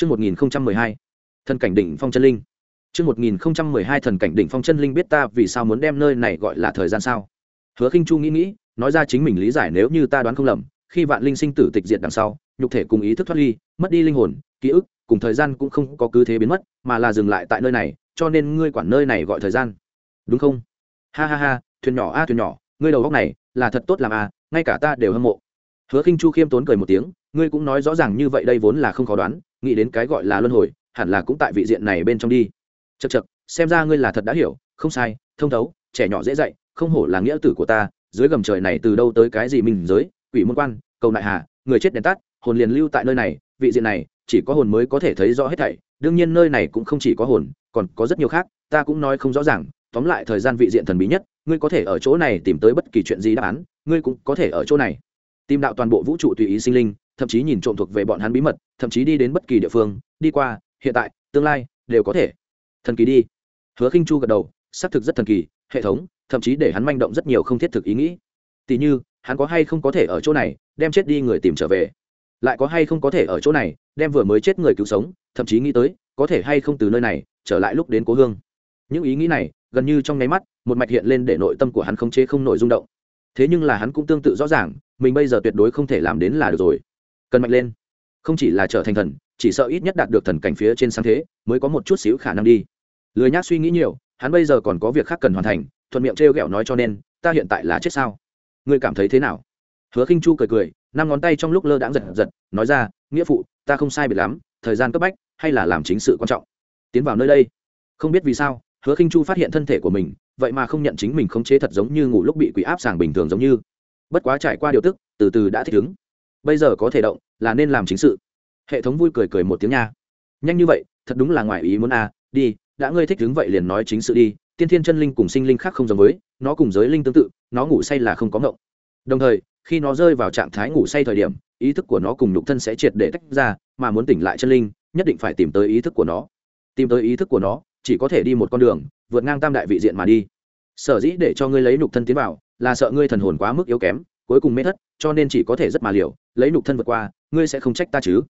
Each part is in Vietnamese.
Chương 1012. Thần cảnh đỉnh phong chân linh. Chương 1012 thần cảnh đỉnh phong chân linh biết ta vì sao muốn đem nơi này gọi là thời gian sao? Hứa Khinh Chu nghĩ nghĩ, nói ra chính mình lý giải nếu như ta đoán không lầm, khi vạn linh sinh tử tịch diệt đằng sau, nhục thể cùng ý thức thoát ly, mất đi linh hồn, ký ức, cùng thời gian cũng không có cứ thế biến mất, mà là dừng lại tại nơi này, cho nên ngươi quản nơi này gọi thời gian. Đúng không? Ha ha ha, thuyền nhỏ a thuyền nhỏ, ngươi đầu óc này là thật tốt làm a, ngay cả ta đều hâm mộ. Hứa Khinh Chu khiêm tốn cười một tiếng, ngươi cũng nói rõ ràng như vậy đây vốn là không khó đoán, nghĩ đến cái gọi là luân hồi, hẳn là cũng tại vị diện này bên trong đi. chật chật xem ra ngươi là thật đã hiểu, không sai, thông thấu, trẻ nhỏ dễ dạy, không hổ là nghĩa tử của ta, dưới gầm trời này từ đâu tới cái gì mình giới, quỷ môn quan, cầu nại hà, người chết đèn tắt, hồn liền lưu tại nơi này, vị diện này, chỉ có hồn mới có thể thấy rõ hết thảy, đương nhiên nơi này cũng không chỉ có hồn, còn có rất nhiều khác, ta cũng nói không rõ ràng, tóm lại thời gian vị diện thần bí nhất, ngươi có thể ở chỗ này tìm tới bất kỳ chuyện gì đáp án, ngươi cũng có thể ở chỗ này tìm đạo toàn bộ vũ trụ tùy ý sinh linh thậm chí nhìn trộm thuộc về bọn hắn bí mật, thậm chí đi đến bất kỳ địa phương, đi qua, hiện tại, tương lai, đều có thể. Thần kỳ đi. Hứa khinh chu gật đầu, xác thực rất thần kỳ, hệ thống, thậm chí để hắn manh động rất nhiều không thiết thực ý nghĩ. Tỉ như, hắn có hay không có thể ở chỗ này, đem chết đi người tìm trở về? Lại có hay không có thể ở chỗ này, đem vừa mới chết người cứu sống, thậm chí nghĩ tới, có thể hay không từ nơi này, trở lại lúc đến cố hương? Những ý nghĩ này, gần như trong nháy mắt, một mạch hiện lên để nội tâm của hắn không chế không nổi rung động. Thế nhưng là hắn cũng tương tự rõ ràng, mình bây giờ tuyệt đối không thể làm đến là được rồi cần mạnh lên. Không chỉ là trở thành thần, chỉ sợ ít nhất đạt được thần cảnh phía trên sáng thế, mới có một chút xíu khả năng đi. Lười nhác suy nghĩ nhiều, hắn bây giờ còn có việc khác cần hoàn thành, thuận miệng trêu ghẹo nói cho nên, ta hiện tại là chết sao? Ngươi cảm thấy thế nào? Hứa khinh chu cười cười, năm ngón tay trong lúc lơ đãng giật giật, nói ra, nghĩa phụ, ta không sai biệt lắm, thời gian cấp bách, hay là làm chính sự quan trọng. Tiến vào nơi đây. Không biết vì sao, hứa khinh chu phát hiện thân thể của mình, vậy mà không nhận chính mình khống chế thật giống như ngủ lúc bị quỷ áp sàng bình thường giống như. Bất quá trải qua điều tức, từ từ đã thích ứng bây giờ có thể động là nên làm chính sự. Hệ thống vui cười cười một tiếng nha. Nhanh như vậy thật đúng là ngoài ý muốn a à, đi đã ngươi thích đứng vậy liền nói chính sự đi tiên thiên chân linh cùng sinh linh khác không giống với nó cùng giới linh tương tự nó ngủ say là không có ngộng. Đồng thời khi nó rơi vào trạng thái ngủ say thời điểm ý thức của nó cùng nhục thân sẽ triệt để tách ra mà muốn tỉnh lại chân linh nhất định phải tìm tới ý thức của nó. Tìm tới ý thức của nó chỉ có thể đi một con đường vượt ngang tam đại vị diện mà đi. Sở dĩ để cho ngươi lấy nhục thân tiến vào là sợ ngươi thần hồn quá mức yếu kém cuối cùng mê thất, cho nên chỉ có thể rất mà liều, lấy nục thân vượt qua, ngươi sẽ không trách ta chứ?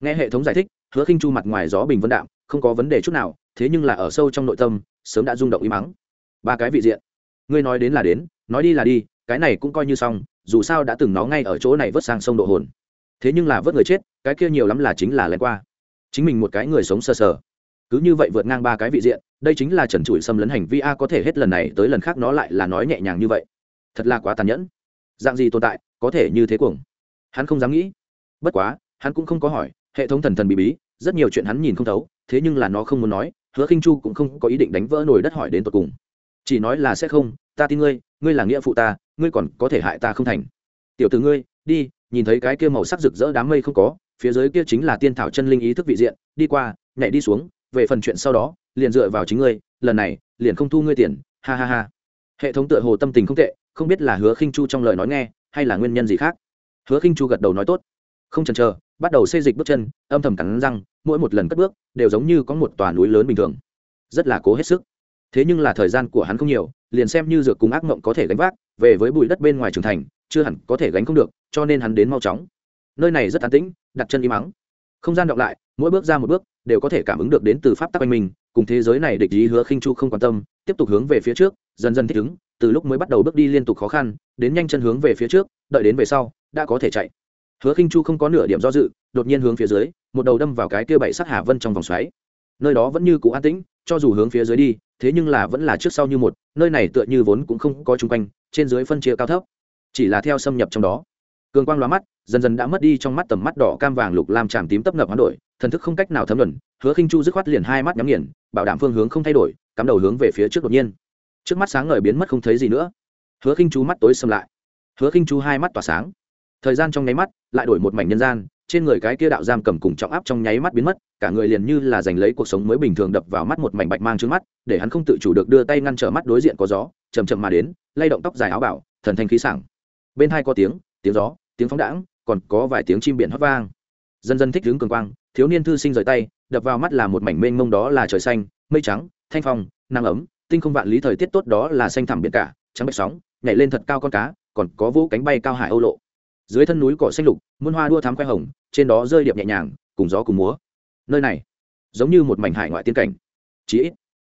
Nghe hệ thống giải thích, hứa khinh chu mặt ngoài gió bình vân đạm, không có vấn đề chút nào, thế nhưng là ở sâu trong nội tâm, sớm đã rung động ý mắng. Ba cái vị diện. Ngươi nói đến là đến, nói đi là đi, cái này cũng coi như xong, dù sao đã từng nó ngay ở chỗ này vớt sang sông độ hồn. Thế nhưng là vớt người chết, cái kia nhiều lắm là chính là lén qua. Chính mình một cái người sống sờ sờ. Cứ như vậy vượt ngang ba cái vị diện, đây chính là trần trụi xâm lấn hành vi a, có thể hết lần này tới lần khác nó lại là nói nhẹ nhàng như vậy. Thật là quá tàn nhẫn dạng gì tồn tại, có thể như thế cuồng. Hắn không dám nghĩ. Bất quá, hắn cũng không có hỏi, hệ thống thần thần bí bí, rất nhiều chuyện hắn nhìn không thấu, thế nhưng là nó không muốn nói, hứa khinh chu cũng không có ý định đánh vỡ nồi đất hỏi đến tột cùng. Chỉ nói là sẽ không, ta tin ngươi ngươi là nghĩa phụ ta, ngươi còn có thể hại ta không thành. Tiểu từ ngươi, đi, nhìn thấy cái kia màu sắc rực rỡ đám mây không có, phía dưới kia chính là tiên thảo chân linh ý thức vị diện, đi qua, nhảy đi xuống, về phần chuyện sau đó, liền dựa vào chính ngươi, lần này liền không thu ngươi tiền, ha ha ha. Hệ thống tựa hồ tâm tình không tệ không biết là hứa khinh chu trong lời nói nghe, hay là nguyên nhân gì khác. Hứa khinh chu gật đầu nói tốt. Không chần chờ, bắt đầu xây dịch bước chân, âm thầm cắn răng, mỗi một lần cất bước, đều giống như có một tòa núi lớn bình thường. Rất là cố hết sức. Thế nhưng là thời gian của hắn không nhiều, liền xem như dược cùng ác mộng có thể gánh vác, về với bụi đất bên ngoài trường thành, chưa hẳn có thể gánh không được, cho nên hắn đến mau chóng. Nơi này rất an tĩnh, đặt chân im mắng không gian đọc lại, mỗi bước ra một bước, đều có thể cảm ứng được đến từ pháp tắc quanh mình, cùng thế giới này địch ý hứa khinh chu không quan tâm, tiếp tục hướng về phía trước, dần dần thích ứng từ lúc mới bắt đầu bước đi liên tục khó khăn, đến nhanh chân hướng về phía trước, đợi đến về sau, đã có thể chạy. Hứa khinh chu không có nửa điểm do dự, đột nhiên hướng phía dưới, một đầu đâm vào cái kia bảy sát hà vân trong vòng xoáy. Nơi đó vẫn như cũ an tĩnh, cho dù hướng phía dưới đi, thế nhưng là vẫn là trước sau như một, nơi này tựa như vốn cũng không có chung quanh, trên dưới phân chia cao thấp. Chỉ là theo xâm nhập trong đó. Cường quang loa mắt, dần dần đã mất đi trong mắt tầm mắt đỏ cam vàng lục lam tràm tím tấp nập hoán đổi, thần thức không cách nào thấm luận hứa khinh chu dứt khoát liền hai mắt nhắm nghiền, bảo đảm phương hướng không thay đổi, cắm đầu hướng về phía trước đột nhiên trước mắt sáng ngời biến mất không thấy gì nữa. Hứa khinh chú mắt tối xâm lại. Hứa khinh chú hai mắt tỏa sáng. Thời gian trong nháy mắt, lại đổi một mảnh nhân gian, trên người cái kia đạo giam cầm cùng trọng áp trong nháy mắt biến mất, cả người liền như là giành lấy cuộc sống mới bình thường đập vào mắt một mảnh bạch mang trước mắt, để hắn không tự chủ được đưa tay ngăn trở mắt đối diện có gió chầm chậm mà đến, lay động tóc dài áo bảo, thần thanh khí sảng. Bên hai có tiếng tiếng gió, tiếng phóng đãng, còn có vài tiếng chim biển hót vang. Dần dần thích hướng cường quang, thiếu niên thư sinh rời tay, đập vào mắt là một mảnh mênh mông đó là trời xanh, mây trắng, thanh phong, nắng ấm tinh không vạn lý thời tiết tốt đó là xanh thẳm biển cả, trắng bạch sóng, nhảy lên thật cao con cá, còn có vũ cánh bay cao hải âu lộ. Dưới thân núi cỏ xanh lục, muôn hoa đua thám khoe hồng, trên đó rơi điệp nhẹ nhàng, cùng gió cùng múa. Nơi này, giống như một mảnh hải ngoại tiên cảnh. Chí ít,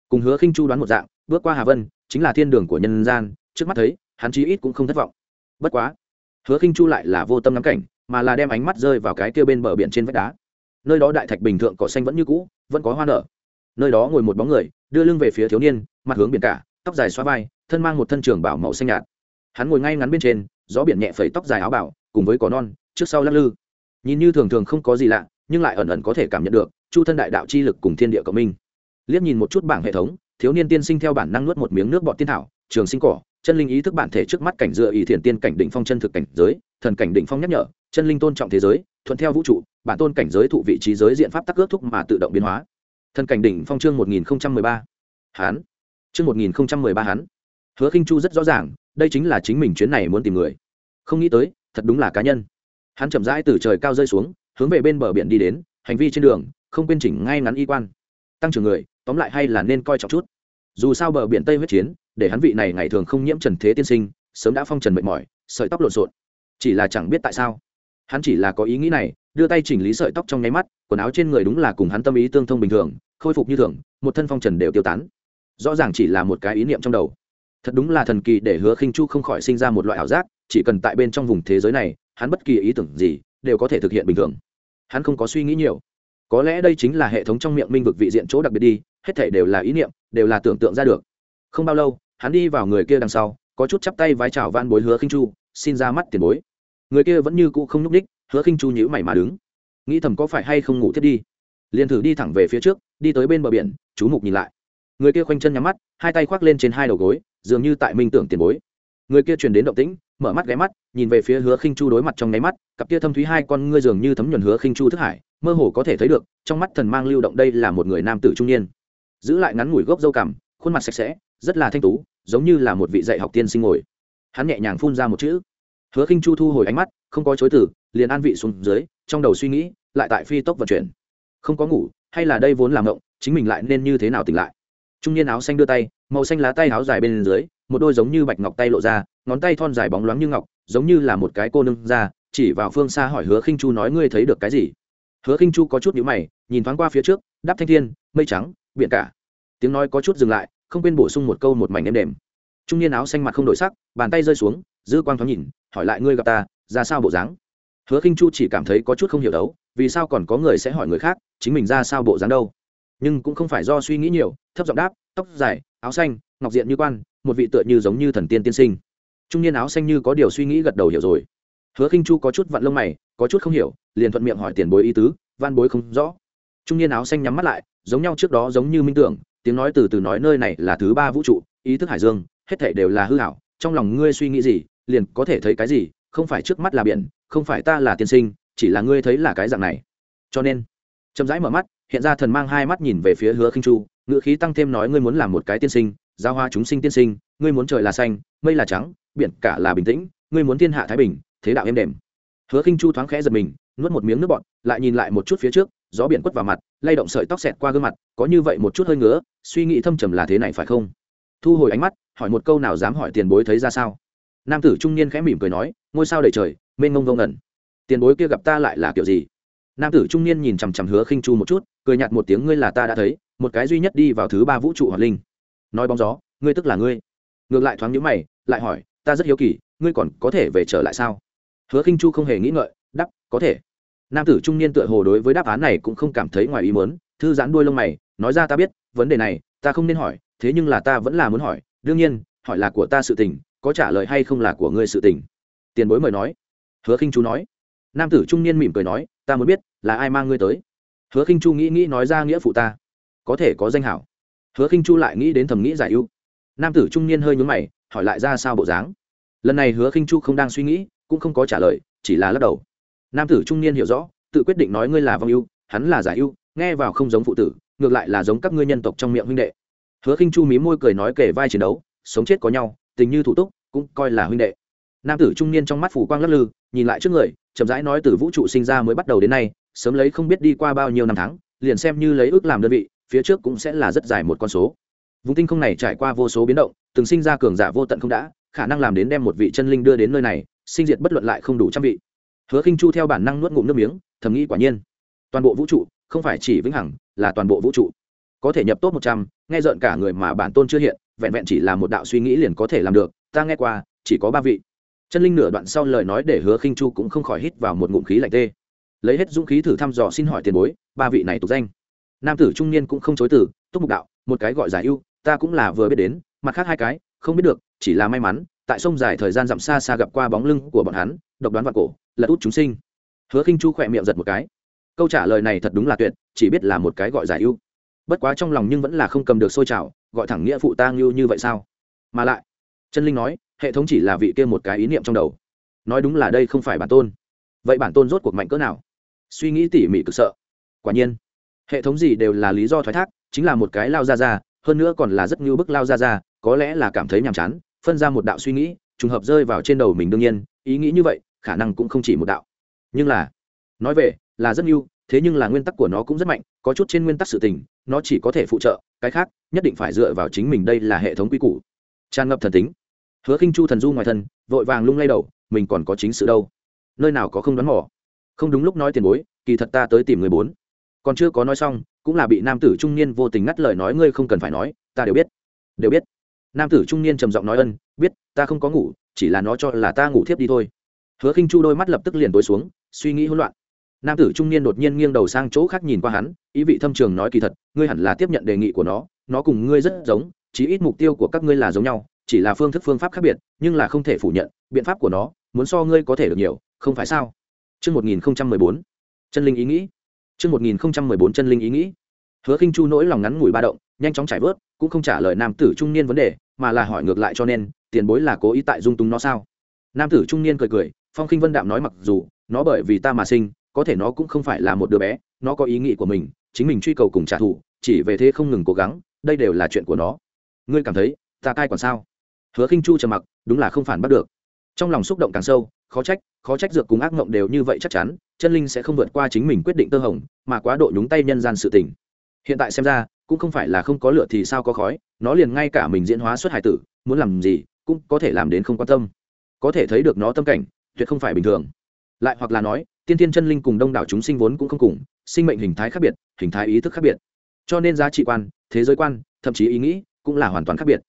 cùng hứa khinh chu đoán một dạng, bước qua hà vân, chính là thiên đường của nhân gian, trước mắt thấy, hắn chí ít cũng không thất vọng. Bất quá, hứa khinh chu lại là vô tâm ngắm cảnh, mà là đem ánh mắt rơi vào cái kia bên bờ biển trên vách đá. Nơi đó đại thạch bình thượng cỏ xanh vẫn như cũ, vẫn có hoa nở. Nơi đó ngồi một bóng người, đưa lưng về phía thiếu niên mặt hướng biển cả, tóc dài xóa vai, thân mang một thân trường bảo màu xanh nhạt. Hắn ngồi ngay ngắn bên trên, gió biển nhẹ phẩy tóc dài áo bảo, cùng với cỏ non, trước sau lắc lư. Nhìn như thường thường không có gì lạ, nhưng lại ẩn ẩn có thể cảm nhận được, chu thân đại đạo chi lực cùng thiên địa cộng minh. Liếc nhìn một chút bảng hệ thống, thiếu niên tiên sinh theo bản năng nuốt một miếng nước bọt tiên thảo, trường sinh cỏ, chân linh ý thức bản thể trước mắt cảnh dựa ý thiền tiên cảnh đỉnh phong chân thực cảnh giới, thần cảnh đỉnh phong nhắc nhở, chân linh tôn trọng thế giới, thuận theo vũ trụ, bản tôn cảnh giới thụ vị trí giới diện pháp tắc ước thúc mà tự động biến hóa. Thần cảnh đỉnh phong chương một nghìn ba. Hán Trước một nghìn ba hứa khinh chu rất rõ ràng, đây chính là chính mình chuyến này muốn tìm người. Không nghĩ tới, thật đúng là cá nhân. Hắn chậm rãi từ trời cao rơi xuống, hướng về bên bờ biển đi đến, hành vi trên đường, không quên chỉnh ngay ngắn y quan. Tăng trưởng người, tóm lại hay là nên coi trọng chút. Dù sao bờ biển tây huyết chiến, để hắn vị này ngày thường không nhiễm trần thế tiên sinh, sớm đã phong trần mệt mỏi, sợi tóc lộn xộn. Chỉ là chẳng biết tại sao. Hắn chỉ là có ý nghĩ này, đưa tay chỉnh lý sợi tóc trong nháy mắt, quần áo trên người đúng là cùng hắn tâm ý tương thông bình thường, khôi phục như thường, một thân phong trần đều tiêu tán rõ ràng chỉ là một cái ý niệm trong đầu. Thật đúng là thần kỳ để hứa khinh chu không khỏi sinh ra một loại ảo giác, chỉ cần tại bên trong vùng thế giới này, hắn bất kỳ ý tưởng gì đều có thể thực hiện bình thường. Hắn không có suy nghĩ nhiều. Có lẽ đây chính là hệ thống trong miệng minh vực vị diện chỗ đặc biệt đi, hết thể đều là ý niệm, đều là tưởng tượng ra được. Không bao lâu, hắn đi vào người kia đằng sau, có chút chắp tay vái chào van bối hứa khinh chu, xin ra mắt tiền bối. Người kia vẫn như cũ không nhúc ních hứa khinh chu nhữ mày mà đứng. Nghĩ thầm có phải hay không ngủ thiết đi. Liền thử đi thẳng về phía trước, đi tới bên bờ biển, chú mục nhìn lại người kia khoanh chân nhắm mắt, hai tay khoác lên trên hai đầu gối, dường như tại minh tưởng tiền bối. Người kia truyền đến động tĩnh, mở mắt ghé mắt, nhìn về phía hứa khinh chu đối mặt trong nháy mắt, cặp kia thâm thúy hai con ngươi dường như thấm nhuần hứa khinh chu thức hải, mơ hồ có thể thấy được, trong mắt thần mang lưu động đây là một người nam tử trung niên. Giữ lại ngắn ngủi gốc dâu cằm, khuôn mặt sạch sẽ, rất là thanh tú, giống như là một vị dạy học tiên sinh ngồi. Hắn nhẹ nhàng phun ra một chữ. Hứa khinh chu thu hồi ánh mắt, không có chối từ, liền an vị xuống dưới, trong đầu suy nghĩ, lại tại phi tốc vận chuyển. Không có ngủ, hay là đây vốn làm động chính mình lại nên như thế nào tỉnh lại? Trung niên áo xanh đưa tay, màu xanh lá tay áo dài bên dưới, một đôi giống như bạch ngọc tay lộ ra, ngón tay thon dài bóng loáng như ngọc, giống như là một cái cô nương ra, chỉ vào phương xa hỏi hứa khinh chu nói ngươi thấy được cái gì? Hứa khinh chu có chút nhíu mày, nhìn thoáng qua phía trước, đáp thanh thiên, mây trắng, biển cả. Tiếng nói có chút dừng lại, không quên bổ sung một câu một mảnh êm đềm. Trung niên áo xanh mặt không đổi sắc, bàn tay rơi xuống, dư quang thoáng nhìn, hỏi lại ngươi gặp ta, ra sao bộ dáng? Hứa khinh chu chỉ cảm thấy có chút không hiểu đấu, vì sao còn có người sẽ hỏi người khác, chính mình ra sao bộ dáng đâu? Nhưng cũng không phải do suy nghĩ nhiều, thấp giọng đáp, tóc dài, áo xanh, ngọc diện như quan, một vị tựa như giống như thần tiên tiên sinh. Trung niên áo xanh như có điều suy nghĩ gật đầu hiểu rồi. Hứa khinh chu có chút vặn lông mày, có chút không hiểu, liền thuận miệng hỏi tiền bối ý tứ van bối không rõ. Trung niên áo xanh nhắm mắt lại, giống nhau trước đó giống như minh tưởng, tiếng nói từ từ nói nơi này là thứ ba vũ trụ, ý thức hải dương, hết thể đều là hư hảo trong lòng ngươi suy nghĩ gì, liền có thể thấy cái gì, không phải trước mắt là biển, không phải ta là tiên sinh, chỉ là ngươi thấy là cái dạng này. Cho nên, chậm rãi mở mắt hiện ra thần mang hai mắt nhìn về phía hứa khinh chu, ngữ khí tăng thêm nói ngươi muốn làm một cái tiên sinh, giao hoa chúng sinh tiên sinh, ngươi muốn trời là xanh, mây là trắng, biển cả là bình tĩnh, ngươi muốn thiên hạ thái bình, thế đạo êm đềm. Hứa khinh chu thoáng khẽ giật mình, nuốt một miếng nước bọt, lại nhìn lại một chút phía trước, gió biển quất vào mặt, lay động sợi tóc xẹt qua gương mặt, có như vậy một chút hơi ngứa, suy nghĩ thâm trầm là thế này phải không? Thu hồi ánh mắt, hỏi một câu nào dám hỏi tiền bối thấy ra sao? Nam tử trung niên khẽ mỉm cười nói, ngôi sao đầy trời, mênh mông vô ngẩn tiền bối kia gặp ta lại là kiểu gì? Nam tử trung niên nhìn chằm chằm hứa khinh chu một chút, cười nhạt một tiếng, ngươi là ta đã thấy, một cái duy nhất đi vào thứ ba vũ trụ hoạt linh. Nói bóng gió, ngươi tức là ngươi. Ngược lại thoáng nhíu mày, lại hỏi, ta rất hiếu kỳ, ngươi còn có thể về trở lại sao? Hứa khinh chu không hề nghĩ ngợi đáp có thể. Nam tử trung niên tựa hồ đối với đáp án này cũng không cảm thấy ngoài ý muốn, thư giãn đuôi lông mày, nói ra, ta biết, vấn đề này, ta không nên hỏi, thế nhưng là ta vẫn là muốn hỏi, đương nhiên, hỏi là của ta sự tình, có trả lời hay không là của ngươi sự tình. Tiền bối mời nói. Hứa khinh chu nói. Nam tử trung niên mỉm cười nói ta muốn biết, là ai mang ngươi tới? Hứa khinh chu nghĩ nghĩ nói ra nghĩa phụ ta. Có thể có danh hảo. Hứa khinh chu lại nghĩ đến thầm nghĩ giải ưu. Nam tử trung niên hơi nhún mày, hỏi lại ra sao bộ dáng. Lần này hứa khinh chu không đang suy nghĩ, cũng không có trả lời, chỉ là lắc đầu. Nam tử trung niên hiểu rõ, tự quyết định nói ngươi là vong ưu, hắn là giải ưu, nghe vào không giống phụ tử, ngược lại là giống các ngươi nhân tộc trong miệng huynh đệ. Hứa khinh chu mí môi cười nói kể vai chiến đấu, sống chết có nhau, tình như thủ túc, cũng coi là huynh đệ. Nam tử trung niên trong mắt phủ quang lắc lư, nhìn lại trước người chậm rãi nói từ vũ trụ sinh ra mới bắt đầu đến nay, sớm lấy không biết đi qua bao nhiêu năm tháng, liền xem như lấy ước làm đơn vị, phía trước cũng sẽ là rất dài một con số. Vùng tinh không này trải qua vô số biến động, từng sinh ra cường giả vô tận không đã, khả năng làm đến đem một vị chân linh đưa đến nơi này, sinh diệt bất luận lại không đủ trăm vị. Hứa khinh chu theo bản năng nuốt ngụm nước miếng, thầm nghĩ quả nhiên. Toàn bộ vũ trụ, không phải chỉ vĩnh hằng, là toàn bộ vũ trụ. Có thể nhập tốt một trăm, nghe rợn cả người mà bản tôn chưa hiện, vẹn vẹn chỉ là một đạo suy nghĩ liền có thể làm được, ta nghe qua, chỉ có ba vị chân linh nửa đoạn sau lời nói để hứa khinh chu cũng không khỏi hít vào một ngụm khí lạnh tê. Lấy hết dũng khí thử thăm dò xin hỏi tiền bối, ba vị này tục danh. Nam tử trung niên cũng không chối từ, túc mục đạo, một cái gọi giải ưu, ta cũng là vừa biết đến, mặt khác hai cái, không biết được, chỉ là may mắn, tại sông dài thời gian dặm xa xa gặp qua bóng lưng của bọn hắn, độc đoán vạn cổ lật út chúng sinh. Hứa khinh chu khỏe miệng giật một cái. Câu trả lời này thật đúng là tuyệt, chỉ biết là một cái gọi giải ưu. Bất quá trong lòng nhưng vẫn là không cầm được sôi trào, gọi thẳng nghĩa phụ ta như như vậy sao? Mà lại, chân linh nói hệ thống chỉ là vị kia một cái ý niệm trong đầu. Nói đúng là đây không phải bản tôn. Vậy bản tôn rốt cuộc mạnh cỡ nào? Suy nghĩ tỉ mỉ cực sợ. Quả nhiên, hệ thống gì đều là lý do thoái thác, chính là một cái lao ra ra, hơn nữa còn là rất như bức lao ra ra, có lẽ là cảm thấy nhàm chán, phân ra một đạo suy nghĩ, trùng hợp rơi vào trên đầu mình đương nhiên, ý nghĩ như vậy, khả năng cũng không chỉ một đạo. Nhưng là, nói về, là rất như thế nhưng là nguyên tắc của nó cũng rất mạnh, có chút trên nguyên tắc sự tình, nó chỉ có thể phụ trợ, cái khác, nhất định phải dựa vào chính mình, đây là hệ thống quy củ. Tràn ngập thần tính hứa khinh chu thần du ngoài thân, vội vàng lung lay đầu, mình còn có chính sự đâu? Nơi nào có không đoán mò? Không đúng lúc nói tiền bối, kỳ thật ta tới tìm người bốn. Còn chưa có nói xong, cũng là bị nam tử trung niên vô tình ngắt lời nói ngươi không cần phải nói, ta đều biết. Đều biết. Nam tử trung niên trầm giọng nói ân, biết, ta không có ngủ, chỉ là nó cho là ta ngủ thiếp đi thôi. Hứa khinh chu đôi mắt lập tức liền tối xuống, suy nghĩ hỗn loạn. Nam tử trung niên đột nhiên nghiêng đầu sang chỗ khác nhìn qua hắn, ý vị thâm trường nói kỳ thật, ngươi hẳn là tiếp nhận đề nghị của nó nó cùng ngươi rất giống, chí ít mục tiêu của các ngươi là giống nhau chỉ là phương thức phương pháp khác biệt nhưng là không thể phủ nhận biện pháp của nó muốn so ngươi có thể được nhiều không phải sao Trước 1014, chân linh ý nghĩ. Trước 1014 chân linh ý nghĩ. Hứa Khinh Chu nỗi lòng ngắn ngủi ba động, nhanh chóng trải vớt, cũng không trả lời nam tử trung niên vấn đề, mà là hỏi ngược lại cho nên, tiền bối là cố ý tại dung túng nó sao? Nam tử trung niên cười cười, Phong Khinh Vân đạm nói mặc dù, nó bởi vì ta mà sinh, có thể nó cũng không phải là một đứa bé, nó có ý nghĩ của mình, chính mình truy cầu cùng trả thù, chỉ về thế không ngừng cố gắng, đây đều là chuyện của nó. Ngươi cảm thấy, ta cai còn sao? Hứa Khinh Chu trầm mặc, đúng là không phản bắt được. Trong lòng xúc động càng sâu, khó trách, khó trách dược cùng ác mộng đều như vậy chắc chắn, chân linh sẽ không vượt qua chính mình quyết định tơ hồng, mà quá độ nhúng tay nhân gian sự tình. Hiện tại xem ra, cũng không phải là không có lửa thì sao có khói, nó liền ngay cả mình diễn hóa xuất hải tử, muốn làm gì, cũng có thể làm đến không quan tâm. Có thể thấy được nó tâm cảnh, tuyệt không phải bình thường. Lại hoặc là nói, tiên tiên chân linh cùng đông đảo chúng sinh vốn cũng không cùng, sinh mệnh hình thái khác biệt, hình thái ý thức khác biệt. Cho nên giá trị quan, thế giới quan, thậm chí ý nghĩ cũng là hoàn toàn khác biệt.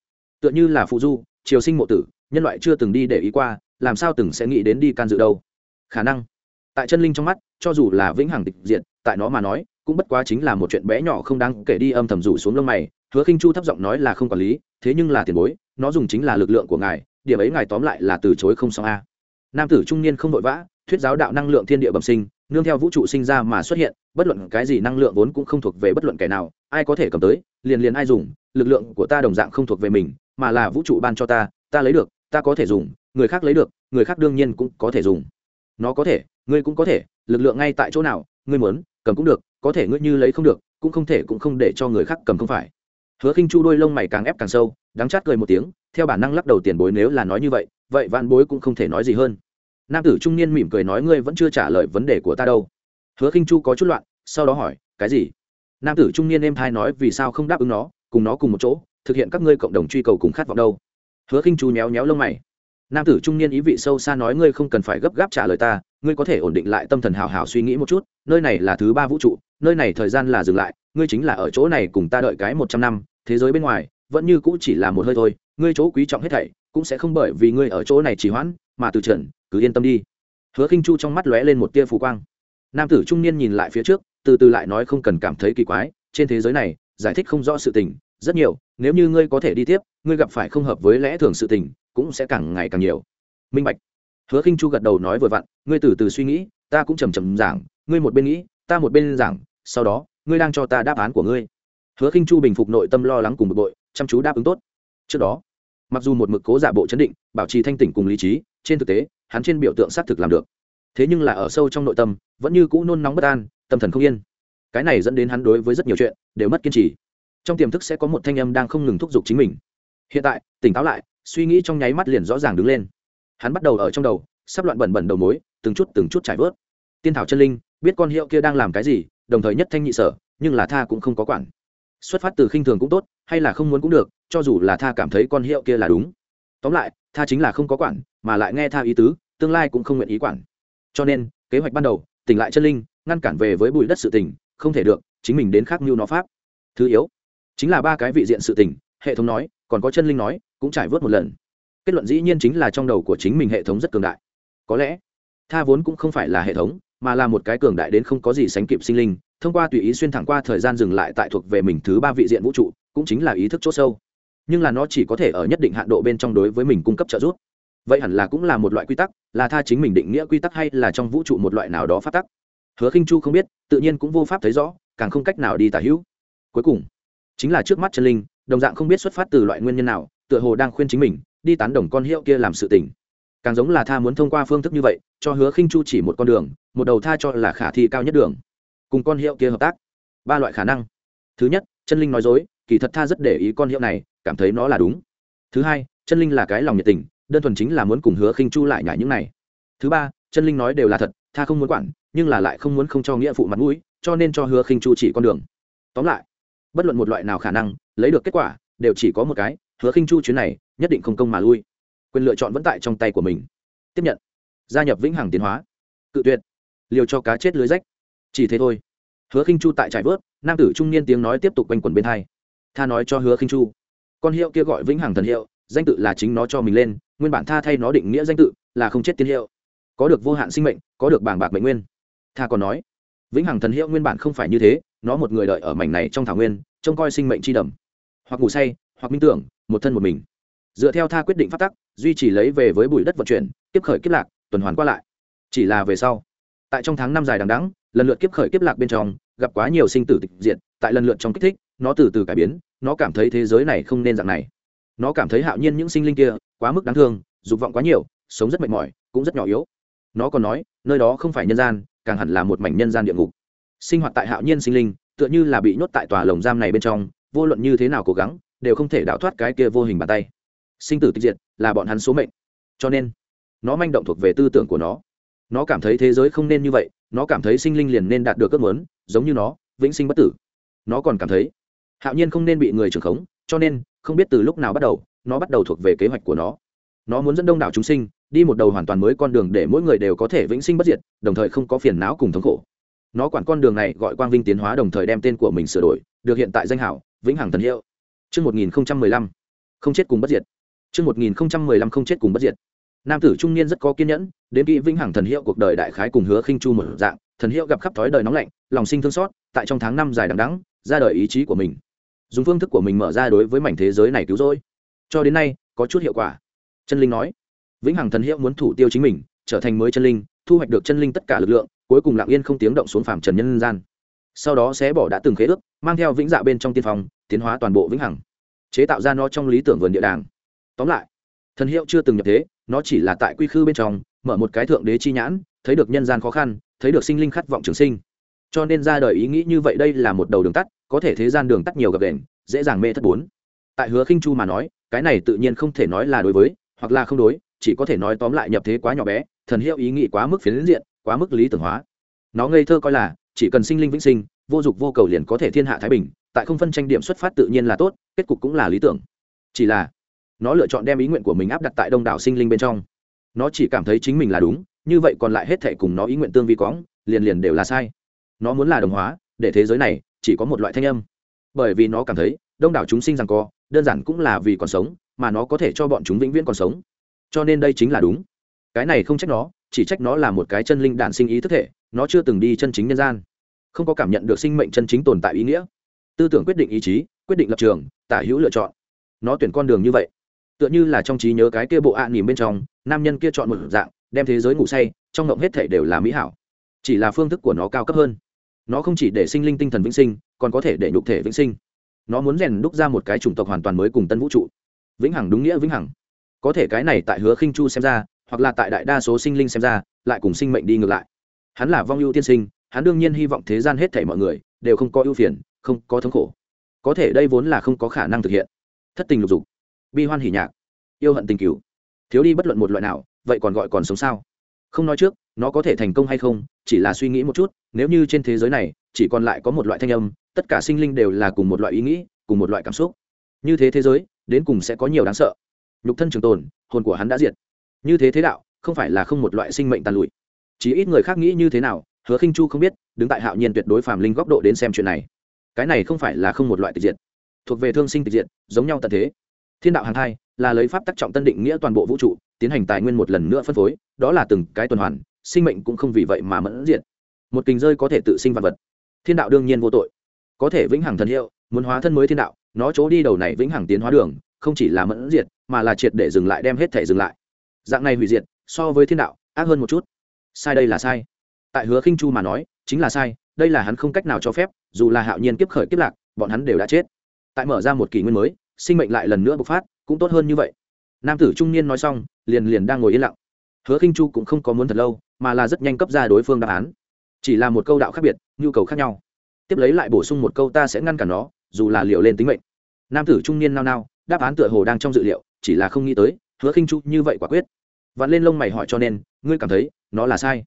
Tựa như là phụ du, triều sinh mộ tử, nhân loại chưa từng đi để ý qua, làm sao từng sẽ nghĩ đến đi can dự đâu? Khả năng tại chân linh trong mắt cho dù là vĩnh hằng tịch diện tại nó mà nói cũng bất quá chính là một chuyện bé nhỏ không đáng kể đi âm thầm rủ xuống lông mày. Hứa khinh chu thấp giọng nói là không quản lý thế nhưng là tiền bối nó dùng chính là lực lượng của ngài điểm ấy ngài tóm lại là từ chối không xong a. Nam tử trung niên không vội vã thuyết giáo đạo năng lượng thiên địa bẩm sinh nương theo vũ trụ sinh ra mà xuất hiện bất luận cái gì năng lượng vốn cũng không thuộc về bất luận kẻ nào ai có thể cầm tới liền liền ai dùng lực lượng của ta đồng dạng không thuộc về mình mà là vũ trụ ban cho ta ta lấy được, ta có thể dùng, người khác lấy được, người khác đương nhiên cũng có thể dùng. Nó có thể, ngươi cũng có thể, lực lượng ngay tại chỗ nào, ngươi muốn, cầm cũng được, có thể ngươi như lấy không được, cũng không thể cũng không để cho người khác cầm không phải. Hứa khinh chu đôi lông mày càng ép càng sâu, đắng chát cười một tiếng, theo bản năng lắc đầu tiền bối nếu là nói như vậy vậy vạn bối cũng không thể nói gì hơn. Nam tử trung niên mỉm cười nói ngươi vẫn chưa trả lời vấn đề của ta đâu. Hứa khinh chu có chút loạn, sau đó hỏi, cái gì? Nam tử trung niên em thai nói vì sao không đáp ứng nó, cùng nó cùng một chỗ thực hiện các ngươi cộng đồng truy cầu cùng khát vọng đâu. Hứa khinh chu nhéo nhéo lông mày. Nam tử trung niên ý vị sâu xa nói ngươi không cần phải gấp gáp trả lời ta, ngươi có thể ổn định lại tâm thần hào hào suy nghĩ một chút, nơi này là thứ ba vũ trụ, nơi này thời gian là dừng lại, ngươi chính là ở chỗ này cùng ta đợi cái một trăm năm, thế giới bên ngoài, vẫn như cũ chỉ là một hơi thôi, ngươi chỗ quý trọng hết thảy, cũng sẽ không bởi vì ngươi ở chỗ này chỉ hoãn, mà từ trần, cứ yên tâm đi. Hứa khinh chu trong mắt lóe lên một tia phù quang. Nam tử trung niên nhìn lại phía trước, từ từ lại nói không cần cảm thấy kỳ quái, trên thế giới này, giải thích không rõ sự tình rất nhiều, nếu như ngươi có thể đi tiếp, ngươi gặp phải không hợp với lẽ thường sự tình, cũng sẽ càng ngày càng nhiều. Minh bạch. Hứa khinh chu gật đầu nói vừa vặn, ngươi từ từ suy nghĩ, ta cũng chầm chầm giảng, ngươi một bên nghĩ, ta một bên giảng, sau đó, ngươi đang cho ta đáp án của ngươi. Hứa khinh chu bình phục nội tâm lo lắng cùng bực bội, chăm chú đáp ứng tốt. Trước đó, mặc dù một mực cố giả bộ chấn định, bảo trì thanh tỉnh cùng lý trí, trên thực tế, hắn trên biểu tượng xác thực làm được. Thế nhưng là ở sâu trong nội tâm, vẫn như cũ nôn nóng bất an, tâm thần không yên. Cái này dẫn đến hắn đối với rất nhiều chuyện, đều mất kiên trì trong tiềm thức sẽ có một thanh âm đang không ngừng thúc giục chính mình. Hiện tại, tỉnh táo lại, suy nghĩ trong nháy mắt liền rõ ràng đứng lên. Hắn bắt đầu ở trong đầu, sắp loạn bẩn bẩn đầu mối, từng chút từng chút trải vớt. Tiên thảo chân linh, biết con hiệu kia đang làm cái gì, đồng thời nhất thanh nhị sở, nhưng là tha cũng không có quản. Xuất phát từ khinh thường cũng tốt, hay là không muốn cũng được, cho dù là tha cảm thấy con hiệu kia là đúng. Tóm lại, tha chính là không có quản, mà lại nghe tha ý tứ, tương lai cũng không nguyện ý quản. Cho nên, kế hoạch ban đầu, tỉnh lại chân linh, ngăn cản về với bụi đất sự tình, không thể được, chính mình đến khác mưu nó pháp. Thứ yếu chính là ba cái vị diện sự tình, hệ thống nói, còn có chân linh nói, cũng trải vớt một lần. Kết luận dĩ nhiên chính là trong đầu của chính mình hệ thống rất cường đại. Có lẽ, tha vốn cũng không phải là hệ thống, mà là một cái cường đại đến không có gì sánh kịp sinh linh, thông qua tùy ý xuyên thẳng qua thời gian dừng lại tại thuộc về mình thứ ba vị diện vũ trụ, cũng chính là ý thức chốt sâu. Nhưng là nó chỉ có thể ở nhất định hạn độ bên trong đối với mình cung cấp trợ giúp. Vậy hẳn là cũng là một loại quy tắc, là tha chính mình định nghĩa quy tắc hay là trong vũ trụ một loại nào đó phát tắc? Hứa khinh chu không biết, tự nhiên cũng vô pháp thấy rõ, càng không cách nào đi tả hữu. Cuối cùng chính là trước mắt chân linh, đồng dạng không biết xuất phát từ loại nguyên nhân nào, tựa hồ đang khuyên chính mình, đi tán đồng con hiệu kia làm sự tình. Càng giống là tha muốn thông qua phương thức như vậy, cho hứa khinh chu chỉ một con đường, một đầu tha cho là khả thi cao nhất đường. Cùng con hiệu kia hợp tác. Ba loại khả năng. Thứ nhất, chân linh nói dối, kỳ thật tha rất để ý con hiệu này, cảm thấy nó là đúng. Thứ hai, chân linh là cái lòng nhiệt tình, đơn thuần chính là muốn cùng hứa khinh chu lại nhảy những này. Thứ ba, chân linh nói đều là thật, tha không muốn quản, nhưng là lại không muốn không cho nghĩa phụ mặt mũi, cho nên cho hứa khinh chu chỉ con đường. Tóm lại bất luận một loại nào khả năng, lấy được kết quả, đều chỉ có một cái, hứa khinh chu chuyến này nhất định không công mà lui. Quyền lựa chọn vẫn tại trong tay của mình. Tiếp nhận. Gia nhập vĩnh hằng tiến hóa. Cự tuyệt. Liều cho cá chết lưới rách. Chỉ thế thôi. Hứa khinh chu tại trải vớt, nam tử trung niên tiếng nói tiếp tục quanh quẩn bên hai. Tha nói cho hứa khinh chu. Con hiệu kia gọi vĩnh hằng thần hiệu, danh tự là chính nó cho mình lên, nguyên bản tha thay nó định nghĩa danh tự là không chết tiên hiệu. Có được vô hạn sinh mệnh, có được bảng bạc mệnh nguyên. Tha còn nói, vĩnh hằng thần hiệu nguyên bản không phải như thế nó một người đợi ở mảnh này trong thảo nguyên, trông coi sinh mệnh chi đầm. Hoặc ngủ say, hoặc minh tưởng, một thân một mình. Dựa theo tha quyết định phát tắc, duy trì lấy về với bụi đất vận chuyển tiếp khởi kiếp lạc, tuần hoàn qua lại. Chỉ là về sau. Tại trong tháng năm dài đằng đẵng, lần lượt kiếp khởi kiếp lạc bên trong, gặp quá nhiều sinh tử tịch diện tại lần lượt trong kích thích, nó từ từ cải biến, nó cảm thấy thế giới này không nên dạng này. Nó cảm thấy hạo nhiên những sinh linh kia, quá mức đáng thương, dục vọng quá nhiều, sống rất mệt mỏi, cũng rất nhỏ yếu. Nó còn nói, nơi đó không phải nhân gian, càng hẳn là một mảnh nhân gian địa ngục sinh hoạt tại hạo nhiên sinh linh, tựa như là bị nhốt tại tòa lồng giam này bên trong, vô luận như thế nào cố gắng, đều không thể đào thoát cái kia vô hình bàn tay. Sinh tử tích diệt là bọn hắn số mệnh. Cho nên, nó manh động thuộc về tư tưởng của nó. Nó cảm thấy thế giới không nên như vậy, nó cảm thấy sinh linh liền nên đạt được ước muốn, giống như nó, vĩnh sinh bất tử. Nó còn cảm thấy, hạo nhiên không nên bị người trưởng khống, cho nên, không biết từ lúc nào bắt đầu, nó bắt đầu thuộc về kế hoạch của nó. Nó muốn dẫn đông đảo chúng sinh, đi một đầu hoàn toàn mới con đường để mỗi người đều có thể vĩnh sinh bất diệt, đồng thời không có phiền não cùng thống khổ nó quản con đường này gọi quang vinh tiến hóa đồng thời đem tên của mình sửa đổi được hiện tại danh hảo vĩnh hằng thần hiệu Trước 1015, không chết cùng bất diệt. Trước 1015 không chết cùng bất diệt. Nam tử trung niên rất có kiên nhẫn, đến kỹ vĩnh hằng thần hiệu cuộc đời đại khái cùng hứa khinh chu một dạng, thần hiệu gặp khắp thói đời nóng lạnh, lòng sinh thương xót, tại trong tháng năm dài đằng đẵng, ra đời ý chí của mình. Dùng phương thức của mình mở ra đối với mảnh thế giới này cứu rỗi. Cho đến nay, có chút hiệu quả. Chân linh nói, vĩnh hằng thần hiệu muốn thủ tiêu chính mình, trở thành mới chân linh, thu hoạch được chân linh tất cả lực lượng, cuối cùng lặng yên không tiếng động xuống phàm trần nhân gian. Sau đó sẽ bỏ đã từng khế ước, mang theo vĩnh dạ bên trong tiên phong, tiến hóa toàn bộ vĩnh hằng. Chế tạo ra nó trong lý tưởng vườn địa đàng. Tóm lại, thần hiệu chưa từng nhập thế, nó chỉ là tại quy khư bên trong, mở một cái thượng đế chi nhãn, thấy được nhân gian khó khăn, thấy được sinh linh khát vọng trường sinh. Cho nên ra đời ý nghĩ như vậy đây là một đầu đường tắt, có thể thế gian đường tắt nhiều gặp đèn dễ dàng mê thất bốn. Tại hứa khinh chu mà nói, cái này tự nhiên không thể nói là đối với, hoặc là không đối, chỉ có thể nói tóm lại nhập thế quá nhỏ bé, thần hiệu ý nghĩ quá mức phiến diện quá mức lý tưởng hóa. Nó ngây thơ coi là, chỉ cần sinh linh vĩnh sinh, vô dục vô cầu liền có thể thiên hạ thái bình, tại không phân tranh điểm xuất phát tự nhiên là tốt, kết cục cũng là lý tưởng. Chỉ là, nó lựa chọn đem ý nguyện của mình áp đặt tại đông đảo sinh linh bên trong. Nó chỉ cảm thấy chính mình là đúng, như vậy còn lại hết thệ cùng nó ý nguyện tương vi quõng, liền liền đều là sai. Nó muốn là đồng hóa, để thế giới này chỉ có một loại thanh âm. Bởi vì nó cảm thấy, đông đảo chúng sinh rằng co, đơn giản cũng là vì còn sống, mà nó có thể cho bọn chúng vĩnh viễn còn sống. Cho nên đây chính là đúng. Cái này không trách nó chỉ trách nó là một cái chân linh đản sinh ý thức thể, nó chưa từng đi chân chính nhân gian. Không có cảm nhận được sinh mệnh chân chính tồn tại ý nghĩa. Tư tưởng quyết định ý chí, quyết định lập trường, tả hữu lựa chọn. Nó tuyển con đường như vậy. Tựa như là trong trí nhớ cái kia bộ ạ à nỉm bên trong, nam nhân kia chọn một dạng, đem thế giới ngủ say, trong ngộng hết thể đều là mỹ hảo. Chỉ là phương thức của nó cao cấp hơn. Nó không chỉ để sinh linh tinh thần vĩnh sinh, còn có thể để nhục thể vĩnh sinh. Nó muốn rèn đúc ra một cái chủng tộc hoàn toàn mới cùng tân vũ trụ. Vĩnh hằng đúng nghĩa vĩnh hằng. Có thể cái này tại hứa khinh chu xem ra hoặc là tại đại đa số sinh linh xem ra, lại cùng sinh mệnh đi ngược lại. Hắn là vong ưu tiên sinh, hắn đương nhiên hy vọng thế gian hết thảy mọi người đều không có ưu phiền, không có thống khổ. Có thể đây vốn là không có khả năng thực hiện. Thất tình lục dục, bi hoan hỉ nhạc, yêu hận tình cứu thiếu đi bất luận một loại nào, vậy còn gọi còn sống sao? Không nói trước, nó có thể thành công hay không, chỉ là suy nghĩ một chút, nếu như trên thế giới này chỉ còn lại có một loại thanh âm, tất cả sinh linh đều là cùng một loại ý nghĩ, cùng một loại cảm xúc. Như thế thế giới, đến cùng sẽ có nhiều đáng sợ. Nhục thân trường tồn, hồn của hắn đã diệt như thế thế đạo không phải là không một loại sinh mệnh tàn lụi. Chỉ ít người khác nghĩ như thế nào hứa khinh chu không biết đứng tại hạo nhiên tuyệt đối phàm linh góc độ đến xem chuyện này. Cái này không phải là không một loại tịch diệt. Thuộc về thương sinh tịch diệt giống nhau tận thế. Thiên đạo hàng thai là lấy pháp tác trọng tân định nghĩa toàn bộ vũ trụ tiến hành tài nguyên một lần nữa phân phối đó là từng cái tuần hoàn sinh mệnh cũng không vì vậy mà mẫn diện, một kình rơi có thể tự sinh vật vật. Thiên đạo đương nhiên vô tội. Có thể vĩnh hằng thần hiệu muốn hóa thân mới thiên đạo nó chỗ đi đầu này vĩnh hằng tiến hóa đường không chỉ là mẫn diệt mà là triệt để dừng lại đem hết thể dừng lại dạng này hủy diệt, so với thiên đạo, ác hơn một chút. Sai đây là sai. Tại hứa khinh chu mà nói, chính là sai, đây là hắn không cách nào cho phép, dù là hạo nhiên kiếp khởi kiếp lạc, bọn hắn đều đã chết. Tại mở ra một kỷ nguyên mới, sinh mệnh lại lần nữa bộc phát, cũng tốt hơn như vậy. Nam tử trung niên nói xong, liền liền đang ngồi yên lặng. Hứa khinh chu cũng không có muốn thật lâu, mà là rất nhanh cấp ra đối phương đáp án. Chỉ là một câu đạo khác biệt, nhu cầu khác nhau. Tiếp lấy lại bổ sung một câu ta sẽ ngăn cản nó, dù là liệu lên tính mệnh. Nam tử trung niên nao nao, đáp án tựa hồ đang trong dự liệu, chỉ là không nghĩ tới, hứa khinh chu như vậy quả quyết vặn lên lông mày hỏi cho nên, ngươi cảm thấy nó là sai?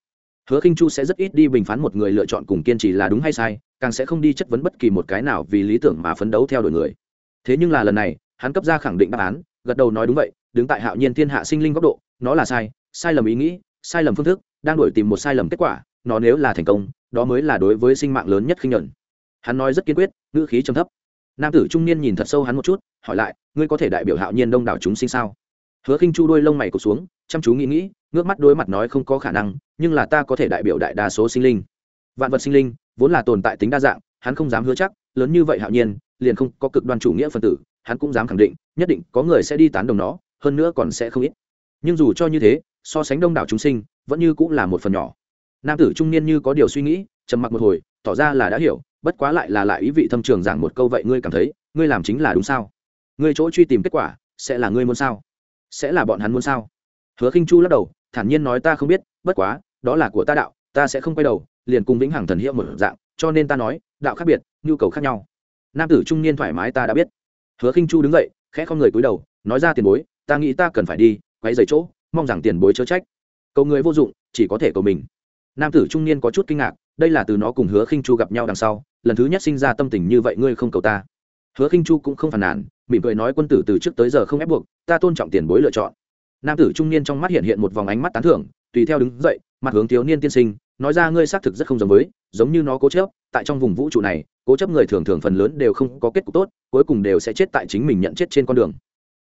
Hứa khinh chu sẽ rất ít đi bình phán một người lựa chọn cùng kiên trì là đúng hay sai, càng sẽ không đi chất vấn bất kỳ một cái nào vì lý tưởng mà phấn đấu theo đuổi người. Thế nhưng là lần này, hắn cấp ra khẳng định đáp án, gật đầu nói đúng vậy, đứng tại hạo nhiên thiên hạ sinh linh góc độ, nó là sai sai lầm ý nghĩ, sai lầm phương thức, đang đổi tìm một sai lầm kết quả, nó nếu là thành công, đó mới là đối với sinh mạng lớn nhất khinh nhuận. Hắn nói rất kiên quyết, ngữ khí trầm thấp. Nam tử trung niên nhìn thật sâu hắn một chút, hỏi lại, ngươi có thể đại biểu hạo nhiên đông đảo chúng sinh sao? Hứa khinh chu đôi lông mày cụt xuống chăm chú nghĩ nghĩ, ngước mắt đối mặt nói không có khả năng, nhưng là ta có thể đại biểu đại đa số sinh linh. Vạn vật sinh linh, vốn là tồn tại tính đa dạng, hắn không dám hứa chắc, lớn như vậy hạo nhiên, liền không có cực đoan chủ nghĩa phân tử, hắn cũng dám khẳng định, nhất định có người sẽ đi tán đồng nó, hơn nữa còn sẽ không ít. Nhưng dù cho như thế, so sánh đông đảo chúng sinh, vẫn như cũng là một phần nhỏ. Nam tử trung niên như có điều suy nghĩ, trầm mặc một hồi, tỏ ra là đã hiểu, bất quá lại là lại ý vị thâm trường giảng một câu vậy ngươi cảm thấy, ngươi làm chính là đúng sao? Ngươi chỗ truy tìm kết quả, sẽ là ngươi muốn sao? Sẽ là bọn hắn muốn sao? Hứa khinh chu lắc đầu, thản nhiên nói ta không biết, bất quá, đó là của ta đạo, ta sẽ không quay đầu, liền cùng vĩnh hằng thần hiệu một dạng, cho nên ta nói, đạo khác biệt, nhu cầu khác nhau. Nam tử trung niên thoải mái ta đã biết. Hứa khinh chu đứng dậy, khẽ không người cúi đầu, nói ra tiền bối, ta nghĩ ta cần phải đi quay dày chỗ, mong rằng tiền bối chớ trách. Cầu người vô dụng, chỉ có thể cầu mình. Nam tử trung niên có chút kinh ngạc, đây là từ nó cùng hứa khinh chu gặp nhau đằng sau, lần thứ nhất sinh ra tâm tình như vậy ngươi không cầu ta. Hứa khinh chu cũng không phản nàn, mỉm cười nói quân tử từ trước tới giờ không ép buộc, ta tôn trọng tiền bối lựa chọn nam tử trung niên trong mắt hiện hiện một vòng ánh mắt tán thưởng, tùy theo đứng dậy, mặt hướng thiếu niên tiên sinh, nói ra ngươi xác thực rất không giống với, giống như nó cố chấp, tại trong vùng vũ trụ này, cố chấp người thường thường phần lớn đều không có kết cục tốt, cuối cùng đều sẽ chết tại chính mình nhận chết trên con đường.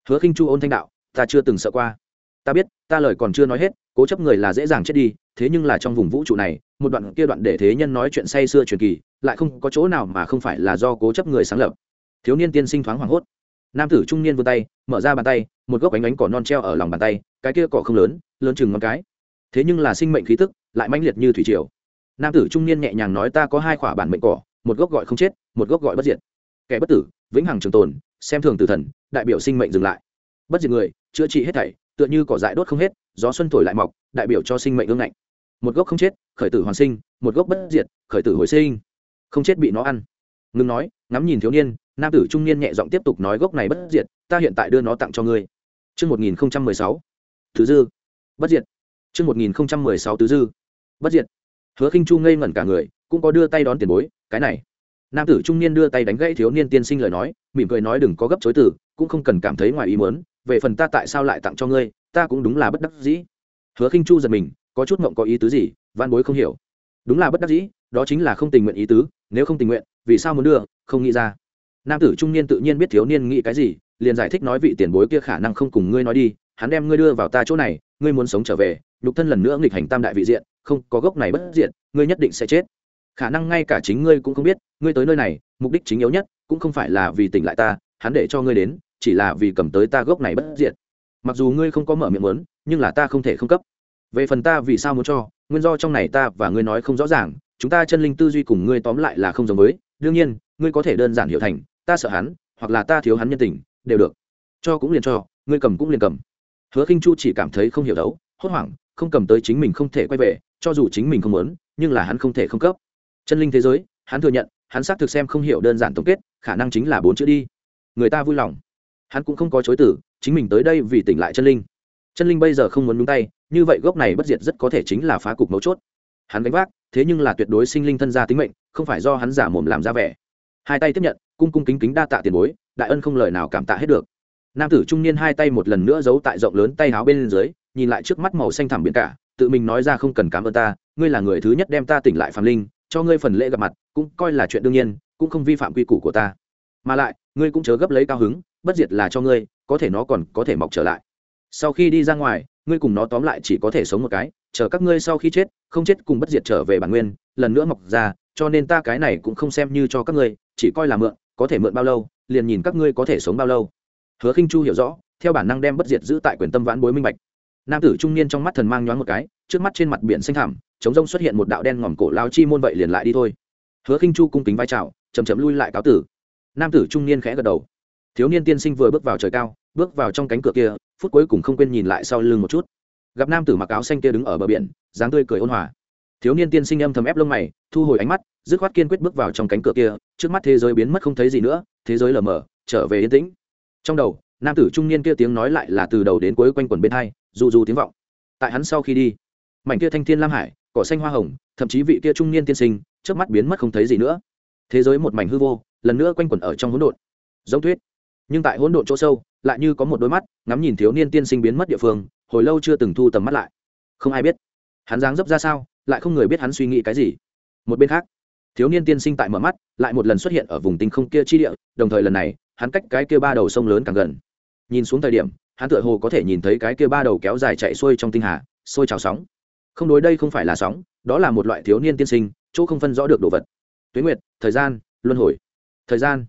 Hứa khinh chu ôn thanh đạo, ta chưa từng sợ qua. Ta biết, ta lời còn chưa nói hết, cố chấp người là dễ dàng chết đi, thế nhưng là trong vùng vũ trụ này, một đoạn kia đoạn để thế nhân nói chuyện say xưa truyền kỳ, lại không có chỗ nào mà không phải là do cố chấp người sáng lập. Thiếu niên tiên sinh thoáng hoảng hốt nam tử trung niên vươn tay, mở ra bàn tay, một gốc ánh ánh cỏ non treo ở lòng bàn tay, cái kia cỏ không lớn lớn chừng ngón cái. Thế nhưng là sinh mệnh khí tức lại mãnh liệt như thủy triều. Nam tử trung niên nhẹ nhàng nói ta có hai khỏa bản mệnh cỏ, một gốc gọi không chết, một gốc gọi bất diệt. Kẻ bất tử, vĩnh hằng trường tồn, xem thường tử thần, đại biểu sinh mệnh dừng lại. Bất diệt người, chữa trị hết thảy, tựa như cỏ dại đốt không hết, gió xuân thổi lại mọc, đại biểu cho sinh mệnh ương ngạnh. Một gốc không chết, khởi tử hoàn sinh, một gốc bất diệt, khởi tử hồi sinh. Không chết bị nó ăn. Ngừng nói, ngắm nhìn thiếu niên nam tử trung niên nhẹ giọng tiếp tục nói gốc này bất diệt ta hiện tại đưa nó tặng cho ngươi Trước 1016, Thứ dư, bất diệt. Trước 1016 tứ dư, bất diệt. Hứa Khinh Chu ngây ngẩn cả người, cũng có đưa tay đón tiền bối, cái này. Nam tử trung niên đưa tay đánh gãy thiếu niên tiên sinh lời nói, mỉm cười nói đừng có gấp chối từ, cũng không cần cảm thấy ngoài ý muốn, về phần ta tại sao lại tặng cho ngươi, ta cũng đúng là bất đắc dĩ. Hứa Khinh Chu giật mình, có chút ngậm có ý tứ gì, Van Bối không hiểu. Đúng là bất đắc dĩ, đó chính là không tình nguyện ý tứ, nếu không tình nguyện, vì sao muốn đưa, không nghĩ ra. Nam tử trung niên tự nhiên biết thiếu niên nghĩ cái gì, liền giải thích nói vị tiền bối kia khả năng không cùng ngươi nói đi, hắn đem ngươi đưa vào ta chỗ này, ngươi muốn sống trở về, nhục thân lần nữa nghịch hành tam đại vị diện, không, có gốc này bất diện, ngươi nhất định sẽ chết. Khả năng ngay cả chính ngươi cũng không biết, ngươi tới nơi này, mục đích chính yếu nhất cũng không phải là vì tỉnh lại ta, hắn để cho ngươi đến, chỉ là vì cầm tới ta gốc này bất diện. Mặc dù ngươi không có mở miệng muốn, nhưng là ta không thể không cấp. Về phần ta vì sao muốn cho, nguyên do trong này ta và ngươi nói không rõ ràng, chúng ta chân linh tư duy cùng ngươi tóm lại là không giống với, đương nhiên, ngươi có thể đơn giản hiểu thành, ta sợ hắn, hoặc là ta thiếu hắn nhân tình, đều được. Cho cũng liền cho, ngươi cầm cũng liền cầm. Hứa khinh chu chỉ cảm thấy không hiểu đấu hốt hoảng không cầm tới chính mình không thể quay về cho dù chính mình không muốn nhưng là hắn không thể không cấp. Chân linh thế giới hắn thừa nhận hắn xác thực xem không hiểu đơn giản tổng kết khả năng chính là bốn chữ đi. Người ta vui lòng. Hắn cũng không có chối tử chính mình tới đây vì tỉnh lại chân linh. Chân linh bây giờ không muốn nhúng tay như vậy gốc này bất diệt rất có thể chính là phá cục mấu chốt. Hắn gánh vác thế nhưng là tuyệt đối sinh linh thân gia tính mệnh không phải do hắn giả mồm làm ra vẻ. Hai tay tiếp nhận cung cung kính kính đa tạ tiền bối, đại ân không lời nào cảm tạ hết được. Nam tử trung niên hai tay một lần nữa giấu tại rộng lớn tay áo bên dưới, nhìn lại trước mắt màu xanh thẳm biển cả, tự mình nói ra không cần cảm ơn ta, ngươi là người thứ nhất đem ta tỉnh lại phạm linh, cho ngươi phần lễ gặp mặt, cũng coi là chuyện đương nhiên, cũng không vi phạm quy củ của ta. Mà lại, ngươi cũng chớ gấp lấy cao hứng, bất diệt là cho ngươi, có thể nó còn có thể mọc trở lại. Sau khi đi ra ngoài, ngươi cùng nó tóm lại chỉ có thể sống một cái, chờ các ngươi sau khi chết, không chết cùng bất diệt trở về bản nguyên, lần nữa mọc ra, cho nên ta cái này cũng không xem như cho các ngươi, chỉ coi là mượn có thể mượn bao lâu, liền nhìn các ngươi có thể sống bao lâu. Hứa khinh chu hiểu rõ, theo bản năng đem bất diệt giữ tại quyền tâm vãn bối minh bạch. Nam tử trung niên trong mắt thần mang nhoáng một cái, trước mắt trên mặt biển xanh thẳm, chống rông xuất hiện một đạo đen ngòm cổ lao chi môn vậy liền lại đi thôi. Hứa khinh chu cung kính vai trào chầm chậm lui lại cáo tử. Nam tử trung niên khẽ gật đầu. Thiếu niên tiên sinh vừa bước vào trời cao, bước vào trong cánh cửa kia, phút cuối cùng không quên nhìn lại sau lưng một chút. Gặp nam tử mặc áo xanh kia đứng ở bờ biển, dáng tươi cười ôn hòa. Thiếu niên tiên sinh âm thầm ép lông mày, thu hồi ánh mắt, dứt khoát kiên quyết bước vào trong cánh cửa kia trước mắt thế giới biến mất không thấy gì nữa, thế giới lờ mờ, trở về yên tĩnh. Trong đầu, nam tử trung niên kia tiếng nói lại là từ đầu đến cuối quanh quần bên hai dù dù tiếng vọng. Tại hắn sau khi đi, mảnh kia thanh thiên lam hải, cỏ xanh hoa hồng, thậm chí vị kia trung niên tiên sinh, trước mắt biến mất không thấy gì nữa. Thế giới một mảnh hư vô, lần nữa quanh quẩn ở trong hỗn độn. Giống thuyết nhưng tại hỗn độn chỗ sâu, lại như có một đôi mắt, ngắm nhìn thiếu niên tiên sinh biến mất địa phương, hồi lâu chưa từng thu tầm mắt lại. Không ai biết, hắn dáng dấp ra sao, lại không người biết hắn suy nghĩ cái gì. Một bên khác thiếu niên tiên sinh tại mở mắt, lại một lần xuất hiện ở vùng tinh không kia chi địa, đồng thời lần này, hắn cách cái kia ba đầu sông lớn càng gần. Nhìn xuống thời điểm, hắn tựa hồ có thể nhìn thấy cái kia ba đầu kéo dài chạy xuôi trong tinh hà, sôi trào sóng. Không đối đây không phải là sóng, đó là một loại thiếu niên tiên sinh, chỗ không phân rõ được đồ vật. Tuyến nguyệt, thời gian, luân hồi. Thời gian.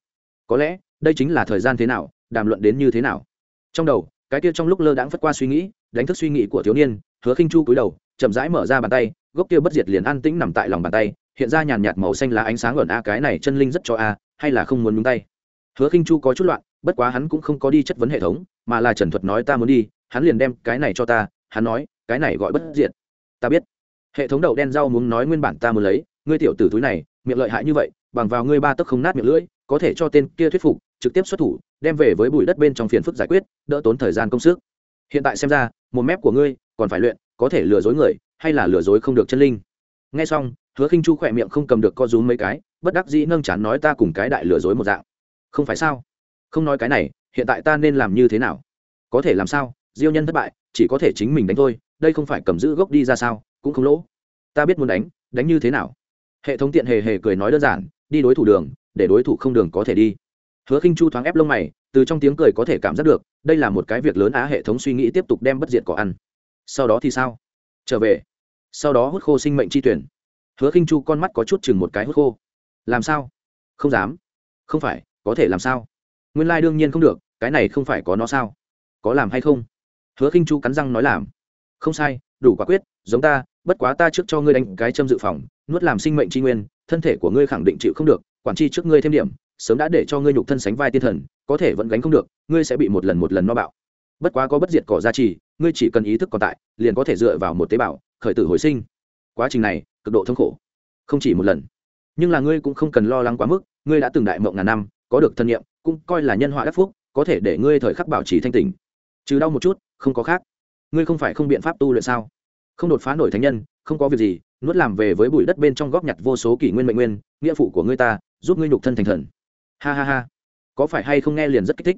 Có lẽ, đây chính là thời gian thế nào, đàm luận đến như thế nào. Trong đầu, cái kia trong lúc lơ đãng phất qua suy nghĩ, đánh thức suy nghĩ của thiếu niên, hứa khinh chu cúi đầu, chậm rãi mở ra bàn tay, gốc kia bất diệt liền an tĩnh nằm tại lòng bàn tay hiện ra nhàn nhạt màu xanh lá ánh sáng ẩn a, cái này chân linh rất cho a, hay là không muốn nhúng tay? Hứa khinh chu có chút loạn, bất quá hắn cũng không có đi chất vấn hệ thống, mà là trần thuật nói ta muốn đi, hắn liền đem cái này cho ta, hắn nói, cái này gọi bất diệt. Ta biết. Hệ thống đậu đen rau muốn nói nguyên bản ta muốn lấy, ngươi tiểu tử túi này, miệng lợi hại như vậy, bằng vào ngươi ba tấc không nát miệng lưỡi, có thể cho tên kia thuyết phục, trực tiếp xuất thủ, đem về với bụi đất bên trong phiền phức giải quyết, đỡ tốn thời gian công sức. Hiện tại xem ra, một mép của ngươi, còn phải luyện, có thể lừa dối người, hay là lừa dối không được chân linh. Nghe xong hứa khinh chu khỏe miệng không cầm được co rúm mấy cái, bất đắc dĩ nâng chán nói ta cùng cái đại lừa dối một dạng. Không phải sao? Không nói cái này, hiện tại ta nên làm như thế nào? Có thể làm sao? Diêu nhân thất bại, chỉ có thể chính mình đánh thôi, đây không phải cầm giữ gốc đi ra sao, cũng không lỗ. Ta biết muốn đánh đánh như thế nào? Hệ thống tiện hề hề cười nói đơn giản, đi đối thủ đường, để đối thủ không đường có thể đi. Hứa khinh chu thoáng ép lông mày, từ trong tiếng cười có thể cảm giác được, đây là một cái việc lớn á, hệ thống suy nghĩ tiếp tục đem bất diệt cỏ ăn. Sau đó thì sao? Trở về. Sau đó hút khô sinh mệnh chi tuyển hứa khinh chu con mắt có chút chừng một cái hút khô. Làm sao? Không dám. Không phải, có thể làm sao? Nguyên lai đương nhiên không được, cái này không phải có nó sao? Có làm hay không? Hứa khinh chu cắn răng nói làm. Không sai, đủ quả quyết, giống ta, bất quá ta trước cho ngươi đánh cái châm dự phòng, nuốt làm sinh mệnh tri nguyên, thân thể của ngươi khẳng định chịu không được, quản tri trước ngươi thêm điểm, sớm đã để cho ngươi nhục thân sánh vai tiên thần, có thể vẫn gánh không được, ngươi sẽ bị một lần một lần no bạo. Bất quá có bất diệt cỏ gia trì, ngươi chỉ cần ý thức còn tại, liền có thể dựa vào một tế bào, khởi tử hồi sinh. Quá trình này cực độ thống khổ. Không chỉ một lần. Nhưng là ngươi cũng không cần lo lắng quá mức, ngươi đã từng đại mộng ngàn năm, có được thân nhiệm cũng coi là nhân họa đắc phúc, có thể để ngươi thời khắc bảo trì thanh tỉnh. Trừ đau một chút, không có khác. Ngươi không phải không biện pháp tu luyện sao? Không đột phá nổi thánh nhân, không có việc gì, nuốt làm về với bụi đất bên trong góp nhặt vô số kỷ nguyên mệnh nguyên, nghĩa phụ của ngươi ta, giúp ngươi nhục thân thành thần. Ha ha ha. Có phải hay không nghe liền rất kích thích?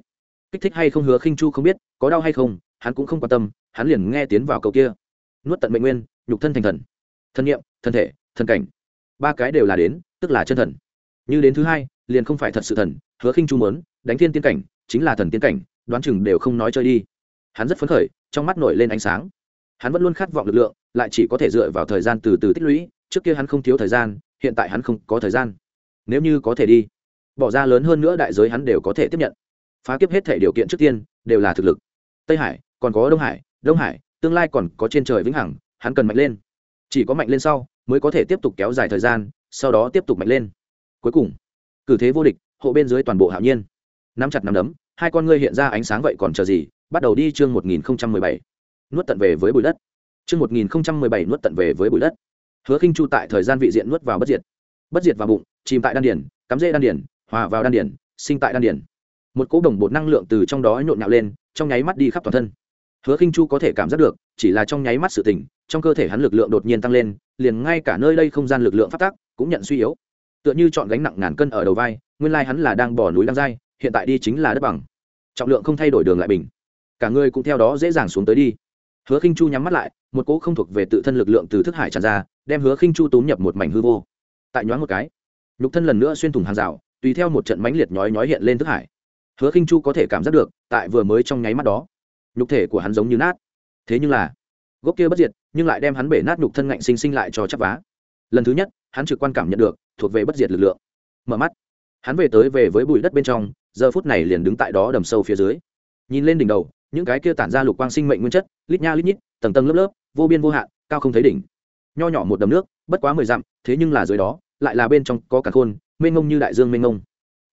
Kích thích hay không hứa khinh chu không biết, có đau hay không, hắn cũng không quan tâm, hắn liền nghe tiến vào câu kia. Nuốt tận mệnh nguyên, nhục thân thành thần thân nhiệm thân thể, thân cảnh. Ba cái đều là đến, tức là chân thần. Như đến thứ hai, liền không phải thật sự thần, hứa khinh chu muốn, đánh thiên tiên cảnh, chính là thần tiên cảnh, đoán chừng đều không nói chơi đi. Hắn rất phấn khởi, trong mắt nổi lên ánh sáng. Hắn vẫn luôn khát vọng lực lượng, lại chỉ có thể dựa vào thời gian từ từ tích lũy, trước kia hắn không thiếu thời gian, hiện tại hắn không có thời gian. Nếu như có thể đi, bỏ ra lớn hơn nữa đại giới hắn đều có thể tiếp nhận. Phá kiếp hết thể điều kiện trước tiên, đều là thực lực. Tây hải, còn có đông hải đông hải, tương lai còn có trên trời vĩnh hằng, hắn cần mạnh lên chỉ có mạnh lên sau, mới có thể tiếp tục kéo dài thời gian, sau đó tiếp tục mạnh lên. Cuối cùng, cử thế vô địch, hộ bên dưới toàn bộ hạo nhiên. Nắm chặt nắm đấm, hai con ngươi hiện ra ánh sáng vậy còn chờ gì, bắt đầu đi chương một nghìn bảy. Nuốt tận về với bụi đất. Chương một nghìn bảy nuốt tận về với bụi đất. Hứa khinh chu tại thời gian vị diện nuốt vào bất diệt. Bất diệt vào bụng, chìm tại đan điển cắm rễ đan điển hòa vào đan điển sinh tại đan điển một cỗ đồng bột năng lượng từ trong đó nhộn nhạo lên, trong nháy mắt đi khắp toàn thân hứa khinh chu có thể cảm giác được, chỉ là trong nháy mắt sự tỉnh, trong cơ thể hắn lực lượng đột nhiên tăng lên, liền ngay cả nơi đây không gian lực lượng phát tác cũng nhận suy yếu. Tựa như chọn gánh nặng ngàn cân ở đầu vai, nguyên lai hắn là đang bỏ núi đang dai hiện tại đi chính là đất bằng. Trọng lượng không thay đổi đường lại bình. Cả người cũng theo đó dễ dàng xuống tới đi. Hứa khinh chu nhắm mắt lại, một cỗ không thuộc về tự thân lực lượng từ thức hải tràn ra, đem hứa khinh chu túm nhập một mảnh hư vô. Tại nhoáng một cái, nhục thân lần nữa xuyên thủng hàng rào, tùy theo một trận mãnh liệt nhói nhói hiện lên thức hải. Hứa khinh chu có thể cảm giác được, tại vừa mới trong nháy mắt đó nhục thể của hắn giống như nát. Thế nhưng là, gốc kia bất diệt, nhưng lại đem hắn bể nát nhục thân ngạnh sinh sinh lại cho chắp vá. Lần thứ nhất, hắn trực quan cảm nhận được, thuộc về bất diệt lực lượng. Mở mắt, hắn về tới về với bụi đất bên trong, giờ phút này liền đứng tại đó đầm sâu phía dưới. Nhìn lên đỉnh đầu, những cái kia tản ra lục quang sinh mệnh nguyên chất, lít nha lít nhít, tầng tầng lớp lớp, vô biên vô hạn, cao không thấy đỉnh. Nho nhỏ một đầm nước, bất quá mười dặm, thế nhưng là dưới đó, lại là bên trong có cả khôn, mênh ngông như đại dương mênh ngông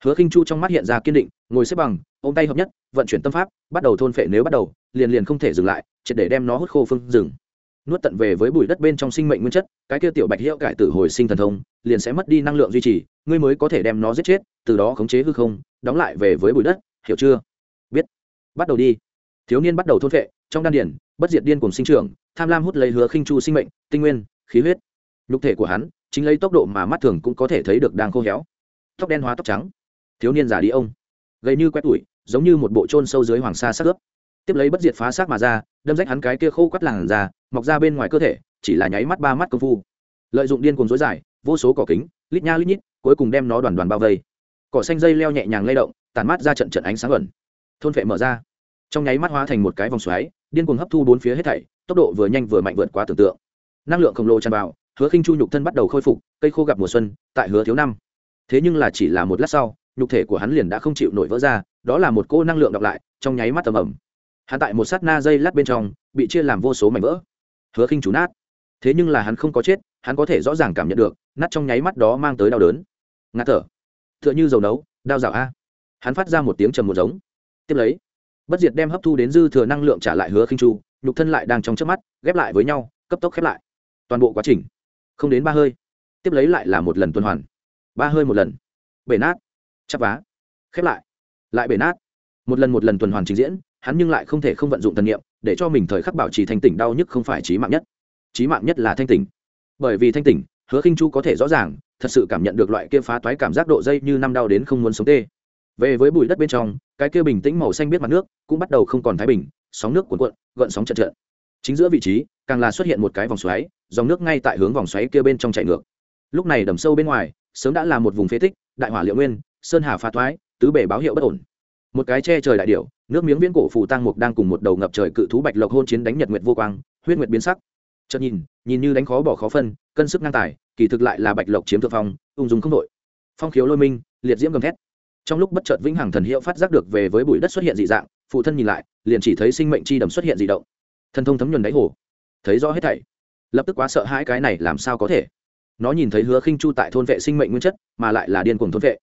hứa khinh chu trong mắt hiện ra kiên định, ngồi xếp bằng, ôm tay hợp nhất, vận chuyển tâm pháp, bắt đầu thôn phệ nếu bắt đầu, liền liền không thể dừng lại, triệt để đem nó hút khô phương rừng nuốt tận về với bụi đất bên trong sinh mệnh nguyên chất, cái kia tiểu bạch hiệu cải tử hồi sinh thần thông, liền sẽ mất đi năng lượng duy trì, ngươi mới có thể đem nó giết chết, từ đó khống chế hư không, đóng lại về với bụi đất, hiểu chưa? Biết. Bắt đầu đi. Thiếu niên bắt đầu thôn phệ, trong đan điển bất diệt điên cùng sinh trưởng, tham lam hút lấy hứa khinh chu sinh mệnh, tinh nguyên, khí huyết. Nhục thể của hắn, chính lấy tốc độ mà mắt thường cũng có thể thấy được đang khô héo. Tóc đen hóa tóc trắng thiếu niên giả đi ông. Gầy như quét tủi giống như một bộ trôn sâu dưới hoàng sa sát ướp. Tiếp lấy bất diệt phá xác mà ra, đâm rách hắn cái kia khô quắt làn ra mọc ra bên ngoài cơ thể, chỉ là nháy mắt ba mắt công phu. Lợi dụng điên cuồng dối dài, vô số cỏ kính, lít nha lít nhít, cuối cùng đem nó đoàn đoàn bao vây. Cỏ xanh dây leo nhẹ nhàng lay động tàn mát ra trận trận ánh sáng ẩn. Thôn vệ mở ra. Trong nháy mắt hóa thành một cái vòng xoáy, điên cuồng hấp thu bốn phía hết thảy, tốc độ vừa nhanh vừa mạnh vượt quá tưởng tượng. Năng lượng khổng lồ tràn vào, hứa khinh chu nhục thân bắt đầu khôi phục, cây khô gặp mùa xuân, tại hứa thiếu năm. Thế nhưng là chỉ là một lát sau nhục thể của hắn liền đã không chịu nổi vỡ ra, đó là một cô năng lượng đọc lại, trong nháy mắt tầm ẩm hắn tại một sát na dây lát bên trong, bị chia làm vô số mảnh vỡ. Hứa khinh chú nát. Thế nhưng là hắn không có chết, hắn có thể rõ ràng cảm nhận được, nát trong nháy mắt đó mang tới đau đớn. Ngạt thở. T h ư ợ n h ư dầu nấu, đau rào a. Hắn phát ra một tiếng trầm một giống. Tiếp lấy, bất diệt đem hấp thu đến dư thừa năng lượng trả lại hứa khinh chu, nhục thân lại đang trong trước mắt, ghép lại với nhau, cấp tốc khép lại. Toàn bộ quá trình, không đến ba hơi. Tiếp lấy lại là một lần tuần hoàn. Ba hơi một lần. Bể nát chắp vá, khép lại lại bể nát. Một lần một lần tuần hoàn trình diễn, hắn nhưng lại không thể không vận dụng thần niệm, để cho mình thời khắc bảo trì thanh tỉnh đau nhức không phải trí mạng nhất. Trí mạng nhất là thanh tỉnh. Bởi vì thanh tỉnh, hứa khinh chu có thể rõ ràng, thật sự cảm nhận được loại kia phá toái cảm giác độ dây như năm đau đến không muốn sống tê. Về với bụi đất bên trong, cái kia bình tĩnh màu xanh biết mặt nước cũng bắt đầu không còn thái bình, sóng nước cuộn cuộn, gợn sóng chật chật chính giữa vị trí, càng là xuất hiện một cái vòng xoáy, dòng nước ngay tại hướng vòng xoáy kia bên trong chạy ngược. Lúc này đầm sâu bên ngoài, sớm đã là một vùng phế tích, đại hỏa liệu nguyên sơn hà phá thoái, tứ bể báo hiệu bất ổn. Một cái che trời đại điệu nước miếng viễn cổ phù tăng mục đang cùng một đầu ngập trời cự thú bạch lộc hôn chiến đánh nhật nguyệt vô quang, huyết nguyệt biến sắc. Chợt nhìn nhìn như đánh khó bỏ khó phân, cân sức ngang tài, kỳ thực lại là bạch lộc chiếm thượng phong, ung dung không đội. Phong khiếu lôi minh, liệt diễm gầm thét. Trong lúc bất chợt vĩnh hằng thần hiệu phát giác được về với bụi đất xuất hiện dị dạng, phụ thân nhìn lại, liền chỉ thấy sinh mệnh chi đầm xuất hiện dị động. Thần thông thấm nhuần đáy hồ. Thấy rõ hết thảy. Lập tức quá sợ hãi cái này làm sao có thể? Nó nhìn thấy hứa khinh chu tại thôn vệ sinh mệnh nguyên chất, mà lại là điên cuồng thôn vệ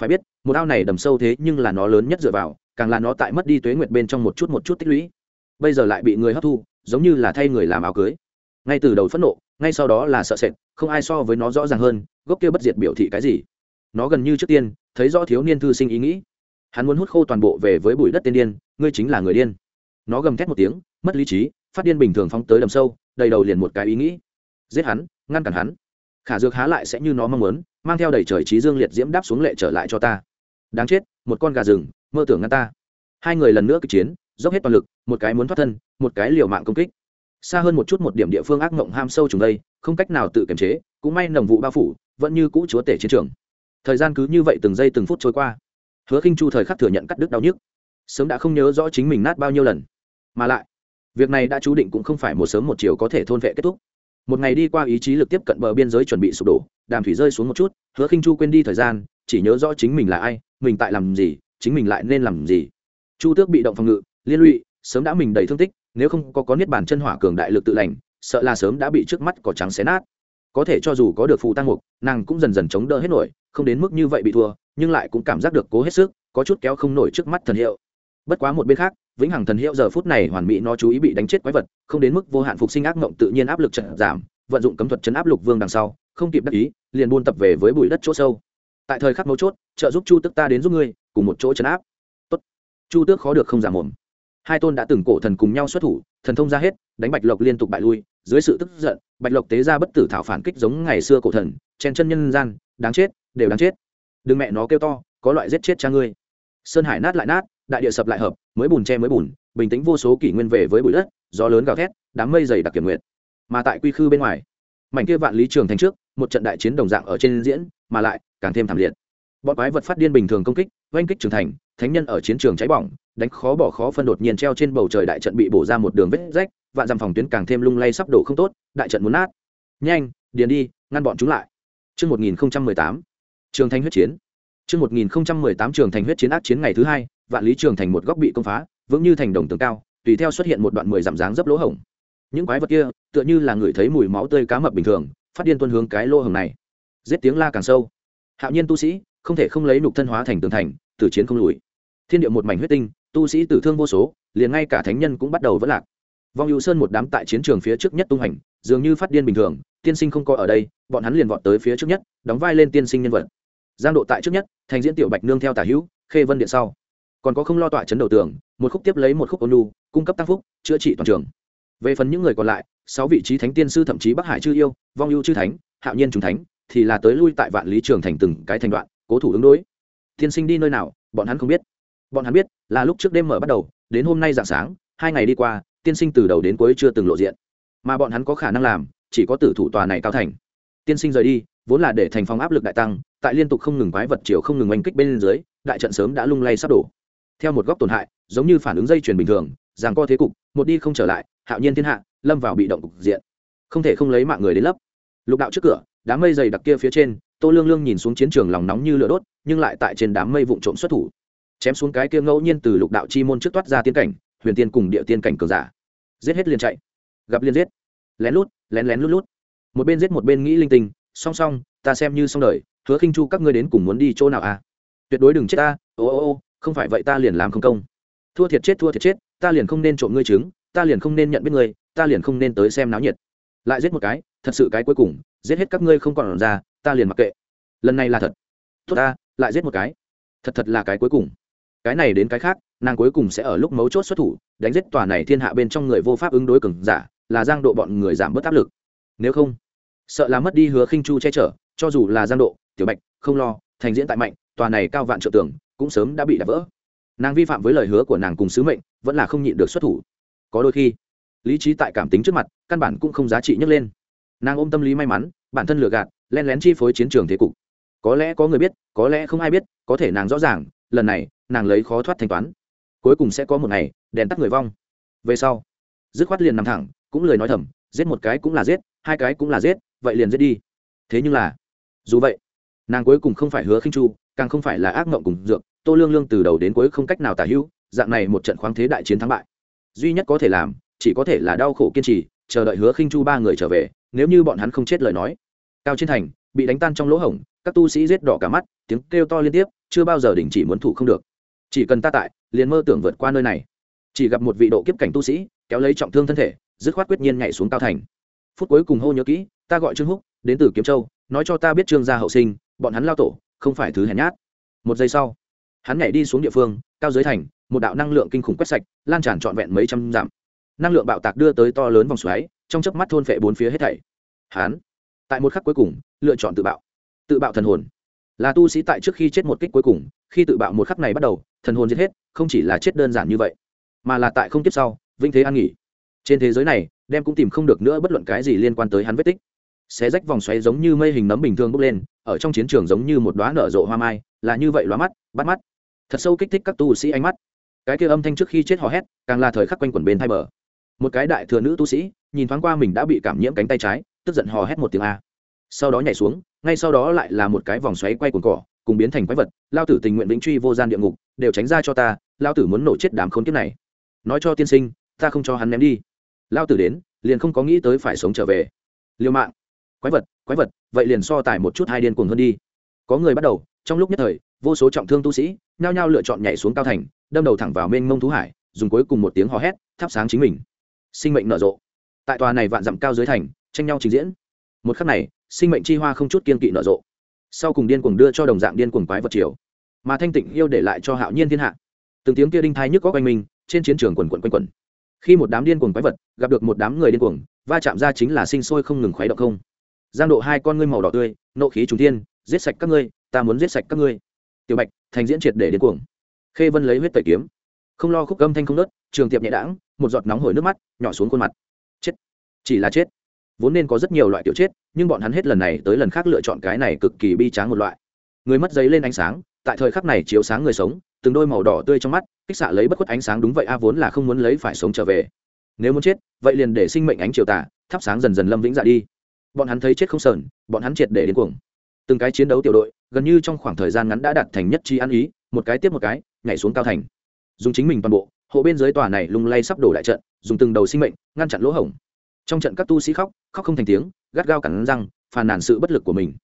phải biết, một ao này đầm sâu thế nhưng là nó lớn nhất dựa vào, càng là nó tại mất đi tuế nguyệt bên trong một chút một chút tích lũy. Bây giờ lại bị người hấp thu, giống như là thay người làm áo cưới. Ngay từ đầu phẫn nộ, ngay sau đó là sợ sệt, không ai so với nó rõ ràng hơn, gốc kia bất diệt biểu thị cái gì? Nó gần như trước tiên, thấy rõ thiếu niên thư sinh ý nghĩ. Hắn muốn hút khô toàn bộ về với bụi đất tiên điên, ngươi chính là người điên. Nó gầm thét một tiếng, mất lý trí, phát điên bình thường phóng tới đầm sâu, đầy đầu liền một cái ý nghĩ. Giết hắn, ngăn cản hắn. Khả dược há lại sẽ như nó mong muốn mang theo đầy trời trí dương liệt diễm đáp xuống lệ trở lại cho ta. Đáng chết, một con gà rừng, mơ tưởng ngăn ta. Hai người lần nữa kịch chiến, dốc hết toàn lực, một cái muốn thoát thân, một cái liều mạng công kích. Xa hơn một chút một điểm địa phương ác mộng ham sâu trùng đây, không cách nào tự kiềm chế, cũng may nồng vụ bao phủ, vẫn như cũ chúa tể chiến trường. Thời gian cứ như vậy từng giây từng phút trôi qua. Hứa khinh chu thời khắc thừa nhận cắt đứt đau nhức. Sớm đã không nhớ rõ chính mình nát bao nhiêu lần. Mà lại, việc này đã chú định cũng không phải một sớm một chiều có thể thôn vệ kết thúc một ngày đi qua ý chí lực tiếp cận bờ biên giới chuẩn bị sụp đổ, đàm thủy rơi xuống một chút, hứa khinh chu quên đi thời gian, chỉ nhớ rõ chính mình là ai, mình tại làm gì, chính mình lại nên làm gì. Chu tước bị động phòng ngự, liên lụy, sớm đã mình đầy thương tích, nếu không có có niết bàn chân hỏa cường đại lực tự lành, sợ là sớm đã bị trước mắt cỏ trắng xé nát. Có thể cho dù có được phù tăng mục, nàng cũng dần dần chống đỡ hết nổi, không đến mức như vậy bị thua, nhưng lại cũng cảm giác được cố hết sức, có chút kéo không nổi trước mắt thần hiệu. Bất quá một bên khác vĩnh hằng thần hiệu giờ phút này hoàn mỹ nó chú ý bị đánh chết quái vật, không đến mức vô hạn phục sinh ác mộng tự nhiên áp lực trận giảm, vận dụng cấm thuật chấn áp lục vương đằng sau, không kịp đắc ý, liền buôn tập về với bụi đất chỗ sâu. Tại thời khắc mấu chốt, trợ giúp chu tức ta đến giúp ngươi, cùng một chỗ chấn áp. Tốt. chu tước khó được không giả mồm. Hai tôn đã từng cổ thần cùng nhau xuất thủ, thần thông ra hết, đánh bạch lộc liên tục bại lui, dưới sự tức giận, bạch lộc tế ra bất tử thảo phản kích giống ngày xưa cổ thần, chen chân nhân gian, đáng chết, đều đáng chết. Đừng mẹ nó kêu to, có loại giết chết cha ngươi. Sơn hải nát lại nát đại địa sập lại hợp mới bùn che mới bùn bình tĩnh vô số kỷ nguyên về với bụi đất gió lớn gào thét đám mây dày đặc kiểm nguyện mà tại quy khư bên ngoài mảnh kia vạn lý trường thành trước một trận đại chiến đồng dạng ở trên diễn mà lại càng thêm thảm liệt. Bọn quái vật phát điên bình thường công kích oanh kích trường thành thánh nhân ở chiến trường cháy bỏng đánh khó bỏ khó phân đột nhiên treo trên bầu trời đại trận bị bổ ra một đường vết rách vạn dằm phòng tuyến càng thêm lung lay sắp đổ không tốt đại trận muốn nát. Nhanh điền đi ngăn bọn chúng lại. Trước 1018, trường Thanh huyết chiến. Trước 1018 trường thành huyết chiến ác chiến ngày thứ hai, vạn lý trường thành một góc bị công phá, vững như thành đồng tường cao, tùy theo xuất hiện một đoạn mười dặm dáng dấp lỗ hổng. Những quái vật kia, tựa như là người thấy mùi máu tươi cá mập bình thường, phát điên tuân hướng cái lỗ hổng này. Giết tiếng la càng sâu. Hạo nhiên tu sĩ, không thể không lấy nục thân hóa thành tường thành, tử chiến không lùi. Thiên địa một mảnh huyết tinh, tu sĩ tử thương vô số, liền ngay cả thánh nhân cũng bắt đầu vỡ lạc. Vong Hữu Sơn một đám tại chiến trường phía trước nhất tung hành, dường như phát điên bình thường, tiên sinh không có ở đây, bọn hắn liền vọt tới phía trước nhất, đóng vai lên tiên sinh nhân vật giang độ tại trước nhất, thành diễn tiểu bạch nương theo tả hữu, khê vân điện sau. Còn có không lo tọa chấn đầu tường, một khúc tiếp lấy một khúc ôn lu cung cấp tăng phúc, chữa trị toàn trường. Về phần những người còn lại, sáu vị trí thánh tiên sư thậm chí bắc hải chư yêu, vong ưu chư thánh, hạo nhiên trùng thánh, thì là tới lui tại vạn lý trường thành từng cái thành đoạn, cố thủ ứng đối. Tiên sinh đi nơi nào, bọn hắn không biết. Bọn hắn biết là lúc trước đêm mở bắt đầu, đến hôm nay dạng sáng, hai ngày đi qua, tiên sinh từ đầu đến cuối chưa từng lộ diện. Mà bọn hắn có khả năng làm, chỉ có tử thủ tòa này cao thành. Tiên sinh rời đi vốn là để thành phong áp lực đại tăng, tại liên tục không ngừng quái vật chiều không ngừng oanh kích bên dưới, đại trận sớm đã lung lay sắp đổ. Theo một góc tổn hại, giống như phản ứng dây chuyền bình thường, rằng co thế cục, một đi không trở lại, hạo nhiên thiên hạ, lâm vào bị động cục diện. Không thể không lấy mạng người đến lấp. Lục đạo trước cửa, đám mây dày đặc kia phía trên, tô lương lương nhìn xuống chiến trường lòng nóng như lửa đốt, nhưng lại tại trên đám mây vụn trộm xuất thủ. Chém xuống cái kia ngẫu nhiên từ lục đạo chi môn trước toát ra tiên cảnh, huyền tiên cùng địa tiên cảnh cường giả. Giết hết liền chạy. Gặp liền giết. Lén lút, lén lén lút lút. Một bên giết một bên nghĩ linh tinh song song, ta xem như xong đời, hứa khinh chu các ngươi đến cùng muốn đi chỗ nào à? Tuyệt đối đừng chết ta, ô ô ô, không phải vậy ta liền làm không công. Thua thiệt chết, thua thiệt chết, ta liền không nên trộm ngươi trứng, ta liền không nên nhận biết ngươi, ta liền không nên tới xem náo nhiệt. Lại giết một cái, thật sự cái cuối cùng, giết hết các ngươi không còn ra, ta liền mặc kệ. Lần này là thật. Tốt ta, lại giết một cái. Thật thật là cái cuối cùng. Cái này đến cái khác, nàng cuối cùng sẽ ở lúc mấu chốt xuất thủ, đánh giết tòa này thiên hạ bên trong người vô pháp ứng đối cường giả, là giang độ bọn người giảm bớt áp lực. Nếu không sợ là mất đi hứa khinh chu che chở, cho dù là giang độ, tiểu bạch, không lo, thành diễn tại mạnh, tòa này cao vạn trợ tưởng cũng sớm đã bị đập vỡ. Nàng vi phạm với lời hứa của nàng cùng sứ mệnh, vẫn là không nhịn được xuất thủ. Có đôi khi, lý trí tại cảm tính trước mặt, căn bản cũng không giá trị nhấc lên. Nàng ôm tâm lý may mắn, bản thân lừa gạt, len lén chi phối chiến trường thế cục. Có lẽ có người biết, có lẽ không ai biết, có thể nàng rõ ràng, lần này, nàng lấy khó thoát thanh toán. Cuối cùng sẽ có một ngày, đèn tắt người vong. Về sau, dứt khoát liền nằm thẳng, cũng lời nói thầm, giết một cái cũng là giết, hai cái cũng là giết vậy liền giết đi. Thế nhưng là, dù vậy, nàng cuối cùng không phải hứa khinh chu, càng không phải là ác mộng cùng dược, tô lương lương từ đầu đến cuối không cách nào tả hữu, dạng này một trận khoáng thế đại chiến thắng bại. Duy nhất có thể làm, chỉ có thể là đau khổ kiên trì, chờ đợi hứa khinh chu ba người trở về, nếu như bọn hắn không chết lời nói. Cao trên thành, bị đánh tan trong lỗ hổng, các tu sĩ giết đỏ cả mắt, tiếng kêu to liên tiếp, chưa bao giờ đình chỉ muốn thủ không được. Chỉ cần ta tại, liền mơ tưởng vượt qua nơi này. Chỉ gặp một vị độ kiếp cảnh tu sĩ, kéo lấy trọng thương thân thể, dứt khoát quyết nhiên nhảy xuống cao thành. Phút cuối cùng hô nhớ kỹ ta gọi trương húc đến từ kiếm châu nói cho ta biết trương gia hậu sinh bọn hắn lao tổ không phải thứ hèn nhát một giây sau hắn nhảy đi xuống địa phương cao dưới thành một đạo năng lượng kinh khủng quét sạch lan tràn trọn vẹn mấy trăm dặm năng lượng bạo tạc đưa tới to lớn vòng xoáy trong chớp mắt thôn phệ bốn phía hết thảy hắn tại một khắc cuối cùng lựa chọn tự bạo tự bạo thần hồn là tu sĩ tại trước khi chết một kích cuối cùng khi tự bạo một khắc này bắt đầu thần hồn giết hết không chỉ là chết đơn giản như vậy mà là tại không tiếp sau vinh thế an nghỉ trên thế giới này đem cũng tìm không được nữa bất luận cái gì liên quan tới hắn vết tích xé rách vòng xoáy giống như mây hình nấm bình thường bốc lên, ở trong chiến trường giống như một đoá nở rộ hoa mai, là như vậy lóa mắt, bắt mắt. Thật sâu kích thích các tu sĩ ánh mắt. Cái kia âm thanh trước khi chết hò hét, càng là thời khắc quanh quẩn bên thay bờ. Một cái đại thừa nữ tu sĩ, nhìn thoáng qua mình đã bị cảm nhiễm cánh tay trái, tức giận hò hét một tiếng a. Sau đó nhảy xuống, ngay sau đó lại là một cái vòng xoáy quay cuồng cỏ, cùng biến thành quái vật, lao tử tình nguyện vĩnh truy vô gian địa ngục, đều tránh ra cho ta, lao tử muốn nổ chết đám khốn kiếp này. Nói cho tiên sinh, ta không cho hắn ném đi. Lao tử đến, liền không có nghĩ tới phải sống trở về. Liều mạng quái vật quái vật, vậy liền so tài một chút hai điên cuồng hơn đi. Có người bắt đầu, trong lúc nhất thời, vô số trọng thương tu sĩ, nhao nhao lựa chọn nhảy xuống cao thành, đâm đầu thẳng vào mênh mông thú hải, dùng cuối cùng một tiếng hò hét, thắp sáng chính mình. Sinh mệnh nở rộ. Tại tòa này vạn dặm cao dưới thành, tranh nhau trình diễn. Một khắc này, sinh mệnh chi hoa không chút kiên kỵ nở rộ. Sau cùng điên cuồng đưa cho đồng dạng điên cuồng quái vật chiều mà thanh tịnh yêu để lại cho hạo nhiên thiên hạ. Từng tiếng kia đinh thai nhức có quanh mình, trên chiến trường quần quần quanh quẩn. Khi một đám điên cuồng quái vật gặp được một đám người điên cuồng, va chạm ra chính là sinh sôi không ngừng khuấy động không giang độ hai con ngươi màu đỏ tươi, nộ khí trùng thiên, giết sạch các ngươi, ta muốn giết sạch các ngươi. Tiểu bạch, thành diễn triệt để điên cuồng. Khê vân lấy huyết tẩy kiếm. Không lo khúc âm thanh không nớt, trường tiệp nhẹ đãng, một giọt nóng hổi nước mắt, nhỏ xuống khuôn mặt. Chết. Chỉ là chết. Vốn nên có rất nhiều loại kiểu chết, nhưng bọn hắn hết lần này tới lần khác lựa chọn cái này cực kỳ bi tráng một loại. Người mất giấy lên ánh sáng, tại thời khắc này chiếu sáng người sống, từng đôi màu đỏ tươi trong mắt, kích xạ lấy bất khuất ánh sáng đúng vậy a, vốn là không muốn lấy phải sống trở về. Nếu muốn chết, vậy liền để sinh mệnh ánh chiều tả thắp sáng dần dần lâm vĩnh dạ đi bọn hắn thấy chết không sờn, bọn hắn triệt để đến cuồng. Từng cái chiến đấu tiểu đội, gần như trong khoảng thời gian ngắn đã đạt thành nhất trí ăn ý, một cái tiếp một cái, nhảy xuống cao thành. Dùng chính mình toàn bộ, hộ bên dưới tòa này lung lay sắp đổ đại trận, dùng từng đầu sinh mệnh, ngăn chặn lỗ hổng. Trong trận các tu sĩ khóc khóc không thành tiếng, gắt gao cản răng, phàn nàn sự bất lực của mình.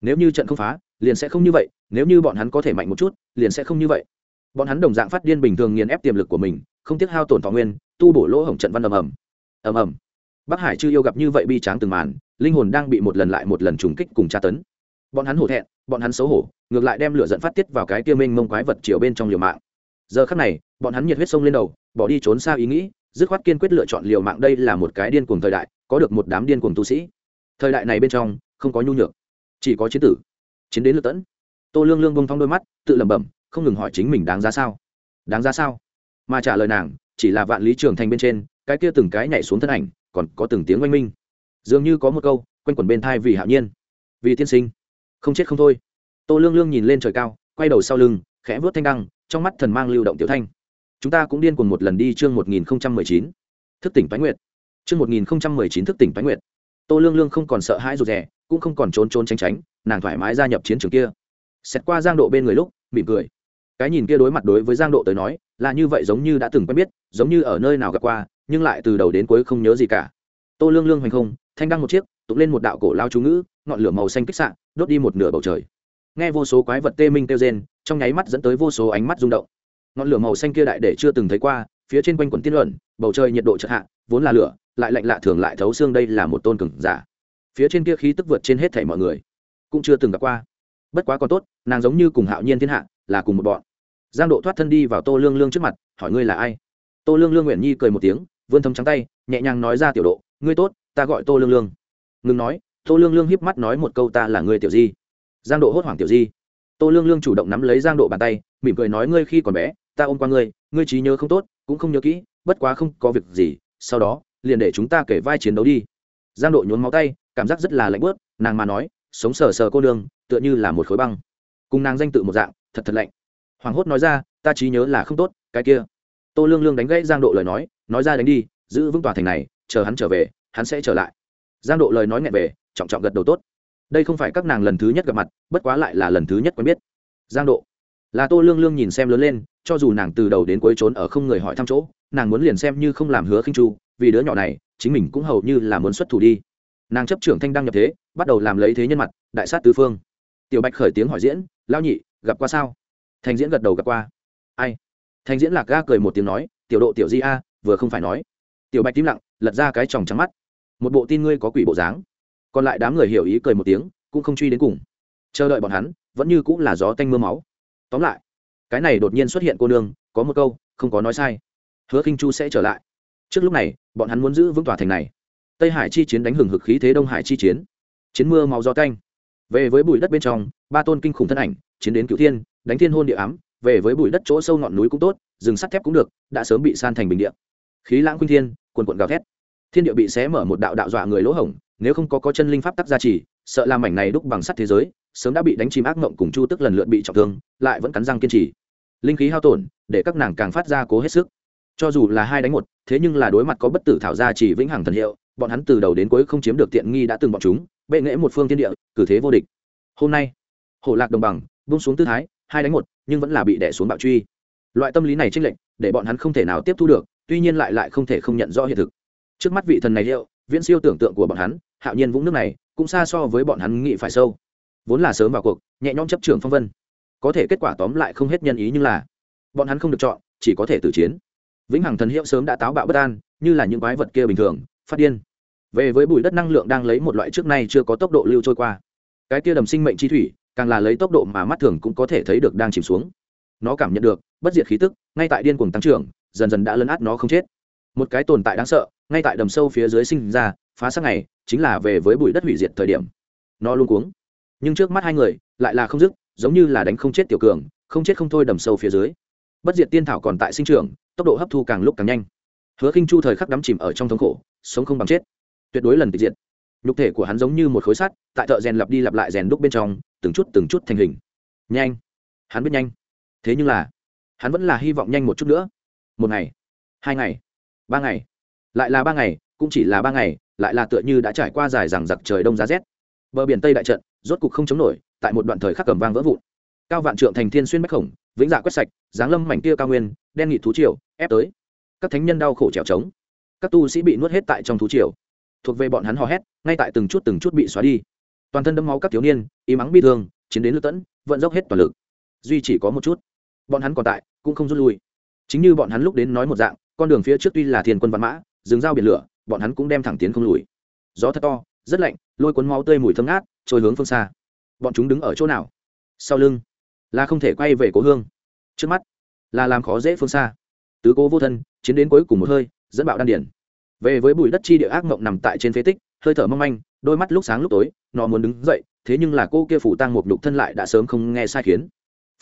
Nếu như trận không phá, liền sẽ không như vậy, nếu như bọn hắn có thể mạnh một chút, liền sẽ không như vậy. Bọn hắn đồng dạng phát điên bình thường nghiền ép tiềm lực của mình, không tiếc hao tổn thọ nguyên, tu bổ lỗ hổng trận văn ầm ầm. Ầm ầm. Bắc hải chưa yêu gặp như vậy bi tráng từng màn linh hồn đang bị một lần lại một lần trùng kích cùng tra tấn. Bọn hắn hổ thẹn, bọn hắn xấu hổ, ngược lại đem lửa dẫn phát tiết vào cái kia mênh mông quái vật chiều bên trong liều mạng. Giờ khắc này, bọn hắn nhiệt huyết sông lên đầu, bỏ đi trốn xa ý nghĩ, dứt khoát kiên quyết lựa chọn liều mạng đây là một cái điên cuồng thời đại, có được một đám điên cuồng tu sĩ. Thời đại này bên trong, không có nhu nhược, chỉ có chiến tử, chiến đến lựa tẫn. Tô lương lương bông thong đôi mắt, tự lẩm bẩm, không ngừng hỏi chính mình đáng giá sao? Đáng giá sao? Mà trả lời nàng, chỉ là vạn lý trường thành bên trên, cái kia từng cái nhảy xuống thân ảnh, còn có từng tiếng oanh minh dường như có một câu, quanh quẩn bên thai vì hạo nhiên, vì tiên sinh. Không chết không thôi. Tô lương lương nhìn lên trời cao, quay đầu sau lưng, khẽ vớt thanh đăng, trong mắt thần mang lưu động tiểu thanh. Chúng ta cũng điên cùng một lần đi chương một nghìn chín. Thức tỉnh toái nguyệt. Chương một nghìn chín thức tỉnh toái nguyệt. Tô lương lương không còn sợ hãi rụt rè, cũng không còn trốn trốn tránh tránh, nàng thoải mái gia nhập chiến trường kia. Xét qua giang độ bên người lúc, mỉm cười. Cái nhìn kia đối mặt đối với giang độ tới nói, là như vậy giống như đã từng quen biết, giống như ở nơi nào gặp qua, nhưng lại từ đầu đến cuối không nhớ gì cả. Tô lương lương hoành không thanh đăng một chiếc tụng lên một đạo cổ lao chú ngữ, ngọn lửa màu xanh kích sạn đốt đi một nửa bầu trời. Nghe vô số quái vật tê minh kêu rên, trong nháy mắt dẫn tới vô số ánh mắt rung động. Ngọn lửa màu xanh kia đại để chưa từng thấy qua, phía trên quanh quần tiên luận, bầu trời nhiệt độ chợt hạ, vốn là lửa, lại lạnh lạ thường lại thấu xương đây là một tôn cường giả. Phía trên kia khí tức vượt trên hết thảy mọi người, cũng chưa từng gặp qua. Bất quá còn tốt, nàng giống như cùng hạo nhiên thiên hạ, là cùng một bọn. Giang độ thoát thân đi vào tô lương lương trước mặt, hỏi ngươi là ai? Tô lương lương nguyện nhi cười một tiếng, vươn thấm trắng tay, nhẹ nhàng nói ra tiểu độ, ngươi tốt ta gọi tô lương lương. Ngừng nói tô lương lương hiếp mắt nói một câu ta là người tiểu di. Giang độ hốt hoảng tiểu di. Tô lương lương chủ động nắm lấy giang độ bàn tay mỉm cười nói ngươi khi còn bé ta ôm qua ngươi ngươi trí nhớ không tốt cũng không nhớ kỹ bất quá không có việc gì sau đó liền để chúng ta kể vai chiến đấu đi. Giang độ nhốn máu tay cảm giác rất là lạnh bớt nàng mà nói sống sờ sờ cô đường, tựa như là một khối băng. Cùng nàng danh tự một dạng thật thật lạnh. Hoàng hốt nói ra ta trí nhớ là không tốt cái kia. Tô lương lương đánh gãy giang độ lời nói nói ra đánh đi giữ vững tòa thành này chờ hắn trở về hắn sẽ trở lại. Giang độ lời nói nghẹn về, trọng trọng gật đầu tốt. Đây không phải các nàng lần thứ nhất gặp mặt, bất quá lại là lần thứ nhất quen biết. Giang độ. Là tô lương lương nhìn xem lớn lên, cho dù nàng từ đầu đến cuối trốn ở không người hỏi thăm chỗ, nàng muốn liền xem như không làm hứa khinh chu, vì đứa nhỏ này, chính mình cũng hầu như là muốn xuất thủ đi. Nàng chấp trưởng thanh đăng nhập thế, bắt đầu làm lấy thế nhân mặt, đại sát tứ phương. Tiểu bạch khởi tiếng hỏi diễn lao nhị, gặp qua sao? Thành diễn gật đầu gặp qua. Ai? Thành diễn lạc ga cười một tiếng nói, tiểu độ, tiểu di a, vừa không phải nói. Tiểu bạch im lặng, lật ra cái tròng trắng mắt một bộ tin ngươi có quỷ bộ dáng. Còn lại đám người hiểu ý cười một tiếng, cũng không truy đến cùng. Chờ đợi bọn hắn, vẫn như cũng là gió tanh m ư a máu. Tóm lại, cái này đột nhiên xuất hiện cô nương, có một câu, không có nói sai. Hứa khinh chu sẽ trở lại. Trước lúc này, bọn hắn muốn giữ vững tòa thành này. Tây hải chi chiến đánh hừng hực khí thế đông hải chi chiến. Chiến mưa máu gió canh về với bụi đất bên trong, ba tôn kinh khủng thân ảnh, chiến đến cựu thiên, đánh thiên hôn địa ám, về với bụi đất chỗ sâu ngọn núi cũng tốt, rừng sắt thép cũng được, đã sớm bị san thành bình địa. Khí lãng khuynh thiên, quần quận gào thét thiên địa bị xé mở một đạo đạo dọa người lỗ hổng, nếu không có có chân linh pháp tắc gia trì, sợ làm mảnh này đúc bằng sắt thế giới, sớm đã bị đánh chìm ác mộng cùng chu tức lần lượt bị trọng thương, lại vẫn cắn răng kiên trì. Linh khí hao tổn, để các nàng càng phát ra cố hết sức. Cho dù là hai đánh một, thế nhưng là đối mặt có bất tử thảo gia trì vĩnh hằng thần hiệu, bọn hắn từ đầu đến cuối không chiếm được tiện nghi đã từng bọn chúng, bệ nghễ một phương thiên địa, cử thế vô địch. Hôm nay, hổ lạc đồng bằng bung xuống tư thái, hai đánh một, nhưng vẫn là bị đẻ xuống bạo truy. Loại tâm lý này tranh lệch, để bọn hắn không thể nào tiếp thu được, tuy nhiên lại lại không thể không nhận rõ hiện thực trước mắt vị thần này liệu, viễn siêu tưởng tượng của bọn hắn, hạo nhiên vũng nước này, cũng xa so với bọn hắn nghĩ phải sâu. Vốn là sớm vào cuộc, nhẹ nhõm chấp trường phong vân. Có thể kết quả tóm lại không hết nhân ý nhưng là, bọn hắn không được chọn, chỉ có thể tử chiến. Vĩnh hằng thần hiệu sớm đã táo bạo bất an, như là những quái vật kia bình thường, phát điên. Về với bụi đất năng lượng đang lấy một loại trước nay chưa có tốc độ lưu trôi qua. Cái kia đầm sinh mệnh chi thủy, càng là lấy tốc độ mà mắt thường cũng có thể thấy được đang chìm xuống. Nó cảm nhận được bất diệt khí tức, ngay tại điên cuồng tăng trưởng, dần dần đã lấn át nó không chết. Một cái tồn tại đáng sợ ngay tại đầm sâu phía dưới sinh ra, phá sắc này chính là về với bụi đất hủy diệt thời điểm. Nó luôn cuống. Nhưng trước mắt hai người lại là không dứt, giống như là đánh không chết tiểu cường, không chết không thôi đầm sâu phía dưới. Bất diệt tiên thảo còn tại sinh trưởng, tốc độ hấp thu càng lúc càng nhanh. Hứa khinh chu thời khắc đắm chìm ở trong thống khổ, sống không bằng chết. Tuyệt đối lần tịch diệt. Nhục thể của hắn giống như một khối sắt, tại thợ rèn lặp đi lặp lại rèn đúc bên trong, từng chút từng chút thành hình. Nhanh. Hắn biết nhanh. Thế nhưng là, hắn vẫn là hy vọng nhanh một chút nữa. Một ngày, hai ngày, ba ngày lại là ba ngày, cũng chỉ là ba ngày, lại là tựa như đã trải qua dài rằng giặc trời đông giá rét. Bờ biển tây đại trận, rốt cục không chống nổi, tại một đoạn thời khắc cầm vang vỡ vụn. Cao vạn trượng thành thiên xuyên bách khổng vĩnh dạ quét sạch giáng lâm mảnh kia cao nguyên, đen nghị thú triều, ép tới. Các thánh nhân đau khổ trèo trống. Các tu sĩ bị nuốt hết tại trong thú triều. Thuộc về bọn hắn hò hét, ngay tại từng chút từng chút bị xóa đi. Toàn thân đâm máu các thiếu niên, im mắng bi thương, chiến đến lượt tẫn, vận dốc hết toàn lực. Duy chỉ có một chút. Bọn hắn còn tại, cũng không rút lui. Chính như bọn hắn lúc đến nói một dạng, con đường phía trước tuy là thiên quân văn mã rừng dao biển lửa, bọn hắn cũng đem thẳng tiến không lùi. Gió thật to, rất lạnh, lôi cuốn máu tươi mùi thơm ngát, trôi hướng phương xa. Bọn chúng đứng ở chỗ nào? Sau lưng. Là không thể quay về cố hương. Trước mắt, là làm khó dễ phương xa. Tứ cố vô thân, chiến đến cuối cùng một hơi, dẫn bạo đan điển về với bụi đất chi địa ác mộng nằm tại trên phế tích, hơi thở mong manh, đôi mắt lúc sáng lúc tối nó muốn đứng dậy, thế nhưng là cô kia phủ tăng một nhục thân lại đã sớm không nghe sai khiến.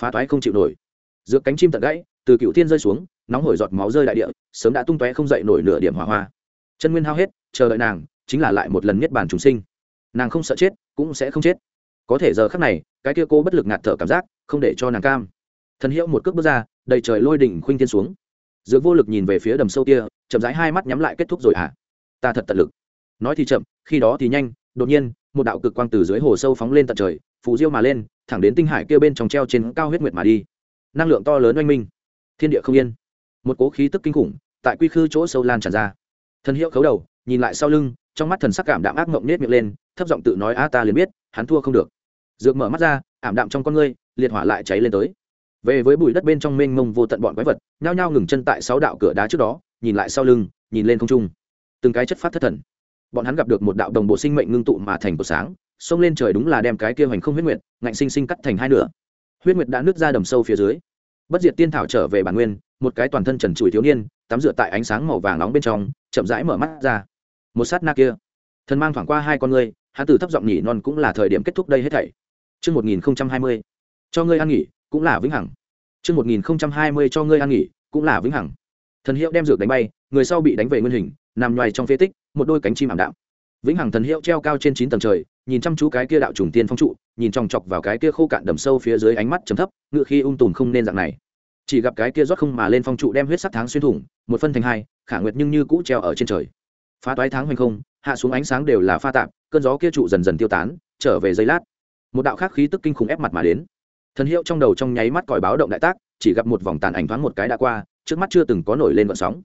Phá toái không chịu nổi. Giữa cánh chim tận gãy, từ cựu thiên rơi xuống nóng hổi giọt máu rơi đại địa, sớm đã tung tóe không dậy nổi nửa điểm hỏa hoa. Chân nguyên hao hết, chờ đợi nàng, chính là lại một lần niết bàn chúng sinh. Nàng không sợ chết, cũng sẽ không chết. Có thể giờ khắc này, cái kia cô bất lực ngạt thở cảm giác, không để cho nàng cam. Thần hiệu một cước bước ra, đầy trời lôi đỉnh khuynh thiên xuống. Dược vô lực nhìn về phía đầm sâu kia, chậm rãi hai mắt nhắm lại kết thúc rồi hả? À? ta thật tận lực. Nói thì chậm, khi đó thì nhanh, đột nhiên, một đạo cực quang từ dưới hồ sâu phóng lên tận trời, phù diêu mà lên, thẳng đến tinh hải kia bên trong treo trên cao huyết nguyệt mà đi. Năng lượng to lớn oanh minh. Thiên địa không yên một cố khí tức kinh khủng tại quy khư chỗ sâu lan tràn ra. Thần hiệu khấu đầu, nhìn lại sau lưng, trong mắt thần sắc cảm đạm ác mộng nết miệng lên, thấp giọng tự nói, a ta liền biết, hắn thua không được. Dược mở mắt ra, ảm đạm trong con ngươi, liệt hỏa lại cháy lên tới. Về với bụi đất bên trong mênh mông vô tận bọn quái vật, nhao nhao ngừng chân tại sáu đạo cửa đá trước đó, nhìn lại sau lưng, nhìn lên không trung. Từng cái chất phát thất thần. Bọn hắn gặp được một đạo đồng bộ sinh mệnh ngưng tụ mà thành của sáng, xông lên trời đúng là đem cái kia hoành không huyết nguyệt, ngạnh sinh sinh cắt thành hai nửa. Huyết nguyệt đã nứt ra đầm sâu phía dưới bất diệt tiên thảo trở về bản nguyên một cái toàn thân trần trụi thiếu niên tắm rửa tại ánh sáng màu vàng nóng bên trong chậm rãi mở mắt ra một sát na kia thần mang thoảng qua hai con ngươi hắn từ thấp giọng nhỉ non cũng là thời điểm kết thúc đây hết thảy chương một nghìn hai mươi cho ngươi ăn nghỉ, cũng là vĩnh hằng. chương một nghìn hai mươi cho ngươi ăn nghỉ, cũng là vĩnh hằng. Thần hiệu đem dược đánh bay, người sau bị đánh về nguyên hình, nằm ngoài trong phế tích, một đôi cánh chim ảm đạm. Vĩnh hằng thần hiệu treo cao trên chín tầng trời, nhìn chăm chú cái kia đạo trùng tiên phong trụ, nhìn chòng chọc vào cái kia khô cạn đầm sâu phía dưới ánh mắt trầm thấp, ngựa khi ung tùm không nên dạng này. Chỉ gặp cái kia rót không mà lên phong trụ đem huyết sắc tháng xuyên thủng, một phân thành hai, khả nguyệt nhưng như cũ treo ở trên trời. Phá toái tháng hoành không, hạ xuống ánh sáng đều là pha tạp, cơn gió kia trụ dần dần tiêu tán, trở về giây lát một đạo khác khí tức kinh khủng ép mặt mà đến thần hiệu trong đầu trong nháy mắt còi báo động đại tác chỉ gặp một vòng tàn ảnh thoáng một cái đã qua trước mắt chưa từng có nổi lên vận sóng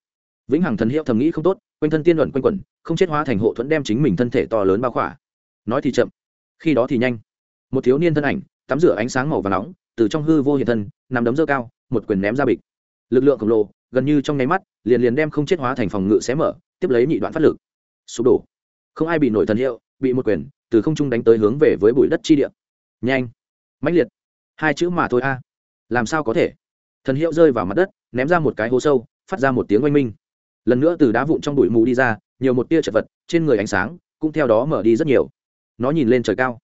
vĩnh hằng thần hiệu thầm nghĩ không tốt, quanh thân tiên luận quanh quẩn, không chết hóa thành hộ thuẫn đem chính mình thân thể to lớn bao khỏa. Nói thì chậm, khi đó thì nhanh. Một thiếu niên thân ảnh, tắm rửa ánh sáng màu và nóng, từ trong hư vô hiện thân, nằm đấm dơ cao, một quyền ném ra bịch. Lực lượng khổng lồ, gần như trong nháy mắt, liền liền đem không chết hóa thành phòng ngự xé mở, tiếp lấy nhị đoạn phát lực. Sụp đổ. Không ai bị nổi thần hiệu, bị một quyền, từ không trung đánh tới hướng về với bụi đất chi địa. Nhanh. Mãnh liệt. Hai chữ mà thôi a. Làm sao có thể? Thần hiệu rơi vào mặt đất, ném ra một cái hố sâu, phát ra một tiếng oanh minh lần nữa từ đá vụn trong bụi mù đi ra, nhiều một tia chật vật, trên người ánh sáng cũng theo đó mở đi rất nhiều. Nó nhìn lên trời cao.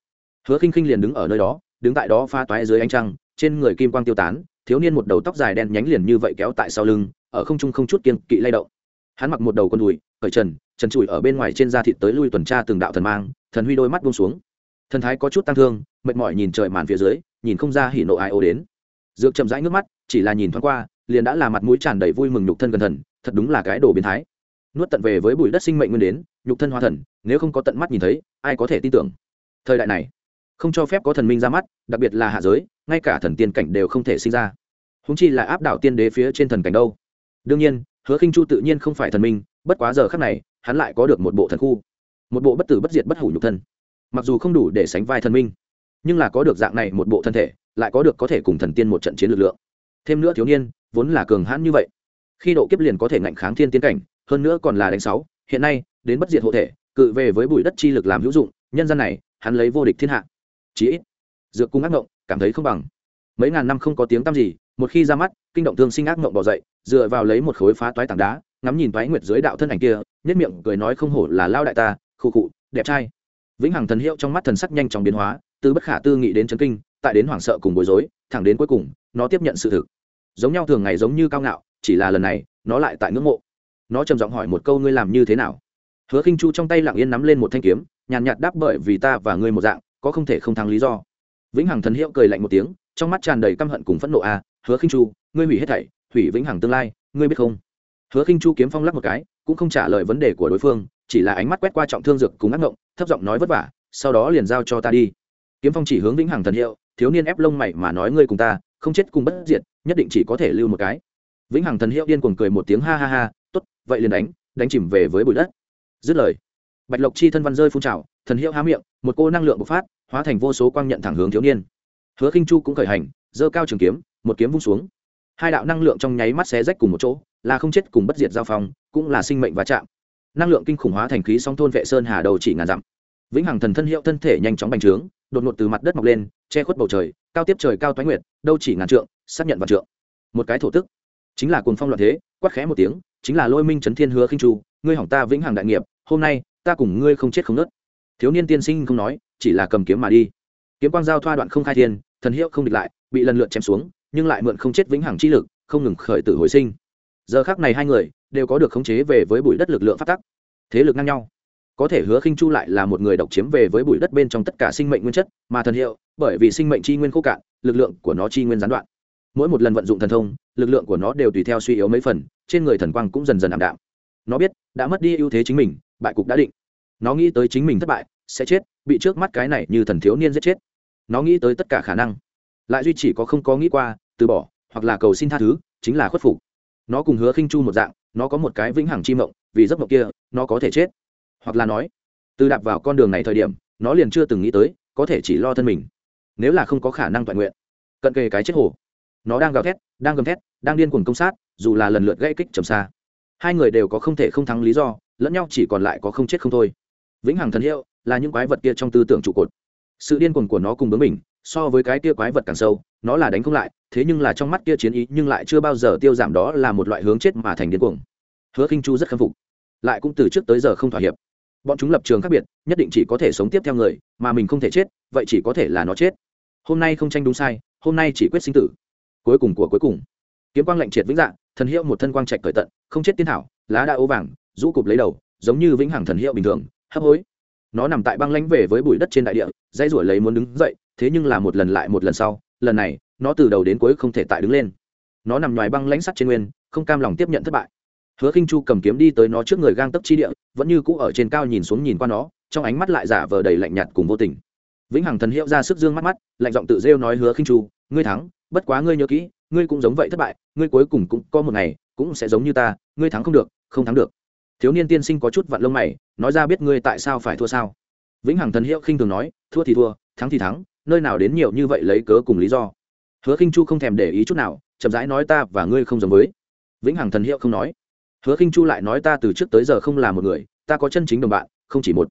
Hứa khinh khinh liền đứng ở nơi đó, đứng tại đó pha toái dưới ánh trăng, trên người kim quang tiêu tán, thiếu niên một đầu tóc dài đen nhánh liền như vậy kéo tại sau lưng, ở không trung không chút kiên kỵ lay động. Hắn mặc một đầu con đùi, cởi trần trần trụi ở bên ngoài trên da thịt tới lui tuần tra từng đạo thần mang, thần huy đôi mắt buông xuống. Thần thái có chút tăng thương, mệt mỏi nhìn trời màn phía dưới, nhìn không ra hỉ nộ ai ô đến. Dược chậm rãi nước mắt, chỉ là nhìn thoáng qua, liền đã là mặt mũi tràn đầy vui mừng nhục thân gần thần thật đúng là cái đồ biến thái. Nuốt tận về với bụi đất sinh mệnh nguyên đến, nhục thân hoa thần, nếu không có tận mắt nhìn thấy, ai có thể tin tưởng? Thời đại này, không cho phép có thần minh ra mắt, đặc biệt là hạ giới, ngay cả thần tiên cảnh đều không thể sinh ra. Húng chi là áp đảo tiên đế phía trên thần cảnh đâu. Đương nhiên, hứa khinh chu tự nhiên không phải thần minh, bất quá giờ khác này, hắn lại có được một bộ thần khu, một bộ bất tử bất diệt bất hủ nhục thân. Mặc dù không đủ để sánh vai thần minh, nhưng là có được dạng này một bộ thân thể, lại có được có thể cùng thần tiên một trận chiến lực lượng. Thêm nữa thiếu niên, vốn là cường hãn như vậy khi độ kiếp liền có thể ngạnh kháng thiên tiến cảnh, hơn nữa còn là đánh sáu, hiện nay, đến bất diệt hộ thể, cự về với bụi đất chi lực làm hữu dụng, nhân dân này, hắn lấy vô địch thiên hạ. Chí ít, dược cung ác mộng cảm thấy không bằng. Mấy ngàn năm không có tiếng tăm gì, một khi ra mắt, kinh động thương sinh ác mộng bỏ dậy, dựa vào lấy một khối phá toái tảng đá, ngắm nhìn toái nguyệt dưới đạo thân ảnh kia, nhất miệng cười nói không hổ là lao đại ta khu khụ, đẹp trai. Vĩnh hằng thần hiệu trong mắt thần sắc nhanh chóng biến hóa, từ bất khả tư nghị đến chấn kinh, tại đến hoảng sợ cùng bối rối, thẳng đến cuối cùng, nó tiếp nhận sự thực. Giống nhau thường ngày giống như cao ngạo chỉ là lần này, nó lại tại ngưỡng mộ. Nó trầm giọng hỏi một câu ngươi làm như thế nào? Hứa khinh chu trong tay lặng yên nắm lên một thanh kiếm, nhàn nhạt đáp bởi vì ta và ngươi một dạng, có không thể không thắng lý do. Vĩnh hằng thần hiệu cười lạnh một tiếng, trong mắt tràn đầy căm hận cùng phẫn nộ a, hứa khinh chu, ngươi hủy hết thảy, hủy vĩnh hằng tương lai, ngươi biết không? Hứa khinh chu kiếm phong lắc một cái, cũng không trả lời vấn đề của đối phương, chỉ là ánh mắt quét qua trọng thương dược cùng ác ngộng, thấp giọng nói vất vả, sau đó liền giao cho ta đi. Kiếm phong chỉ hướng vĩnh hằng thần hiệu, thiếu niên ép lông mày mà nói ngươi cùng ta, không chết cùng bất diệt, nhất định chỉ có thể lưu một cái vĩnh hằng thần hiệu điên cuồng cười một tiếng ha ha ha, tốt, vậy liền đánh đánh chìm về với bụi đất. Dứt lời, bạch lộc chi thân văn rơi phun trào, thần hiệu há miệng, một cô năng lượng bộc phát, hóa thành vô số quang nhận thẳng hướng thiếu niên. Hứa khinh chu cũng khởi hành, giơ cao trường kiếm, một kiếm vung xuống. Hai đạo năng lượng trong nháy mắt xé rách cùng một chỗ, là không chết cùng bất diệt giao phong, cũng là sinh mệnh va chạm. Năng lượng kinh khủng hóa thành khí song thôn vệ sơn hà đầu chỉ ngàn dặm. Vĩnh hằng thần thân hiệu thân thể nhanh chóng bành trướng, đột ngột từ mặt đất mọc lên, che khuất bầu trời, cao tiếp trời cao toái nguyệt, đâu chỉ ngàn trượng, xác nhận và trượng. Một cái thổ tức chính là cuồng phong loạn thế, quát khẽ một tiếng, chính là lôi minh trấn thiên hứa khinh chu, ngươi hỏng ta vĩnh hằng đại nghiệp, hôm nay, ta cùng ngươi không chết không nớt. Thiếu niên tiên sinh không nói, chỉ là cầm kiếm mà đi. Kiếm quang giao thoa đoạn không khai thiên, thần hiệu không địch lại, bị lần lượt chém xuống, nhưng lại mượn không chết vĩnh hằng chi lực, không ngừng khởi tử hồi sinh. Giờ khác này hai người đều có được khống chế về với bụi đất lực lượng phát tắc. Thế lực ngang nhau. Có thể hứa khinh chu lại là một người độc chiếm về với bụi đất bên trong tất cả sinh mệnh nguyên chất, mà thần hiệu, bởi vì sinh mệnh chi nguyên khô cạn, lực lượng của nó chi nguyên gián đoạn mỗi một lần vận dụng thần thông, lực lượng của nó đều tùy theo suy yếu mấy phần, trên người thần quang cũng dần dần ảm đạm. Nó biết đã mất đi ưu thế chính mình, bại cục đã định. Nó nghĩ tới chính mình thất bại, sẽ chết, bị trước mắt cái này như thần thiếu niên giết chết. Nó nghĩ tới tất cả khả năng. Lại duy chỉ có không có nghĩ qua, từ bỏ, hoặc là cầu xin tha thứ, chính là khuất phục. Nó cùng hứa khinh chu một dạng, nó có một cái vĩnh hằng chi mộng, vì giấc mộng kia, nó có thể chết. Hoặc là nói, từ đạp vào con đường này thời điểm, nó liền chưa từng nghĩ tới, có thể chỉ lo thân mình. Nếu là không có khả năng toàn nguyện, cận kề cái chết hồ nó đang gào thét, đang gầm thét, đang điên cuồng công sát, dù là lần lượt gây kích trầm xa. Hai người đều có không thể không thắng lý do, lẫn nhau chỉ còn lại có không chết không thôi. Vĩnh hằng thần hiệu là những quái vật kia trong tư tưởng trụ cột. Sự điên cuồng của nó cùng bướng mình so với cái kia quái vật càng sâu, nó là đánh không lại, thế nhưng là trong mắt kia chiến ý nhưng lại chưa bao giờ tiêu giảm đó là một loại hướng chết mà thành điên cuồng. Hứa khinh chu rất khâm phục. Lại cũng từ trước tới giờ không thỏa hiệp. Bọn chúng lập trường khác biệt, nhất định chỉ có thể sống tiếp theo người, mà mình không thể chết, vậy chỉ có thể là nó chết. Hôm nay không tranh đúng sai, hôm nay chỉ quyết sinh tử cuối cùng của cuối cùng. Kiếm quang lạnh triệt vĩnh dạng, thần hiệu một thân quang trạch cởi tận, không chết tiên thảo, lá đã ố vàng, rũ cụp lấy đầu, giống như vĩnh hằng thần hiệu bình thường, hấp hối. Nó nằm tại băng lãnh về với bụi đất trên đại địa, dãy ruổi lấy muốn đứng dậy, thế nhưng là một lần lại một lần sau, lần này, nó từ đầu đến cuối không thể tại đứng lên. Nó nằm ngoài băng lãnh sắt trên nguyên, không cam lòng tiếp nhận thất bại. Hứa khinh chu cầm kiếm đi tới nó trước người gang tấp chi địa, vẫn như cũ ở trên cao nhìn xuống nhìn qua nó, trong ánh mắt lại giả vờ đầy lạnh nhạt cùng vô tình. Vĩnh hằng thần hiệu ra sức dương mắt mắt, lạnh giọng tự rêu nói hứa khinh chu, ngươi thắng bất quá ngươi nhớ kỹ, ngươi cũng giống vậy thất bại, ngươi cuối cùng cũng có một ngày, cũng sẽ giống như ta, ngươi thắng không được, không thắng được. Thiếu niên tiên sinh có chút vặn lông mày, nói ra biết ngươi tại sao phải thua sao? Vĩnh hằng thần hiệu khinh thường nói, thua thì thua, thắng thì thắng, nơi nào đến nhiều như vậy lấy cớ cùng lý do. Hứa khinh chu không thèm để ý chút nào, chậm rãi nói ta và ngươi không giống với. Vĩnh hằng thần hiệu không nói. Hứa khinh chu lại nói ta từ trước tới giờ không là một người, ta có chân chính đồng bạn, không chỉ một,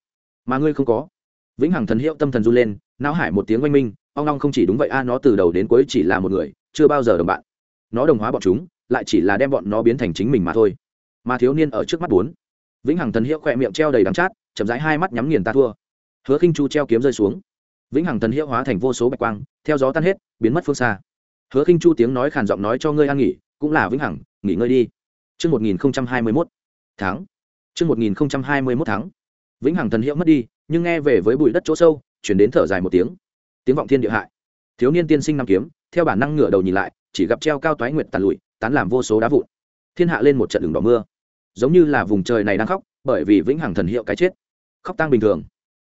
mà ngươi không có. Vĩnh hằng thần hiệu tâm thần run lên, não hải một tiếng oanh minh ông long không chỉ đúng vậy a nó từ đầu đến cuối chỉ là một người chưa bao giờ đồng bạn nó đồng hóa bọn chúng lại chỉ là đem bọn nó biến thành chính mình mà thôi mà thiếu niên ở trước mắt bốn vĩnh hằng thần hiệu khỏe miệng treo đầy đắng chát chậm rãi hai mắt nhắm nghiền ta thua hứa khinh chu treo kiếm rơi xuống vĩnh hằng thần hiệu hóa thành vô số bạch quang theo gió tan hết biến mất phương xa hứa khinh chu tiếng nói khàn giọng nói cho ngươi ăn nghỉ cũng là vĩnh hằng nghỉ ngơi đi Trước 1021 tháng. Trước 1021 tháng. Vĩnh hằng thần hiệu mất đi, nhưng nghe về với bụi đất chỗ sâu, chuyển đến thở dài một tiếng. Tiếng vọng thiên địa hại. Thiếu niên tiên sinh năm kiếm, theo bản năng ngửa đầu nhìn lại, chỉ gặp treo cao toái nguyệt tàn lụi, tán làm vô số đá vụn. Thiên hạ lên một trận đường đỏ mưa. Giống như là vùng trời này đang khóc, bởi vì vĩnh hằng thần hiệu cái chết. Khóc tang bình thường.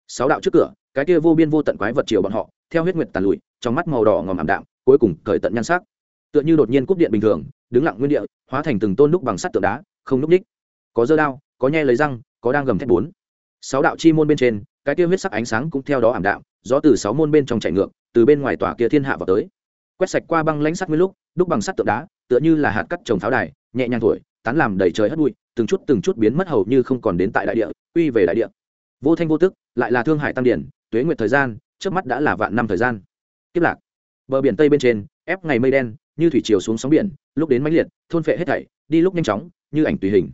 Sáu đạo trước cửa, cái kia vô biên vô tận quái vật chiều bọn họ, theo huyết nguyệt tàn lụi, trong mắt màu đỏ ngòm ảm đạm, cuối cùng cởi tận nhan sắc. Tựa như đột nhiên cúp điện bình thường, đứng lặng nguyên địa hóa thành từng tôn đúc bằng sắt tượng đá không núc ních có dơ đao có nhe lấy răng có đang gầm thét bốn sáu đạo chi môn bên trên, cái kia huyết sắc ánh sáng cũng theo đó ảm đạm, gió từ sáu môn bên trong chạy ngược, từ bên ngoài tòa kia thiên hạ vào tới. Quét sạch qua băng lãnh sắt nguyên lúc, đúc bằng sắt tượng đá, tựa như là hạt cắt trồng pháo đài, nhẹ nhàng thổi, tán làm đầy trời hất bụi, từng chút từng chút biến mất hầu như không còn đến tại đại địa uy về đại địa. Vô thanh vô tức, lại là thương hải tăng điển, tuế nguyệt thời gian, trước mắt đã là vạn năm thời gian. Tiếp lạc. Bờ biển tây bên trên, ép ngày mây đen, như thủy chiều xuống sóng biển, lúc đến mãnh liệt, thôn phệ hết thảy, đi lúc nhanh chóng, như ảnh tùy hình.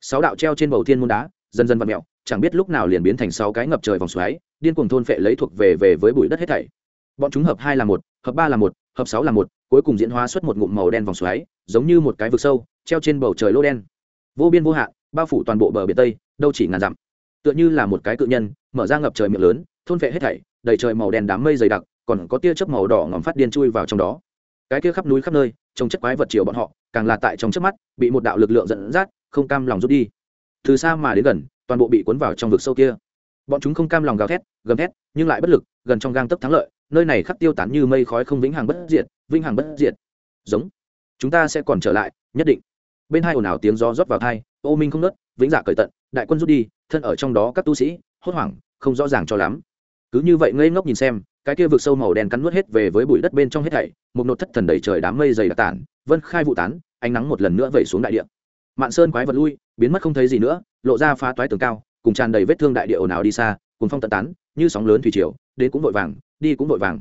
Sáu đạo treo trên bầu thiên môn đá, dần dần vặn mẹo chẳng biết lúc nào liền biến thành sáu cái ngập trời vòng xoáy, điên cuồng thôn phệ lấy thuộc về về với bụi đất hết thảy. Bọn chúng hợp hai là một, hợp ba là một, hợp sáu là một, cuối cùng diễn hóa xuất một ngụm màu đen vòng xoáy, giống như một cái vực sâu, treo trên bầu trời lô đen. Vô biên vô hạn, bao phủ toàn bộ bờ biển tây, đâu chỉ ngàn dặm. Tựa như là một cái cự nhân, mở ra ngập trời miệng lớn, thôn vệ hết thảy, đầy trời màu đen đám mây dày đặc, còn có tia chớp màu đỏ ngòm phát điên chui vào trong đó. Cái kia khắp núi khắp nơi, trông chất quái vật chiều bọn họ, càng là tại trong chớp mắt, bị một đạo lực lượng dẫn dắt, không cam lòng rút đi. Từ xa mà đến gần toàn bộ bị cuốn vào trong vực sâu kia. Bọn chúng không cam lòng gào thét, gầm thét, nhưng lại bất lực, gần trong gang tấc thắng lợi, nơi này khắc tiêu tán như mây khói không vĩnh hằng bất diệt, vĩnh hằng bất diệt. Giống. Chúng ta sẽ còn trở lại, nhất định. Bên hai ồn ào tiếng gió rót vào thai, ô minh không nớt, vĩnh dạ cởi tận, đại quân rút đi, thân ở trong đó các tu sĩ, hốt hoảng, không rõ ràng cho lắm. Cứ như vậy ngây ngốc nhìn xem, cái kia vực sâu màu đen cắn nuốt hết về với bụi đất bên trong hết thảy, một nột thất thần đầy trời đám mây dày đặc tản, vân khai vụ tán, ánh nắng một lần nữa vẩy xuống đại địa mạn sơn quái vật lui, biến mất không thấy gì nữa, lộ ra phá toái tường cao, cùng tràn đầy vết thương đại địa ồn ào đi xa cùng phong tận tán, như sóng lớn thủy triều, đến cũng vội vàng, đi cũng vội vàng.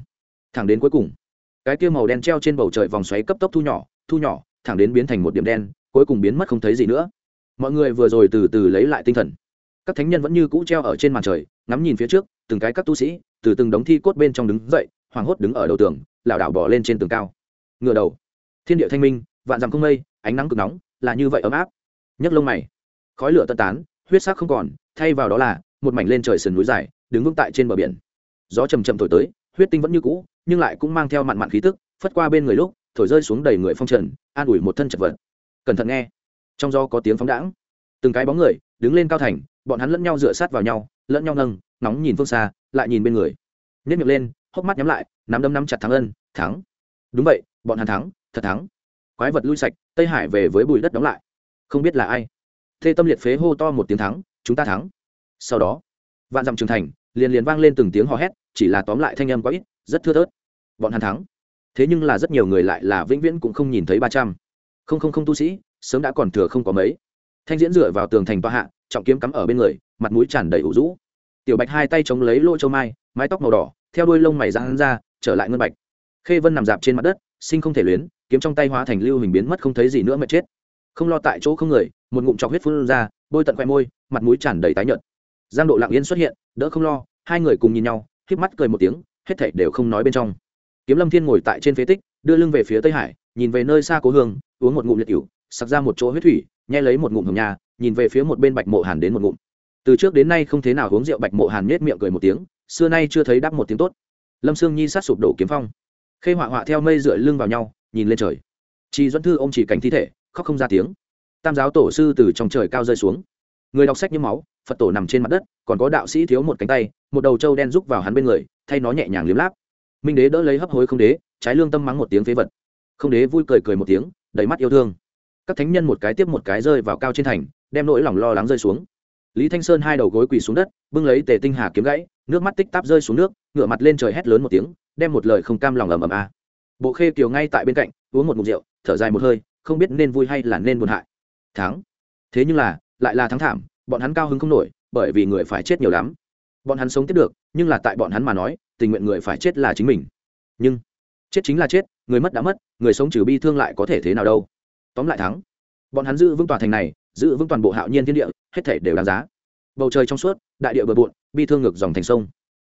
Thẳng đến cuối cùng, cái kia màu đen treo trên bầu trời vòng xoáy cấp tốc thu nhỏ thu nhỏ, thẳng đến biến thành một điểm đen, cuối cùng biến mất không thấy gì nữa. Mọi người vừa rồi từ từ lấy lại tinh thần. Các thánh nhân vẫn như cũ treo ở trên màn trời, ngắm nhìn phía trước, từng cái các tu sĩ, từ từng đống thi cốt bên trong đứng dậy, hoảng hốt đứng ở đầu tường, lảo đảo bỏ lên trên tường cao. Ngựa đầu. Thiên địa thanh minh, vạn dặm không mây, ánh nắng cực nóng là như vậy ấm áp. Nhấc lông mày. Khói lửa tân tán, huyết sắc không còn, thay vào đó là, một mảnh lên trời sườn núi dài, đứng vững tại trên bờ biển. Gió chầm chậm thổi tới, huyết tinh vẫn như cũ, nhưng lại cũng mang theo mặn mặn khí tức, phất qua bên người lúc, thổi rơi xuống đầy người phong trần, an ủi một thân chật vật. Cẩn thận nghe. Trong gió có tiếng phóng đãng. Từng cái bóng người, đứng lên cao thành, bọn hắn lẫn nhau dựa sát vào nhau, lẫn nhau nâng, nóng nhìn phương xa, lại nhìn bên người. Nhét miệng lên, hốc mắt nhắm lại, nắm đấm nắm chặt thắng ân, thắng. Đúng vậy, bọn hắn thắng, thật thắng quái vật lui sạch, tây hải về với bụi đất đóng lại. Không biết là ai. Thê tâm liệt phế hô to một tiếng thắng, chúng ta thắng. Sau đó, vạn dặm trường thành, liền liền vang lên từng tiếng hò hét, chỉ là tóm lại thanh âm quá ít, rất thưa thớt. Bọn hắn thắng. Thế nhưng là rất nhiều người lại là vĩnh viễn cũng không nhìn thấy ba trăm. Không không không tu sĩ, sớm đã còn thừa không có mấy. Thanh diễn dựa vào tường thành toa hạ, trọng kiếm cắm ở bên người, mặt mũi tràn đầy ủ rũ. Tiểu bạch hai tay chống lấy lỗ châu mai, mái tóc màu đỏ, theo đuôi lông mày răng ra, trở lại ngân bạch. Khê vân nằm dạp trên mặt đất sinh không thể luyến, kiếm trong tay hóa thành lưu hình biến mất không thấy gì nữa mà chết. Không lo tại chỗ không người, một ngụm chọc huyết phun ra, bôi tận khoe môi, mặt mũi tràn đầy tái nhợt. Giang độ lặng yên xuất hiện, đỡ không lo, hai người cùng nhìn nhau, híp mắt cười một tiếng, hết thảy đều không nói bên trong. Kiếm lâm thiên ngồi tại trên phế tích, đưa lưng về phía tây hải, nhìn về nơi xa cố hương, uống một ngụm liệt cửu, sặc ra một chỗ huyết thủy, nhai lấy một ngụm hồng nhà, nhìn về phía một bên bạch mộ hàn đến một ngụm. Từ trước đến nay không thế nào uống rượu, bạch mộ hàn nhếch miệng cười một tiếng, xưa nay chưa thấy đáp một tiếng tốt. Lâm sương nhi sát sụp đổ kiếm phong khê họa họa theo mây dựa lưng vào nhau, nhìn lên trời. Chị duẫn thư ô m chỉ cảnh thi thể, khóc không ra tiếng. Tam giáo tổ sư từ trong trời cao rơi xuống. Người đọc sách như máu, phật tổ nằm trên mặt đất, còn có đạo sĩ thiếu một cánh tay, một đầu trâu đen rúc vào hắn bên người, thay nó nhẹ nhàng liếm láp. Minh đế đỡ lấy hấp hối không đế, trái lương tâm mắng một tiếng phế vật. Không đế vui cười cười một tiếng, đầy mắt yêu thương. Các thánh nhân một cái tiếp một cái rơi vào cao trên thành, đem nỗi lòng lo lắng rơi xuống. Lý thanh sơn hai đầu gối quỳ xuống đất, bưng lấy tề tinh hà kiếm gãy, nước mắt tích táp rơi xuống nước ngựa mặt lên trời hét lớn một tiếng đem một lời không cam lòng ầm ầm a. Bộ khê kiều ngay tại bên cạnh, uống một mục rượu, thở dài một hơi, không biết nên vui hay là nên buồn hại. Thắng. Thế nhưng là, lại là thắng thảm, bọn hắn cao hứng không nổi, bởi vì người phải chết nhiều lắm. Bọn hắn sống tiếp được, nhưng là tại bọn hắn mà nói, tình nguyện người phải chết là chính mình. Nhưng, chết chính là chết, người mất đã mất, người sống trừ bi thương lại có thể thế nào đâu. Tóm lại thắng. Bọn hắn giữ vững tòa thành này, giữ vững toàn bộ hạo nhiên thiên địa, hết thể đều đáng giá. Bầu trời trong suốt, đại địa bờ bộn, bi thương ngược dòng thành sông.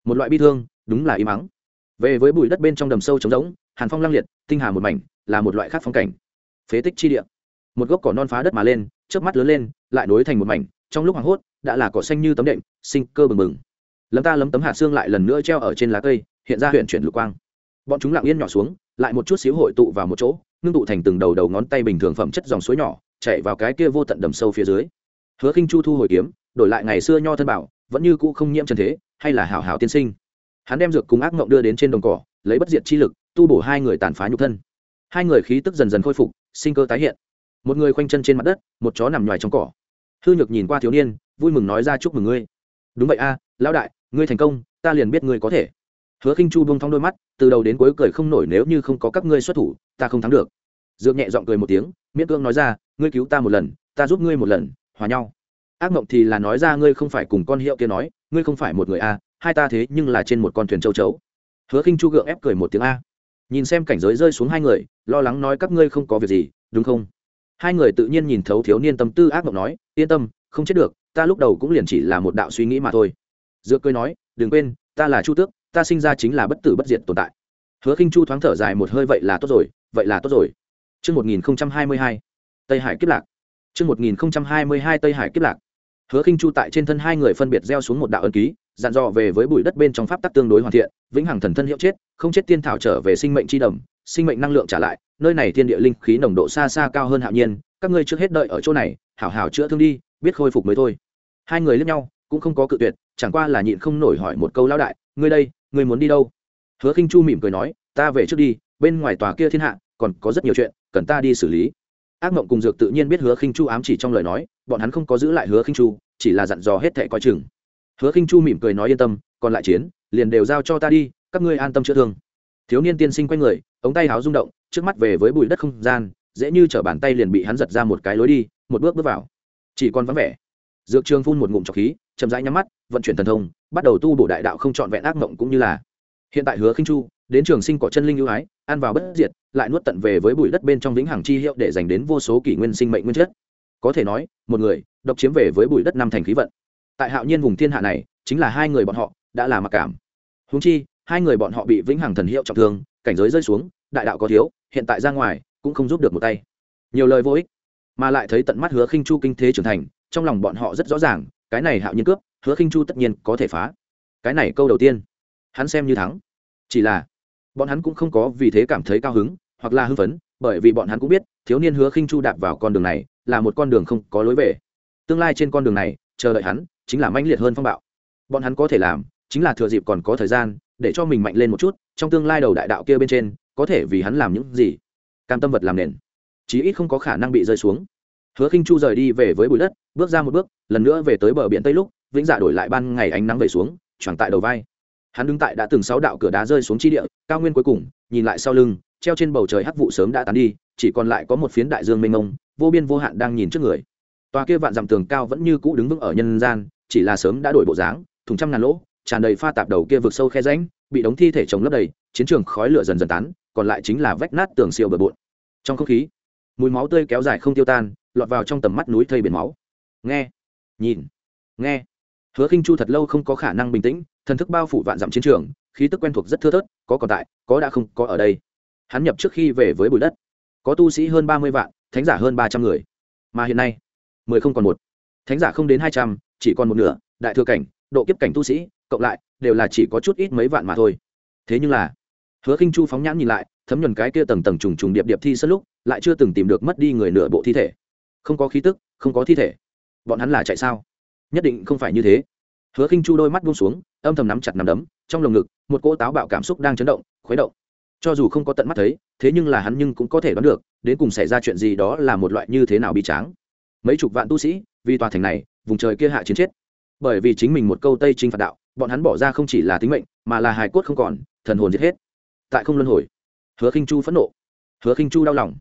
Một loại bi thương, đúng là im mắng về với bụi đất bên trong đầm sâu trống rỗng, hàn phong lăng liệt, tinh hà một mảnh, là một loại khác phong cảnh. Phế tích chi địa. Một gốc cỏ non phá đất mà lên trước mắt lớn lên, lại nối thành một mảnh, trong lúc hoảng hốt, đã là cỏ xanh như tấm đệm, sinh cơ bừng bừng. Lấm ta lấm tấm hạt xương lại lần nữa treo ở trên lá cây, hiện ra huyện chuyển lục quang. Bọn chúng lặng yên nhỏ xuống, lại một chút xíu hội tụ vào một chỗ, ngưng tụ thành từng đầu đầu ngón tay bình thường phẩm chất dòng suối nhỏ, chạy vào cái kia vô tận đầm sâu phía dưới. Hứa khinh chu thu hồi kiếm, đổi lại ngày xưa nho thân bảo, vẫn như cũ không nhiễm trần thế, hay là hảo hảo tiên sinh hắn đem dược cùng ác mộng đưa đến trên đồng cỏ, lấy bất diệt chi lực, tu bổ hai người tàn phá nhục thân. Hai người khí tức dần dần khôi phục, sinh cơ tái hiện. Một người khoanh chân trên mặt đất, một chó nằm ngoài trong cỏ. Hư nhược nhìn qua thiếu niên, vui mừng nói ra chúc mừng ngươi. Đúng vậy a, lão đại, ngươi thành công, ta liền biết ngươi có thể. Hứa khinh chu buông thong đôi mắt, từ đầu đến cuối cười không nổi nếu như không có các ngươi xuất thủ, ta không thắng được. Dược nhẹ giọng cười một tiếng, miễn cưỡng nói ra, ngươi cứu ta một lần, ta giúp ngươi một lần, hòa nhau. Ác mộng thì là nói ra ngươi không phải cùng con hiệu kia nói, ngươi không phải một người a hai ta thế nhưng là trên một con thuyền châu chấu. Hứa khinh chu gượng ép cười một tiếng a. Nhìn xem cảnh giới rơi xuống hai người lo lắng nói các ngươi không có việc gì đúng không? Hai người tự nhiên nhìn thấu thiếu niên tâm tư ác mộng nói yên tâm không chết được ta lúc đầu cũng liền chỉ là một đạo suy nghĩ mà thôi. Dược cười nói đừng quên ta là chu tước ta sinh ra chính là bất tử bất diệt tồn tại. Hứa khinh chu thoáng thở dài một hơi vậy là tốt rồi vậy là tốt rồi. Trước 1022, Tây Hải kiếp lạc. Trước 1022 Tây Hải kiếp lạc hứa khinh chu tại trên thân hai người phân biệt gieo xuống một đạo ân ký, dặn dò về với bụi đất bên trong pháp tắc tương đối hoàn thiện, vĩnh hằng thần thân hiệu chết, không chết tiên thảo trở về sinh mệnh chi đầm, sinh mệnh năng lượng trả lại, nơi này thiên địa linh khí nồng độ xa xa cao hơn hạo nhiên, các ngươi trước hết đợi ở chỗ này, hảo hảo chữa thương đi, biết khôi phục mới thôi. Hai người lướt nhau, cũng không có cự tuyệt, chẳng qua là nhịn không nổi hỏi một câu lão đại, ngươi đây, ngươi muốn đi đâu? Hứa khinh chu mỉm cười nói, ta về trước đi, bên ngoài tòa kia thiên hạ, còn có rất nhiều chuyện, cần ta đi xử lý. Ác mộng cùng dược tự nhiên biết hứa khinh chu ám chỉ trong lời nói bọn hắn không có giữ lại hứa khinh chu, chỉ là dặn dò hết thệ coi chừng. Hứa khinh chu mỉm cười nói yên tâm, còn lại chiến, liền đều giao cho ta đi, các ngươi an tâm chữa thương. Thiếu niên tiên sinh quay người, ống tay háo rung động, trước mắt về với bụi đất không gian, dễ như chở bàn tay liền bị hắn giật ra một cái lối đi, một bước bước vào. Chỉ còn vắng vẻ. Dược trường phun một ngụm trọc khí, chậm rãi nhắm mắt, vận chuyển thần thông, bắt đầu tu bổ đại đạo không trọn vẹn ác mộng cũng như là. Hiện tại hứa khinh chu, đến trường sinh cỏ chân linh ưu ái, ăn vào bất diệt, lại nuốt tận về với bụi đất bên trong vĩnh hằng chi hiệu để dành đến vô số kỷ nguyên sinh mệnh nguyên chất có thể nói, một người độc chiếm về với bụi đất năm thành khí vận. Tại hạo nhiên vùng thiên hạ này, chính là hai người bọn họ đã là mặc cảm. Húng chi, hai người bọn họ bị vĩnh hằng thần hiệu trọng thương, cảnh giới rơi xuống, đại đạo có thiếu, hiện tại ra ngoài cũng không giúp được một tay. Nhiều lời vô ích, mà lại thấy tận mắt hứa khinh chu kinh thế trưởng thành, trong lòng bọn họ rất rõ ràng, cái này hạo nhiên cướp, hứa khinh chu tất nhiên có thể phá. Cái này câu đầu tiên, hắn xem như thắng. Chỉ là, bọn hắn cũng không có vì thế cảm thấy cao hứng, hoặc là hưng phấn, bởi vì bọn hắn cũng biết, thiếu niên hứa khinh chu đạp vào con đường này là một con đường không có lối về. Tương lai trên con đường này, chờ đợi hắn, chính là manh liệt hơn phong bạo. Bọn hắn có thể làm, chính là thừa dịp còn có thời gian, để cho mình mạnh lên một chút, trong tương lai đầu đại đạo kia bên trên, có thể vì hắn làm những gì? Cam tâm vật làm nền. Chí ít không có khả năng bị rơi xuống. Hứa khinh chu rời đi về với bụi đất, bước ra một bước, lần nữa về tới bờ biển tây lúc, vĩnh dạ đổi lại ban ngày ánh nắng về xuống, choàng tại đầu vai. Hắn đứng tại đã từng sáu đạo cửa đá rơi xuống chi địa, cao nguyên cuối cùng, nhìn lại sau lưng, treo trên bầu trời hắc vụ sớm đã tán đi, chỉ còn lại có một phiến đại dương mênh mông vô biên vô hạn đang nhìn trước người. Tòa kia vạn dặm tường cao vẫn như cũ đứng vững ở nhân gian, chỉ là sớm đã đổi bộ dáng, thùng trăm ngàn lỗ, tràn đầy pha tạp đầu kia vực sâu khe rãnh, bị đống thi thể chồng lấp đầy, chiến trường khói lửa dần dần tán, còn lại chính là vách nát tường siêu bờ bộn. Trong không khí, mùi máu tươi kéo dài không tiêu tan, lọt vào trong tầm mắt núi thây biển máu. Nghe, nhìn, nghe. Hứa khinh chu thật lâu không có khả năng bình tĩnh, thần thức bao phủ vạn dặm chiến trường, khí tức quen thuộc rất thưa thớt, có còn tại, có đã không, có ở đây. Hắn nhập trước khi về với bụi đất. Có tu sĩ hơn ba mươi vạn thánh giả hơn ba trăm người. Mà hiện nay, mười không còn một. Thánh giả không đến hai trăm, chỉ còn một nửa, đại thừa cảnh, độ kiếp cảnh tu sĩ, cộng lại, đều là chỉ có chút ít mấy vạn mà thôi. Thế nhưng là, hứa khinh chu phóng nhãn nhìn lại, thấm nhuần cái kia tầng tầng trùng trùng điệp điệp thi sân lúc, lại chưa từng tìm được mất đi người nửa bộ thi thể. Không có khí tức, không có thi thể. Bọn hắn là chạy sao? Nhất định không phải như thế. Hứa khinh chu đôi mắt buông xuống, âm thầm nắm chặt nắm đấm, trong lồng ngực, một cỗ táo bạo cảm xúc đang chấn động, khuấy động cho dù không có tận mắt thấy, thế nhưng là hắn nhưng cũng có thể đoán được, đến cùng xảy ra chuyện gì đó là một loại như thế nào bi tráng. Mấy chục vạn tu sĩ, vì tòa thành này, vùng trời kia hạ chiến chết. Bởi vì chính mình một câu tây trinh phạt đạo, bọn hắn bỏ ra không chỉ là tính mệnh, mà là hài cốt không còn, thần hồn giết hết. Tại không luân hồi, hứa khinh chu phẫn nộ, hứa khinh chu đau lòng.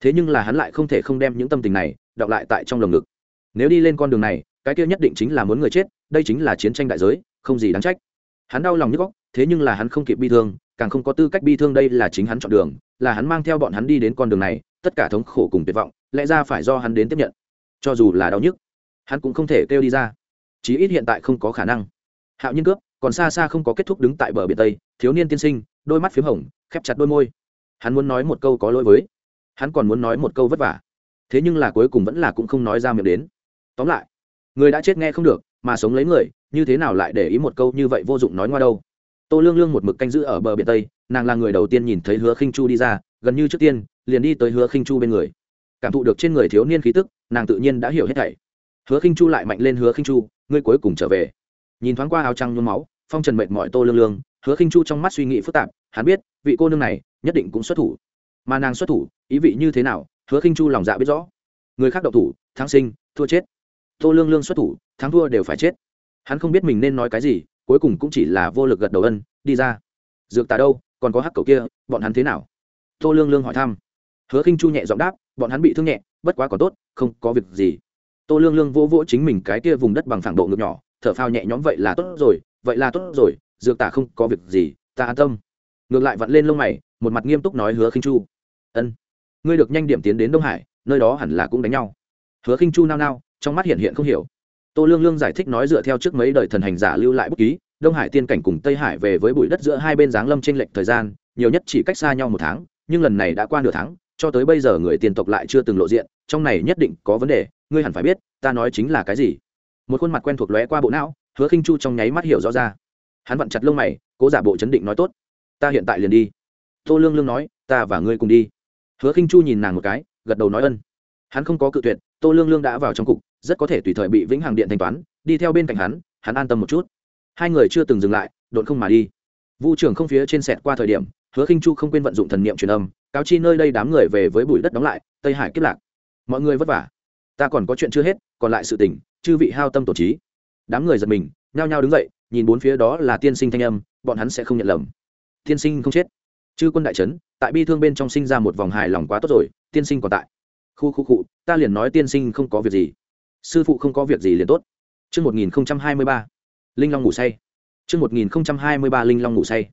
Thế nhưng là hắn lại không thể không đem những tâm tình này, đọc lại tại trong lồng ngực. Nếu đi lên con đường này, cái kia nhất định chính là muốn người chết, đây chính là chiến tranh đại giới, không gì đáng trách. Hắn đau lòng như góc, thế nhưng là hắn không kịp bi thương càng không có tư cách bi thương đây là chính hắn chọn đường, là hắn mang theo bọn hắn đi đến con đường này, tất cả thống khổ cùng tuyệt vọng, lẽ ra phải do hắn đến tiếp nhận. Cho dù là đau nhức, hắn cũng không thể kêu đi ra. Chí ít hiện tại không có khả năng. Hạo nhiên cướp, còn xa xa không có kết thúc đứng tại bờ biển tây, thiếu niên tiên sinh, đôi mắt p h í m hồng, khép chặt đôi môi. Hắn muốn nói một câu có lỗi với, hắn còn muốn nói một câu vất vả. Thế nhưng là cuối cùng vẫn là cũng không nói ra miệng đến. Tóm lại, người đã chết nghe không được, mà sống lấy người, như thế nào lại để ý một câu như vậy vô dụng nói ngoa đâu? Tô lương lương một mực canh giữ ở bờ biển tây, nàng là người đầu tiên nhìn thấy hứa khinh chu đi ra, gần như trước tiên, liền đi tới hứa khinh chu bên người. Cảm thụ được trên người thiếu niên khí tức, nàng tự nhiên đã hiểu hết thảy. Hứa khinh chu lại mạnh lên hứa khinh chu, ngươi cuối cùng trở về. Nhìn thoáng qua áo trăng nhuốm máu, phong trần mệt mỏi tô lương lương, hứa khinh chu trong mắt suy nghĩ phức tạp, hắn biết, vị cô nương này nhất định cũng xuất thủ. Mà nàng xuất thủ, ý vị như thế nào, hứa khinh chu lòng dạ biết rõ. Người khác độc thủ, thắng sinh, thua chết. Tô lương lương xuất thủ, thắng thua đều phải chết. Hắn không biết mình nên nói cái gì cuối cùng cũng chỉ là vô lực gật đầu ân, đi ra. Dược tà đâu, còn có hắc cầu kia, bọn hắn thế nào? Tô lương lương hỏi thăm. Hứa khinh chu nhẹ giọng đáp, bọn hắn bị thương nhẹ, bất quá còn tốt, không có việc gì. Tô lương lương vỗ vỗ chính mình cái kia vùng đất bằng phẳng độ ngực nhỏ, thở phao nhẹ nhõm vậy là tốt rồi, vậy là tốt rồi, dược tả không có việc gì, ta an tâm. Ngược lại vặn lên lông mày, một mặt nghiêm túc nói hứa khinh chu. Ân, ngươi được nhanh điểm tiến đến đông hải, nơi đó hẳn là cũng đánh nhau. Hứa khinh chu nao nao, trong mắt hiện hiện không hiểu tô lương lương giải thích nói dựa theo trước mấy đời thần hành giả lưu lại bút ký, đông hải tiên cảnh cùng tây hải về với bụi đất giữa hai bên giáng lâm t r ê n lệch thời gian, nhiều nhất chỉ cách xa nhau một tháng, nhưng lần này đã qua nửa tháng, cho tới bây giờ người tiền tộc lại chưa từng lộ diện, trong này nhất định có vấn đề, ngươi hẳn phải biết, ta nói chính là cái gì. Một khuôn mặt quen thuộc lóe qua bộ não, hứa khinh chu trong nháy mắt hiểu rõ ra. Hắn vặn chặt lông mày, cố giả bộ chấn định nói tốt, ta hiện tại liền đi. Tô lương lương nói, ta và ngươi cùng đi. Hứa khinh chu nhìn nàng một cái, gật đầu nói ân. Hắn không có cự tuyệt, tô lương lương đã vào trong cục rất có thể tùy thời bị vĩnh hằng điện thanh toán, đi theo bên cạnh hắn hắn an tâm một chút. Hai người chưa từng dừng lại đột không mà đi. Vu trưởng không phía trên sẹt qua thời điểm, hứa khinh chu không quên vận dụng thần niệm truyền âm, cáo chi nơi đây đám người về với bụi đất đóng lại, tây hải kiếp lạc. Mọi người vất vả. Ta còn có chuyện chưa hết, còn lại sự tình, chư vị hao tâm tổ trí. Đám người giật mình, nhao nhao đứng dậy, nhìn bốn phía đó là tiên sinh thanh âm, bọn hắn sẽ không nhận lầm. Tiên sinh không chết. Chư quân đại trấn, tại bi thương bên trong sinh ra một vòng hài lòng quá tốt rồi, tiên sinh còn tại. Khu khu cụ ta liền nói tiên sinh không có việc gì sư phụ không có việc gì liền tốt chương một nghìn hai mươi ba Linh Long ngủ say. chương một nghìn hai mươi ba Linh Long ngủ say.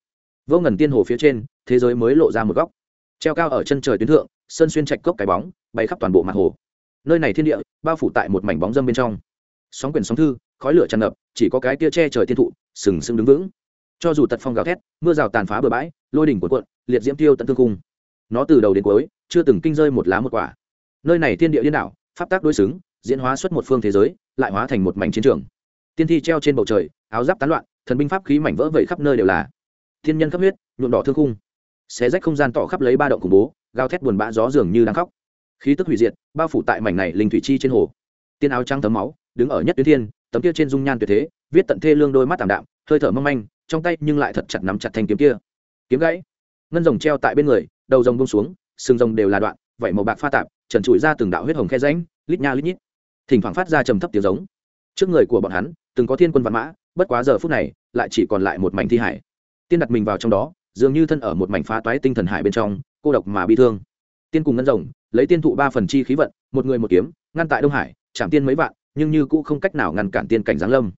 Vô ngần tiên hồ phía trên, thế giới mới lộ ra một góc. Treo cao ở chân trời tuyến thượng, sơn xuyên trạch cốc cái bóng, bay khắp toàn bộ mặt hồ. Nơi này thiên địa, bao phủ tại một mảnh bóng dâm bên trong. Sóng quyển sóng thư, khói lửa tràn ngập, chỉ có cái tia che trời tiên thụ, sừng sững đứng vững. Cho dù tật phong gào thét, mưa rào tàn phá bừa bãi, lôi đỉnh cuộn cuộn, liệt diễm tiêu tận thương cung. Nó từ đầu đến cuối, chưa từng kinh rơi một lá một quả. Nơi này thiên địa điên đảo, pháp tác đối xứng, diễn hóa xuất một phương thế giới, lại hóa thành một mảnh chiến trường. Tiên thi treo trên bầu trời áo giáp tán loạn thần binh pháp khí mảnh vỡ vẩy khắp nơi đều là. Thiên nhân khắp huyết nhuộm đỏ thương khung. Xé rách không gian tỏ khắp lấy ba động khủng bố gào thét buồn bã gió dường như đang khóc. Khí tức hủy diệt bao phủ tại mảnh này linh thủy chi trên hồ. Tiên áo trắng tấm máu đứng ở nhất tuyến thiên tấm kia trên dung nhan tuyệt thế viết tận thê lương đôi mắt tảm đạm hơi thở mâm manh trong tay nhưng lại thật chặt nắm chặt thanh kiếm kia. Kiếm gãy. Ngân rồng treo tại bên người đầu rồng bông xuống sừng rồng đều là đoạn vảy màu bạc pha tạp trần trụi ra từng đạo huyết hồng khe ránh lít nha lít nhít thỉnh thoảng phát ra trầm thấp tiếng giống. Trước người của bọn hắn, từng có thiên quân văn mã, bất quá giờ phút này, lại chỉ còn lại một mảnh thi hải. Tiên đặt mình vào trong đó, dường như thân ở một mảnh phá toái tinh thần hải bên trong, cô độc mà bi thương. Tiên cùng ngân rồng, lấy tiên thụ ba phần chi khí vận, một người một kiếm, ngăn tại đông hải, chạm tiên mấy vạn, nhưng như cũng không cách nào ngăn cản tiên cảnh giáng lâm.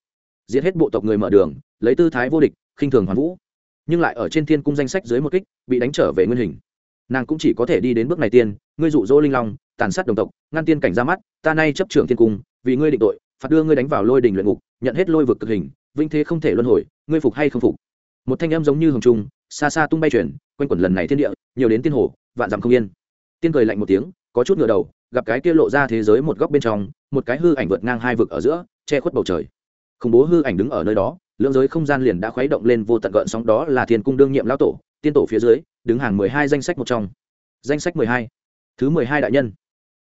Giết hết bộ tộc người mở đường, lấy tư thái vô địch, khinh thường hoàn vũ. Nhưng lại ở trên thiên cung danh sách dưới một kích, bị đánh trở về nguyên hình. Nàng cũng chỉ có thể đi đến bước này tiên, ngươi dụ dỗ linh long tàn sát đồng tộc, ngăn tiên cảnh ra mắt, ta nay chấp trưởng thiên cung, vì ngươi định tội, phạt đưa ngươi đánh vào lôi đình luyện ngục, nhận hết lôi vực cực hình, vinh thế không thể luân hồi, ngươi phục hay không phục? Một thanh âm giống như hồng trung, xa xa tung bay chuyển quanh quẩn lần này thiên địa, nhiều đến tiên hồ, vạn dặm không yên. Tiên cười lạnh một tiếng, có chút ngựa đầu, gặp cái kia lộ ra thế giới một góc bên trong, một cái hư ảnh vượt ngang hai vực ở giữa, che khuất bầu trời. Khủng bố hư ảnh đứng ở nơi đó, lưỡng giới không gian liền đã khuấy động lên vô tận gợn sóng, đó là thiên cung đương nhiệm lão tổ, tiên tổ phía dưới, đứng hàng mười hai danh sách một trong. Danh sách mười hai. Thứ mười hai đại nhân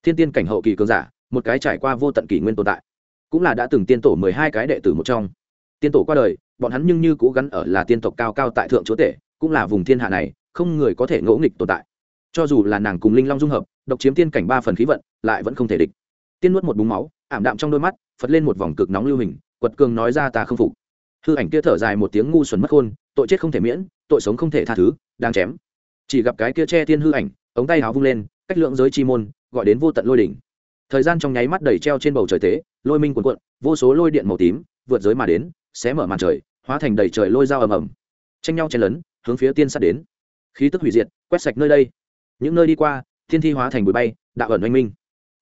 thiên tiên cảnh hậu kỳ cường giả, một cái trải qua vô tận kỷ nguyên tồn tại, cũng là đã từng tiên tổ mười hai cái đệ tử một trong. Tiên tổ qua đời, bọn hắn nhưng như cố gắng ở là tiên tộc cao cao tại thượng chúa tể, cũng là vùng thiên hạ này, không người có thể ngỗ nghịch tồn tại. Cho dù là nàng cùng linh long dung hợp, độc chiếm tiên cảnh ba phần khí vận, lại vẫn không thể địch. Tiên nuốt một búng máu, ảm đạm trong đôi mắt, phật lên một vòng cực nóng lưu hình, quật cường nói ra ta không phục. Hư ảnh kia thở dài một tiếng ngu xuẩn mất khôn, tội chết không thể miễn, tội sống không thể tha thứ, đang chém. Chỉ gặp cái kia che thiên hư ảnh, ống tay háo vung lên, cách lượng giới chi môn gọi đến vô tận lôi đỉnh. Thời gian trong nháy mắt đầy treo trên bầu trời tế lôi minh cuồn cuộn, vô số lôi điện màu tím vượt giới mà đến, xé mở màn trời, hóa thành đầy trời lôi dao ầm ầm. Tranh nhau chen lấn, hướng phía tiên sát đến. Khí tức hủy diệt, quét sạch nơi đây. Những nơi đi qua, thiên thi hóa thành bụi bay, đạo ẩn oanh minh.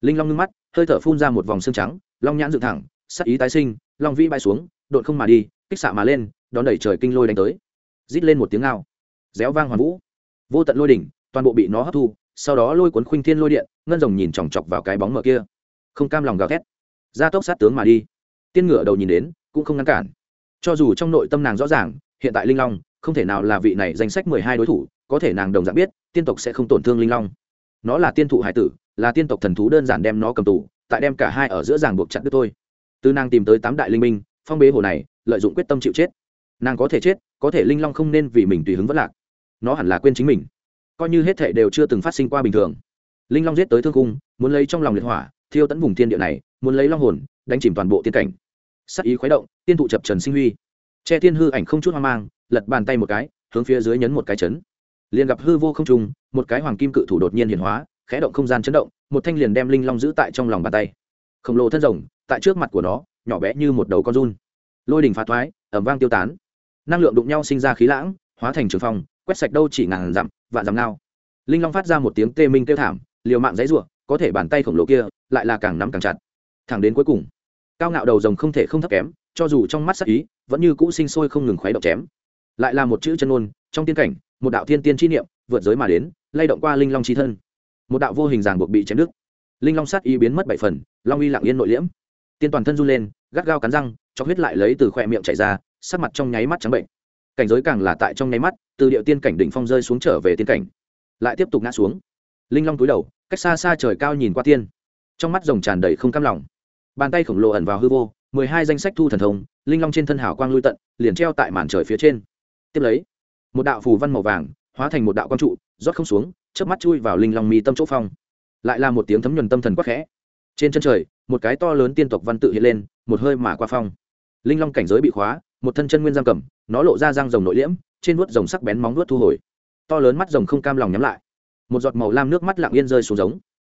Linh long ngưng mắt, hơi thở phun ra một vòng xương trắng, long nhãn dựng thẳng sắc ý tái sinh, long vĩ bay xuống đột không mà đi, kích xạ mà lên, đón đẩy trời kinh lôi đánh tới. Rít lên một tiếng ngao. Réo vang hoàn vũ. Vô tận lôi đỉnh, toàn bộ bị nó hấp thu sau đó lôi cuốn khuynh thiên lôi điện, ngân rồng nhìn chòng chọc vào cái bóng mờ kia. Không cam lòng gào thét. Ra tốc sát tướng mà đi. Tiên ngựa đầu nhìn đến, cũng không ngăn cản. Cho dù trong nội tâm nàng rõ ràng, hiện tại linh long, không thể nào là vị này danh sách mười hai đối thủ, có thể nàng đồng dạng biết, tiên tộc sẽ không tổn thương linh long. Nó là tiên thụ hải tử, là tiên tộc thần thú đơn giản đem nó cầm tù, tại đem cả hai ở giữa ràng buộc chặt đứt thôi. Từ nàng tìm tới tám đại linh minh phong bế hồ này, lợi dụng quyết tâm chịu chết. Nàng có thể chết, có thể linh long không nên vì mình tùy hứng vất lạc. Nó hẳn là quên chính mình coi như hết thể đều chưa từng phát sinh qua bình thường. Linh long giết tới thương cung, muốn lấy trong lòng liệt hỏa, thiêu tận vùng thiên địa này, muốn lấy long hồn, đánh chìm toàn bộ tiên cảnh. Sắc ý khuấy động, tiên thụ chập trần sinh huy. Che thiên hư ảnh không chút hoang mang, lật bàn tay một cái, hướng phía dưới nhấn một cái chấn. Liền gặp hư vô không trùng, một cái hoàng kim cự thủ đột nhiên hiển hóa, khẽ động không gian chấn động, một thanh liền đem linh long giữ tại trong lòng bàn tay. Khổng lồ thân rồng, tại trước mặt của nó, nhỏ bé như một đầu con run. Lôi đỉnh phá thoái ẩm vang tiêu tán. Năng lượng đụng nhau sinh ra khí lãng, hóa thành trường phong, quét sạch đâu chỉ ngàn dặm vạn dặm nào linh long phát ra một tiếng tê minh kêu thảm, liều mạng dãy ruộng có thể bàn tay khổng lồ kia lại là càng nắm càng chặt. Thẳng đến cuối cùng, cao ngạo đầu rồng không thể không thấp kém, cho dù trong mắt sắc ý, vẫn như cũ sinh sôi không ngừng khuấy động chém. Lại là một chữ chân ôn trong tiên cảnh, một đạo thiên tiên chi niệm, vượt giới mà đến, lay động qua linh long chi thân. Một đạo vô hình ràng buộc bị chém đứt. Linh long sát ý biến mất bảy phần, long uy lặng yên nội liễm. Tiên toàn thân run lên, gắt gao cắn răng, cho huyết lại lấy từ khoe miệng chảy ra, sắc mặt trong nháy mắt trắng bệnh cảnh giới càng là tại trong nháy mắt, từ địa tiên cảnh đỉnh phong rơi xuống trở về tiên cảnh. Lại tiếp tục ngã xuống. Linh long túi đầu, cách xa xa trời cao nhìn qua tiên. Trong mắt rồng tràn đầy không cam lòng. Bàn tay khổng lồ ẩn vào hư vô, mười hai danh sách thu thần thông, linh long trên thân hào quang lui tận, liền treo tại màn trời phía trên. Tiếp lấy, một đạo phù văn màu vàng, hóa thành một đạo quang trụ, rót không xuống, chớp mắt chui vào linh long mi tâm chỗ phong. Lại là một tiếng thấm nhuần tâm thần quắc khẽ. Trên chân trời, một cái to lớn tiên tộc văn tự hiện lên, một hơi mà qua phong. Linh long cảnh giới bị khóa một thân chân nguyên giam cầm, nó lộ ra răng rồng nội liễm, trên vuốt rồng sắc bén móng vuốt thu hồi. To lớn mắt rồng không cam lòng nhắm lại. Một giọt màu lam nước mắt lặng yên rơi xuống giống.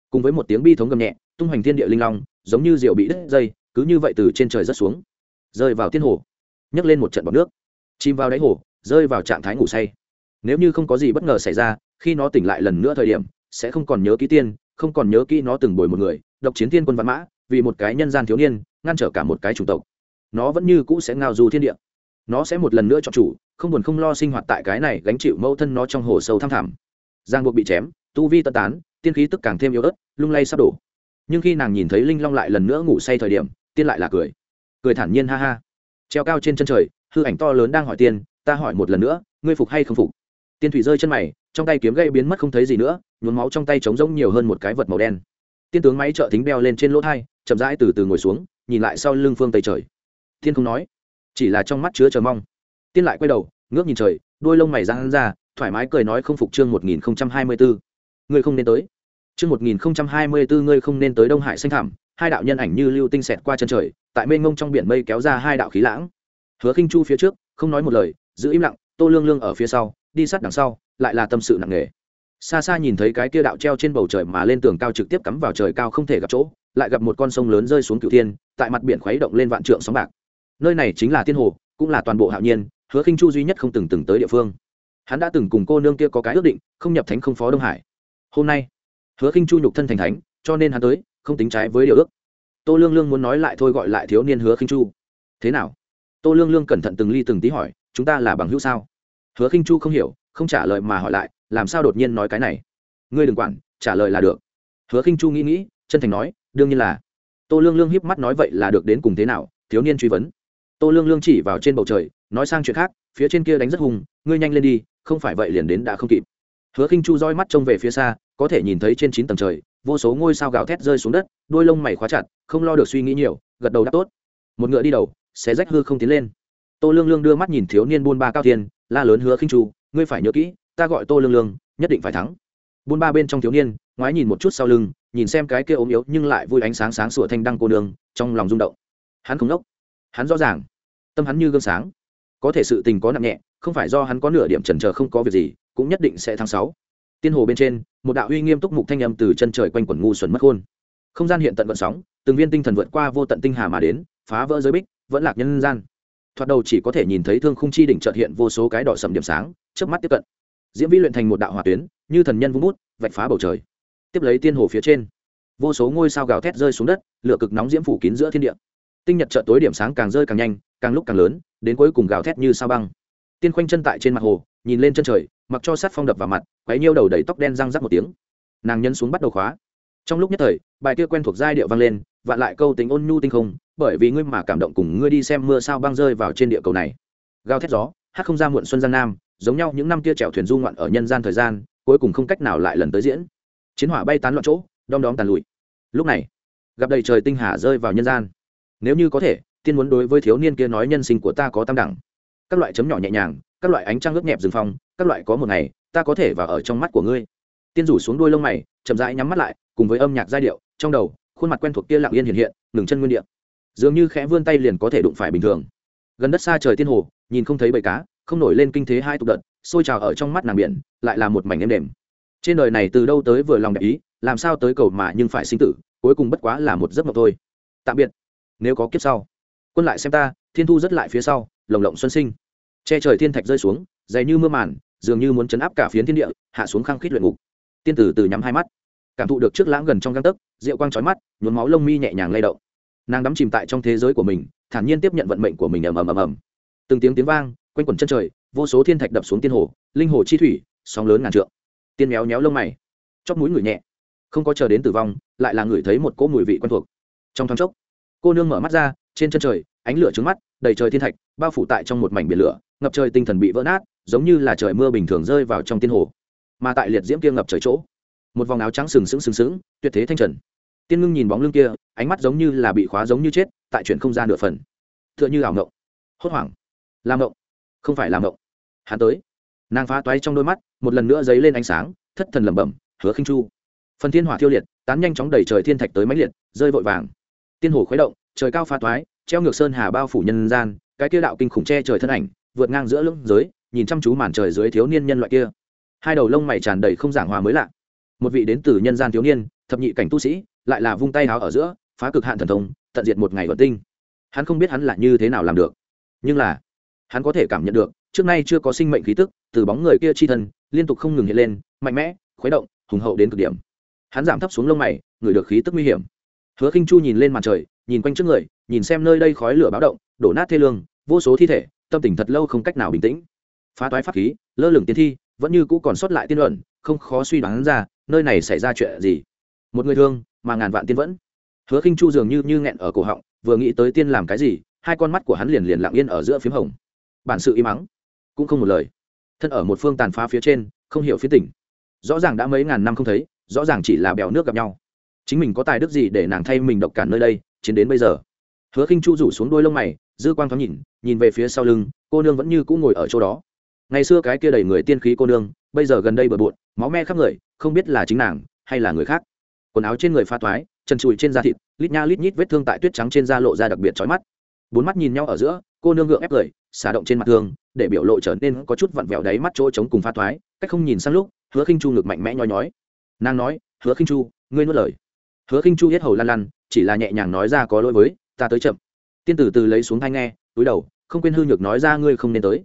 Cùng với một tiếng bi thống gầm nhẹ, tung hoành thiên địa linh long, giống như rượu bị đứt dây, cứ như vậy từ trên trời rớt xuống. Rơi vào thiên hồ. Nhấc lên một trận bọc nước. Chìm vào đáy hồ, rơi vào trạng thái ngủ say. Nếu như không có gì bất ngờ xảy ra, khi nó tỉnh lại lần nữa thời điểm, sẽ không còn nhớ kỹ tiên, không còn nhớ kỹ nó từng bồi một người, độc chiến tiên quân văn mã, vì một cái nhân gian thiếu niên, ngăn trở cả một cái chủng tộc nó vẫn như cũ sẽ ngao du thiên địa. Nó sẽ một lần nữa chọn chủ, không buồn không lo sinh hoạt tại cái này gánh chịu mẫu thân nó trong hồ sâu thăm thẳm. Giang buộc bị chém, tu vi tân tán, tiên khí tức càng thêm yếu ớt, lung lay sắp đổ. Nhưng khi nàng nhìn thấy linh long lại lần nữa ngủ say thời điểm, tiên lại là cười. Cười thản nhiên ha ha. Treo cao trên chân trời, hư ảnh to lớn đang hỏi tiên, ta hỏi một lần nữa, ngươi phục hay không phục? Tiên thủy rơi chân mày, trong tay kiếm gây biến mất không thấy gì nữa, nhuốm máu trong tay trống rỗng nhiều hơn một cái vật màu đen. Tiên tướng máy trợ thính beo lên trên lỗ thai, chậm rãi từ từ ngồi xuống, nhìn lại sau lưng phương tây trời. Thiên không nói, chỉ là trong mắt chứa chờ mong. Tiên lại quay đầu, ngước nhìn trời, đôi lông mày răng ra, thoải mái cười nói không phục chương một nghìn hai mươi bốn ngươi không nên tới. Chương một nghìn hai mươi bốn ngươi không nên tới đông hải xanh thảm hai đạo nhân ảnh như lưu tinh xẹt qua chân trời, tại mênh mông trong biển mây kéo ra hai đạo khí lãng. Hứa khinh chu phía trước, không nói một lời, giữ im lặng, tô lương lương ở phía sau, đi sát đằng sau, lại là tâm sự nặng nề. Xa xa nhìn thấy cái kia đạo treo trên bầu trời mà lên tường cao trực tiếp cắm vào trời cao không thể gặp chỗ, lại gặp một con sông lớn rơi xuống cửu thiên, tại mặt biển khuấy động lên vạn trượng sóng bạc nơi này chính là thiên hồ, cũng là toàn bộ hạo nhiên, hứa khinh chu duy nhất không từng từng tới địa phương. Hắn đã từng cùng cô nương kia có cái ước định, không nhập thánh không phó đông hải. Hôm nay, hứa khinh chu nhục thân thành thánh, cho nên hắn tới, không tính trái với điều ước. Tô lương lương muốn nói lại thôi gọi lại thiếu niên hứa khinh chu. Thế nào? Tô lương lương cẩn thận từng ly từng tí hỏi, chúng ta là bằng hữu sao? Hứa khinh chu không hiểu, không trả lời mà hỏi lại, làm sao đột nhiên nói cái này? Ngươi đừng quản, trả lời là được. Hứa khinh chu nghĩ nghĩ, chân thành nói, đương nhiên là. Tô lương lương hiếp mắt nói vậy là được đến cùng thế nào, thiếu niên truy vấn tô lương lương chỉ vào trên bầu trời, nói sang chuyện khác, phía trên kia đánh rất hùng, ngươi nhanh lên đi, không phải vậy liền đến đã không kịp. Hứa khinh chu roi mắt trông về phía xa, có thể nhìn thấy trên chín tầng trời, vô số ngôi sao gào thét rơi xuống đất, đôi lông mày khóa chặt, không lo được suy nghĩ nhiều, gật đầu đáp tốt. Một ngựa đi đầu, xé rách hư không tiến lên. Tô lương lương đưa mắt nhìn thiếu niên buôn ba cao thiên, la lớn hứa khinh chu, ngươi phải nhớ kỹ, ta gọi tô lương lương, nhất định phải thắng. Buôn ba bên trong thiếu niên, ngoái nhìn một chút sau lưng, nhìn xem cái kia ốm yếu nhưng lại vui ánh sáng sáng sủa thanh đăng cô nương, trong lòng rung động. Hắn không đốc hắn rõ ràng. Tâm hắn như gương sáng. Có thể sự tình có nặng nhẹ, không phải do hắn có nửa điểm trần trờ không có việc gì, cũng nhất định sẽ tháng sáu. Tiên hồ bên trên, một đạo uy nghiêm túc mục thanh âm từ chân trời quanh quẩn ngu xuẩn mất khôn. Không gian hiện tận vận sóng, từng viên tinh thần vượt qua vô tận tinh hà mà đến, phá vỡ giới bích, vẫn lạc nhân gian. Thoạt đầu chỉ có thể nhìn thấy thương khung chi đỉnh trợt hiện vô số cái đỏ sầm điểm sáng trước mắt tiếp cận. Diễm vi luyện thành một đạo hỏa tuyến, như thần nhân vung bút, vạch phá bầu trời. Tiếp lấy tiên hồ phía trên, vô số ngôi sao gào thét rơi xuống đất, lửa cực nóng diễm phủ kín giữa thiên địa tinh nhật chợ tối điểm sáng càng rơi càng nhanh, càng lúc càng lớn, đến cuối cùng gào thét như sao băng. Tiên khoanh chân tại trên mặt hồ, nhìn lên chân trời, mặc cho sát phong đập vào mặt, quấy nhiêu đầu đầy tóc đen răng rắc một tiếng. Nàng nhân xuống bắt đầu khóa. Trong lúc nhất thời, bài kia quen thuộc giai điệu vang lên và lại câu tính ôn nhu tinh không, bởi vì ngươi mà cảm động cùng ngươi đi xem mưa sao băng rơi vào trên địa cầu này. Gào thét gió, hát không ra muộn xuân giang nam, giống nhau những năm kia trèo thuyền du ngoạn ở nhân gian thời gian, cuối cùng không cách nào lại lần tới diễn. Chiến hỏa bay tán loạn chỗ, đom đóm tàn lụi. Lúc này, gặp đầy trời tinh hà rơi vào nhân gian nếu như có thể, tiên muốn đối với thiếu niên kia nói nhân sinh của ta có tam đẳng. Các loại chấm nhỏ nhẹ nhàng, các loại ánh trăng ướt nhẹp rừng phong, các loại có một ngày, ta có thể vào ở trong mắt của ngươi. Tiên rủ xuống đuôi lông mày, chậm rãi nhắm mắt lại, cùng với âm nhạc giai điệu, trong đầu, khuôn mặt quen thuộc kia lặng yên hiện hiện, ngừng chân nguyên điệu dường như khẽ vươn tay liền có thể đụng phải bình thường. Gần đất xa trời tiên hồ, nhìn không thấy bầy cá, không nổi lên kinh thế hai tục đợt, sôi trào ở trong mắt nàng biển, lại là một mảnh êm đềm. Trên đời này từ đâu tới vừa lòng đại ý, làm sao tới cầu mà nhưng phải sinh tử, cuối cùng bất quá là một giấc mộng thôi. Tạm biệt nếu có kiếp sau. Quân lại xem ta, thiên thu rất lại phía sau, lồng lộng xuân sinh. Che trời thiên thạch rơi xuống, dày như mưa màn, dường như muốn chấn áp cả phiến thiên địa, hạ xuống khăng khít luyện ngục. Tiên tử từ nhắm hai mắt, cảm thụ được trước lãng gần trong găng tấc, rượu quang trói mắt, nhuốm máu lông mi nhẹ nhàng lay động. Nàng đắm chìm tại trong thế giới của mình, thản nhiên tiếp nhận vận mệnh của mình ầm ầm ầm ầm. Từng tiếng tiếng vang, quanh quẩn chân trời, vô số thiên thạch đập xuống tiên hồ, linh hồ chi thủy, sóng lớn ngàn trượng. Tiên méo méo lông mày, chóp mũi người nhẹ. Không có chờ đến tử vong, lại là người thấy một cỗ mùi vị quen thuộc. Trong thoáng chốc cô nương mở mắt ra, trên chân trời, ánh lửa trứng mắt, đầy trời thiên thạch, bao phủ tại trong một mảnh biển lửa, ngập trời tinh thần bị vỡ nát, giống như là trời mưa bình thường rơi vào trong tiên hồ. Mà tại liệt diễm kia ngập trời chỗ, một vòng áo trắng sừng sững sừng sững, tuyệt thế thanh trần. Tiên ngưng nhìn bóng lưng kia, ánh mắt giống như là bị khóa giống như chết, tại chuyện không gian nửa phần. T h ư ợ n h ư ảo ngộng. Hốt hoảng. Làm ngộng. Không phải làm ngộng. Hắn tới. Nàng phá toái trong đôi mắt, một lần nữa dấy lên ánh sáng, thất thần lẩm bẩm, hứa khinh chu. Phần thiên hỏa thiêu liệt, tán nhanh chóng đẩy trời thiên thạch tới máy liệt, rơi vội vàng tiên hồ khuấy động, trời cao pha toái treo ngược sơn hà bao phủ nhân gian, cái kia đạo kinh khủng che trời thân ảnh, vượt ngang giữa lưng giới, nhìn chăm chú màn trời dưới thiếu niên nhân loại kia. Hai đầu lông mày tràn đầy không giảng hòa mới lạ. Một vị đến từ nhân gian thiếu niên, thập nhị cảnh tu sĩ, lại là vung tay háo ở giữa, phá cực hạn thần thông, tận diệt một ngày vận tinh. Hắn không biết hắn là như thế nào làm được. Nhưng là, hắn có thể cảm nhận được, trước nay chưa có sinh mệnh khí tức, từ bóng người kia chi thân, liên tục không ngừng hiện lên, mạnh mẽ, khuấy động, hùng hậu đến cực điểm. Hắn giảm thấp xuống lông mày ngửi được khí tức nguy hiểm hứa khinh chu nhìn lên màn trời, nhìn quanh trước người, nhìn xem nơi đây khói lửa báo động, đổ nát thê lương, vô số thi thể, tâm tình thật lâu không cách nào bình tĩnh. Phá toái pháp khí, lơ lửng tiến thi, vẫn như cũ còn sót lại tiên luận, không khó suy đoán ra, nơi này xảy ra chuyện gì. Một người thương, mà ngàn vạn tiên vẫn. Hứa khinh chu dường như như nghẹn ở cổ họng, vừa nghĩ tới tiên làm cái gì, hai con mắt của hắn liền liền lặng yên ở giữa phím hồng. Bản sự im mắng cũng không một lời. Thân ở một phương tàn phá phía trên, không hiểu phía tỉnh. Rõ ràng đã mấy ngàn năm không thấy, rõ ràng chỉ là bèo nước gặp nhau chính mình có tài đức gì để nàng thay mình độc cản nơi đây, chiến đến bây giờ. Hứa khinh chu rủ xuống đôi lông mày, dư quang thoáng nhìn nhìn về phía sau lưng, cô nương vẫn như cũ ngồi ở chỗ đó. Ngày xưa cái kia đầy người tiên khí cô nương, bây giờ gần đây bừa bộn, máu me khắp người, không biết là chính nàng, hay là người khác. Quần áo trên người pha toái chân chùi trên da thịt, lít nha lít nhít vết thương tại tuyết trắng trên da lộ ra đặc biệt chói mắt. Bốn mắt nhìn nhau ở giữa, cô nương ngượng ép cười, xả động trên mặt thương, để biểu lộ trở nên có chút vặn vẹo đáy mắt chỗ trống cùng pha toái, cách không nhìn sang lúc, hứa khinh chu ngực mạnh mẽ nhói nhói. Nàng nói, hứa khinh chu, ngươi nuốt lời hứa khinh chu hết hầu lan lăn chỉ là nhẹ nhàng nói ra có lỗi với ta tới chậm. Tiên tử từ lấy xuống thai nghe túi đầu không quên hư nhược nói ra ngươi không nên tới.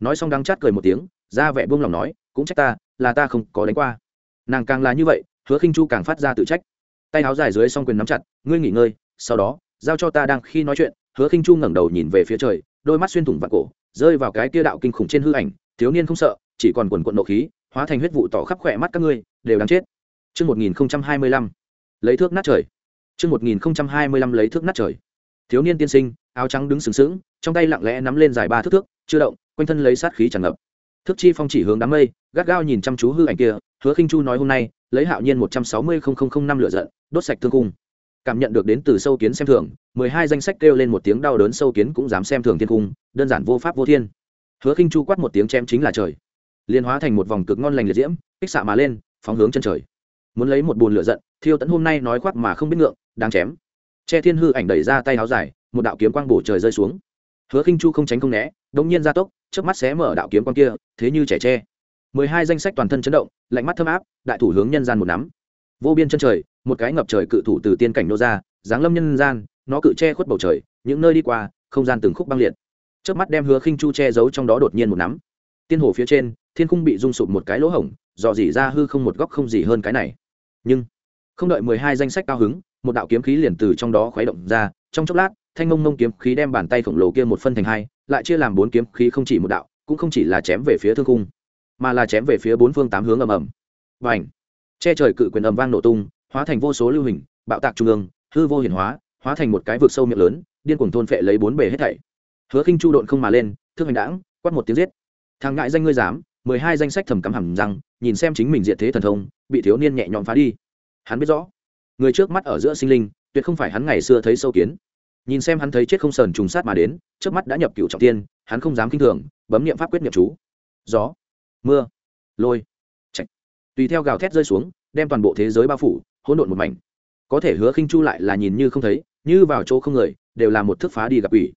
Nói xong đắng chát cười một tiếng ra vẻ buông lòng nói cũng trách ta là ta không có đánh qua. Nàng càng là như vậy hứa khinh chu càng phát ra tự trách. Tay áo dài dưới s o n g quyền nắm chặt ngươi nghỉ ngơi sau đó giao cho ta đang khi nói chuyện. Hứa khinh chu ngẩng đầu nhìn về phía trời đôi mắt xuyên thủng vạt cổ rơi vào cái kia đạo kinh khủng trên hư ảnh thiếu niên không sợ chỉ còn quần quận nộ khí hóa thành huyết vụ tỏ khắp khỏe mắt các ngươi đều đáng chết. Trước 1025, lấy thước nát trời. Trước 1025 lấy thước nát trời. Thiếu niên tiên sinh, áo trắng đứng sừng sững, trong tay lặng lẽ nắm lên dài ba thước thước, chưa động, quanh thân lấy sát khí tràn ngập. Thước chi phong chỉ hướng đám mây, gắt gao nhìn chăm chú hư ảnh kia, Hứa Khinh Chu nói hôm nay, lấy hạo nhiên một trăm sáu mươi năm lửa giận đốt sạch thương cung cảm nhận được đến từ sâu kiến xem thường mười hai danh sách kêu lên một tiếng đau đớn sâu kiến cũng dám xem thường thiên cung đơn giản vô pháp vô thiên hứa khinh chu quát một tiếng chém chính là trời liên hóa thành một vòng cực ngon lành liệt diễm kích xạ mà lên phóng hướng chân trời muốn lấy một bùn lửa giận thiêu Tẫn hôm nay nói khoác mà không biết ngượng đang chém. Che thiên hư ảnh đẩy ra tay áo dài, một đạo kiếm quang bổ trời rơi xuống. Hứa khinh chu không tránh không né, đống nhiên ra tốc trước mắt xé mở đạo kiếm quang kia, thế như trẻ tre. Mười hai danh sách toàn thân chấn động, lạnh mắt thâm áp, đại thủ hướng nhân gian một nắm. Vô biên chân trời, một cái ngập trời cự thủ từ tiên cảnh nô ra, giáng lâm nhân gian, nó cự che khuất bầu trời, những nơi đi qua, không gian từng khúc băng liệt. Trước mắt đem hứa khinh chu che giấu trong đó đột nhiên một nắm. Tiên hồ phía trên, thiên cung bị rung sụp một cái lỗ hổng, dò dỉ ra hư không một góc không gì hơn cái này. Nhưng không đợi mười hai danh sách cao hứng, một đạo kiếm khí liền từ trong đó khuấy động ra, trong chốc lát, thanh mông mông kiếm khí đem bàn tay khổng lồ kia một phân thành hai, lại chia làm bốn kiếm khí không chỉ một đạo, cũng không chỉ là chém về phía thương cung mà là chém về phía bốn phương tám hướng ầm ầm. Và ảnh che trời cự quyền ầm vang nổ tung, hóa thành vô số lưu hình, bạo tạc trung ương, hư vô hiển hóa hóa thành một cái vực sâu miệng lớn, điên cuồng thôn phệ lấy bốn bề hết thảy. Hứa khinh chu độn không mà lên, thương hành đãng, quát một tiếng giết. Thằng ngại danh ngươi dám, mười hai danh sách thầm cắm hầm răng, nhìn xem chính mình diện thế thần thông, bị thiếu niên nhẹ nhõm phá đi hắn biết rõ. Người trước mắt ở giữa sinh linh, tuyệt không phải hắn ngày xưa thấy sâu kiến. Nhìn xem hắn thấy chết không sờn trùng sát mà đến, trước mắt đã nhập cựu trọng tiên, hắn không dám kinh thường, bấm niệm pháp quyết niệm chú. Gió, mưa, lôi, chạch. Tùy theo gào thét rơi xuống, đem toàn bộ thế giới bao phủ, hỗn độn một mảnh. Có thể hứa khinh chu lại là nhìn như không thấy, như vào chỗ không người, đều là một thức phá đi gặp ủy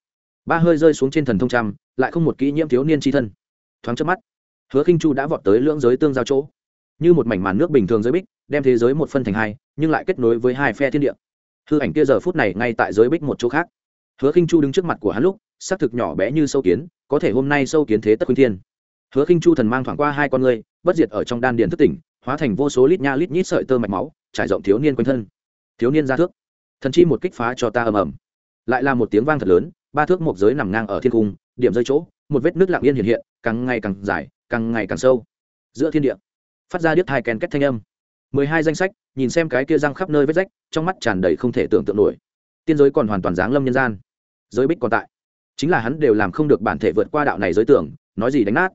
ba hơi rơi xuống trên thần thông trăm, lại không một kỹ nhiễm thiếu niên tri thân. Thoáng trước mắt, hứa khinh chu đã vọt tới lưỡng giới tương giao chỗ. Như một mảnh màn nước bình thường giới bích đem thế giới một phân thành hai, nhưng lại kết nối với hai phe thiên địa. Hư ảnh kia giờ phút này ngay tại giới bích một chỗ khác. Hứa khinh chu đứng trước mặt của hắn lúc xác thực nhỏ bé như sâu kiến, có thể hôm nay sâu kiến thế tất khuyên thiên. Hứa khinh chu thần mang thoảng qua hai con ngươi, bất diệt ở trong đan điền thức tỉnh, hóa thành vô số lít nha lít nhít sợi tơ mạch máu, trải rộng thiếu niên quanh thân. Thiếu niên ra thước. Thần chi một kích phá cho ta ầm ầm. Lại là một tiếng vang thật lớn, ba thước một giới nằm ngang ở thiên cung, điểm rơi chỗ, một vết nước lặng yên hiện hiện, càng ngày càng dài, càng ngày càng sâu. Giữa thiên địa, phát ra điếc hai kèn kết thanh âm mười hai danh sách, nhìn xem cái kia răng khắp nơi vết rách, trong mắt tràn đầy không thể tưởng tượng nổi. Tiên giới còn hoàn toàn dáng lâm nhân gian. Giới bích còn tại. Chính là hắn đều làm không được bản thể vượt qua đạo này giới tưởng, nói gì đánh nát.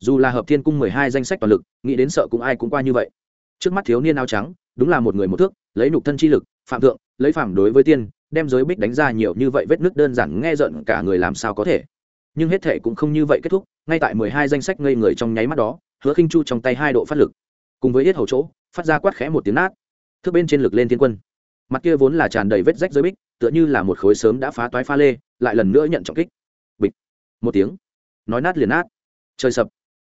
Dù là hợp thiên cung mười hai danh sách toàn lực, nghĩ đến sợ cũng ai cũng qua như vậy. Trước mắt thiếu niên áo trắng, đúng là một người một thước, lấy nục thân chi lực, phạm thượng, lấy phạm đối với tiên, đem giới bích đánh ra nhiều như vậy vết nước đơn giản nghe giận cả người làm sao có thể. Nhưng hết thể cũng không như vậy kết thúc, ngay tại mười hai danh sách ngây người trong nháy mắt đó, hứa khinh chu trong tay hai độ phát lực cùng với yết hầu chỗ, phát ra quát khẽ một tiếng nát. Thước bên trên lực lên thiên quân. Mặt kia vốn là tràn đầy vết rách dưới bích, tựa như là một khối sớm đã phá toái pha lê, lại lần nữa nhận trọng kích. Bịch. Một tiếng. Nói nát liền nát. Trời sập.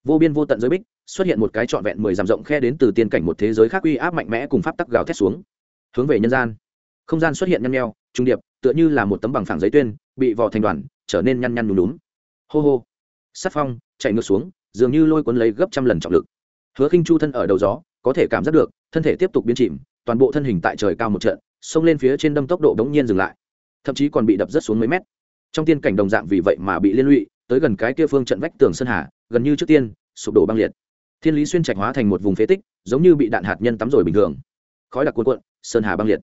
Vô biên vô tận dưới bích, xuất hiện một cái trọn vẹn mười dặm rộng khe đến từ tiên cảnh một thế giới khác uy áp mạnh mẽ cùng pháp tắc gào thét xuống. Hướng về nhân gian. Không gian xuất hiện nhăn nheo trung điệp, tựa như là một tấm bằng phẳng giấy tuyên, bị vò thành đoàn, trở nên nhăn nhăn nhúm nhúm hô hô. Sát phong, chạy ngược xuống, dường như lôi cuốn lấy gấp trăm lần trọng lực hứa khinh chu thân ở đầu gió, có thể cảm giác được, thân thể tiếp tục biến chìm, toàn bộ thân hình tại trời cao một trận, xông lên phía trên đâm tốc độ đống nhiên dừng lại. Thậm chí còn bị đập rất xuống mấy mét. Trong tiên cảnh đồng dạng vì vậy mà bị liên lụy, tới gần cái kia phương trận vách tường sơn hà, gần như trước tiên, sụp đổ băng liệt. Thiên lý xuyên trạch hóa thành một vùng phế tích, giống như bị đạn hạt nhân tắm rồi bình thường. Khói đặc cuộn cuộn, sơn hà băng liệt.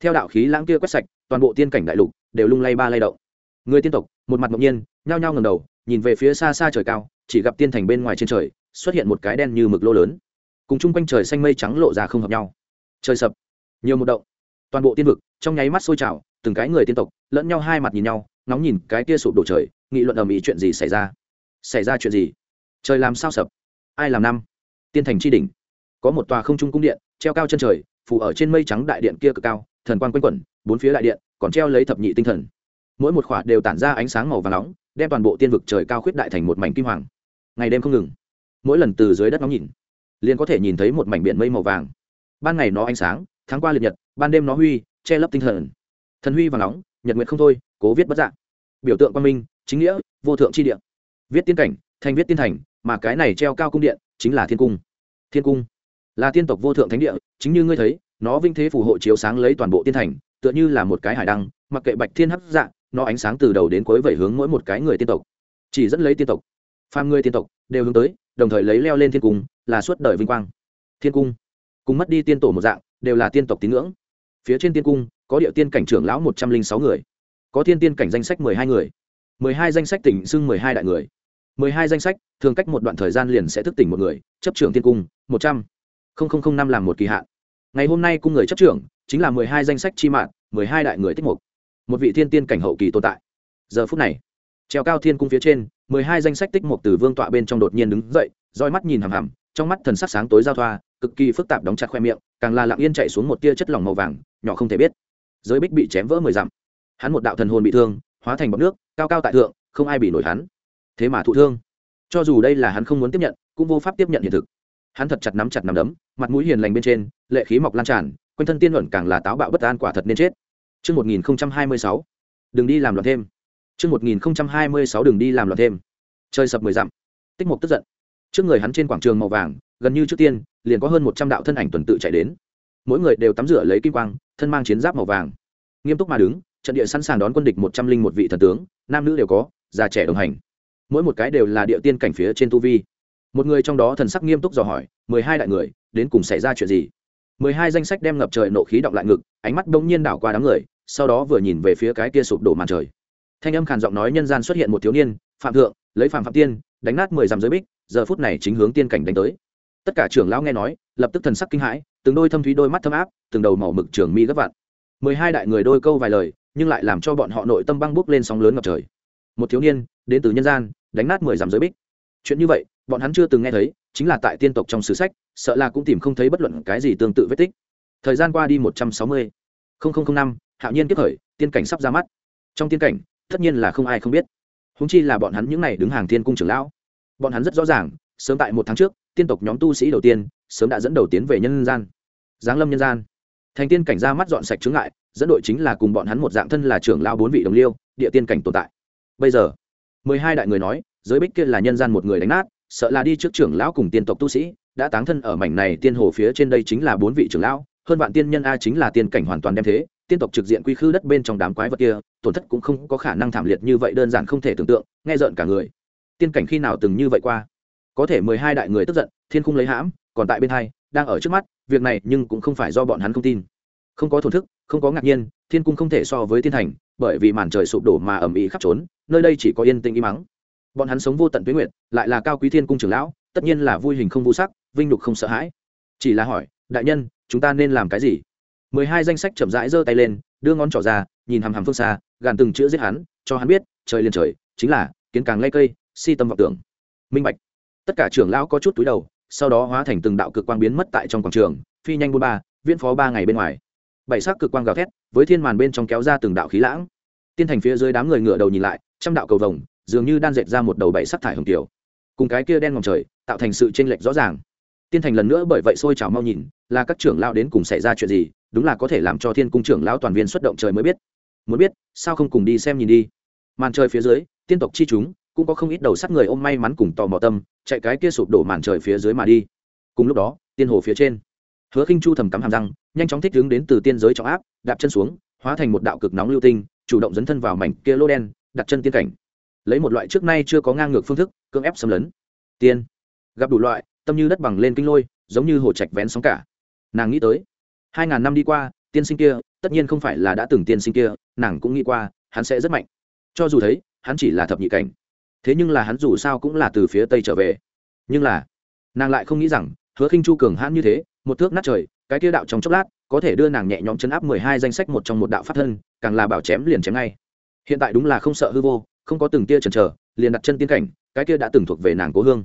Theo đạo khí lãng kia quét sạch, toàn bộ tiên cảnh đại lục đều lung lay ba lay động. Người tiên tộc, một mặt ngẫu nhiên, nhao nhao ngầm đầu, nhìn về phía xa xa trời cao, chỉ gặp tiên thành bên ngoài trên trời xuất hiện một cái đen như mực lô lớn. Cùng chung quanh trời xanh mây trắng lộ ra không hợp nhau. Trời sập, nhiều một động. Toàn bộ tiên vực, trong nháy mắt sôi trào, từng cái người tiên tộc, lẫn nhau hai mặt nhìn nhau nóng nhìn cái kia sụp đổ trời, nghị luận ầm ĩ chuyện gì xảy ra? Xảy ra chuyện gì? Trời làm sao sập? Ai làm năm? Tiên thành tri đỉnh. Có một tòa không trung cung điện, treo cao chân trời, phủ ở trên mây trắng đại điện kia cực cao, thần quan quanh quẩn, bốn phía đại điện còn treo lấy thập nhị tinh thần. Mỗi một khỏa đều tản ra ánh sáng màu và nóng, đem toàn bộ tiên vực trời cao khuyết đại thành một mảnh kim hoàng. Ngày đêm không ngừng mỗi lần từ dưới đất nóng nhìn, liền có thể nhìn thấy một mảnh biển mây màu vàng. Ban ngày nó ánh sáng, tháng qua liệt nhật, ban đêm nó huy, che lấp tinh thần. Thần huy và nóng, nhật nguyện không thôi, cố viết bất dạng biểu tượng quan minh, chính nghĩa, vô thượng tri địa. Viết tiên cảnh, thành viết tiên thành, mà cái này treo cao cung điện, chính là thiên cung. Thiên cung là tiên tộc vô thượng thánh địa, chính như ngươi thấy, nó vinh thế phù hộ chiếu sáng lấy toàn bộ tiên thành, tựa như là một cái hải đăng, mặc kệ bạch thiên hấp dạng nó ánh sáng từ đầu đến cuối vẩy hướng mỗi một cái người tiên tộc. Chỉ dẫn lấy tiên tộc, phàm người tiên tộc đều hướng tới đồng thời lấy leo lên thiên cung, là suốt đời vinh quang. Thiên cung, cùng mất đi tiên tổ một dạng, đều là tiên tộc tín ngưỡng. Phía trên tiên cung, có địa tiên cảnh trưởng lão một trăm linh sáu người, có thiên tiên cảnh danh sách mười hai người. mười hai danh sách tỉnh xưng mười hai đại người. mười hai danh sách, thường cách một đoạn thời gian liền sẽ thức tỉnh một người, chấp trưởng tiên cung, một trăm. Linh năm làm một kỳ hạn. Ngày hôm nay cung người chấp trưởng, chính là mười hai danh sách chi mạng, mười hai đại người tích mục. Một vị thiên tiên cảnh hậu kỳ tồn tại. Giờ phút này treo cao thiên cung phía trên mười hai danh sách tích mục từ vương tọa bên trong đột nhiên đứng dậy roi mắt nhìn hằm hằm trong mắt thần sắc sáng tối giao thoa cực kỳ phức tạp đóng chặt khoe miệng càng là lặng yên chạy xuống một tia chất lỏng màu vàng nhỏ không thể biết. Giới bích bị chém vỡ mười dặm. Hắn một đạo thần hồn bị thương hóa thành bọc nước cao cao tại thượng không ai bị nổi hắn. Thế mà thụ thương. Cho dù đây là hắn không muốn tiếp nhận cũng vô pháp tiếp nhận hiện thực. Hắn thật chặt nắm chặt nắm đấm mặt mũi hiền lành bên trên lệ khí mọc lan tràn quanh thân tiên luận càng là táo bạo bất an quả thật nên chết. Trước 1026, đừng đi làm loạn thêm. Trước 1026 đừng đi làm loạn thêm. Chơi sập mười dặm. Tích Mục tức giận. Trước người hắn trên quảng trường màu vàng, gần như trước tiên, liền có hơn một trăm đạo thân ảnh tuần tự chạy đến. Mỗi người đều tắm rửa lấy kim quang, thân mang chiến giáp màu vàng. Nghiêm túc mà đứng, trận địa sẵn sàng đón quân địch một trăm linh một vị thần tướng, nam nữ đều có, già trẻ đồng hành. Mỗi một cái đều là địa tiên cảnh phía trên tu vi. Một người trong đó thần sắc nghiêm túc dò hỏi, mười hai đại người, đến cùng xảy ra chuyện gì? mười hai danh sách đem ngập trời nộ khí động lại ngực ánh mắt đông nhiên đảo qua đám người sau đó vừa nhìn về phía cái kia sụp đổ màn trời thanh âm khàn giọng nói nhân gian xuất hiện một thiếu niên, phạm thượng, lấy phạm phạm tiên, đánh nát mười dặm giới bích, giờ phút này chính hướng tiên cảnh đánh tới. Tất cả trưởng lão nghe nói, lập tức thần sắc kinh hãi, từng đôi thâm thúy đôi mắt thâm áp, từng đầu màu mực trường mi gấp vạn. Mười hai đại người đôi câu vài lời, nhưng lại làm cho bọn họ nội tâm băng bốc lên sóng lớn ngập trời. Một thiếu niên, đến từ nhân gian, đánh nát mười dặm giới bích. Chuyện như vậy, bọn hắn chưa từng nghe thấy, chính là tại tiên tộc trong sử sách, sợ là cũng tìm không thấy bất luận cái gì tương tự vết tích. Thời gian qua đi một trăm sáu mươi năm, hạo nhiên tiếp khởi, tiên cảnh sắp ra mắt. Trong tiên cảnh tất nhiên là không ai không biết. Húng chi là bọn hắn những n à y đứng hàng thiên cung trưởng lão. Bọn hắn rất rõ ràng, sớm tại một tháng trước, tiên tộc nhóm tu sĩ đầu tiên, sớm đã dẫn đầu tiến về nhân gian. Giáng lâm nhân gian. Thành tiên cảnh ra mắt dọn sạch chướng ngại, dẫn đội chính là cùng bọn hắn một dạng thân là trưởng lao bốn vị đồng liêu, địa tiên cảnh tồn tại. Bây giờ, mười hai đại người nói, giới bích kia là nhân gian một người đánh nát, sợ là đi trước trưởng lão cùng tiên tộc tu sĩ, đã táng thân ở mảnh này tiên hồ phía trên đây chính là bốn vị trưởng lão, hơn vạn tiên nhân a chính là tiên cảnh hoàn toàn đem thế tiên tộc trực diện quy khư đất bên trong đám quái vật kia, tổn thất cũng không có khả năng thảm liệt như vậy, đơn giản không thể tưởng tượng, nghe rợn cả người. Tiên cảnh khi nào từng như vậy qua? Có thể mười hai đại người tức giận, thiên khung lấy hãm, còn tại bên hai, đang ở trước mắt, việc này nhưng cũng không phải do bọn hắn không tin. Không có thổn thức, không có ngạc nhiên, thiên cung không thể so với thiên thành, bởi vì màn trời sụp đổ mà ẩm ĩ khắp trốn, nơi đây chỉ có yên tĩnh im mắng. Bọn hắn sống vô tận tuyến nguyện lại là cao quý thiên cung trưởng lão, tất nhiên là vui hình không vô sắc, vinh nhục không sợ hãi. Chỉ là hỏi, đại nhân, chúng ta nên làm cái gì? Mười hai danh sách chậm rãi giơ tay lên, đưa ngón trỏ ra, nhìn hằm hằm phương xa, gàn từng chữ giết hắn, cho hắn biết, trời liền trời, chính là, kiến càng lây cây, si tâm vọng tưởng. Minh bạch. Tất cả trưởng lão có chút túi đầu, sau đó hóa thành từng đạo cực quang biến mất tại trong quảng trường, phi nhanh buôn ba, viễn phó ba ngày bên ngoài. Bảy sắc cực quang gào thét, với thiên màn bên trong kéo ra từng đạo khí lãng. Tiên thành phía dưới đám người ngựa đầu nhìn lại, trăm đạo cầu vồng, dường như đan dệt ra một đầu bảy sắc thải hồng tiểu. Cùng cái kia đen ngòm trời, tạo thành sự chênh lệch rõ ràng. Tiên thành lần nữa bởi vậy sôi trào mau nhìn, là các trưởng lão đến cùng xảy ra chuyện gì đúng là có thể làm cho thiên cung trưởng lão toàn viên xuất động trời mới biết. Muốn biết, sao không cùng đi xem nhìn đi? Màn trời phía dưới, tiên tộc chi chúng, cũng có không ít đầu sắt người ôm may mắn cùng tò mò tâm, chạy cái kia sụp đổ màn trời phía dưới mà đi. Cùng lúc đó, tiên hồ phía trên, hứa khinh chu thầm cắm hàm răng, nhanh chóng thích hướng đến từ tiên giới trọng áp, đạp chân xuống, hóa thành một đạo cực nóng lưu tinh, chủ động dấn thân vào mảnh kia lô đen, đặt chân tiên cảnh. Lấy một loại trước nay chưa có ngang ngược phương thức, cưỡng ép xâm lấn. Tiên, gặp đủ loại, tâm như đất bằng lên kinh lôi, giống như hồ trạch vén sóng cả. Nàng nghĩ tới hai ngàn năm đi qua, tiên sinh kia, tất nhiên không phải là đã từng tiên sinh kia, nàng cũng nghĩ qua, hắn sẽ rất mạnh. Cho dù thấy, hắn chỉ là thập nhị cảnh. Thế nhưng là hắn dù sao cũng là từ phía tây trở về. Nhưng là, nàng lại không nghĩ rằng, hứa khinh chu cường hãn như thế, một thước nát trời, cái tiêu đạo trong chốc lát, có thể đưa nàng nhẹ nhõm chấn áp mười hai danh sách một trong một đạo pháp thân, càng là bảo chém liền chém ngay. Hiện tại đúng là không sợ hư vô, không có từng tia chần chờ, liền đặt chân tiên cảnh, cái kia đã từng thuộc về nàng cố hương.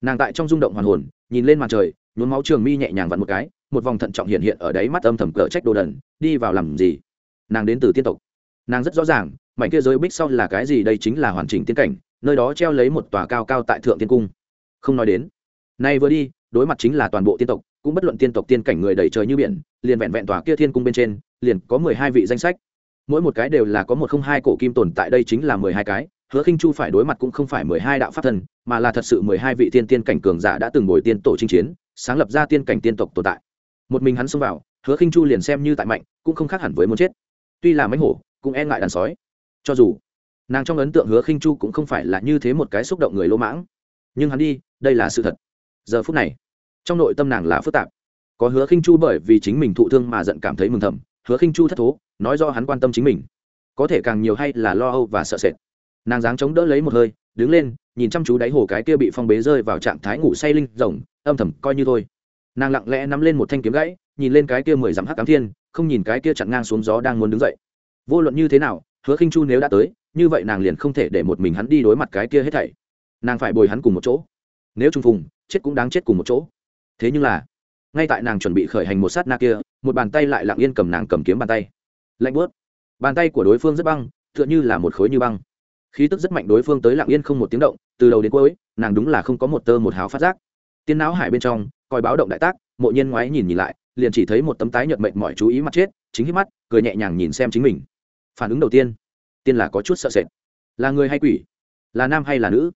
Nàng tại trong rung động hoàn hồn, nhìn lên màn trời nhuốm máu trường mi nhẹ nhàng vặn một cái, một vòng thận trọng hiện hiện ở đáy mắt âm thầm cỡ trách đồ đần, đi vào làm gì? Nàng đến từ tiên tộc. Nàng rất rõ ràng, mảnh kia giới bích sau là cái gì, đây chính là hoàn chỉnh tiên cảnh, nơi đó treo lấy một tòa cao cao tại thượng tiên cung. Không nói đến, nay vừa đi, đối mặt chính là toàn bộ tiên tộc, cũng bất luận tiên tộc tiên cảnh người đầy trời như biển, liền vẹn vẹn tòa kia thiên cung bên trên, liền có mười hai vị danh sách. Mỗi một cái đều là có một không hai cổ kim tồn tại, đây chính là mười hai cái hứa khinh chu phải đối mặt cũng không phải mười hai đạo pháp thần, mà là thật sự mười hai vị tiên tiên cảnh cường giả đã từng ngồi tiên tổ chinh chiến, sáng lập ra tiên cảnh tiên tộc tồn tại. Một mình hắn xông vào, hứa khinh chu liền xem như tại mạnh, cũng không khác hẳn với muốn chết. Tuy là mánh hổ, cũng e ngại đàn sói. Cho dù nàng trong ấn tượng hứa khinh chu cũng không phải là như thế một cái xúc động người lỗ mãng. Nhưng hắn đi, đây là sự thật. Giờ phút này, trong nội tâm nàng là phức tạp. Có hứa khinh chu bởi vì chính mình thụ thương mà giận cảm thấy mừng thầm, hứa khinh chu thất thố, nói do hắn quan tâm chính mình. Có thể càng nhiều hay là lo âu và sợ sệt nàng dáng chống đỡ lấy một hơi, đứng lên, nhìn chăm chú đáy hồ cái kia bị phong bế rơi vào trạng thái ngủ say linh rồng, âm thầm coi như thôi. Nàng lặng lẽ nắm lên một thanh kiếm gãy, nhìn lên cái kia mười dặm hắc cám thiên, không nhìn cái kia chặn ngang xuống gió đang muốn đứng dậy. Vô luận như thế nào, hứa khinh chu nếu đã tới, như vậy nàng liền không thể để một mình hắn đi đối mặt cái kia hết thảy. Nàng phải bồi hắn cùng một chỗ. Nếu trung phùng, chết cũng đáng chết cùng một chỗ. Thế nhưng là, ngay tại nàng chuẩn bị khởi hành một sát na kia, một bàn tay lại lặng yên cầm nàng cầm kiếm bàn tay. Lạnh bớt bàn tay của đối phương rất băng, tựa như là một khối như băng khí tức rất mạnh đối phương tới lặng yên không một tiếng động, từ đầu đến cuối, nàng đúng là không có một tơ một hào phát giác. Tiên não hải bên trong, coi báo động đại tác, mộ nhiên ngoái nhìn nhìn lại, liền chỉ thấy một tấm tái nhợt mệnh mọi chú ý mặt chết, chính hít mắt, cười nhẹ nhàng nhìn xem chính mình. Phản ứng đầu tiên tiên là có chút sợ sệt. Là người hay quỷ? Là nam hay là nữ?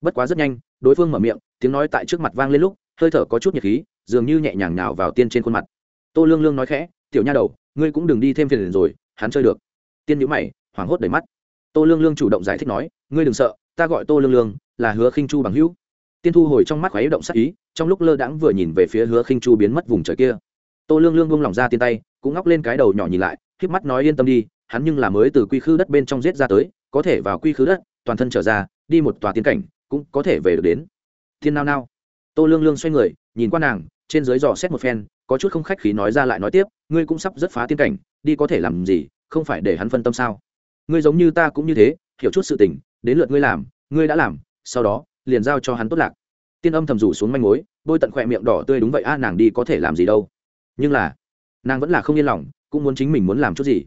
Bất quá rất nhanh, đối phương mở miệng, tiếng nói tại trước mặt vang lên lúc, hơi thở có chút nhiệt khí, dường như nhẹ nhàng nào vào tiên trên khuôn mặt. Tô lương lương nói khẽ, tiểu nha đầu, ngươi cũng đừng đi thêm phiền rồi, hắn chơi được. Tiên nhữ mày, hoảng hốt đầy mắt tô lương lương chủ động giải thích nói, ngươi đừng sợ, ta gọi tô lương lương, là hứa khinh chu bằng hữu. Tiên thu hồi trong mắt khoái động sắc ý, trong lúc lơ đãng vừa nhìn về phía hứa khinh chu biến mất vùng trời kia. Tô lương lương buông lỏng ra tiên tay, cũng ngóc lên cái đầu nhỏ nhìn lại híp mắt nói, yên tâm đi, hắn nhưng là mới từ quy khư đất bên trong giết ra tới, có thể vào quy khư đất, toàn thân trở ra, đi một tòa tiến cảnh, cũng có thể về được đến. Thiên nao nao. Tô lương lương xoay người, nhìn qua nàng, trên dưới dò xét một phen, có chút không khách khí nói ra lại nói tiếp, ngươi cũng sắp rất phá tiên cảnh, đi có thể làm gì, không phải để hắn phân tâm sao? Ngươi giống như ta cũng như thế hiểu chút sự tình đến lượt ngươi làm ngươi đã làm sau đó liền giao cho hắn tốt lạc tiên âm thầm rủ xuống manh mối bôi tận khỏe miệng đỏ tươi đúng vậy a nàng đi có thể làm gì đâu nhưng là nàng vẫn là không yên lòng cũng muốn chính mình muốn làm chút gì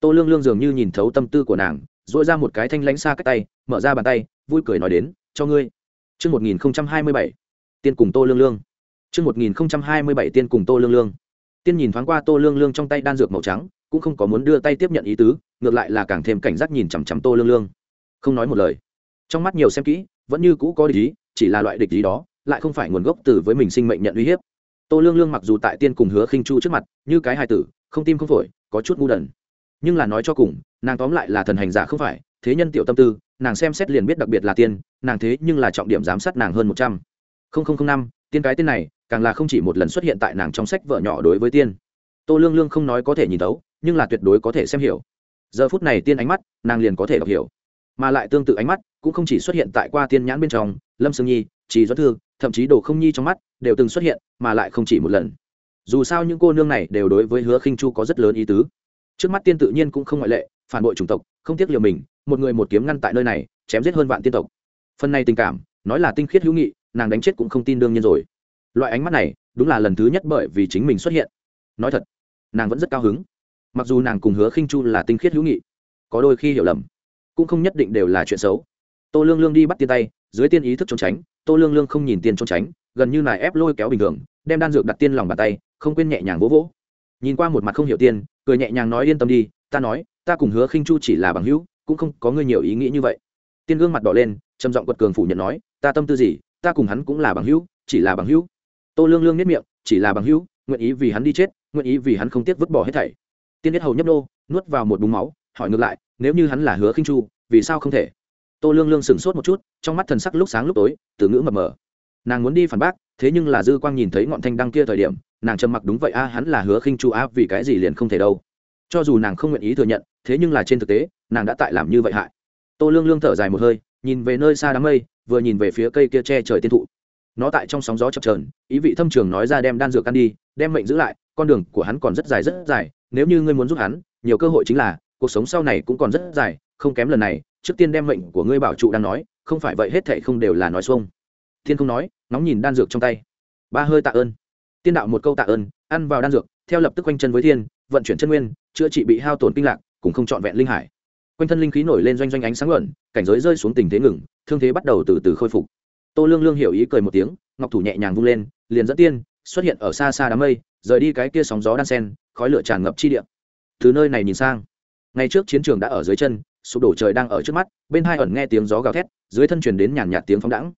tô lương lương dường như nhìn thấu tâm tư của nàng dội ra một cái thanh lãnh xa cách tay mở ra bàn tay vui cười nói đến cho ngươi Trước 1027, tiên cùng tô lương lương. Trước 1027 tiên cùng tô lương lương. Tiên nhìn thoáng qua tô lương lương trong tay đan dược màu trắng, cũng không có muốn đưa tay tiếp nhận ý tứ, ngược lại là càng thêm cảnh giác nhìn chằm chằm tô lương lương. Không nói một lời. Trong mắt nhiều xem kỹ, vẫn như cũ có địch ý, chỉ là loại địch ý đó, lại không phải nguồn gốc từ với mình sinh mệnh nhận uy hiếp. Tô Lương Lương mặc dù tại tiên cùng hứa khinh chu trước mặt, như cái hài tử, không tim không phổi, có chút ngu đần nhưng là nói cho cùng nàng tóm lại là thần hành giả không phải thế nhân tiểu tâm tư nàng xem xét liền biết đặc biệt là tiên nàng thế nhưng là trọng điểm giám sát nàng hơn một trăm năm tiên cái tên này càng là không chỉ một lần xuất hiện tại nàng trong sách vợ nhỏ đối với tiên tô lương lương không nói có thể nhìn tấu nhưng là tuyệt đối có thể xem hiểu. Giờ phút này tiên ánh mắt, nàng liền có thể đọc hiểu. Mà lại tương tự ánh mắt, cũng không chỉ xuất hiện tại qua tiên nhãn bên trong, lâm sương nhi trí doãn thương thậm chí đồ không nhi trong mắt, đều từng xuất hiện, mà lại không chỉ một lần. Dù sao những cô nương này đều đối với hứa khinh chu có rất lớn ý tứ. Trước mắt tiên tự nhiên cũng không ngoại lệ, phản bội chủng tộc, không tiếc liều mình, một người một kiếm ngăn tại nơi này, chém giết hơn vạn tiên tộc. Phần này tình cảm, nói là tinh khiết hữu nghị, nàng đánh chết cũng không tin đương nhiên rồi. Loại ánh mắt này, đúng là lần thứ nhất bởi vì chính mình xuất hiện. Nói thật, nàng vẫn rất cao hứng mặc dù nàng cùng hứa khinh chu là tinh khiết hữu nghị, có đôi khi hiểu lầm, cũng không nhất định đều là chuyện xấu. Tô lương lương đi bắt tiên tay, dưới tiên ý thức trốn tránh, tô lương lương không nhìn tiên trốn tránh, gần như là ép lôi kéo bình thường, đem đan dược đặt tiên lòng bàn tay, không quên nhẹ nhàng vỗ vỗ. Nhìn qua một mặt không hiểu tiên, cười nhẹ nhàng nói yên tâm đi, ta nói, ta cùng hứa khinh chu chỉ là bằng hữu, cũng không có ngươi nhiều ý nghĩ như vậy. Tiên gương mặt đỏ lên, trầm giọng quật cường phủ nhận nói, ta tâm tư gì, ta cùng hắn cũng là bằng hữu, chỉ là bằng hữu. Tô lương lương nhất miệng, chỉ là bằng hữu, nguyện ý vì hắn đi chết, nguyện ý vì hắn không tiếc vứt bỏ hết thảy tiên biết hầu nhấp nô, nuốt vào một búng máu, hỏi ngược lại, nếu như hắn là hứa khinh chu, vì sao không thể? Tô lương lương sửng sốt một chút, trong mắt thần sắc lúc sáng lúc tối, từ ngữ mập mờ. Nàng muốn đi phản bác, thế nhưng là dư quang nhìn thấy ngọn thanh đăng kia thời điểm, nàng trầm mặc đúng vậy, a, hắn là hứa khinh chu, a, vì cái gì liền không thể đâu? Cho dù nàng không nguyện ý thừa nhận, thế nhưng là trên thực tế, nàng đã tại làm như vậy hại. Tô lương lương thở dài một hơi, nhìn về nơi xa đám mây, vừa nhìn về phía cây kia che trời tiên thụ. Nó tại trong sóng gió chập trờn ý vị thâm trường nói ra đem đan dược ăn đi, đem mệnh giữ lại con đường của hắn còn rất dài rất dài, nếu như ngươi muốn giúp hắn, nhiều cơ hội chính là, cuộc sống sau này cũng còn rất dài, không kém lần này, trước tiên đem mệnh của ngươi bảo trụ đang nói, không phải vậy hết thệ không đều là nói xuông. Thiên không nói nóng nhìn đan dược trong tay. Ba hơi tạ ơn. Tiên đạo một câu tạ ơn, ăn vào đan dược, theo lập tức quanh chân với thiên, vận chuyển chân nguyên, chữa trị bị hao tổn kinh lạc, cũng không trọn vẹn linh hải. Quanh thân linh khí nổi lên doanh doanh ánh sáng luận, cảnh giới rơi xuống tình thế ngừng, thương thế bắt đầu từ từ khôi phục. Tô lương lương hiểu ý cười một tiếng, ngọc thủ nhẹ nhàng vung lên, liền dẫn tiên xuất hiện ở xa xa đám mây, rời đi cái kia sóng gió đan sen, khói lửa tràn ngập chi địa. Từ nơi này nhìn sang ngày trước chiến trường đã ở dưới chân, sụp đổ trời đang ở trước mắt, bên hai ẩn nghe tiếng gió gào thét, dưới thân truyền đến nhàn nhạt tiếng phóng đãng.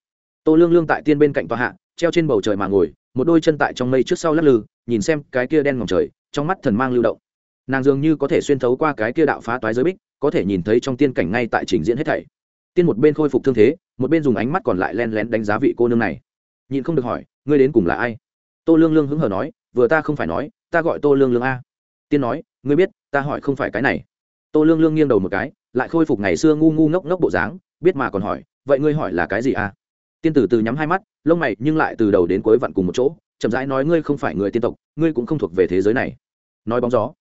Tô lương lương tại tiên bên cạnh tòa hạ, treo trên bầu trời mà ngồi, một đôi chân tại trong mây trước sau lắc lư, nhìn xem cái kia đen ngòm trời, trong mắt thần mang lưu động. Nàng dường như có thể xuyên thấu qua cái kia đạo phá toái giới bích, có thể nhìn thấy trong tiên cảnh ngay tại trình diễn hết thảy. Tiên một bên khôi phục thương thế, một bên dùng ánh mắt còn lại len lén đánh giá vị cô nương này. Nhìn không được hỏi, ngươi đến cùng là ai? Tô lương lương hứng hờ nói, vừa ta không phải nói, ta gọi tô lương lương a. Tiên nói, ngươi biết, ta hỏi không phải cái này. Tô lương lương nghiêng đầu một cái, lại khôi phục ngày xưa ngu ngu ngốc ngốc bộ dáng, biết mà còn hỏi, vậy ngươi hỏi là cái gì a? Tiên tử từ nhắm hai mắt, lông mày nhưng lại từ đầu đến cuối vặn cùng một chỗ, chậm rãi nói, ngươi không phải người tiên tộc, ngươi cũng không thuộc về thế giới này. Nói bóng gió,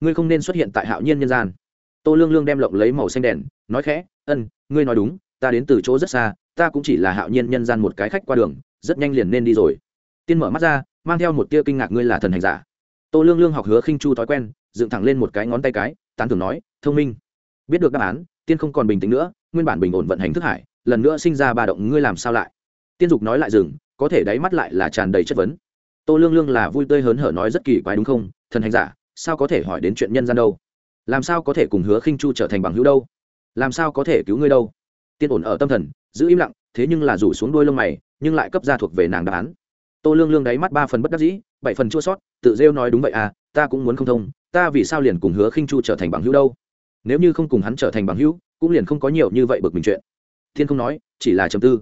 ngươi không nên xuất hiện tại hạo nhiên nhân gian. Tô lương lương đem lộng lấy màu xanh đèn, nói khẽ, ân, ngươi nói đúng, ta đến từ chỗ rất xa, ta cũng chỉ là hạo nhiên nhân gian một cái khách qua đường, rất nhanh liền nên đi rồi. Tiên mở mắt ra mang theo một tia kinh ngạc ngươi là thần hành giả. Tô lương lương học hứa khinh chu thói quen, dựng thẳng lên một cái ngón tay cái, tán thưởng nói, thông minh. Biết được đáp án, tiên không còn bình tĩnh nữa, nguyên bản bình ổn vận hành thức hải, lần nữa sinh ra ba động ngươi làm sao lại? Tiên dục nói lại dừng, có thể đáy mắt lại là tràn đầy chất vấn. Tô lương lương là vui tươi hớn hở nói rất kỳ quái đúng không? Thần hành giả, sao có thể hỏi đến chuyện nhân gian đâu? Làm sao có thể cùng hứa khinh chu trở thành bằng hữu đâu? Làm sao có thể cứu ngươi đâu? Tiên ổn ở tâm thần, giữ im lặng, thế nhưng là rủ xuống đuôi lông mày, nhưng lại cấp ra thuộc về nàng đáp án tô lương lương đáy mắt ba phần bất đắc dĩ, bảy phần chua sót, tự rêu nói đúng vậy à ta cũng muốn không thông, ta vì sao liền cùng hứa khinh chu trở thành bằng hữu đâu? Nếu như không cùng hắn trở thành bằng hữu, cũng liền không có nhiều như vậy bực mình chuyện. Thiên không nói, chỉ là chầm tư.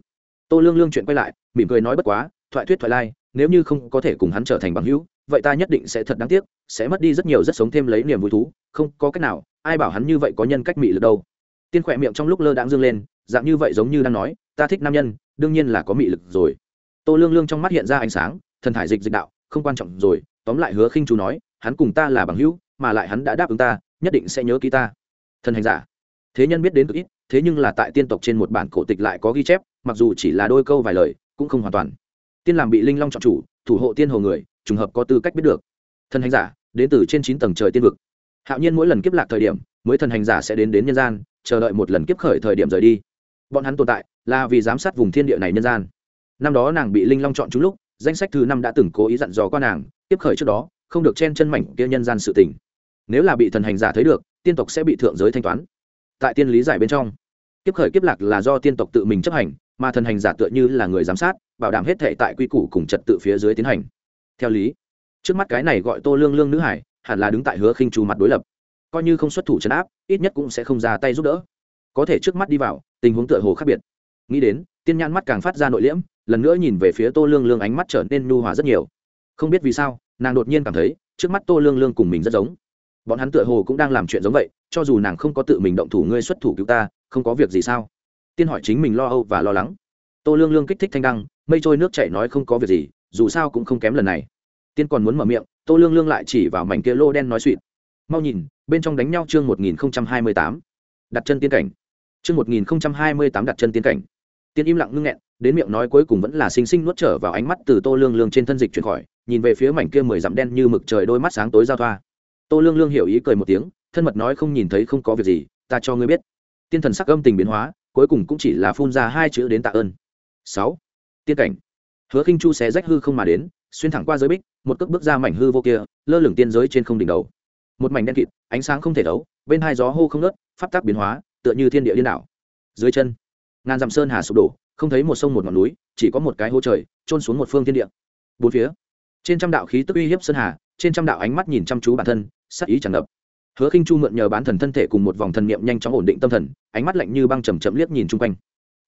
Tô lương lương chuyện quay lại, mỉm cười nói bất quá, thoại thuyết thoại lai, nếu như không có thể cùng hắn trở thành bằng hữu, vậy ta nhất định sẽ thật đáng tiếc, sẽ mất đi rất nhiều rất sống thêm lấy niềm vui thú, không có cách nào, ai bảo hắn như vậy có nhân cách mị lực đâu. Tiên khỏe miệng trong lúc lơ đãng dương lên, dạng như vậy giống như đang nói, ta thích nam nhân, đương nhiên là có mị lực rồi tô lương lương trong mắt hiện ra ánh sáng, thần thải dịch dịch đạo, không quan trọng rồi, tóm lại hứa khinh chú nói, hắn cùng ta là bằng hữu, mà lại hắn đã đáp ứng ta, nhất định sẽ nhớ ký ta. Thần hành giả. Thế nhân biết đến cực ít, thế nhưng là tại tiên tộc trên một bản cổ tịch lại có ghi chép, mặc dù chỉ là đôi câu vài lời, cũng không hoàn toàn. Tiên làm bị linh long chọn chủ, thủ hộ tiên hồ người, trùng hợp có tư cách biết được. Thần hành giả, đến từ trên chín tầng trời tiên vực. Hạo nhiên mỗi lần kiếp lạc thời điểm, mới thần hành giả sẽ đến đến nhân gian, chờ đợi một lần kiếp khởi thời điểm rời đi. Bọn hắn tồn tại là vì giám sát vùng thiên địa này nhân gian năm đó nàng bị linh long chọn trúng lúc, danh sách thứ năm đã từng cố ý dặn dò qua nàng, tiếp khởi trước đó, không được chen chân mảnh kia nhân gian sự tình. Nếu là bị thần hành giả thấy được, tiên tộc sẽ bị thượng giới thanh toán. Tại tiên lý giải bên trong, tiếp khởi kiếp lạc là do tiên tộc tự mình chấp hành, mà thần hành giả tựa như là người giám sát, bảo đảm hết thệ tại quy củ cùng trật tự phía dưới tiến hành. Theo lý, trước mắt cái này gọi tô lương lương nữ hải, hẳn là đứng tại hứa khinh trù mặt đối lập. Coi như không xuất thủ chấn áp, ít nhất cũng sẽ không ra tay giúp đỡ. Có thể trước mắt đi vào, tình huống tựa hồ khác biệt. Nghĩ đến, tiên nhãn mắt càng phát ra nội liễm lần nữa nhìn về phía tô lương lương ánh mắt trở nên nhu hòa rất nhiều. Không biết vì sao, nàng đột nhiên cảm thấy, trước mắt tô lương lương cùng mình rất giống. Bọn hắn tựa hồ cũng đang làm chuyện giống vậy, cho dù nàng không có tự mình động thủ ngươi xuất thủ cứu ta, không có việc gì sao? Tiên hỏi chính mình lo âu và lo lắng. Tô lương lương kích thích thanh đăng, mây trôi nước chảy nói không có việc gì, dù sao cũng không kém lần này. Tiên còn muốn mở miệng, tô lương lương lại chỉ vào mảnh kia lô đen nói suỵt mau nhìn, bên trong đánh nhau chương một nghìn hai mươi tám. Đặt chân tiên cảnh. Chương một nghìn hai mươi tám đặt chân tiên cảnh. Tiên im lặng ngưng nghẹn đến miệng nói cuối cùng vẫn là xinh xinh nuốt trở vào ánh mắt từ tô lương lương trên thân dịch chuyển khỏi, nhìn về phía mảnh kia mười dặm đen như mực trời đôi mắt sáng tối giao thoa. Tô lương lương hiểu ý cười một tiếng, thân mật nói không nhìn thấy không có việc gì, ta cho ngươi biết. Tiên thần sắc âm tình biến hóa, cuối cùng cũng chỉ là phun ra hai chữ đến tạ ơn. Sáu. Tiên cảnh. Hứa khinh chu xé rách hư không mà đến, xuyên thẳng qua giới bích, một cước bước ra mảnh hư vô kia, lơ lửng tiên giới trên không đỉnh đầu. Một mảnh đen kịt, ánh sáng không thể đấu, bên hai gió hô không nớt pháp tắc biến hóa, tựa như thiên địa liên đảo. Dưới chân, ngàn dặm sơn hà sụp đổ không thấy một sông một ngọn núi, chỉ có một cái hố trời trôn xuống một phương thiên địa. Bốn phía, trên trăm đạo khí tức uy hiếp sơn hà, trên trăm đạo ánh mắt nhìn chăm chú bản thân, sắc ý tràn ngập. Hứa khinh chu mượn nhờ bán thần thân thể cùng một vòng thần niệm nhanh chóng ổn định tâm thần, ánh mắt lạnh như băng chầm chậm liếc nhìn chung quanh.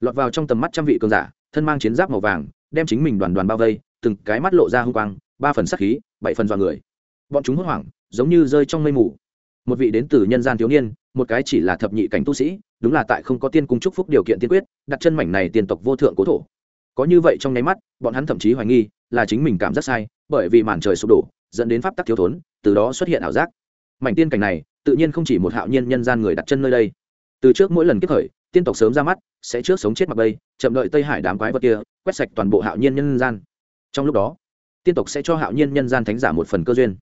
Lọt vào trong tầm mắt trăm vị cường giả, thân mang chiến giáp màu vàng, đem chính mình đoàn đoàn bao vây, từng cái mắt lộ ra hung quang, ba phần sắc khí, bảy phần dọa người. Bọn chúng hốt hoảng, giống như rơi trong mây mù. Một vị đến từ nhân gian thiếu niên một cái chỉ là thập nhị cảnh tu sĩ, đúng là tại không có tiên cung chúc phúc điều kiện tiên quyết, đặt chân mảnh này tiền tộc vô thượng cố thổ. Có như vậy trong nháy mắt, bọn hắn thậm chí hoài nghi, là chính mình cảm giác sai, bởi vì màn trời sụp đổ, dẫn đến pháp tắc thiếu thốn, từ đó xuất hiện ảo giác. Mảnh tiên cảnh này, tự nhiên không chỉ một hạo nhiên nhân gian người đặt chân nơi đây. Từ trước mỗi lần kết khởi, tiên tộc sớm ra mắt, sẽ trước sống chết mặc bây chậm đợi tây hải đám quái vật kia, quét sạch toàn bộ hạo nhiên nhân gian. Trong lúc đó, tiên tộc sẽ cho hạo nhiên nhân gian thánh giả một phần cơ duyên.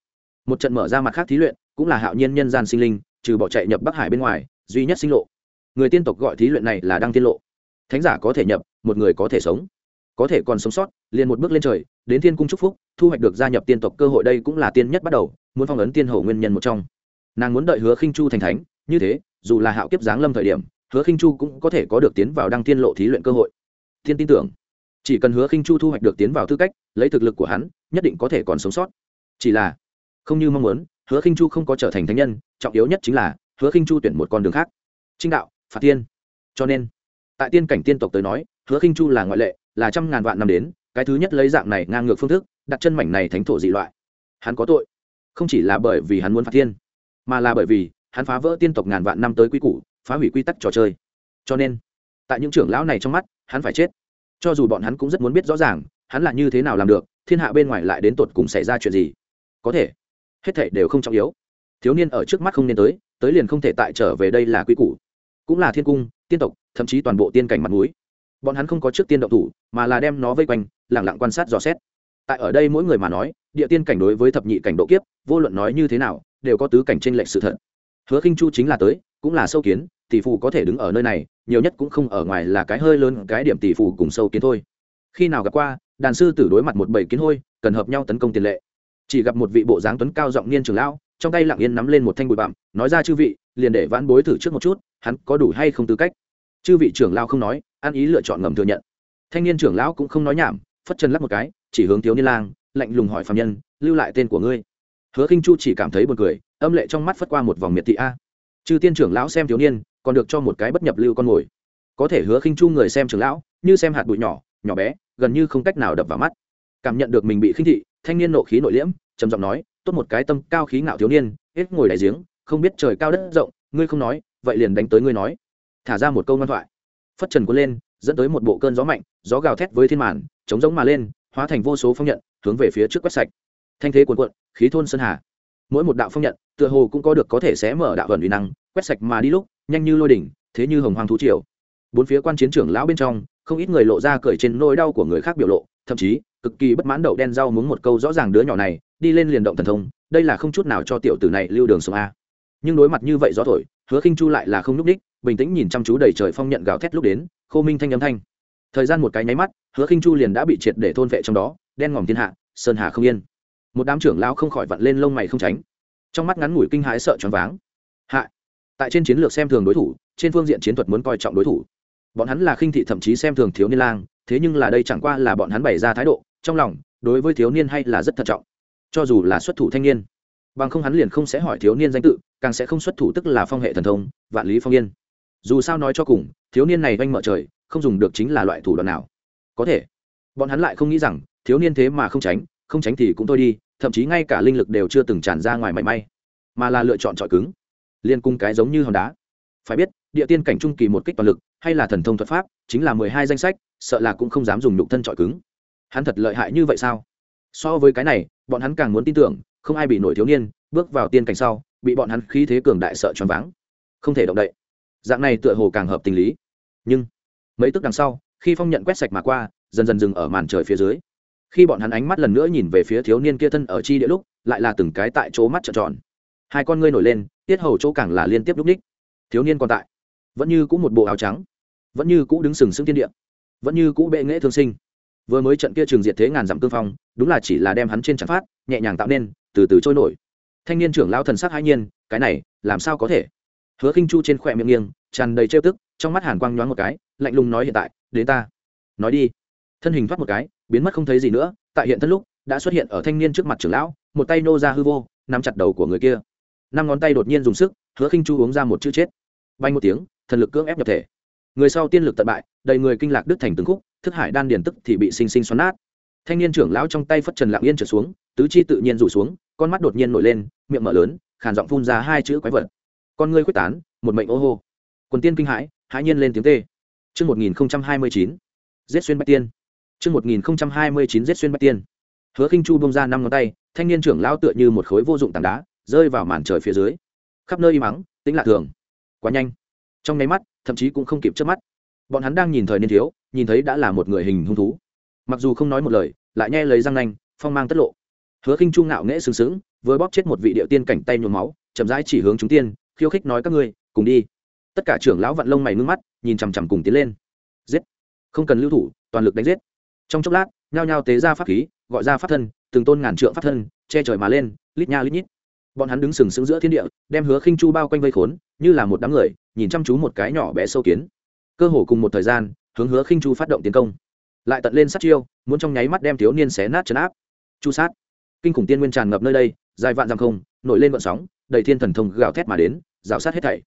Một trận mở ra mặt khác thí luyện, cũng là hạo nhiên nhân gian sinh linh trừ bỏ chạy nhập bắc hải bên ngoài, duy nhất sinh lộ. Người tiên tộc gọi thí luyện này là đăng tiên lộ. Thánh giả có thể nhập, một người có thể sống. Có thể còn sống sót, liền một bước lên trời, đến thiên cung c phúc, thu hoạch được gia nhập tiên tộc cơ hội đây cũng là tiên nhất bắt đầu, muốn phong ấn tiên hậu nguyên nhân một trong. Nàng muốn đợi hứa khinh chu thành thánh, như thế, dù là hạo kiếp giáng lâm thời điểm, hứa khinh chu cũng có thể có được tiến vào đăng tiên lộ thí luyện cơ hội. Thiên tin tưởng, chỉ cần hứa khinh chu thu hoạch được tiến vào tư cách, lấy thực lực của hắn, nhất định có thể còn sống sót. Chỉ là, không như mong muốn, hứa khinh chu không có trở thành thánh nhân trọng yếu nhất chính là hứa khinh chu tuyển một con đường khác trinh đạo phạt tiên cho nên tại tiên cảnh tiên tộc tới nói hứa khinh chu là ngoại lệ là trăm ngàn vạn năm đến cái thứ nhất lấy dạng này ngang ngược phương thức đặt chân mảnh này thánh thổ dị loại hắn có tội không chỉ là bởi vì hắn muốn phạt tiên mà là bởi vì hắn phá vỡ tiên tộc ngàn vạn năm tới quy củ phá hủy quy tắc trò chơi cho nên tại những trưởng lão này trong mắt hắn phải chết cho dù bọn hắn cũng rất muốn biết rõ ràng hắn là như thế nào làm được thiên hạ bên ngoài lại đến tột cùng xảy ra chuyện gì có thể hết thể đều không trọng yếu thiếu niên ở trước mắt không nên tới tới liền không thể tại trở về đây là quy củ. Cũng là thiên cung, tiên tộc, thậm chí toàn bộ tiên cảnh mặt núi bọn hắn không có trước tiên động thủ, mà là đem nó vây quanh lẳng lặng quan sát dò xét. Tại ở đây mỗi người mà nói, địa tiên cảnh đối với thập nhị cảnh độ kiếp, vô luận nói như thế nào, đều có tứ cảnh tranh lệch sự thật. Hứa khinh chu chính là tới, cũng là sâu kiến, tỷ phù có thể đứng ở nơi này, nhiều nhất cũng không ở ngoài là cái hơi lớn cái điểm tỷ phù cùng sâu kiến thôi. Khi nào gặp qua, đàn sư tử đối mặt một bầy kiến hôi, cần hợp nhau tấn công tiền lệ. Chỉ gặp một vị bộ dáng tuấn cao giọng niên trưởng lão trong tay lặng yên nắm lên một thanh bụi bặm, nói ra chư vị, liền để vãn bối thử trước một chút, hắn có đủ hay không tư cách? Chư vị trưởng lão không nói, ăn ý lựa chọn ngầm thừa nhận. Thanh niên trưởng lão cũng không nói nhảm, phất chân lắp một cái, chỉ hướng thiếu niên lang, lạnh lùng hỏi phạm nhân, lưu lại tên của ngươi. Hứa khinh chu chỉ cảm thấy buồn cười, âm lệ trong mắt phất qua một vòng miệt thị a. Chư tiên trưởng lão xem thiếu niên, còn được cho một cái bất nhập lưu con mồi có thể hứa khinh chu người xem trưởng lão, như xem hạt bụi nhỏ nhỏ bé, gần như không cách nào đập vào mắt. Cảm nhận được mình bị khinh thị, thanh niên nộ khí nội liễm, trầm giọng nói tốt một cái tâm cao khí ngạo thiếu niên, hết ngồi đại giếng, không biết trời cao đất rộng, ngươi không nói, vậy liền đánh tới ngươi nói. Thả ra một câu ngoan thoại. Phất trần cuốn lên, dẫn tới một bộ cơn gió mạnh, gió gào thét với thiên màn, chống giống mà lên, hóa thành vô số phong nhận, hướng về phía trước quét sạch. Thanh thế cuồn cuộn, khí thôn sơn hà. Mỗi một đạo phong nhận, tựa hồ cũng có được có thể xé mở đạo vận uy năng, quét sạch mà đi lúc, nhanh như lôi đỉnh, thế như hồng hoàng thú triều. Bốn phía quan chiến trưởng lão bên trong, không ít người lộ ra cởi trên nỗi đau của người khác biểu lộ, thậm chí, cực kỳ bất mãn đậu đen rau muốn một câu rõ ràng đứa nhỏ này đi lên liền động thần thông, đây là không chút nào cho tiểu tử này lưu đường sông a. Nhưng đối mặt như vậy gió thổi, hứa khinh chu lại là không n ú c ních bình tĩnh nhìn chăm chú đầy trời phong nhận gào thét lúc đến, khô minh thanh âm thanh. Thời gian một cái nháy mắt, hứa khinh chu liền đã bị triệt để thôn vệ trong đó, đen ngòm thiên hạ, sơn hà không yên. Một đám trưởng lão không khỏi vặn lên lông mày không tránh. Trong mắt ngắn ngủi kinh hãi sợ choáng váng. Hạ. Tại trên chiến lược xem thường đối thủ, trên phương diện chiến thuật muốn coi trọng đối thủ. Bọn hắn là khinh thị thậm chí xem thường thiếu niên lang, thế nhưng là đây chẳng qua là bọn hắn bày ra thái độ, trong lòng, đối với thiếu niên hay là rất thận trọng cho dù là xuất thủ thanh niên, bằng không hắn liền không sẽ hỏi thiếu niên danh tự, càng sẽ không xuất thủ tức là phong hệ thần thông, vạn lý phong yên. Dù sao nói cho cùng, thiếu niên này oanh mở trời, không dùng được chính là loại thủ đoạn nào. Có thể, bọn hắn lại không nghĩ rằng, thiếu niên thế mà không tránh không tránh thì cũng thôi đi, thậm chí ngay cả linh lực đều chưa từng tràn ra ngoài mảy may, mà là lựa chọn trọi cứng. Liên cung cái giống như hòn đá. Phải biết, địa tiên cảnh trung kỳ một kích toàn lực, hay là thần thông thuật pháp, chính là mười hai danh sách, sợ là cũng không dám dùng nhục thân trọi cứng. Hắn thật lợi hại như vậy sao? So với cái này bọn hắn càng muốn tin tưởng, không ai bị nổi thiếu niên, bước vào tiên cảnh sau, bị bọn hắn khí thế cường đại sợ choáng váng. Không thể động đậy. Dạng này tựa hồ càng hợp tình lý. Nhưng, mấy tức đằng sau, khi phong nhận quét sạch mà qua, dần dần dừng ở màn trời phía dưới. Khi bọn hắn ánh mắt lần nữa nhìn về phía thiếu niên kia thân ở chi địa lúc, lại là từng cái tại chỗ mắt trợn tròn. Hai con ngươi nổi lên, tiết hầu chỗ càng là liên tiếp lúc ních thiếu niên còn tại. Vẫn như cũ một bộ áo trắng. Vẫn như cũ đứng sừng sững tiên địa. Vẫn như cũ bệ nghệ thương sinh vừa mới trận kia trường diệt thế ngàn dặm cương phong, đúng là chỉ là đem hắn trên trận phát, nhẹ nhàng tạo nên, từ từ trôi nổi. Thanh niên trưởng lao thần sắc hai nhiên, cái này, làm sao có thể? Hứa khinh chu trên khỏe miệng nghiêng, tràn đầy trêu tức, trong mắt hàn quang nhoáng một cái, lạnh lùng nói hiện tại, đến ta. Nói đi. Thân hình thoát một cái, biến mất không thấy gì nữa, tại hiện thân lúc, đã xuất hiện ở thanh niên trước mặt trưởng lão, một tay nô ra hư vô, nắm chặt đầu của người kia. Năm ngón tay đột nhiên dùng sức, hứa khinh chu uống ra một chữ chết. Bay một tiếng, thần lực cưỡng ép nhập thể. Người sau tiên lực tận bại, đầy người kinh lạc đứt thành từng khúc thức hải đan điền tức thì bị sinh sinh xoắn nát thanh niên trưởng lão trong tay phất trần lặng yên trở xuống tứ chi tự nhiên rủ xuống con mắt đột nhiên nổi lên miệng mở lớn khàn giọng phun ra hai chữ quái vật con ngươi quyết tán một mệnh ô hô quần tiên kinh hãi hãi nhiên lên tiếng tê Trước 1029, giết xuyên bạch tiên. Trước 1029 giết xuyên bạch tiên. Hứa Khinh Chu bung ra năm ngón tay, thanh niên trưởng lão tựa như một khối vô dụng tảng đá, rơi vào màn trời phía dưới. Khắp nơi im mắng, tĩnh lạ thường. Quá nhanh. Trong nháy mắt, thậm chí cũng không kịp chớp mắt. Bọn hắn đang nhìn thời niên thiếu, nhìn thấy đã là một người hình hung thú. Mặc dù không nói một lời, lại nghe lấy răng nanh, phong mang tất lộ. Hứa Khinh Chu ngạo nghễ sừng sững, vừa bóp chết một vị điệu tiên cảnh tay nhuốm máu, chậm rãi chỉ hướng chúng tiên, khiêu khích nói các ngươi, cùng đi. Tất cả trưởng lão vạn lông mày ngưng mắt, nhìn chằm chằm cùng tiến lên. Giết! Không cần lưu thủ, toàn lực đánh giết trong chốc lát nhao nhao tế ra pháp khí gọi ra pháp thân từng tôn ngàn trượng pháp thân che trời mà lên lít nha lít nhít bọn hắn đứng sừng sững giữa thiên địa đem hứa khinh chu bao quanh vây khốn như là một đám người nhìn chăm chú một cái nhỏ bé sâu kiến cơ hồ cùng một thời gian, hướng hứa khinh chu phát động tiến công. Lại tận lên sát chiêu, muốn trong nháy mắt đem thiếu niên xé nát chấn áp. Chu sát. Kinh khủng tiên nguyên tràn ngập nơi đây, dài vạn dặm không, nổi lên vận sóng, đầy thiên thần thông gào thét mà đến, rào sát hết thảy.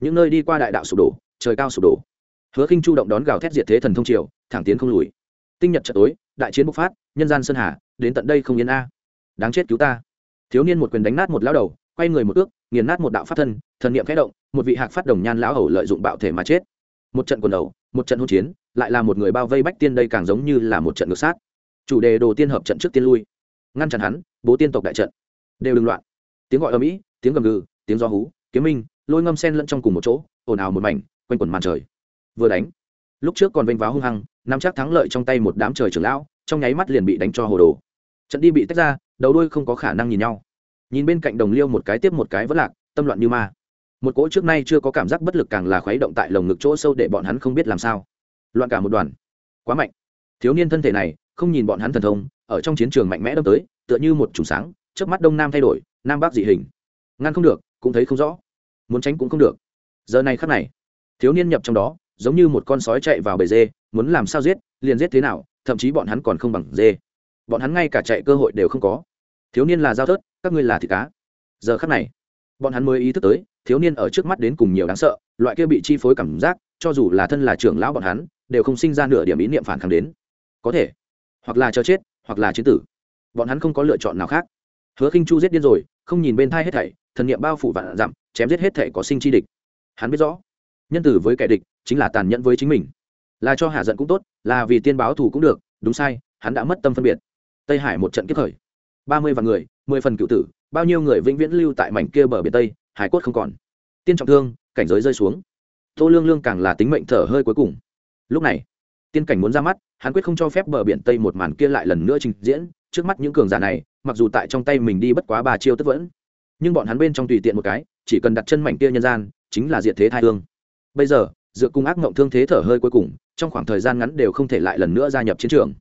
Những nơi đi qua đại đạo sụp đổ, trời cao sụp đổ. Hứa khinh chu động đón gào thét diệt thế thần thông triều, thẳng tiến không lùi. Tinh nhật chợ tối, đại chiến bộc phát, nhân gian sơn hà, đến tận đây không yên a. Đáng chết cứu ta. Thiếu niên một quyền đánh nát một lão đầu, quay người một ước, nghiền nát một đạo pháp thân, thần niệm khẽ động, một vị hạc phát đồng nhan lão hầu lợi dụng bạo thể mà chết một trận quần đầu, một trận hỗn chiến, lại là một người bao vây bách tiên đây càng giống như là một trận ngược sát. Chủ đề đồ tiên hợp trận trước tiên lui. Ngăn chặn hắn, bố tiên tộc đại trận. Đều đừng loạn. Tiếng gọi ở mỹ tiếng gầm gừ, tiếng do hú, kiếm minh, lôi ngâm sen lẫn trong cùng một chỗ, ồn ào một mảnh, quanh quần màn trời. Vừa đánh, lúc trước còn vênh váo hung hăng, nắm chắc thắng lợi trong tay một đám trời trưởng lão, trong nháy mắt liền bị đánh cho hồ đồ. Trận đi bị tách ra, đầu đuôi không có khả năng nhìn nhau. Nhìn bên cạnh đồng liêu một cái tiếp một cái vẫn lạc, tâm loạn như ma một cỗ trước nay chưa có cảm giác bất lực càng là khuấy động tại lồng ngực chỗ sâu để bọn hắn không biết làm sao. Loạn cả một đoàn. Quá mạnh. Thiếu niên thân thể này, không nhìn bọn hắn thần thông, ở trong chiến trường mạnh mẽ đâm tới, tựa như một trùng sáng trước mắt đông nam thay đổi, nam bắc dị hình. Ngăn không được, cũng thấy không rõ. Muốn tránh cũng không được. Giờ này khắc này, thiếu niên nhập trong đó, giống như một con sói chạy vào bầy dê, muốn làm sao giết, liền giết thế nào, thậm chí bọn hắn còn không bằng dê. Bọn hắn ngay cả chạy cơ hội đều không có. Thiếu niên là dao thớt, các ngươi là thịt cá. Giờ khắc này bọn hắn mới ý thức tới, thiếu niên ở trước mắt đến cùng nhiều đáng sợ, loại kia bị chi phối cảm giác, cho dù là thân là trưởng lão bọn hắn, đều không sinh ra nửa điểm ý niệm phản kháng đến. Có thể, hoặc là cho chết, hoặc là chiến tử. Bọn hắn không có lựa chọn nào khác. Hứa khinh chu giết điên rồi, không nhìn bên thai hết thảy, thần niệm bao phủ vạn dặm, chém giết hết thảy có sinh chi địch. Hắn biết rõ, nhân tử với kẻ địch chính là tàn nhẫn với chính mình. Là cho hạ giận cũng tốt, là vì tiên báo thù cũng được, đúng sai, hắn đã mất tâm phân biệt. Tây hải một trận kiếp khởi. Ba mươi vạn người mười phần cựu tử, bao nhiêu người vĩnh viễn lưu tại mảnh kia bờ biển tây, hải cốt không còn. Tiên trọng thương, cảnh giới rơi xuống. Tô lương lương càng là tính mệnh thở hơi cuối cùng. Lúc này, tiên cảnh muốn ra mắt, hắn quyết không cho phép bờ biển tây một màn kia lại lần nữa trình diễn. Trước mắt những cường giả này, mặc dù tại trong tay mình đi bất quá ba chiêu tất vẫn, nhưng bọn hắn bên trong tùy tiện một cái, chỉ cần đặt chân mảnh kia nhân gian, chính là diệt thế thai thương. Bây giờ, dựa cung ác mộng thương thế thở hơi cuối cùng, trong khoảng thời gian ngắn đều không thể lại lần nữa gia nhập chiến trường.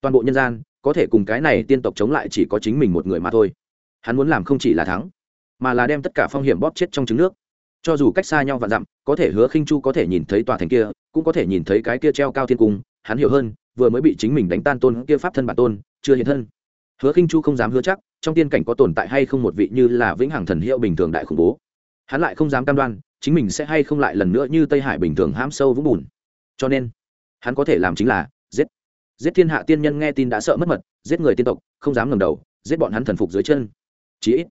Toàn bộ nhân gian có thể cùng cái này tiên tộc chống lại chỉ có chính mình một người mà thôi. Hắn muốn làm không chỉ là thắng, mà là đem tất cả phong hiểm bóp chết trong trứng nước. Cho dù cách xa nhau và dặm, có thể hứa khinh chu có thể nhìn thấy tòa thành kia, cũng có thể nhìn thấy cái kia treo cao thiên cung, hắn hiểu hơn, vừa mới bị chính mình đánh tan tôn kia pháp thân bản tôn, chưa hiện thân. Hứa khinh chu không dám hứa chắc, trong tiên cảnh có tồn tại hay không một vị như là vĩnh hằng thần hiệu bình thường đại khủng bố. Hắn lại không dám cam đoan, chính mình sẽ hay không lại lần nữa như tây hải bình thường hãm sâu vũng bùn. Cho nên, hắn có thể làm chính là giết thiên hạ tiên nhân nghe tin đã sợ mất mật, giết người tiên tộc, không dám ngầm đầu, giết bọn hắn thần phục dưới chân. Chí ít,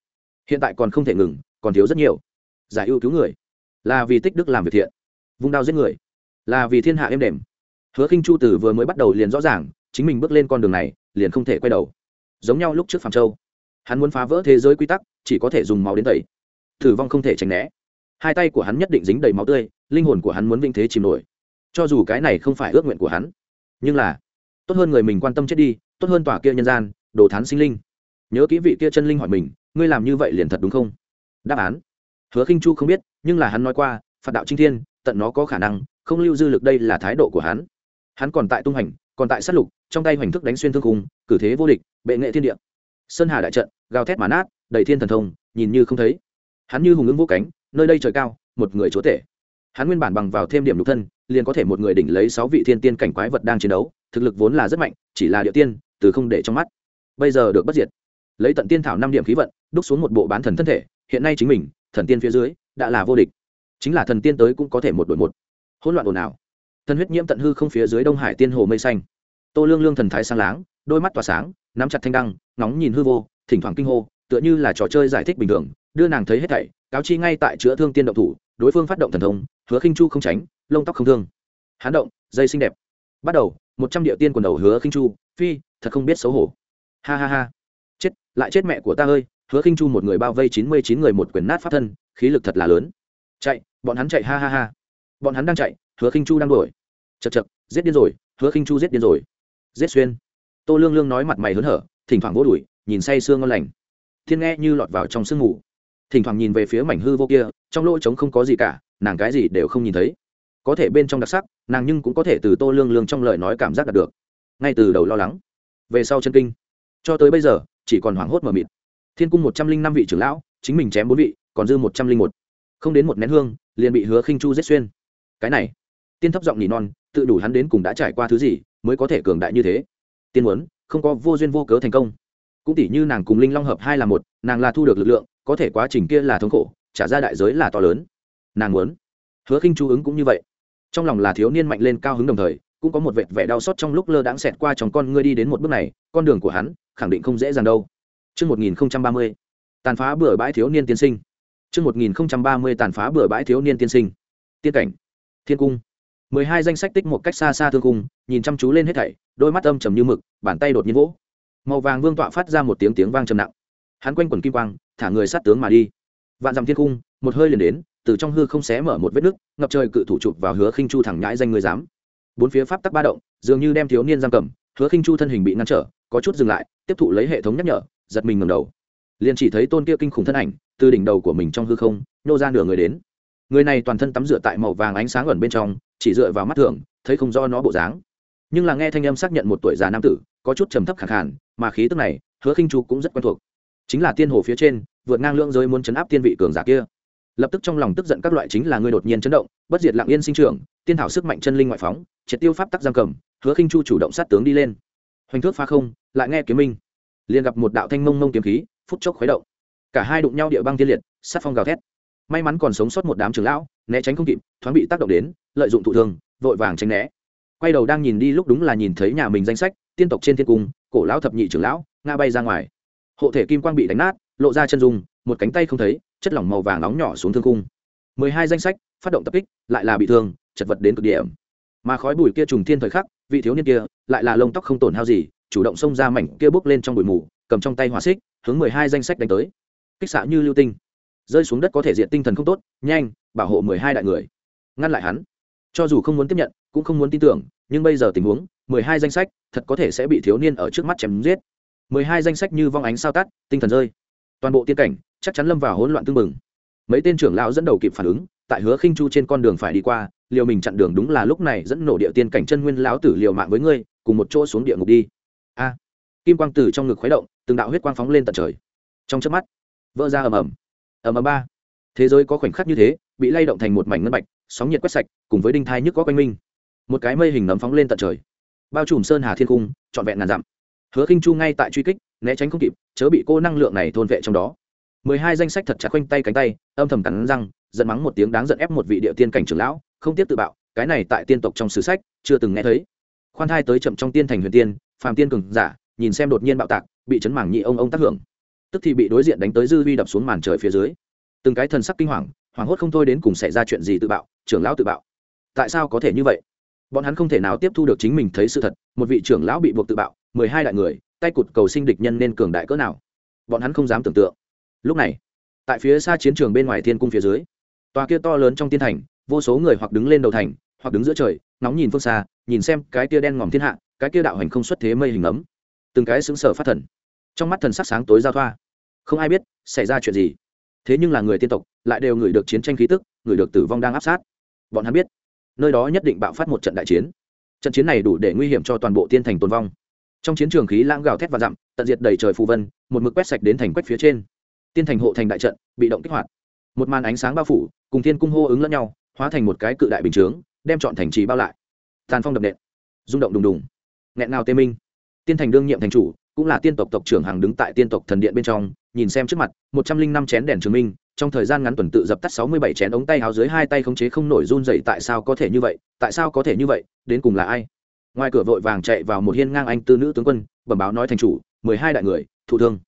hiện tại còn không thể ngừng, còn thiếu rất nhiều. Giải ưu cứu người, là vì tích đức làm việc thiện. Vung đao giết người, là vì thiên hạ êm đềm. Hứa khinh chu từ vừa mới bắt đầu liền rõ ràng, chính mình bước lên con đường này, liền không thể quay đầu. Giống nhau lúc trước phạm châu, hắn muốn phá vỡ thế giới quy tắc, chỉ có thể dùng máu đến tẩy. Tử vong không thể tránh né. Hai tay của hắn nhất định dính đầy máu tươi, linh hồn của hắn muốn vinh thế chìm nổi. Cho dù cái này không phải ước nguyện của hắn, nhưng là tốt hơn người mình quan tâm chết đi, tốt hơn tòa kia nhân gian, đồ thán sinh linh. Nhớ kỹ vị kia chân linh hỏi mình, ngươi làm như vậy liền thật đúng không? Đáp án. Hứa khinh chu không biết, nhưng là hắn nói qua, phạt đạo trinh thiên, tận nó có khả năng, không lưu dư lực đây là thái độ của hắn. Hắn còn tại tung hành, còn tại sát lục, trong tay hoành thức đánh xuyên thương khung, cử thế vô địch, bệ nghệ thiên địa. Sơn hà đại trận, gào thét mà nát, đầy thiên thần thông, nhìn như không thấy. Hắn như hùng ứng vô cánh, nơi đây trời cao, một người chúa tể. Hắn nguyên bản bằng vào thêm điểm lục thân, liền có thể một người đỉnh lấy sáu vị thiên tiên cảnh quái vật đang chiến đấu thực lực vốn là rất mạnh, chỉ là địa tiên, từ không để trong mắt. Bây giờ được bất diệt. Lấy tận tiên thảo năm điểm khí vận, đúc xuống một bộ bán thần thân thể, hiện nay chính mình, thần tiên phía dưới, đã là vô địch. Chính là thần tiên tới cũng có thể một đội một. Hỗn loạn ồn ào. Thần huyết nhiễm tận hư không phía dưới đông hải tiên hồ mây xanh. Tô lương lương thần thái sang láng, đôi mắt tỏa sáng, nắm chặt thanh đăng nóng nhìn hư vô, thỉnh thoảng kinh hô, tựa như là trò chơi giải thích bình thường, đưa nàng thấy hết thảy, cáo chi ngay tại chữa thương tiên động thủ, đối phương phát động thần thông, hứa khinh chu không tránh, lông tóc không thương. Hán động, dây xinh đẹp. Bắt đầu một trăm địa tiên quần đầu hứa khinh chu, phi, thật không biết xấu hổ. Ha ha ha. Chết, lại chết mẹ của ta ơi, hứa khinh chu một người bao vây chín mươi chín người một quyền nát pháp thân, khí lực thật là lớn. Chạy, bọn hắn chạy, ha ha ha. Bọn hắn đang chạy, hứa khinh chu đang đuổi. Chật chật giết điên rồi, hứa khinh chu giết điên rồi. Giết xuyên. Tô lương lương nói mặt mày hớn hở, thỉnh thoảng vô đuổi, nhìn say sương ngon lành. Thiên nghe như lọt vào trong sương ngủ thỉnh thoảng nhìn về phía mảnh hư vô kia, trong lỗ trống không có gì cả, nàng cái gì đều không nhìn thấy có thể bên trong đặc sắc, nàng nhưng cũng có thể từ tô lương lương trong lời nói cảm giác đạt được. Ngay từ đầu lo lắng, về sau chân kinh, cho tới bây giờ, chỉ còn hoảng hốt mờ mịt. Thiên cung một trăm linh năm vị trưởng lão, chính mình chém bốn vị, còn dư một trăm linh một. Không đến một nén hương, liền bị hứa khinh chu giết xuyên. Cái này, tiên thấp giọng nỉ non, tự đủ hắn đến cùng đã trải qua thứ gì mới có thể cường đại như thế. Tiên muốn, không có vô duyên vô cớ thành công. Cũng tỷ như nàng cùng linh long hợp hai là một, nàng là thu được lực lượng, có thể quá trình kia là thống khổ, trả ra đại giới là to lớn. Nàng muốn. Hứa khinh chu ứng cũng như vậy trong lòng là thiếu niên mạnh lên cao hứng đồng thời cũng có một vệt vẻ đau xót trong lúc lơ đãng xẹt qua trong con ngươi đi đến một bước này con đường của hắn khẳng định không dễ dàng đâu Trước 1030, tàn phá bừa bãi thiếu niên tiên sinh. Trước 1030 tàn phá bừa bãi thiếu niên tiên sinh. Tiên cảnh, thiên cung. mười hai danh sách tích một cách xa xa thương cung, nhìn chăm chú lên hết thảy, đôi mắt âm trầm như mực, bàn tay đột nhiên vỗ. Màu vàng vương tọa phát ra một tiếng tiếng vang trầm nặng. Hắn quanh quần kim quang, thả người sát tướng mà đi. Vạn dặm thiên cung, một hơi liền đến, từ trong hư không xé mở một vết nứt, ngập trời cự thủ chụp vào Hứa Khinh Chu thẳng nhãi danh người dám. Bốn phía pháp tắc ba động, dường như đem thiếu niên giam cầm, Hứa Khinh Chu thân hình bị ngăn trở, có chút dừng lại, tiếp thụ lấy hệ thống nhắc nhở, giật mình ngẩng đầu. Liền chỉ thấy tôn kia kinh khủng thân ảnh, từ đỉnh đầu của mình trong hư không, nô ra nửa người đến. Người này toàn thân tắm rửa tại màu vàng ánh sáng ẩn bên trong, chỉ dựa vào mắt thường, thấy không do nó bộ dáng. Nhưng là nghe thanh âm xác nhận một tuổi già nam tử, có chút trầm thấp khàn khàn, mà khí tức này, Hứa Khinh Chu cũng rất quen thuộc. Chính là tiên hồ phía trên, vượt ngang lượng giới muốn chấn áp tiên vị cường giả kia lập tức trong lòng tức giận các loại chính là ngươi đột nhiên chấn động, bất diệt lặng yên sinh trưởng, tiên thảo sức mạnh chân linh ngoại phóng, triệt tiêu pháp tắc giam cầm, hứa khinh chu chủ động sát tướng đi lên. Hoành thước phá không, lại nghe kiếm minh. Liền gặp một đạo thanh mông mông kiếm khí, phút chốc khuấy động. Cả hai đụng nhau địa băng tiên liệt, sát phong gào thét. May mắn còn sống sót một đám trưởng lão, né tránh không kịp, thoáng bị tác động đến, lợi dụng thụ thương vội vàng tránh né. Quay đầu đang nhìn đi lúc đúng là nhìn thấy nhà mình danh sách, tiên tộc trên thiên cung, cổ lão thập nhị trưởng lão nga bay ra ngoài. Hộ thể kim quang bị đánh nát, lộ ra chân dung một cánh tay không thấy, chất lỏng màu vàng nóng nhỏ xuống thương cung mười hai danh sách, phát động tập kích, lại là bị thương, chật vật đến cực điểm. Mà khói bụi kia trùng thiên thời khắc, vị thiếu niên kia lại là lông tóc không tổn hao gì, chủ động xông ra mảnh kia bước lên trong bụi mù, cầm trong tay hỏa xích, hướng mười hai danh sách đánh tới. Kích xạ như lưu tinh. Rơi xuống đất có thể diện tinh thần không tốt, nhanh, bảo hộ mười hai đại người. Ngăn lại hắn. Cho dù không muốn tiếp nhận, cũng không muốn tin tưởng, nhưng bây giờ tình huống, mười hai danh sách thật có thể sẽ bị thiếu niên ở trước mắt chém giết. Mười hai danh sách như vong ánh sao tắt, tinh thần rơi. Toàn bộ tiên cảnh chắc chắn lâm vào hỗn loạn tương mừng mấy tên trưởng lão dẫn đầu kịp phản ứng, tại hứa khinh chu trên con đường phải đi qua liều mình chặn đường đúng là lúc này dẫn nổ địa tiên cảnh chân nguyên lão tử liều mạng với ngươi, cùng một chỗ xuống địa ngục đi. A! Kim quang tử trong ngực khuấy động, từng đạo huyết quang phóng lên tận trời. Trong chớp mắt, vỡ ra ầm ầm. Ầm ầm ba. Thế giới có khoảnh khắc như thế, bị lay động thành một mảnh ngân bạch, sóng nhiệt quét sạch, cùng với đinh thai nhức có quanh minh một cái mây hình nấm phóng lên tận trời. Bao trùm sơn hà thiên cung, trọn vẹn ngàn dặm. Hứa khinh chu ngay tại truy kích, né tránh không kịp, chớ bị cô năng lượng này thôn vệ trong đó mười hai danh sách thật chặt quanh tay cánh tay, âm thầm cắn răng, giận mắng một tiếng đáng giận ép một vị địa tiên cảnh trưởng lão, không tiếp tự bạo, cái này tại tiên tộc trong sử sách, chưa từng nghe thấy. Khoan thai tới chậm trong tiên thành huyền tiên, phàm tiên cường giả, nhìn xem đột nhiên bạo tạc, bị chấn mảng nhị ông ông tác hưởng. Tức thì bị đối diện đánh tới dư vi đập xuống màn trời phía dưới. Từng cái thần sắc kinh hoàng, hoảng hốt không thôi đến cùng xảy ra chuyện gì tự bạo, trưởng lão tự bạo. Tại sao có thể như vậy? Bọn hắn không thể nào tiếp thu được chính mình thấy sự thật, một vị trưởng lão bị buộc tự bạo, mười hai đại người, tay cụt cầu sinh địch nhân nên cường đại cỡ nào? Bọn hắn không dám tưởng tượng lúc này, tại phía xa chiến trường bên ngoài thiên cung phía dưới, tòa kia to lớn trong tiên thành, vô số người hoặc đứng lên đầu thành, hoặc đứng giữa trời nóng nhìn phương xa, nhìn xem cái kia đen ngòm thiên hạ, cái kia đạo hành không xuất thế mây hình ấm. Từng cái xứng sở phát thần. Trong mắt thần sắc sáng tối giao thoa. Không ai biết xảy ra chuyện gì. Thế nhưng là người tiên tộc lại đều ngửi được chiến tranh khí tức, ngửi được tử vong đang áp sát. Bọn hắn biết, nơi đó nhất định bạo phát một trận đại chiến. Trận chiến này đủ để nguy hiểm cho toàn bộ tiên thành tồn vong. Trong chiến trường khí lãng gào thét và dặm, tận diệt đầy trời phù vân, một mực quét sạch đến thành quách phía trên tiên thành hộ thành đại trận, bị động kích hoạt. Một màn ánh sáng bao phủ, cùng thiên cung hô ứng lẫn nhau, hóa thành một cái cự đại bình chướng, đem chọn thành trì bao lại. Tàn phong đập nện rung động đùng đùng. Nghẹn ngào tê minh. Tiên thành đương nhiệm thành chủ, cũng là tiên tộc tộc trưởng hàng đứng tại tiên tộc thần điện bên trong, nhìn xem trước mặt, một trăm linh năm chén đèn chứng minh, trong thời gian ngắn tuần tự dập tắt sáu mươi bảy chén ống tay háo dưới hai tay khống chế không nổi run dậy tại sao có thể như vậy, tại sao có thể như vậy, đến cùng là ai? Ngoài cửa vội vàng chạy vào một hiên ngang anh tư nữ tướng quân, bẩm báo nói thành chủ, mười hai đại người, thụ thương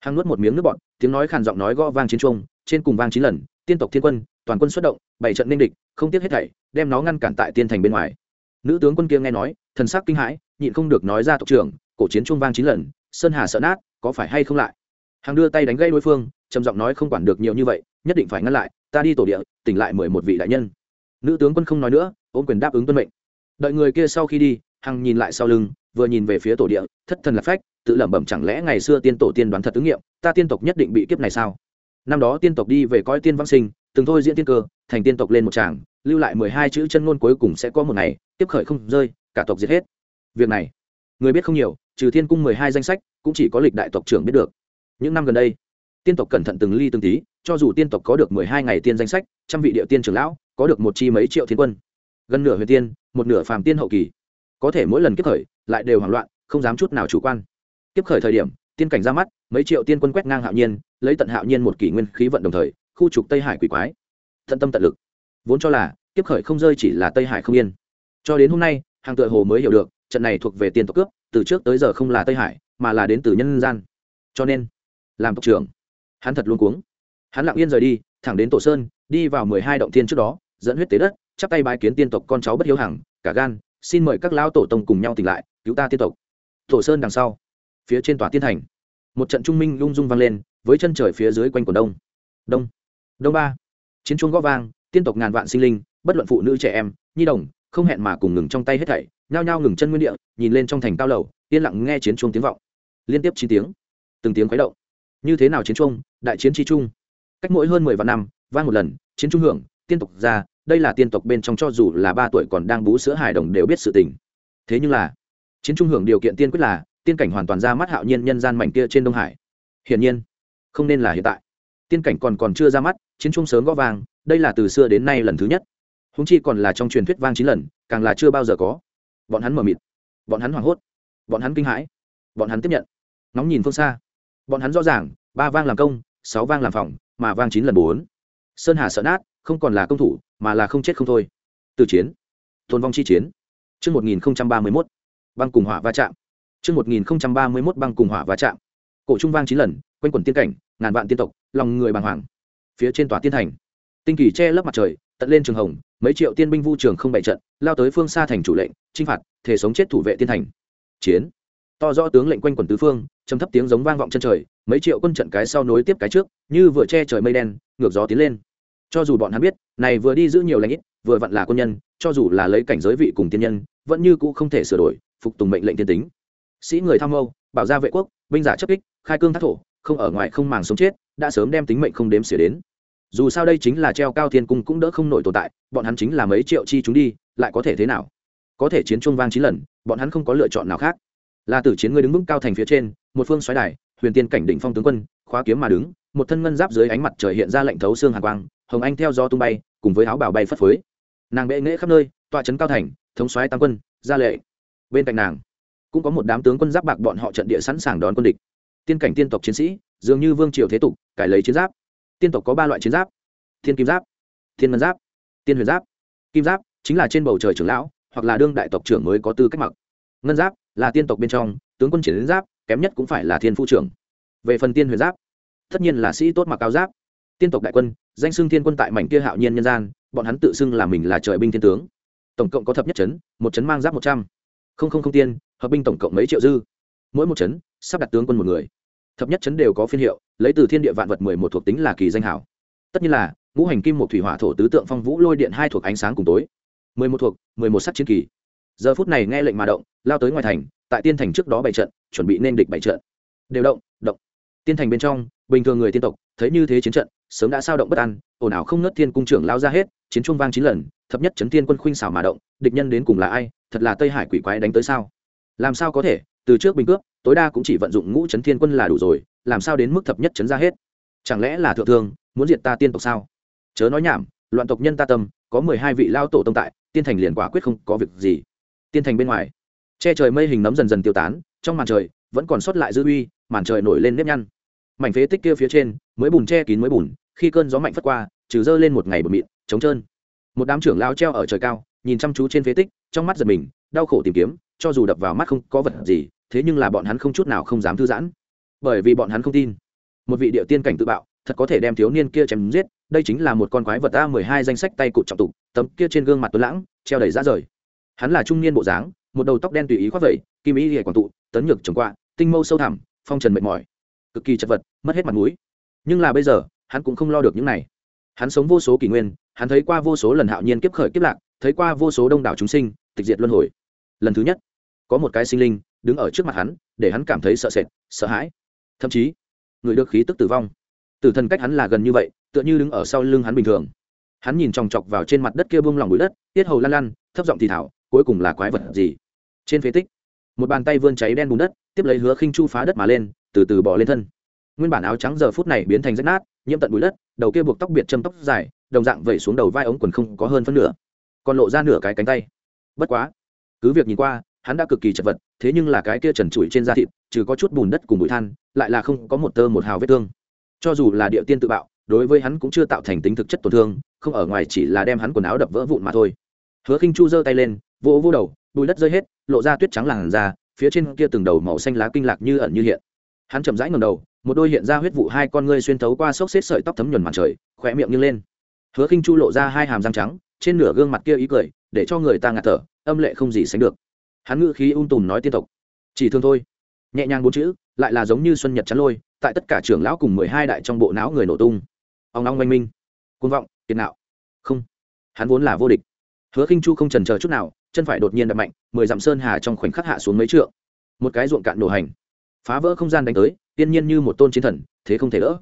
hăng nuốt một miếng nước bọn tiếng nói khàn giọng nói gõ vang chiến trung trên cùng vang chín lần, tiên tộc thiên quân, toàn quân xuất động, bảy trận ninh địch, không tiếc hết thảy, đem nó ngăn cản tại tiên thành bên ngoài. Nữ tướng quân kia nghe nói, thần sắc kinh hãi, nhịn không được nói ra tộc trưởng, cổ chiến trung vang chín lần, sơn hà sợ nát, có phải hay không lại? Hằng đưa tay đánh gây đối phương, trầm giọng nói không quản được nhiều như vậy, nhất định phải ngăn lại, ta đi tổ địa, tỉnh lại mười một vị đại nhân. Nữ tướng quân không nói nữa, ôm quyền đáp ứng tuân mệnh. Đợi người kia sau khi đi, hằng nhìn lại sau lưng vừa nhìn về phía tổ địa, thất thần lạc phách, tự lẩm bẩm chẳng lẽ ngày xưa tiên tổ tiên đoán thật ứng nghiệm, ta tiên tộc nhất định bị kiếp này sao? Năm đó tiên tộc đi về coi tiên văn sinh, từng thôi diễn tiên cơ, thành tiên tộc lên một tràng, lưu lại mười hai chữ chân ngôn cuối cùng sẽ có một ngày tiếp khởi không rơi, cả tộc diệt hết. Việc này, người biết không nhiều, trừ thiên cung mười hai danh sách, cũng chỉ có lịch đại tộc trưởng biết được. Những năm gần đây, tiên tộc cẩn thận từng ly từng tí, cho dù tiên tộc có được mười hai ngày tiên danh sách, trăm vị địa tiên trưởng lão, có được một chi mấy triệu thiên quân. Gần nửa huyền tiên, một nửa phàm tiên hậu kỳ. Có thể mỗi lần kiếp khởi lại đều hoảng loạn, không dám chút nào chủ quan. Tiếp khởi thời điểm, tiên cảnh ra mắt, mấy triệu tiên quân quét ngang hạo nhiên, lấy tận hạo nhiên một kỷ nguyên khí vận đồng thời, khu trục tây hải quỷ quái. Tận tâm tận lực. Vốn cho là, tiếp khởi không rơi chỉ là tây hải không yên. Cho đến hôm nay, hàng tựa hồ mới hiểu được, trận này thuộc về tiên tộc cướp, từ trước tới giờ không là tây hải, mà là đến từ nhân gian. Cho nên, làm tộc trưởng, hắn thật luôn cuống. Hắn lặng yên rời đi, thẳng đến tổ sơn, đi vào mười hai động tiên trước đó, dẫn huyết tế đất, chắp tay bái kiến tiên tộc con cháu bất hiếu hằng, cả gan xin mời các lão tổ tông cùng nhau tỉnh lại, cứu ta tiên tộc. Tổ sơn đằng sau, phía trên tòa tiên thành, một trận trung minh lung dung vang lên, với chân trời phía dưới quanh quần đông. Đông đông ba. Chiến chuông gõ vang, tiên tộc ngàn vạn sinh linh, bất luận phụ nữ trẻ em, nhi đồng, không hẹn mà cùng ngừng trong tay hết thảy, nhao nhao ngừng chân nguyên địa, nhìn lên trong thành cao lầu, yên lặng nghe chiến chuông tiếng vọng. Liên tiếp chín tiếng, từng tiếng khuấy động. Như thế nào chiến chuông, đại chiến chi trung? Cách mỗi hơn mười vạn năm, vang một lần, chiến trung hưởng, tiên tộc ra đây là tiên tộc bên trong cho dù là ba tuổi còn đang bú sữa hài đồng đều biết sự tình. Thế nhưng là, chiến trung hưởng điều kiện tiên quyết là, tiên cảnh hoàn toàn ra mắt hạo nhiên nhân gian mảnh kia trên đông hải. Hiển nhiên, không nên là hiện tại. Tiên cảnh còn còn chưa ra mắt, chiến trung sớm gõ vang đây là từ xưa đến nay lần thứ nhất. Húng chi còn là trong truyền thuyết vang chín lần, càng là chưa bao giờ có. Bọn hắn mờ mịt, bọn hắn hoảng hốt, bọn hắn kinh hãi, bọn hắn tiếp nhận. Nóng nhìn phương xa, bọn hắn rõ ràng, ba vang làm công, sáu vang làm phòng, mà vang chín lần bốn. Sơn hà sợ nát, không còn là công thủ mà là không chết không thôi từ chiến tồn vong chi chiến Trước 1031, băng cùng hỏa va chạm. Trước 1031 băng cùng hỏa va chạm. Cổ trung vang chín lần, quanh quần tiên cảnh, ngàn vạn tiên tộc, lòng người bàng hoàng. Phía trên tòa tiên thành, tinh kỳ che lấp mặt trời, tận lên trường hồng, mấy triệu tiên binh vu trường không bại trận, lao tới phương xa thành chủ lệnh, chinh phạt, thể sống chết thủ vệ tiên thành. Chiến. To rõ tướng lệnh quanh quần tứ phương, trầm thấp tiếng giống vang vọng chân trời, mấy triệu quân trận cái sau nối tiếp cái trước, như vừa che trời mây đen, ngược gió tiến lên. Cho dù bọn hắn biết, này vừa đi giữ nhiều lãnh ít, vừa vặn là quân nhân, cho dù là lấy cảnh giới vị cùng tiên nhân, vẫn như cũ không thể sửa đổi, phục tùng mệnh lệnh tiên tính. Sĩ người tham mâu bảo gia vệ quốc binh giả chấp kích khai cương thác thổ không ở ngoài không màng sống chết đã sớm đem tính mệnh không đếm xỉa đến. Dù sao đây chính là treo cao thiên cung cũng đỡ không nổi tồn tại bọn hắn chính là mấy triệu chi chúng đi lại có thể thế nào? Có thể chiến trung vang chín lần bọn hắn không có lựa chọn nào khác. Là tử chiến người đứng vững cao thành phía trên một phương xoáy đài huyền tiên cảnh đỉnh phong tướng quân khóa kiếm mà đứng một thân ngân giáp dưới ánh mặt trời hiện ra lạnh thấu xương hàn quang hồng anh theo gió tung bay, cùng với áo Bảo bay phất phới. Nàng bệ nghễ khắp nơi, tọa trấn cao thành, thống soái tam quân gia lệ. Bên cạnh nàng, cũng có một đám tướng quân giáp bạc bọn họ trận địa sẵn sàng đón quân địch. Tiên cảnh tiên tộc chiến sĩ, dường như vương triều thế tục, cải lấy chiến giáp. Tiên tộc có ba loại chiến giáp. Thiên kim giáp, thiên ngân giáp, tiên huyền giáp. Kim giáp chính là trên bầu trời trưởng lão, hoặc là đương đại tộc trưởng mới có tư cách mặc. Ngân giáp là tiên tộc bên trong, tướng quân triển đến giáp, kém nhất cũng phải là thiên phu trưởng. Về phần tiên huyền giáp, tất nhiên là sĩ tốt mặc áo giáp tiên tộc đại quân, danh xưng thiên quân tại mảnh kia hạo nhiên nhân gian, bọn hắn tự xưng là mình là trời binh thiên tướng. Tổng cộng có thập nhất chấn, một chấn mang giáp một trăm. Không không không tiên, hợp binh tổng cộng mấy triệu dư? Mỗi một chấn, sắp đặt tướng quân một người. Thập nhất chấn đều có phiên hiệu, lấy từ thiên địa vạn vật mười một thuộc tính là kỳ danh hảo. Tất nhiên là, ngũ hành kim một thủy hỏa thổ tứ tượng phong vũ lôi điện hai thuộc ánh sáng cùng tối. Mười một thuộc, mười một sắc chiến kỳ. Giờ phút này nghe lệnh mà động, lao tới ngoài thành, tại tiên thành trước đó bày trận, chuẩn bị nên địch bày trận. Đều động động. Tiên thành bên trong bình thường người tiên tộc, thấy như thế chiến trận, sớm đã sao động bất an, ồn ào không nớt thiên cung trưởng lao ra hết, chiến trung vang chín lần, thập nhất chấn thiên quân khuynh xảo mà động, địch nhân đến cùng là ai, thật là tây hải quỷ quái đánh tới sao? Làm sao có thể, từ trước bình cướp tối đa cũng chỉ vận dụng ngũ chấn thiên quân là đủ rồi, làm sao đến mức thập nhất chấn ra hết? Chẳng lẽ là thượng thương, muốn diệt ta tiên tộc sao? Chớ nói nhảm, loạn tộc nhân ta tâm, có mười hai vị lao tổ tông tại, tiên thành liền quả quyết không có việc gì. Tiên thành bên ngoài, che trời mây hình nấm dần dần tiêu tán, trong màn trời, vẫn còn sót lại dư uy, màn trời nổi lên nếp nhăn mảnh phế tích kia phía trên, mới bùn che kín mới bùn, khi cơn gió mạnh phất qua, trừ dơ lên một ngày bột mịn, trống trơn. Một đám trưởng lao treo ở trời cao, nhìn chăm chú trên phế tích, trong mắt giật mình, đau khổ tìm kiếm, cho dù đập vào mắt không có vật gì, thế nhưng là bọn hắn không chút nào không dám thư giãn. Bởi vì bọn hắn không tin. Một vị địa tiên cảnh tự bạo, thật có thể đem thiếu niên kia chém giết, đây chính là một con quái vật a mười hai danh sách tay cụt trọng tục, tấm kia trên gương mặt tuấn lãng, treo đầy ra rời. Hắn là trung niên bộ dáng, một đầu tóc đen tùy ý khoác vẩy, kim ý hề quảng tụ, tấn nhược trồng quạ, tinh mâu sâu thẳm, phong trần mệt mỏi. Cực kỳ chật vật mất hết mặt mũi. Nhưng là bây giờ hắn cũng không lo được những này. Hắn sống vô số kỷ nguyên hắn thấy qua vô số lần hạo nhiên kiếp khởi kiếp lạc thấy qua vô số đông đảo chúng sinh tịch diệt luân hồi. Lần thứ nhất có một cái sinh linh đứng ở trước mặt hắn để hắn cảm thấy sợ sệt sợ hãi. Thậm chí người được khí tức tử vong. Tử thần cách hắn là gần như vậy tựa như đứng ở sau lưng hắn bình thường. Hắn nhìn chòng chọc vào trên mặt đất kia bông lỏng bụi đất tiết hầu lan lan, thấp giọng thì thảo cuối cùng là quái vật gì? Trên phế tích một bàn tay vươn cháy đen bùn đất tiếp lấy hứa khinh chu phá đất mà lên từ từ bỏ lên thân nguyên bản áo trắng giờ phút này biến thành rách nát, nhiễm tận bụi đất, đầu kia buộc tóc biệt châm tóc dài, đồng dạng vẩy xuống đầu vai ống quần không có hơn phân nửa, còn lộ ra nửa cái cánh tay. Bất quá, cứ việc nhìn qua, hắn đã cực kỳ chật vật, thế nhưng là cái kia trần trụi trên da thịt, trừ có chút bùn đất cùng bụi than, lại là không có một tơ một hào vết thương. Cho dù là địa tiên tự bạo, đối với hắn cũng chưa tạo thành tính thực chất tổn thương, không ở ngoài chỉ là đem hắn quần áo đập vỡ vụn mà thôi. Hứa khinh chu giơ tay lên, vỗ vỗ đầu, bụi đất rơi hết, lộ ra tuyết trắng làn da, phía trên kia từng đầu màu xanh lá kinh lạc như ẩn như hiện. Hắn chậm rãi ngầm đầu một đôi hiện ra huyết vụ hai con ngươi xuyên thấu qua xốc xếp sợi tóc thấm nhuần mặt trời khỏe miệng nghiêng lên. Hứa khinh chu lộ ra hai hàm răng trắng, trên nửa gương mặt kia ý cười, để cho người ta ngạt thở, âm lệ không gì sánh được. Hắn ngự khí ung tùm nói tiên tộc, chỉ thương thôi. Nhẹ nhàng bốn chữ, lại là giống như xuân nhật chắn lôi, tại tất cả trưởng lão cùng mười hai đại trong bộ não người nổ tung. Ông long oanh minh côn vọng, kiệt nạo. Không, hắn vốn là vô địch. Hứa khinh chu không trần chờ chút nào, chân phải đột nhiên đập mạnh, mười dặm sơn hà trong khoảnh khắc hạ xuống mấy trượng. Một cái ruộng cạn nổ hành, phá vỡ không gian đánh tới tiên nhiên như một tôn chiến thần, thế không thể đỡ.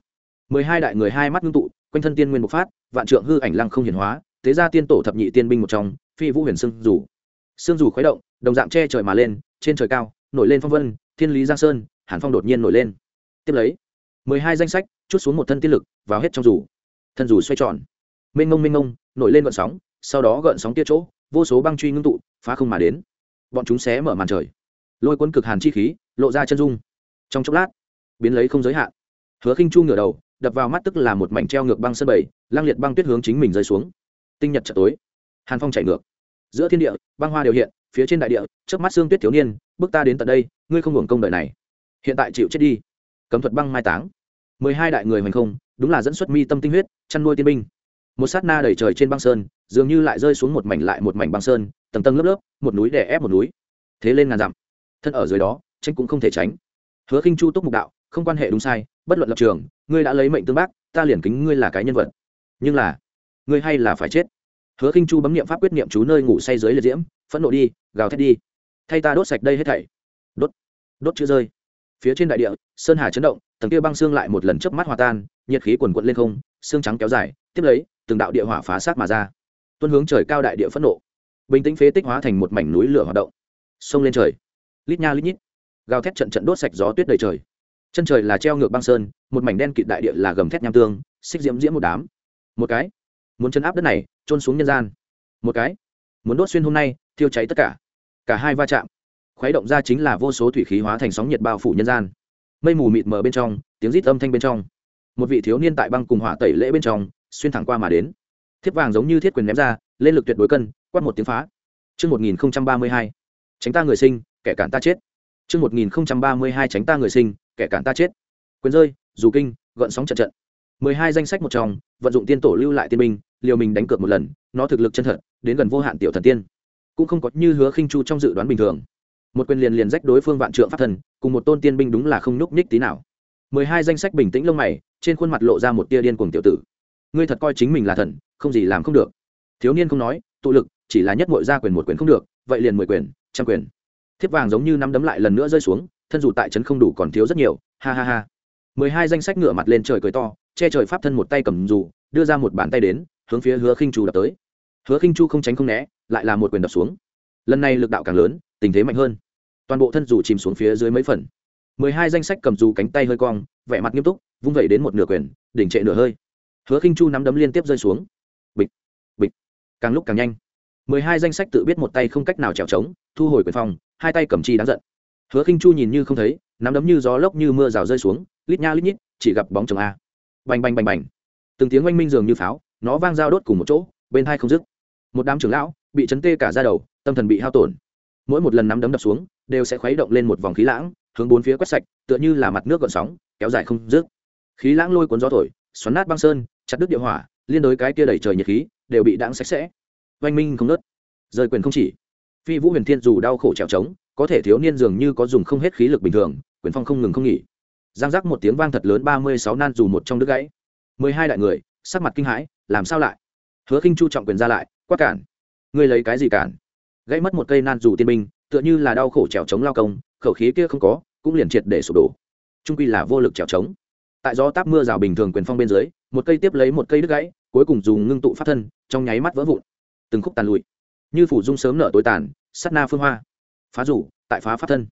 Mười hai đại người hai mắt ngưng tụ, quanh thân tiên nguyên bộc phát, vạn trượng hư ảnh lăng không hiển hóa, thế ra tiên tổ thập nhị tiên binh một trong, phi vũ huyền sương dù. Sương dù khuấy động, đồng dạng che trời mà lên, trên trời cao, nổi lên phong vân, thiên lý giang sơn, hàn phong đột nhiên nổi lên. Tiếp lấy, mười hai danh sách, chút xuống một thân tiên lực, vào hết trong dù. Thân dù xoay tròn. Mênh mông mênh mông, nổi lên gợn sóng, sau đó gợn sóng tia chỗ, vô số băng truy ngưng tụ, phá không mà đến. Bọn chúng xé mở màn trời. Lôi cuốn cực hàn chi khí, lộ ra chân dung. Trong chốc lát biến lấy không giới hạn. Hứa khinh chu ngửa đầu, đập vào mắt tức là một mảnh treo ngược băng sân bảy, lang liệt băng tuyết hướng chính mình rơi xuống. Tinh nhật chợ tối. Hàn phong chạy ngược. Giữa thiên địa, băng hoa đều hiện, phía trên đại địa trước mắt xương tuyết thiếu niên, bước ta đến tận đây, ngươi không hưởng công đời này. Hiện tại chịu chết đi. Cấm thuật băng mai táng. Mười hai đại người hoành không, đúng là dẫn xuất mi tâm tinh huyết, chăn nuôi tiên binh. Một sát na đầy trời trên băng sơn, dường như lại rơi xuống một mảnh lại một mảnh băng sơn, tầng tầng lớp lớp, một núi đè ép một núi. Thế lên ngàn dặm. Thân ở dưới đó tranh cũng không thể tránh. Hứa khinh chu túc mục đạo không quan hệ đúng sai, bất luận lập trường, ngươi đã lấy mệnh tương bác, ta liền kính ngươi là cái nhân vật. Nhưng là, ngươi hay là phải chết. Hứa khinh chu bấm niệm pháp quyết niệm chú nơi ngủ say dưới liệt diễm, phẫn nộ đi, gào thét đi. Thay ta đốt sạch đây hết thảy. Đốt đốt chưa rơi. Phía trên đại địa, sơn hà chấn động, tầng kia băng xương lại một lần chớp mắt hòa tan, nhiệt khí quần quận lên không, xương trắng kéo dài, tiếp lấy, từng đạo địa hỏa phá sát mà ra. Tuân hướng trời cao đại địa phẫn nộ. Bình tĩnh phế tích hóa thành một mảnh núi lửa hoạt động. Sông lên trời. Lít nha lít nhít. Gào thét trận trận đốt sạch gió tuyết đầy trời chân trời là treo ngược băng sơn một mảnh đen kịt đại địa là gầm thét nham tương xích diễm diễm một đám. Một cái. Muốn chân áp đất này trôn xuống nhân gian. Một cái. Muốn đốt xuyên hôm nay thiêu cháy tất cả. Cả hai va chạm. Khuấy động ra chính là vô số thủy khí hóa thành sóng nhiệt bao phủ nhân gian. Mây mù mịt mờ bên trong tiếng rít âm thanh bên trong. Một vị thiếu niên tại băng cùng hỏa tẩy lễ bên trong xuyên thẳng qua mà đến. Thiếp vàng giống như thiết quyền ném ra lên lực tuyệt đối cân quát một tiếng phá. Trước 1032, tránh ta người sinh, kẻ cản ta chết. Trước 1032 tránh ta người sinh, kẻ cản ta chết. Quyền rơi, dù kinh, gợn sóng trận trận. mười hai danh sách một trong vận dụng tiên tổ lưu lại tiên binh liều mình đánh cược một lần nó thực lực chân thật đến gần vô hạn tiểu thần tiên. Cũng không có như hứa khinh chu trong dự đoán bình thường. Một quyền liền liền rách đối phương vạn trượng pháp thần cùng một tôn tiên binh đúng là không nhúc nhích tí nào. Mười hai danh sách bình tĩnh lông mày trên khuôn mặt lộ ra một tia điên cuồng tiểu tử. Ngươi thật coi chính mình là thần không gì làm không được. Thiếu niên không nói tụ lực chỉ là nhất mội ra quyền một quyền không được vậy liền mười quyền trăm quyền. Thiếp vàng giống như nắm đấm lại lần nữa rơi xuống thân dù tại trấn không đủ còn thiếu rất nhiều, ha ha ha. Mười hai danh sách ngửa mặt lên trời cười to, che trời pháp thân một tay cầm dù, đưa ra một bàn tay đến, hướng phía hứa khinh chu đập tới. Hứa khinh chu không tránh không né, lại là một quyền đập xuống. Lần này lực đạo càng lớn, tình thế mạnh hơn. Toàn bộ thân dù chìm xuống phía dưới mấy phần. Mười hai danh sách cầm dù cánh tay hơi cong, vẻ mặt nghiêm túc, vung vẩy đến một nửa quyền, đỉnh trệ nửa hơi. Hứa khinh chu nắm đấm liên tiếp rơi xuống. Bịch bịch. Càng lúc càng nhanh. Mười hai danh sách tự biết một tay không cách nào trèo trống, thu hồi quyền phòng, hai tay cầm chi đáng giận hứa khinh chu nhìn như không thấy, nắm đấm như gió lốc như mưa rào rơi xuống, lít nha lít nhít, chỉ gặp bóng chồng a. Bành bành bành bành. Từng tiếng oanh minh dường như pháo, nó vang dao đốt cùng một chỗ, bên hai không dứt. Một đám trưởng lão bị chấn tê cả ra đầu, tâm thần bị hao tổn. Mỗi một lần nắm đấm đập xuống, đều sẽ khuấy động lên một vòng khí lãng, hướng bốn phía quét sạch, tựa như là mặt nước gợn sóng, kéo dài không dứt. Khí lãng lôi cuốn gió thổi, xoắn nát băng sơn, chặt đứt địa hỏa, liên đối cái kia đẩy trời nhiệt khí, đều bị đãng sạch sẽ. Oanh minh không nớt rời quyền không chỉ. Phi vũ huyền thiên dù đau khổ trèo trống có thể thiếu niên dường như có dùng không hết khí lực bình thường, quyền phong không ngừng không nghỉ. Giang giác một tiếng vang thật lớn, ba mươi sáu nan dù một trong đứt gãy. mười hai đại người, sắc mặt kinh hãi, làm sao lại? Hứa khinh chu trọng quyền ra lại, quát cản. Ngươi lấy cái gì cản? Gãy mất một cây nan dù tiên binh, tựa như là đau khổ trèo trống lao công, khẩu khí kia không có, cũng liền triệt để sụp đổ. Trung quy là vô lực trèo trống. Tại do táp mưa rào bình thường quyền phong bên dưới, một cây tiếp lấy một cây đứt gãy, cuối cùng dùng ngưng tụ phát thân, trong nháy mắt vỡ vụn. Từng khúc tàn lụi. Như phủ dung sớm nở tối tàn sắt na phương hoa phá rủ, tại phá pháp thân.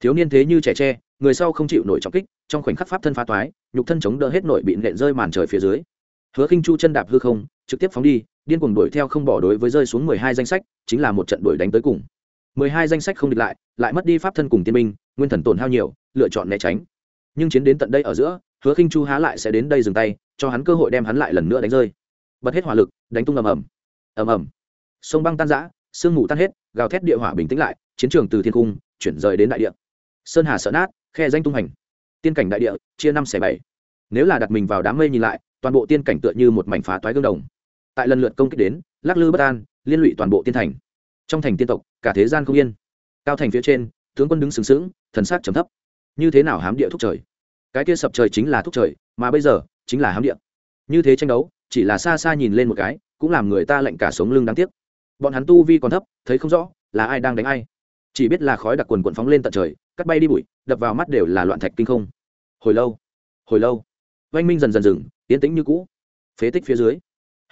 Thiếu niên thế như trẻ tre, người sau không chịu nổi trọng kích, trong khoảnh khắc pháp thân phá toái, nhục thân chống đỡ hết nội bị nện rơi màn trời phía dưới. Hứa khinh chu chân đạp hư không, trực tiếp phóng đi, điên cuồng đuổi theo không bỏ đối với rơi xuống mười hai danh sách, chính là một trận đuổi đánh tới cùng. Mười hai danh sách không địch lại lại mất đi pháp thân cùng tiên minh, nguyên thần tổn hao nhiều, lựa chọn né tránh. Nhưng chiến đến tận đây ở giữa, hứa khinh chu há lại sẽ đến đây dừng tay, cho hắn cơ hội đem hắn lại lần nữa đánh rơi. Bật hết hỏa lực, đánh tung ầm ầm. Ầm ầm. Sông băng tan rã, sương mù tan hết, gào thét địa hỏa bình tĩnh lại chiến trường từ thiên cung, chuyển rời đến đại địa. Sơn hà sợ nát, khe danh tung hành. Tiên cảnh đại địa, chia năm xẻ bảy. Nếu là đặt mình vào đám mây nhìn lại, toàn bộ tiên cảnh tựa như một mảnh phá toái gương đồng. Tại lần lượt công kích đến, lắc lư bất an, liên lụy toàn bộ tiên thành. Trong thành tiên tộc, cả thế gian không yên. Cao thành phía trên, tướng quân đứng sừng sững, thần sát trầm thấp. Như thế nào hám địa thúc trời? Cái kia sập trời chính là thúc trời, mà bây giờ, chính là hám địa. Như thế tranh đấu, chỉ là xa xa nhìn lên một cái, cũng làm người ta lạnh cả sống lưng đáng tiếc. Bọn hắn tu vi còn thấp, thấy không rõ, là ai đang đánh ai chỉ biết là khói đặc quần quần phóng lên tận trời, cắt bay đi bụi, đập vào mắt đều là loạn thạch kinh không. Hồi lâu hồi lâu, oanh minh dần dần dừng tiến tĩnh như cũ. Phế tích phía dưới,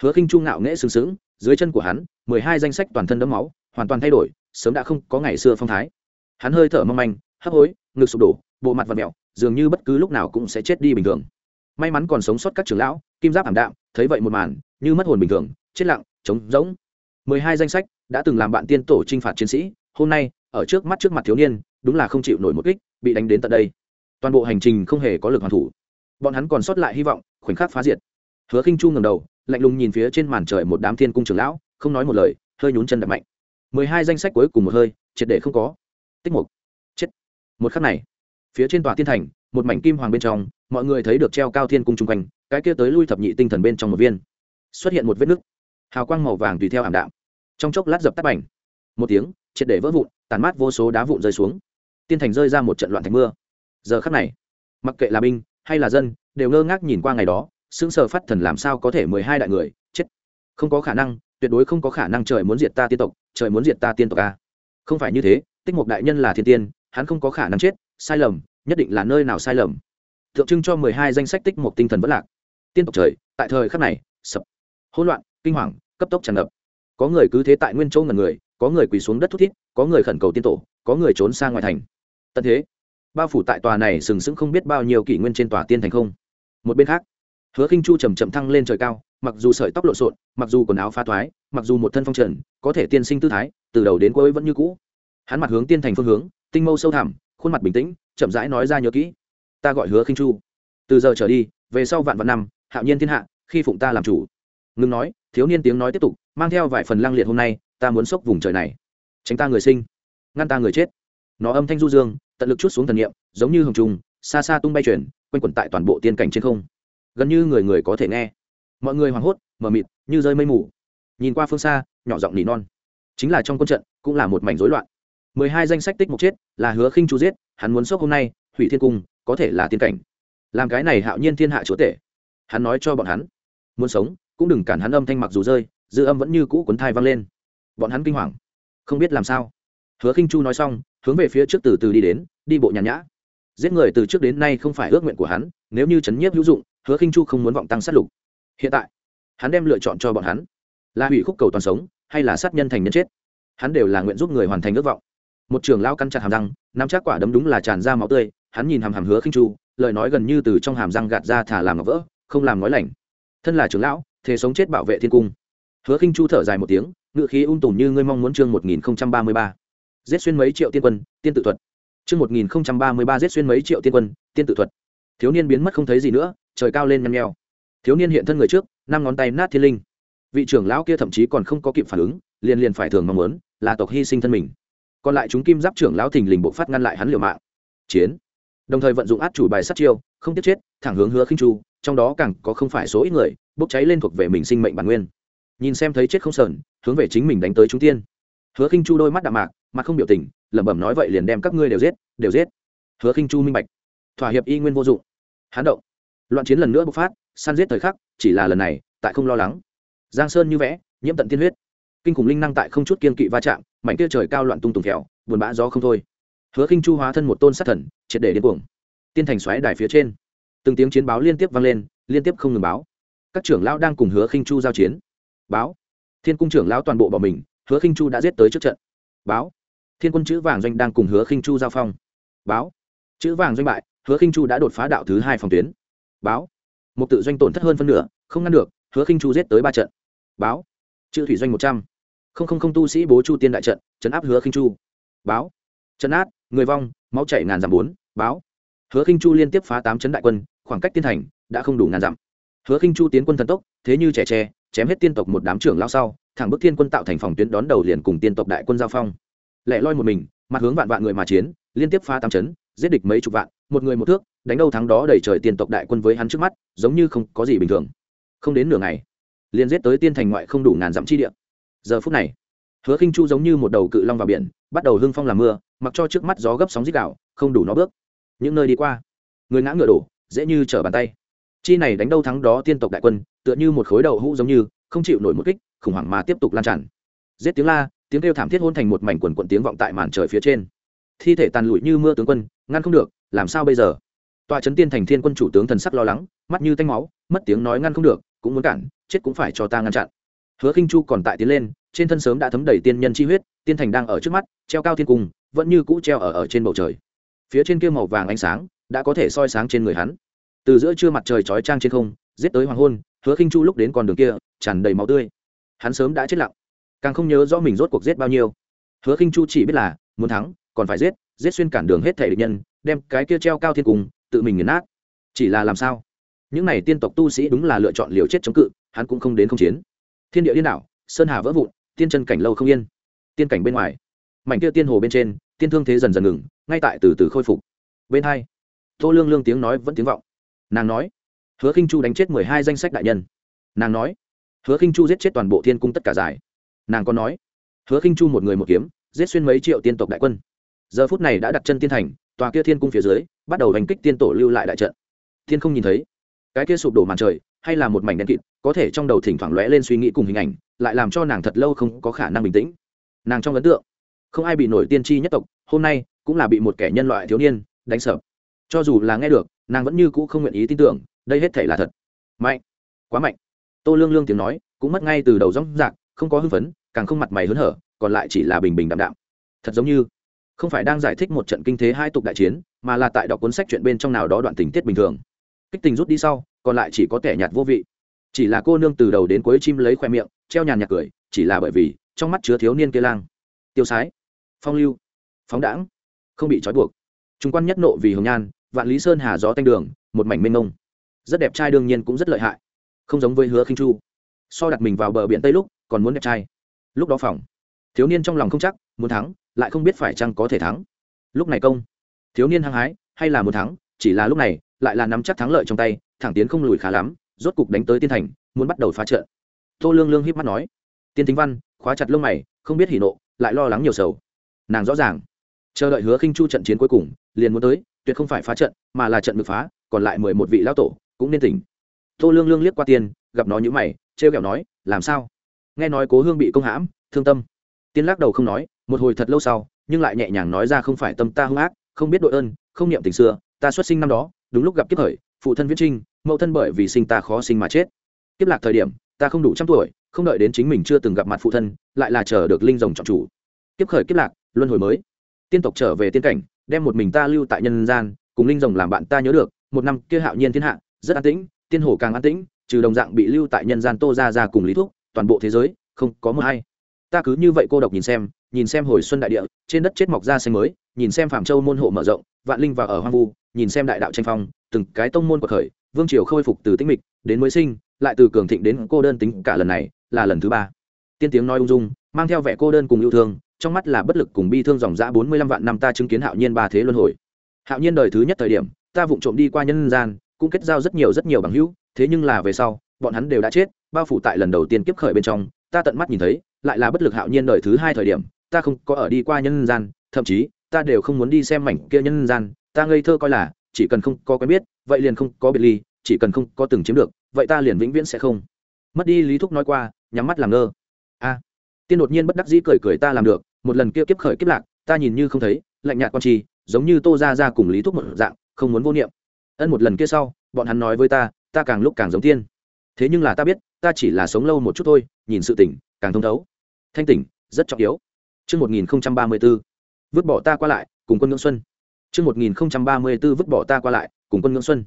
hứa khinh trung ngạo nghễ sừng sững, dưới chân của hắn, mười hai danh sách toàn thân đẫm máu, hoàn toàn thay đổi, sớm đã không có ngày xưa phong thái. Hắn hơi thở mong manh, hấp hối, ngực sụp đổ, bộ mặt và mẹo dường như bất cứ lúc nào cũng sẽ chết đi bình thường. May mắn còn sống sót các trưởng lão, kim giáp ảm đạm, thấy vậy một màn, như mất hồn bình thường, chết lặng, trống rỗng. mười hai danh sách đã từng làm bạn tiên tổ t r i n h phạt chiến sĩ hôm nay, ở trước mắt trước mặt thiếu niên, đúng là không chịu nổi một kích, bị đánh đến tận đây. Toàn bộ hành trình không hề có lực hoàn thủ. Bọn hắn còn sót lại hy vọng, khoảnh khắc phá diệt. Hứa khinh chu ngầm đầu, lạnh lùng nhìn phía trên màn trời một đám thiên cung trưởng lão, không nói một lời, hơi nhún chân đập mạnh. Mười hai danh sách cuối cùng một hơi, triệt để không có. Tích mục. Chết. Một khắc này, phía trên tòa thiên thành, một mảnh kim hoàng bên trong, mọi người thấy được treo cao thiên cung chung quanh, cái kia tới lui thập nhị tinh thần bên trong một viên. Xuất hiện một vết nứt. Hào quang màu vàng tùy theo ảm đạm. Trong chốc lát dập tắt bành. Một tiếng triệt để vỡ vụn, tàn mát vô số đá vụn rơi xuống. Tiên thành rơi ra một trận loạn thành mưa. Giờ khắc này, mặc kệ là binh hay là dân, đều ngơ ngác nhìn qua ngày đó, sững sờ phát thần làm sao có thể mười hai đại người, chết. Không có khả năng, tuyệt đối không có khả năng trời muốn diệt ta tiên tộc, trời muốn diệt ta tiên tộc a không phải như thế, tích mục đại nhân là thiên tiên, hắn không có khả năng chết, sai lầm, nhất định là nơi nào sai lầm. Tượng trưng cho mười hai danh sách tích một tinh thần vất lạc. Tiên tộc trời, tại thời khắc này, sập. Hỗn loạn, kinh hoàng, cấp tốc tràn ngập. Có người cứ thế tại nguyên châu ngần người có người quỳ xuống đất thút thít, có người khẩn cầu tiên tổ, có người trốn sang ngoài thành. Tận thế, bao phủ tại tòa này sừng sững không biết bao nhiêu kỷ nguyên trên tòa tiên thành không. Một bên khác, hứa khinh chu chầm chậm thăng lên trời cao, mặc dù sợi tóc lộn xộn, mặc dù quần áo pha thoái, mặc dù một thân phong trần, có thể tiên sinh tư thái, từ đầu đến cuối vẫn như cũ. Hắn mặt hướng tiên thành phương hướng, tinh mâu sâu thẳm, khuôn mặt bình tĩnh, chậm rãi nói ra nhớ kỹ. Ta gọi hứa khinh chu. Từ giờ trở đi, về sau vạn vạn năm, hạo nhiên thiên hạ, khi phụng ta làm chủ. Ngừng nói, thiếu niên tiếng nói tiếp tục, mang theo vài phần lăng liệt hôm nay ta muốn sốc vùng trời này. Tránh ta người sinh, ngăn ta người chết. Nó âm thanh du dương, tận lực chút xuống thần niệm, giống như hồng trùng, xa xa tung bay chuyển, quanh quẩn tại toàn bộ tiên cảnh trên không. Gần như người người có thể nghe. Mọi người hoảng hốt, mờ mịt, như rơi mây mù. Nhìn qua phương xa, nhỏ giọng nỉ non. Chính là trong quân trận, cũng là một mảnh rối loạn. Mười hai danh sách tích mục chết, là hứa khinh chu giết, hắn muốn sốc hôm nay, hủy thiên cung, có thể là tiên cảnh. Làm cái này hạo nhiên thiên hạ chúa tể. Hắn nói cho bọn hắn. Muốn sống, cũng đừng cản hắn âm thanh mặc dù rơi, dư âm vẫn như cũ cuốn thai vang lên bọn hắn kinh hoàng. Không biết làm sao. Hứa khinh chu nói xong, hướng về phía trước từ từ đi đến, đi bộ nhàn nhã. Giết người từ trước đến nay không phải ước nguyện của hắn, nếu như chấn nhiếp hữu dụng, hứa khinh chu không muốn vọng tăng sát lục. Hiện tại, hắn đem lựa chọn cho bọn hắn. Là hủy khúc cầu toàn sống, hay là sát nhân thành nhân chết? Hắn đều là nguyện giúp người hoàn thành ước vọng. Một trường lao căn chặt hàm răng, nắm chắc quả đấm đúng là tràn ra máu tươi, hắn nhìn hàm hàm hứa khinh chu, lời nói gần như từ trong hàm răng gạt ra thả làm ngọc vỡ, không làm nói lành. Thân là trưởng lão, thế sống chết bảo vệ thiên cung. Hứa khinh chu thở dài một tiếng ngự khí ung tùm như ngươi mong muốn chương một nghìn ba mươi ba. Giết xuyên mấy triệu tiên quân, tiên tự thuật. Chương một nghìn ba mươi ba giết xuyên mấy triệu tiên quân, tiên tự thuật. Thiếu niên biến mất không thấy gì nữa, trời cao lên nhăn nheo. Thiếu niên hiện thân người trước, năm ngón tay nát thiên linh. Vị trưởng lão kia thậm chí còn không có kịp phản ứng, liền liền phải thường mong muốn, là tộc hy sinh thân mình. Còn lại chúng kim giáp trưởng lão thình lình bộ phát ngăn lại hắn liều mạng. Chiến. Đồng thời vận dụng át chủ bài sát chiêu, không tiếc chết, thẳng hướng hứa khinh chu, trong đó càng có không phải số ít người, bốc cháy lên thuộc về mình sinh mệnh bản nguyên. Nhìn xem thấy chết không sờn hướng về chính mình đánh tới chúng tiên. Hứa khinh chu đôi mắt đạm mạc, mặt không biểu tình, lẩm bẩm nói vậy liền đem các ngươi đều giết đều giết. Hứa khinh chu minh bạch. Thỏa hiệp y nguyên vô dụng. Hán động. Loạn chiến lần nữa bộc phát, săn giết thời khắc, chỉ là lần này, tại không lo lắng. Giang sơn như vẽ, nhiễm tận tiên huyết. Kinh khủng linh năng tại không chút kiên kỵ va chạm, mảnh kia trời cao loạn tung tùng kẹo, buồn bã gió không thôi. Hứa khinh chu hóa thân một tôn sát thần, triệt để điên cuồng. Tiên thành xoáy đài phía trên, từng tiếng chiến báo liên tiếp vang lên, liên tiếp không ngừng báo. Các trưởng lão đang cùng hứa khinh chu giao chiến. Báo thiên cung trưởng lão toàn bộ bỏ mình hứa khinh chu đã giết tới trước trận. Báo. Thiên quân chữ vàng doanh đang cùng hứa khinh chu giao phong. Báo. Chữ vàng doanh bại hứa khinh chu đã đột phá đạo thứ hai phòng tuyến. Báo. Một tự doanh tổn thất hơn phân nửa không ngăn được hứa khinh chu giết tới ba trận. Báo. Chữ thủy doanh một trăm. Không không không tu sĩ bố chu tiên đại trận chấn áp hứa khinh chu. Báo. Chấn áp, người vong máu chảy ngàn dặm bốn báo. Hứa khinh chu liên tiếp phá tám chấn đại quân khoảng cách tiên thành đã không đủ ngàn dặm. Hứa khinh chu tiến quân thần tốc thế như trẻ tre chém hết tiên tộc một đám trưởng lao sau, thẳng bức thiên quân tạo thành phòng tuyến đón đầu liền cùng tiên tộc đại quân giao phong. Lẻ loi một mình, mặt hướng vạn vạn người mà chiến, liên tiếp phá tám chấn, giết địch mấy chục vạn, một người một thước, đánh đâu thắng đó đẩy trời tiên tộc đại quân với hắn trước mắt, giống như không có gì bình thường. Không đến nửa ngày, liền giết tới tiên thành ngoại không đủ ngàn dặm chi địa. Giờ phút này, hứa khinh chu giống như một đầu cự long vào biển, bắt đầu hưng phong làm mưa, mặc cho trước mắt gió gấp sóng dích đảo không đủ nó bước. Những nơi đi qua, người ngã ngựa đổ, dễ như trở bàn tay. Chi này đánh đâu thắng đó tiên tộc đại quân tựa như một khối đầu hũ giống như, không chịu nổi một kích, khủng hoảng mà tiếp tục lan tràn. Giết tiếng la, tiếng kêu thảm thiết hôn thành một mảnh quần quận tiếng vọng tại màn trời phía trên. Thi thể tàn lụi như mưa tướng quân, ngăn không được, làm sao bây giờ? Tòa trấn tiên thành thiên quân chủ tướng thần sắc lo lắng, mắt như tanh máu, mất tiếng nói ngăn không được, cũng muốn cản, chết cũng phải cho ta ngăn chặn. Hứa khinh chu còn tại tiến lên, trên thân sớm đã thấm đầy tiên nhân chi huyết, tiên thành đang ở trước mắt, treo cao thiên cung, vẫn như cũ treo ở ở trên bầu trời. Phía trên kia màu vàng ánh sáng, đã có thể soi sáng trên người hắn. Từ giữa trưa mặt trời chói trang trên không giết tới hoàng hôn, hứa khinh chu lúc đến con đường kia, tràn đầy máu tươi. Hắn sớm đã chết lặng, càng không nhớ rõ mình rốt cuộc giết bao nhiêu. Hứa khinh chu chỉ biết là, muốn thắng, còn phải giết giết xuyên cản đường hết thể địch nhân, đem cái kia treo cao thiên cung, tự mình nghiền nát. Chỉ là làm sao? Những này tiên tộc tu sĩ đúng là lựa chọn liều chết chống cự, hắn cũng không đến không chiến. Thiên địa điên đảo, sơn hà vỡ vụn, tiên chân cảnh lâu không yên. Tiên cảnh bên ngoài, mảnh kia tiên hồ bên trên, tiên thương thế dần dần ngừng, ngay tại từ từ khôi phục. Bên hai, tô lương lương tiếng nói vẫn tiếng vọng. Nàng nói hứa khinh chu đánh chết mười hai danh sách đại nhân. Nàng nói. Hứa khinh chu giết chết toàn bộ thiên cung tất cả giải. Nàng còn nói. Hứa khinh chu một người một kiếm, giết xuyên mấy triệu tiên tộc đại quân. Giờ phút này đã đặt chân tiên thành, tòa kia thiên cung phía dưới, bắt đầu hành kích tiên tổ lưu lại đại trận. Thiên không nhìn thấy. Cái kia sụp đổ màn trời, hay là một mảnh đen kịt, có thể trong đầu thỉnh thoảng lóe lên suy nghĩ cùng hình ảnh, lại làm cho nàng thật lâu không có khả năng bình tĩnh. Nàng trong ấn tượng, không ai bị nổi tiên tri nhất tộc, hôm nay cũng là bị một kẻ nhân loại thiếu niên đánh sập cho dù là nghe được, nàng vẫn như cũ không nguyện ý tin tưởng đây hết thể là thật. Mạnh. Quá mạnh. Tô lương lương tiếng nói, cũng mất ngay từ đầu rong rạc, không có hưng phấn, càng không mặt mày hớn hở, còn lại chỉ là bình bình đạm đạm. Thật giống như, không phải đang giải thích một trận kinh thế hai tục đại chiến, mà là tại đọc cuốn sách chuyện bên trong nào đó đoạn tình tiết bình thường. Kích tình rút đi sau, còn lại chỉ có tẻ nhạt vô vị. Chỉ là cô nương từ đầu đến cuối chim lấy khoe miệng, treo nhàn nhạt cười, chỉ là bởi vì, trong mắt chứa thiếu niên kia lang. Tiêu sái. Phong lưu. Phóng đãng. Không bị trói buộc. Trung quan nhất nộ vì hồng nhan, vạn lý sơn hà gió tanh đường, một mảnh mênh mông rất đẹp trai đương nhiên cũng rất lợi hại. Không giống với hứa khinh chu. So đặt mình vào bờ biển tây lúc, còn muốn đẹp trai. Lúc đó phòng, thiếu niên trong lòng không chắc, muốn thắng, lại không biết phải chăng có thể thắng. Lúc này công, thiếu niên hăng hái, hay là muốn thắng, chỉ là lúc này, lại là nắm chắc thắng lợi trong tay, thẳng tiến không lùi khá lắm, rốt cục đánh tới tiên thành, muốn bắt đầu phá trận. Tô lương lương híp mắt nói, tiên tính văn, khóa chặt lông mày, không biết hỉ nộ, lại lo lắng nhiều sầu. Nàng rõ ràng, chờ đợi hứa khinh chu trận chiến cuối cùng, liền muốn tới, tuyệt không phải phá trận, mà là trận ngược phá, còn lại mười một vị lão tổ cũng nên tỉnh. Tô lương lương liếc qua tiên, gặp nó như mày, trêu kẹo nói, làm sao? Nghe nói cố hương bị công hãm, thương tâm. Tiên lắc đầu không nói, một hồi thật lâu sau, nhưng lại nhẹ nhàng nói ra, không phải tâm ta hung ác, không biết đội ơn, không niệm tình xưa, ta xuất sinh năm đó, đúng lúc gặp kiếp khởi phụ thân viễn trinh, mẫu thân bởi vì sinh ta khó sinh mà chết. Kiếp lạc thời điểm, ta không đủ trăm tuổi, không đợi đến chính mình chưa từng gặp mặt phụ thân, lại là chờ được linh rồng trọng chủ. Kiếp khởi kiếp lạc, luân hồi mới. Tiên tộc trở về tiên cảnh, đem một mình ta lưu tại nhân gian, cùng linh rồng làm bạn ta nhớ được, một năm kia hạo nhiên thiên hạ rất an tĩnh, tiên hồ càng an tĩnh, trừ đồng dạng bị lưu tại nhân gian tô ra ra cùng lý thúc, toàn bộ thế giới, không có một hay ta cứ như vậy cô độc nhìn xem nhìn xem hồi xuân đại địa, trên đất chết mọc ra xanh mới, nhìn xem phạm châu môn hộ mở rộng, vạn linh vào ở hoang vu, nhìn xem đại đạo tranh phong, từng cái tông môn của khởi, vương triều khôi phục từ tĩnh mịch, đến mới sinh, lại từ cường thịnh đến cô đơn tính cả lần này, là lần thứ ba. Tiên tiếng nói ung dung, mang theo vẻ cô đơn cùng yêu thương, trong mắt là bất lực cùng bi thương dòng dã bốn mươi lăm vạn năm ta chứng kiến hạo nhiên ba thế luân hồi. Hạo nhiên đời thứ nhất thời điểm, ta vụng trộm đi qua nhân gian cũng kết giao rất nhiều rất nhiều bằng hữu, thế nhưng là về sau, bọn hắn đều đã chết, bao phủ tại lần đầu tiên kiếp khởi bên trong, ta tận mắt nhìn thấy, lại là bất lực hạo nhiên đời thứ hai thời điểm, ta không có ở đi qua nhân gian, thậm chí, ta đều không muốn đi xem mảnh kia nhân gian, ta ngây thơ coi là, chỉ cần không có quen biết, vậy liền không có biệt ly, chỉ cần không có từng chiếm được, vậy ta liền vĩnh viễn sẽ không. Mất đi lý thúc nói qua, nhắm mắt làm ngơ. A. Tiên đột nhiên bất đắc dĩ cười cười ta làm được, một lần kia kiếp khởi kiếp lạc, ta nhìn như không thấy, lạnh nhạt con chi, giống như tô ra ra cùng lý thúc một dạng, không muốn vô niệm ân một lần kia sau bọn hắn nói với ta ta càng lúc càng giống tiên thế nhưng là ta biết ta chỉ là sống lâu một chút thôi nhìn sự tỉnh càng thông thấu thanh tỉnh rất trọng yếu Trước 1034, vứt bỏ ta qua lại, cùng quân ngưỡng xuân. Trước 1034 vứt bỏ ta qua lại, cùng quân ngưỡng xuân.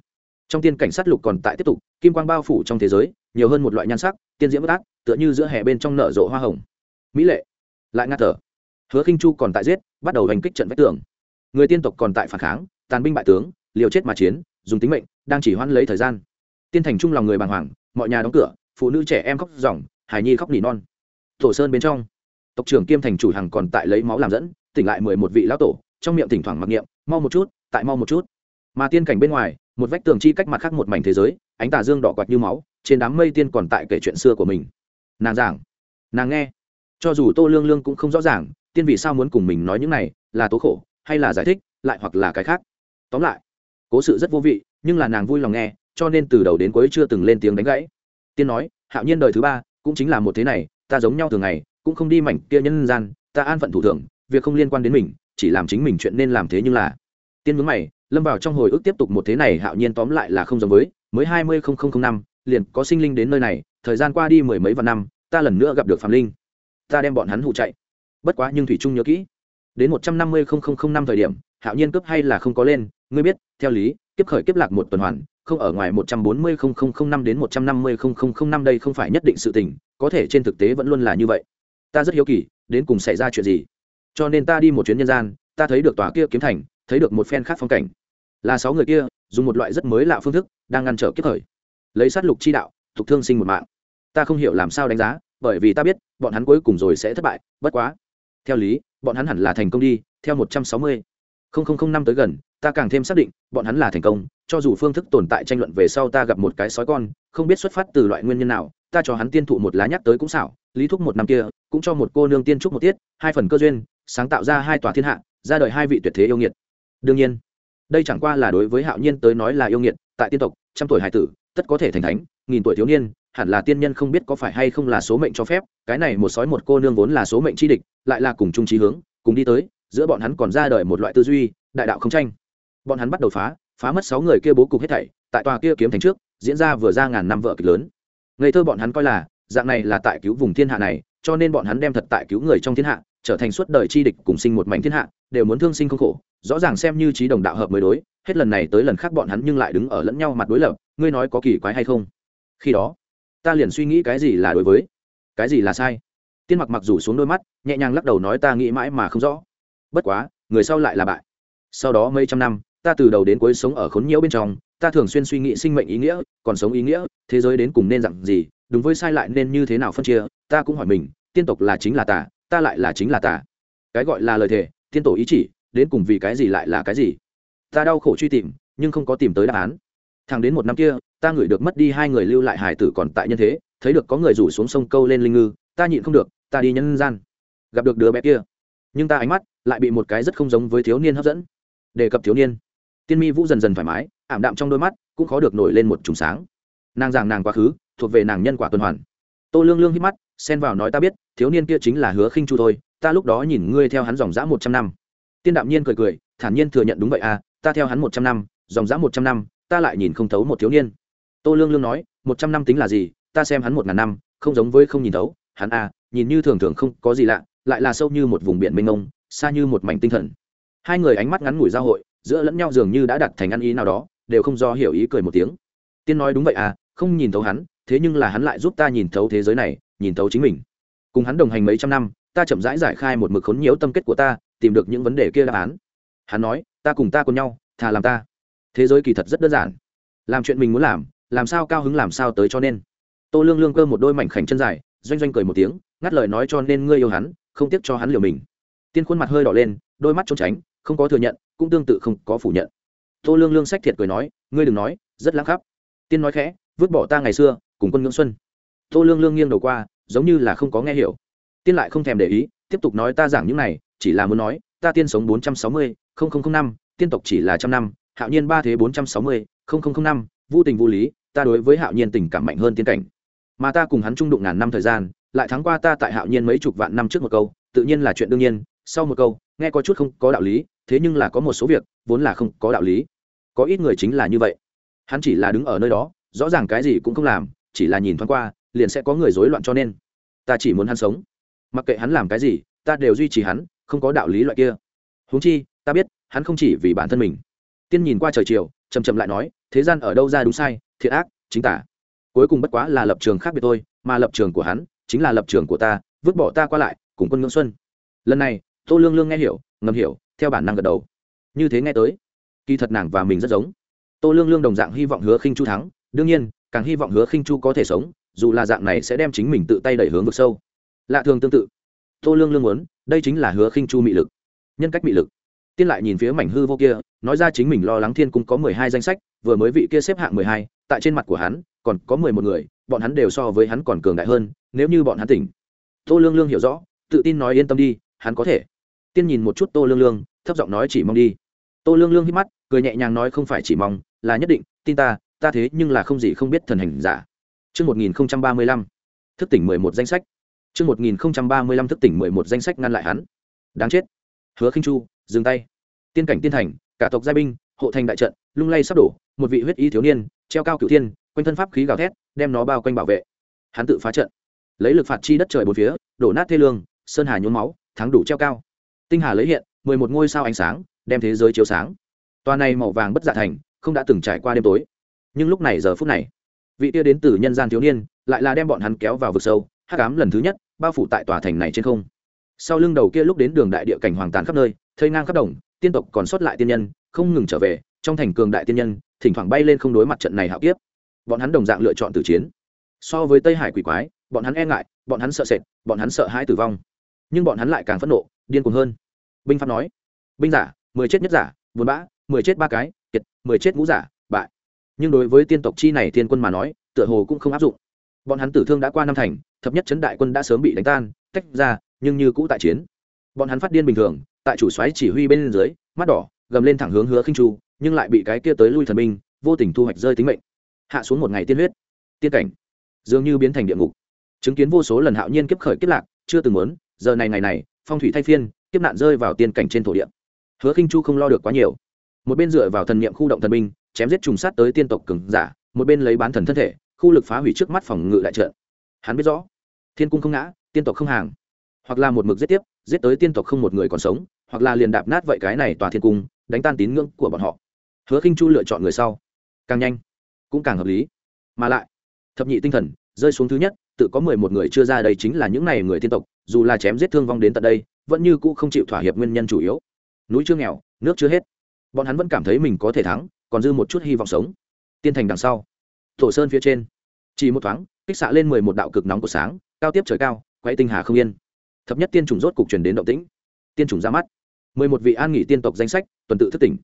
Trong tiên cảnh sát lục còn tại tiếp tục, kim quang bao phủ trong thế giới, nhiều hơn một loại nhan sắc, tiên diễm bất ác, tựa như giữa hè bên trong nở rộ hoa hồng. Mỹ lệ, lại ngã thở. Hứa Khinh Chu còn tại giết, bắt đầu hành kích trận vách tường. Người tiên tộc còn tại phản kháng, tàn binh bại tướng, liều chết mà chiến, dùng tính mệnh, đang chỉ hoãn lấy thời gian. Tiên thành trung lòng người bàng hoàng, mọi nhà đóng cửa, phụ nữ trẻ em khóc ròng, hài nhi khóc nỉ non. Tổ sơn bên trong, tộc trưởng kiêm thành chủ hàng còn tại lấy máu làm dẫn, tỉnh lại mười một vị lão tổ, trong miệng thỉnh thoảng mặc niệm, mau một chút, tại mau một chút. Mà tiên cảnh bên ngoài, một vách tường chi cách mặt khác một mảnh thế giới, ánh tà dương đỏ quạt như máu, trên đám mây tiên còn tại kể chuyện xưa của mình. Nàng giảng, nàng nghe, cho dù Tô Lương Lương cũng không rõ ràng, tiên vì sao muốn cùng mình nói những này, là tố khổ, hay là giải thích, lại hoặc là cái khác. Tóm lại, cố sự rất vô vị, nhưng là nàng vui lòng nghe, cho nên từ đầu đến cuối chưa từng lên tiếng đánh gãy. Tiên nói, hạo nhiên đời thứ ba, cũng chính là một thế này, ta giống nhau thường ngày, cũng không đi mảnh kia nhân gian, ta an phận thủ thường, việc không liên quan đến mình, chỉ làm chính mình chuyện nên làm thế nhưng là. Tiên hướng mày, lâm vào trong hồi ức tiếp tục một thế này hạo nhiên tóm lại là không giống với, mới hai mươi năm, liền có sinh linh đến nơi này, thời gian qua đi mười mấy vạn năm, ta lần nữa gặp được phàm linh. Ta đem bọn hắn hụ chạy. Bất quá nhưng thủy trung nhớ kỹ, đến một trăm năm mươi năm thời điểm, hạo nhiên cướp hay là không có lên, ngươi biết, theo lý, kiếp khởi kiếp lạc một tuần hoàn, không ở ngoài một trăm bốn mươi năm đến một trăm năm mươi năm đây không phải nhất định sự tình, có thể trên thực tế vẫn luôn là như vậy. Ta rất hiếu kỳ, đến cùng xảy ra chuyện gì. Cho nên ta đi một chuyến nhân gian, ta thấy được tòa kia kiếm thành, thấy được một phen khác phong cảnh. Là sáu người kia, dùng một loại rất mới lạ phương thức, đang ngăn trở kiếp khởi. Lấy sát lục chi đạo, thuộc thương sinh một mạng. Ta không hiểu làm sao đánh giá, bởi vì ta biết, bọn hắn cuối cùng rồi sẽ thất bại, bất quá. Theo lý, bọn hắn hẳn là thành công đi, theo một trăm sáu mươi không không không năm tới gần, ta càng thêm xác định bọn hắn là thành công cho dù phương thức tồn tại tranh luận về sau ta gặp một cái sói con không biết xuất phát từ loại nguyên nhân nào ta cho hắn tiên thụ một lá nhắc tới cũng xảo lý thúc một năm kia cũng cho một cô nương tiên trúc một tiết hai phần cơ duyên sáng tạo ra hai tòa thiên hạ ra đời hai vị tuyệt thế yêu nghiệt. Đương nhiên đây chẳng qua là đối với hạo nhiên tới nói là yêu nghiệt tại tiên tộc trăm tuổi hải tử tất có thể thành thánh nghìn tuổi thiếu niên hẳn là tiên nhân không biết có phải hay không là số mệnh cho phép cái này một sói một cô nương vốn là số mệnh chi địch lại là cùng chung trí hướng cùng đi tới giữa bọn hắn còn ra đời một loại tư duy, đại đạo không tranh. Bọn hắn bắt đầu phá phá mất sáu người kia bố cục hết thảy, tại tòa kia kiếm thành trước, diễn ra vừa ra ngàn năm vợ kịch lớn. Ngây thơ bọn hắn coi là, dạng này là tại cứu vùng thiên hạ này, cho nên bọn hắn đem thật tại cứu người trong thiên hạ, trở thành suốt đời chi địch cùng sinh một mảnh thiên hạ, đều muốn thương sinh không khổ, rõ ràng xem như trí đồng đạo hợp mới đối, hết lần này tới lần khác bọn hắn nhưng lại đứng ở lẫn nhau mặt đối lập, ngươi nói có kỳ quái hay không? Khi đó, ta liền suy nghĩ cái gì là đối với, cái gì là sai? Tiên mặc mặc rủ xuống đôi mắt, nhẹ nhàng lắc đầu nói ta nghĩ mãi mà không rõ bất quá, người sau lại là bại. Sau đó mấy trăm năm, ta từ đầu đến cuối sống ở khốn nhiễu bên trong, ta thường xuyên suy nghĩ sinh mệnh ý nghĩa, còn sống ý nghĩa, thế giới đến cùng nên dặn gì, đúng với sai lại nên như thế nào phân chia, ta cũng hỏi mình, tiên tộc là chính là tà, ta lại là chính là tà. Cái gọi là lời thề, tiên tổ ý chỉ, đến cùng vì cái gì lại là cái gì? Ta đau khổ truy tìm, nhưng không có tìm tới đáp án. Thằng đến một năm kia, ta ngửi được mất đi hai người lưu lại hải tử còn tại nhân thế, thấy được có người rủ xuống sông câu lên linh ngư, ta nhịn không được, ta đi nhân gian. Gặp được đứa bé kia nhưng ta ánh mắt lại bị một cái rất không giống với thiếu niên hấp dẫn. Đề cập thiếu niên, tiên mi vũ dần dần thoải mái, ảm đạm trong đôi mắt cũng khó được nổi lên một trùng sáng. Nàng giảng nàng quá khứ, thuộc về nàng nhân quả tuần hoàn. Tô lương lương hít mắt, xen vào nói ta biết, thiếu niên kia chính là hứa khinh chu thôi, ta lúc đó nhìn ngươi theo hắn dòng dã một trăm năm. Tiên đạm nhiên cười cười, thản nhiên thừa nhận đúng vậy à ta theo hắn một trăm năm, dòng dã một trăm năm, ta lại nhìn không thấu một thiếu niên. Tô lương lương nói, một trăm năm tính là gì, ta xem hắn một ngàn năm, không giống với không nhìn thấu, hắn à nhìn như thường thường không có gì lạ lại là sâu như một vùng biển mênh mông, xa như một mảnh tinh thần. Hai người ánh mắt ngắn ngủi giao hội, giữa lẫn nhau dường như đã đặt thành ăn ý nào đó, đều không do hiểu ý cười một tiếng. Tiên nói đúng vậy à không nhìn thấu hắn, thế nhưng là hắn lại giúp ta nhìn thấu thế giới này, nhìn thấu chính mình. Cùng hắn đồng hành mấy trăm năm, ta chậm rãi giải khai một mực khốn nhiễu tâm kết của ta, tìm được những vấn đề kia đáp án. Hắn nói, ta cùng ta cùng nhau, thà làm ta. Thế giới kỳ thật rất đơn giản. Làm chuyện mình muốn làm làm sao cao hứng làm sao tới cho nên. Tô lương lương cơ một đôi mảnh khảnh chân dài, doanh doanh cười một tiếng, ngắt lời nói cho nên ngươi yêu hắn không tiếc cho hắn liều mình. Tiên khuôn mặt hơi đỏ lên, đôi mắt trốn tránh, không có thừa nhận, cũng tương tự không có phủ nhận. Tô lương lương sách thiệt cười nói, ngươi đừng nói, rất lãng khắp. Tiên nói khẽ, vứt bỏ ta ngày xưa, cùng quân ngưỡng xuân. Tô lương lương nghiêng đầu qua, giống như là không có nghe hiểu. Tiên lại không thèm để ý, tiếp tục nói ta giảng những này, chỉ là muốn nói, ta tiên sống bốn trăm sáu mươi năm, tiên tộc chỉ là trăm năm, hạo nhiên ba thế bốn trăm sáu mươi năm vô tình vô lý, ta đối với hạo nhiên tình cảm mạnh hơn tiên cảnh. Mà ta cùng hắn trung đụng ngàn năm thời gian lại thắng qua ta tại hạo nhiên mấy chục vạn năm trước một câu, tự nhiên là chuyện đương nhiên, sau một câu, nghe có chút không có đạo lý, thế nhưng là có một số việc, vốn là không có đạo lý. Có ít người chính là như vậy. Hắn chỉ là đứng ở nơi đó, rõ ràng cái gì cũng không làm, chỉ là nhìn thoáng qua, liền sẽ có người rối loạn cho nên. Ta chỉ muốn hắn sống. Mặc kệ hắn làm cái gì, ta đều duy trì hắn, không có đạo lý loại kia. Huống chi, ta biết, hắn không chỉ vì bản thân mình. Tiên nhìn qua trời chiều chầm chầm lại nói, thế gian ở đâu ra đúng sai thiện ác, chính tả. Cuối cùng bất quá là lập trường khác biệt thôi, mà lập trường của hắn chính là lập trường của ta, vứt bỏ ta qua lại, cùng quân ngưỡng xuân. Lần này, tô lương lương nghe hiểu, ngầm hiểu, theo bản năng gật đầu. Như thế nghe tới, kỳ thật nàng và mình rất giống. Tô lương lương đồng dạng hy vọng hứa khinh chu thắng, đương nhiên, càng hy vọng hứa khinh chu có thể sống, dù là dạng này sẽ đem chính mình tự tay đẩy hướng vực sâu. Lạ thường tương tự. Tô lương lương muốn, đây chính là hứa khinh chu mị lực, nhân cách mị lực. Tiên lại nhìn phía mảnh hư vô kia, nói ra chính mình lo lắng thiên cung có mười hai danh sách, vừa mới vị kia xếp hạng mười hai, tại trên mặt của hắn, còn có mười một người, bọn hắn đều so với hắn còn cường đại hơn nếu như bọn hắn tỉnh tô lương lương hiểu rõ tự tin nói yên tâm đi hắn có thể tiên nhìn một chút tô lương lương thấp giọng nói chỉ mong đi tô lương lương hít mắt cười nhẹ nhàng nói không phải chỉ mong là nhất định tin ta ta thế nhưng là không gì không biết thần hành giả Trước 1035, thức tỉnh 11 danh sách. Trước 1035 thức tỉnh 11 danh sách ngăn lại hắn. Đáng chết. Hứa Khinh Chu, dừng tay. Tiên cảnh tiên thành, cả tộc giai binh, hộ thành đại trận, lung lay sắp đổ, một vị huyết y thiếu niên, treo cao cửu thiên, quanh thân pháp khí gào thét, đem nó bao quanh bảo vệ. Hắn tự phá trận, lấy lực phạt chi đất trời bốn phía, đổ nát thê lương, sơn hà nhuốm máu, thắng đủ treo cao. Tinh hà lấy hiện, mười một ngôi sao ánh sáng, đem thế giới chiếu sáng. Toa này màu vàng bất dạ thành, không đã từng trải qua đêm tối. Nhưng lúc này giờ phút này, vị tia đến từ nhân gian thiếu niên, lại là đem bọn hắn kéo vào vực sâu, hắc ám lần thứ nhất, bao phủ tại tòa thành này trên không. Sau lưng đầu kia lúc đến đường đại địa cảnh hoàng tàn khắp nơi, thây ngang khắp đồng, tiên tộc còn sót lại tiên nhân, không ngừng trở về, trong thành cường đại tiên nhân, thỉnh thoảng bay lên không đối mặt trận này hạo kiếp. Bọn hắn đồng dạng lựa chọn tử chiến. So với Tây Hải quỷ quái, bọn hắn e ngại, bọn hắn sợ sệt, bọn hắn sợ hãi tử vong. Nhưng bọn hắn lại càng phẫn nộ, điên cuồng hơn. Binh pháp nói, binh giả, mười chết nhất giả, buồn bã, mười chết ba cái, kiệt, mười chết ngũ giả, bại. Nhưng đối với tiên tộc chi này thiên quân mà nói, tựa hồ cũng không áp dụng. Bọn hắn tử thương đã qua năm thành, thập nhất chấn đại quân đã sớm bị đánh tan, tách ra, nhưng như cũ tại chiến. Bọn hắn phát điên bình thường, tại chủ soái chỉ huy bên dưới, mắt đỏ, gầm lên thẳng hướng hứa khinh chu, nhưng lại bị cái kia tới lui thần binh, vô tình thu hoạch rơi tính mệnh. Hạ xuống một ngày tiên huyết, tiên cảnh, dường như biến thành địa ngục. Chứng kiến vô số lần hạo nhiên kiếp khởi kiếp lạc, chưa từng muốn, giờ này ngày này, phong thủy thay phiên, kiếp nạn rơi vào tiên cảnh trên thổ địa. Hứa Khinh Chu không lo được quá nhiều, một bên dựa vào thần niệm khu động thần binh, chém giết trùng sát tới tiên tộc cường giả, một bên lấy bán thần thân thể, khu lực phá hủy trước mắt phòng ngự đại trận. Hắn biết rõ, thiên cung không ngã, tiên tộc không hàng, hoặc là một mực giết tiếp, giết tới tiên tộc không một người còn sống, hoặc là liền đạp nát vậy cái này tòa thiên cung, đánh tan tín ngưỡng của bọn họ. Hứa Khinh Chu lựa chọn người sau, càng nhanh, cũng càng hợp lý. Mà lại, thập nhị tinh thần rơi xuống thứ nhất, tự có mười một người chưa ra đây chính là những này người tiên tộc, dù là chém giết thương vong đến tận đây, vẫn như cũ không chịu thỏa hiệp nguyên nhân chủ yếu. Núi chưa nghèo, nước chưa hết. Bọn hắn vẫn cảm thấy mình có thể thắng, còn dư một chút hy vọng sống. Tiên thành đằng sau, thổ Sơn phía trên, chỉ một thoáng, kích xạ lên mười một đạo cực nóng của sáng, cao tiếp trời cao, quay tinh hà không yên. Thập nhất tiên trùng rốt cục truyền đến động tĩnh. Tiên trùng ra mắt. mười một vị an nghỉ tiên tộc danh sách, tuần tự thức tỉnh.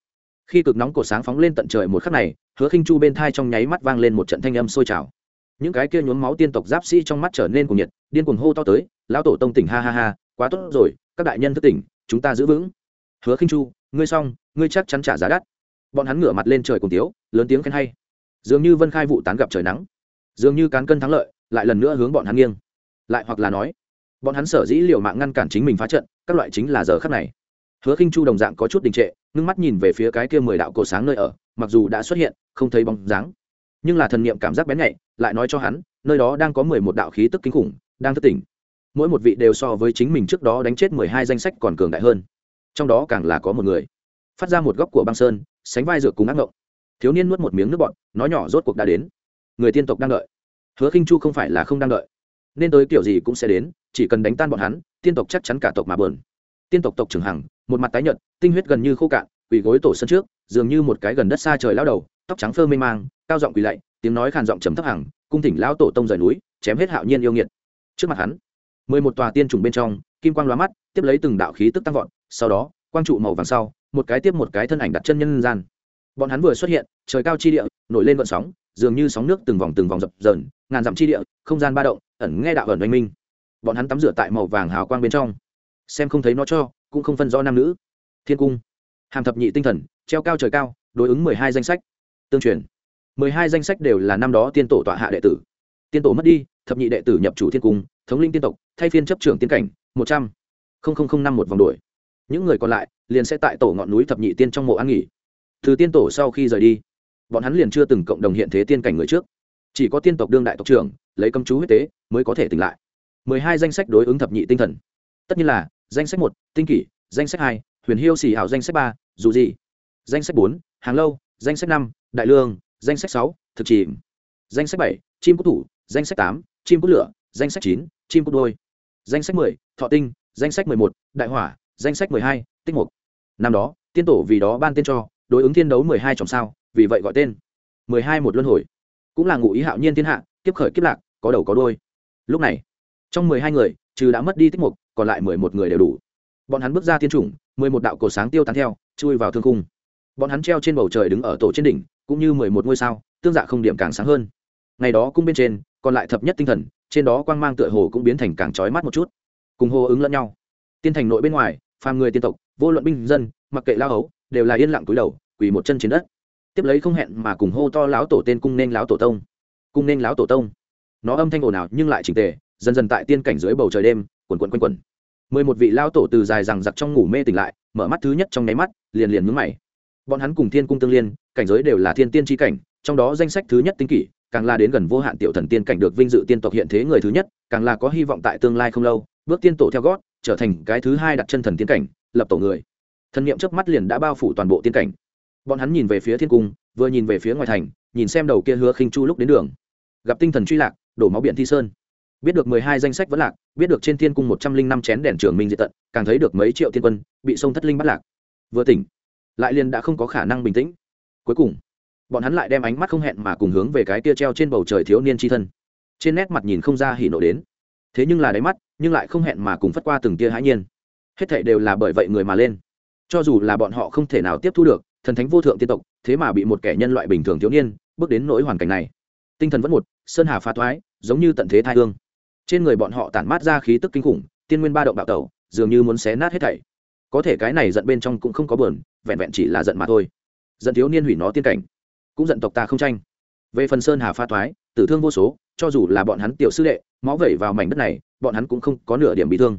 Khi cực nóng của sáng phóng lên tận trời một khắc này, hứa khinh chu bên thai trong nháy mắt vang lên một trận thanh âm sôi trào những cái kia nhuốm máu tiên tộc giáp sĩ trong mắt trở nên cuồng nhiệt, điên cuồng hô to tới, lão tổ tông tỉnh, ha ha ha, quá tốt rồi, các đại nhân thức tỉnh, chúng ta giữ vững. Hứa khinh chu, ngươi xong, ngươi chắc chắn trả giá đắt. Bọn hắn ngửa mặt lên trời cùng tiếu, lớn tiếng khen hay. Dường như vân khai vụ tán gặp trời nắng. Dường như cán cân thắng lợi, lại lần nữa hướng bọn hắn nghiêng. Lại hoặc là nói, bọn hắn sở dĩ liều mạng ngăn cản chính mình phá trận, các loại chính là giờ khắc này. Hứa khinh chu đồng dạng có chút đình trệ, ngưng mắt nhìn về phía cái kia mười đạo cổ sáng nơi ở, mặc dù đã xuất hiện, không thấy bóng dáng nhưng là thần niệm cảm giác bén nhạy, lại nói cho hắn, nơi đó đang có mười một đạo khí tức kinh khủng, đang thất tỉnh. Mỗi một vị đều so với chính mình trước đó đánh chết mười hai danh sách còn cường đại hơn. Trong đó càng là có một người. Phát ra một góc của băng sơn, sánh vai dược cùng ác ngộng. Thiếu niên nuốt một miếng nước bọn nói nhỏ rốt cuộc đã đến. Người tiên tộc đang đợi. Hứa khinh chu không phải là không đang đợi. Nên tới kiểu gì cũng sẽ đến, chỉ cần đánh tan bọn hắn, tiên tộc chắc chắn cả tộc mà bờn. Tiên tộc tộc trưởng hằng, một mặt tái nhợt, tinh huyết gần như khô cạn, quỳ gối tổ sân trước, dường như một cái gần đất xa trời lao đầu tóc trắng phơ mê mang, cao giọng quỳ lạy, tiếng nói khàn giọng trầm thấp hằng, cung thỉnh lão tổ tông rời núi, chém hết hạo nhiên yêu nghiệt. Trước mặt hắn, mười một tòa tiên trùng bên trong, kim quang lóa mắt, tiếp lấy từng đạo khí tức tăng vọt, sau đó, quang trụ màu vàng sau, một cái tiếp một cái thân ảnh đặt chân nhân gian. Bọn hắn vừa xuất hiện, trời cao chi địa, nổi lên vận sóng, dường như sóng nước từng vòng từng vòng dập dờn, ngàn dặm chi địa, không gian ba động, ẩn nghe đạo ẩn oanh minh. Bọn hắn tắm rửa tại màu vàng hào quang bên trong, xem không thấy nó cho, cũng không phân rõ nam nữ. Thiên cung, hàm thập nhị tinh thần, treo cao trời cao, đối ứng mười hai danh sách tương truyền. Mười hai danh sách đều là năm đó tiên tổ tọa hạ đệ tử. Tiên tổ mất đi, thập nhị đệ tử nhập chủ thiên cung, thống linh tiên tộc, thay phiên chấp trưởng tiên cảnh, một trăm. Linh năm một vòng đuổi. Những người còn lại liền sẽ tại tổ ngọn núi thập nhị tiên trong mộ an nghỉ. Từ tiên tổ sau khi rời đi, bọn hắn liền chưa từng cộng đồng hiện thế tiên cảnh người trước. Chỉ có tiên tộc đương đại tộc trưởng, lấy công chú huyết tế mới có thể tỉnh lại. Mười hai danh sách đối ứng thập nhị tinh thần. Tất nhiên là, danh sách một, tinh kỷ, danh sách hai, huyền hiêu xì hảo danh sách ba, dù gì. Danh sách bốn, hàng lâu danh sách năm, đại lương. Danh sách sáu, thực chìm. Danh sách bảy, chim cút thủ. Danh sách tám, chim cút lửa. Danh sách chín, chim cút đôi. Danh sách mười, thọ tinh. Danh sách mười một, đại hỏa. Danh sách mười hai, tích mục. Năm đó, tiên tổ vì đó ban tên cho, đối ứng thiên đấu mười hai trọng sao, vì vậy gọi tên. Mười hai một luân hồi. Cũng là ngụ ý hạo nhiên thiên hạ, kiếp khởi kiếp lạc, có đầu có đôi lúc này, trong mười hai người, trừ đã mất đi tích mục, còn lại mười một người đều đủ. Bọn hắn bước ra thiên chủng, mười một đạo cổ sáng tiêu tán theo, chui vào thương cung bọn hắn treo trên bầu trời đứng ở tổ trên đỉnh, cũng như mười một ngôi sao, tương dạ không điểm càng sáng hơn. Ngày đó cung bên trên, còn lại thập nhất tinh thần, trên đó quang mang tựa hồ cũng biến thành càng trói mắt một chút. Cùng hô ứng lẫn nhau. Tiên thành nội bên ngoài, phàm người tiên tộc, vô luận binh dân, mặc kệ lao hấu, đều là yên lặng cúi đầu, quỳ một chân trên đất. Tiếp lấy không hẹn mà cùng hô to láo tổ tên cung nên láo tổ tông. Cung nên láo tổ tông. Nó âm thanh ồn ào nhưng lại trình tề, dần dần tại tiên cảnh dưới bầu trời đêm, quần quần quanh quần mười một vị lao tổ từ dài rằng giặc trong ngủ mê tỉnh lại, mở mắt thứ nhất trong nháy mắt, liền liền mướn mày bọn hắn cùng thiên cung tương liên, cảnh giới đều là thiên tiên tri cảnh, trong đó danh sách thứ nhất tinh kỷ, càng là đến gần vô hạn tiểu thần tiên cảnh được vinh dự tiên tộc hiện thế người thứ nhất, càng là có hy vọng tại tương lai không lâu, bước tiên tổ theo gót, trở thành cái thứ hai đặt chân thần tiên cảnh, lập tổ người. Thần niệm chớp mắt liền đã bao phủ toàn bộ tiên cảnh. Bọn hắn nhìn về phía thiên cung, vừa nhìn về phía ngoài thành, nhìn xem đầu kia hứa khinh chu lúc đến đường. Gặp tinh thần truy lạc, đổ máu biển thi sơn. Biết được mười hai danh sách vẫn lạc, biết được trên thiên cung một trăm linh năm chén đèn trưởng minh diệt tận, càng thấy được mấy triệu thiên quân, bị sông thất linh bắt lạc. Vừa tỉnh lại liền đã không có khả năng bình tĩnh. Cuối cùng, bọn hắn lại đem ánh mắt không hẹn mà cùng hướng về cái kia treo trên bầu trời thiếu niên tri thân. Trên nét mặt nhìn không ra hỉ nộ đến. Thế nhưng là đáy mắt, nhưng lại không hẹn mà cùng phất qua từng tia hãi nhiên. Hết thảy đều là bởi vậy người mà lên. Cho dù là bọn họ không thể nào tiếp thu được, thần thánh vô thượng tiên tộc, thế mà bị một kẻ nhân loại bình thường thiếu niên, bước đến nỗi hoàn cảnh này. Tinh thần vẫn một, sơn hà phá thoái, giống như tận thế thai hương. Trên người bọn họ tản mát ra khí tức kinh khủng, tiên nguyên ba động bạo tẩu, dường như muốn xé nát hết thảy có thể cái này giận bên trong cũng không có bờn vẹn vẹn chỉ là giận mà thôi giận thiếu niên hủy nó tiên cảnh cũng giận tộc ta không tranh về phần sơn hà pha thoái tử thương vô số cho dù là bọn hắn tiểu sư đệ máu vẩy vào mảnh đất này bọn hắn cũng không có nửa điểm bị thương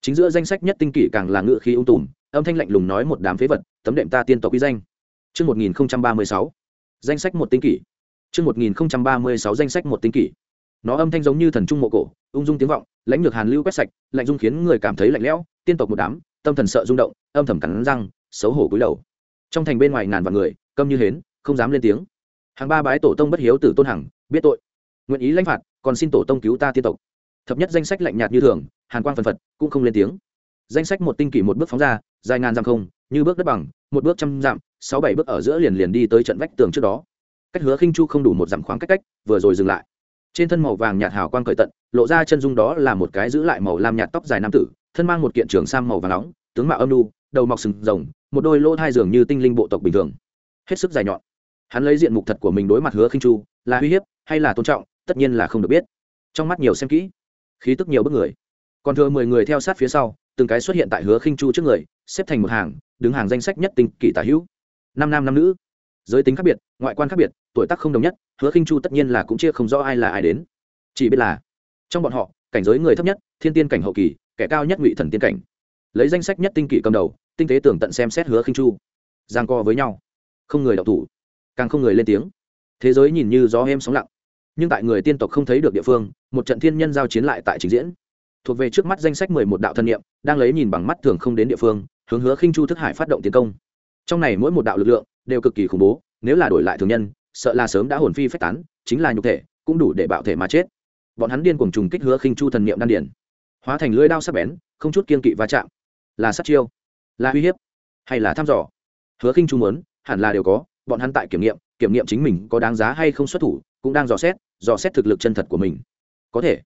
chính giữa danh sách nhất tinh kỷ càng là ngự khí ung tùm âm thanh lạnh lùng nói một đám phế vật tấm đệm ta tiên tộc uy danh Trước 1036, danh sách một tinh kỷ. Trước 1036 danh sách một tinh kỷ. Nó âm thanh giống như thần trung mộ cổ, ung dung tiếng vọng, lãnh lược hàn lưu quét sạch, lạnh dung khiến người cảm thấy lạnh lẽo, tiên tộc một đám, tâm thần sợ rung động, âm thầm cắn răng, xấu hổ cúi đầu. Trong thành bên ngoài ngàn vạn người, câm như hến, không dám lên tiếng. Hàng ba bái tổ tông bất hiếu tử tôn hằng, biết tội, nguyện ý lãnh phạt, còn xin tổ tông cứu ta tiên tộc. Thập nhất danh sách lạnh nhạt như thường, hàn quang phần phật, cũng không lên tiếng. Danh sách một tinh kỷ một bước phóng ra, dài ngàn dặm không, như bước đất bằng, một bước trăm dặm, sáu bảy bước ở giữa liền liền đi tới trận vách tường trước đó. Cách Hứa Khinh Chu không đủ một dặm khoảng cách cách, vừa rồi dừng lại. Trên thân màu vàng nhạt hào quang cởi tận, lộ ra chân dung đó là một cái giữ lại màu lam nhạt tóc dài nam tử, thân mang một kiện trường sam màu vàng nóng, tướng mạo âm lu đầu mọc sừng rồng, một đôi lỗ thai dường như tinh linh bộ tộc bình thường, hết sức dài nhọn. hắn lấy diện mục thật của mình đối mặt hứa khinh chu là uy hiếp hay là tôn trọng tất nhiên là không được biết. Trong mắt nhiều xem kỹ khí tức nhiều bức người. Còn thừa mười người theo sát phía sau từng cái xuất hiện tại hứa khinh chu trước người xếp thành một hàng đứng hàng danh sách nhất tinh kỷ tả hữu. Năm nam năm nữ. Giới tính khác biệt ngoại quan khác biệt tuổi tác không đồng nhất hứa khinh chu tất nhiên là cũng chia không rõ ai là ai đến. Chỉ biết là trong bọn họ cảnh giới người thấp nhất thiên tiên cảnh hậu kỳ kẻ cao nhất ngụy thần tiên cảnh. Lấy danh sách nhất tinh kỷ cầm đầu, tinh tế tưởng tận xem xét hứa khinh chu. Giang co với nhau. Không người đọc thủ, càng không người lên tiếng. Thế giới nhìn như gió êm sóng lặng. Nhưng tại người tiên tộc không thấy được địa phương, một trận thiên nhân giao chiến lại tại trình diễn. Thuộc về trước mắt danh sách mười một đạo thân nhiệm đang lấy nhìn bằng mắt thường không đến địa phương, hướng hứa khinh chu thức hải phát động tiến công. Trong này mỗi một đạo lực lượng đều cực kỳ khủng bố, nếu là đổi lại thường nhân, sợ là sớm đã hồn phi phách tán, chính là nhục thể, cũng đủ để bạo thể mà chết. Bọn hắn điên cuồng trùng kích hứa khinh chu thần niệm đan điển hóa thành lưỡi đao sắc bén, không chút kiên kỵ va chạm. Là sát chiêu, là uy hiếp, hay là thăm dò? Hứa khinh chu muốn, hẳn là đều có, bọn hắn tại kiểm nghiệm kiểm nghiệm chính mình có đáng giá hay không xuất thủ, cũng đang dò xét dò xét thực lực chân thật của mình. Có thể,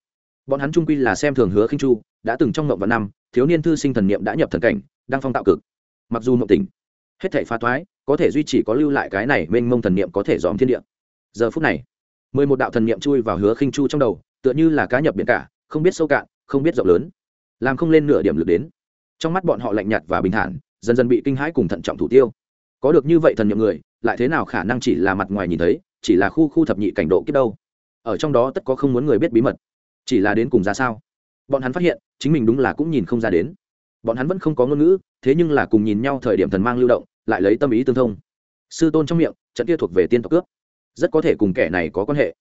bọn hắn trung quy là xem thường hứa khinh chu, đã từng trong ngộng vào năm, thiếu niên thư sinh thần niệm đã nhập thần cảnh, đang phong tạo cực. Mặc dù mộng tỉnh, hết thể phá thoái, có thể duy trì có lưu lại cái này mênh mông thần niệm có thể dòm thiên địa. Giờ phút này, mười một đạo thần niệm chui vào hứa khinh chu trong đầu, tựa như là cá nhập biển cả, không biết sâu cạn không biết rộng lớn, làm không lên nửa điểm lực đến. Trong mắt bọn họ lạnh nhạt và bình thản, dần dần bị kinh hãi cùng thận trọng thủ tiêu. Có được như vậy thần nhiệm người, lại thế nào khả năng chỉ là mặt ngoài nhìn thấy, chỉ là khu khu thập nhị cảnh độ kiếp đâu? Ở trong đó tất có không muốn người biết bí mật. Chỉ là đến cùng ra sao? Bọn hắn phát hiện, chính mình đúng là cũng nhìn không ra đến. Bọn hắn vẫn không có ngôn ngữ, thế nhưng là cùng nhìn nhau thời điểm thần mang lưu động, lại lấy tâm ý tương thông. Sư tôn trong miệng, trận kia thuộc về tiên tộc cướp. Rất có thể cùng kẻ này có quan hệ.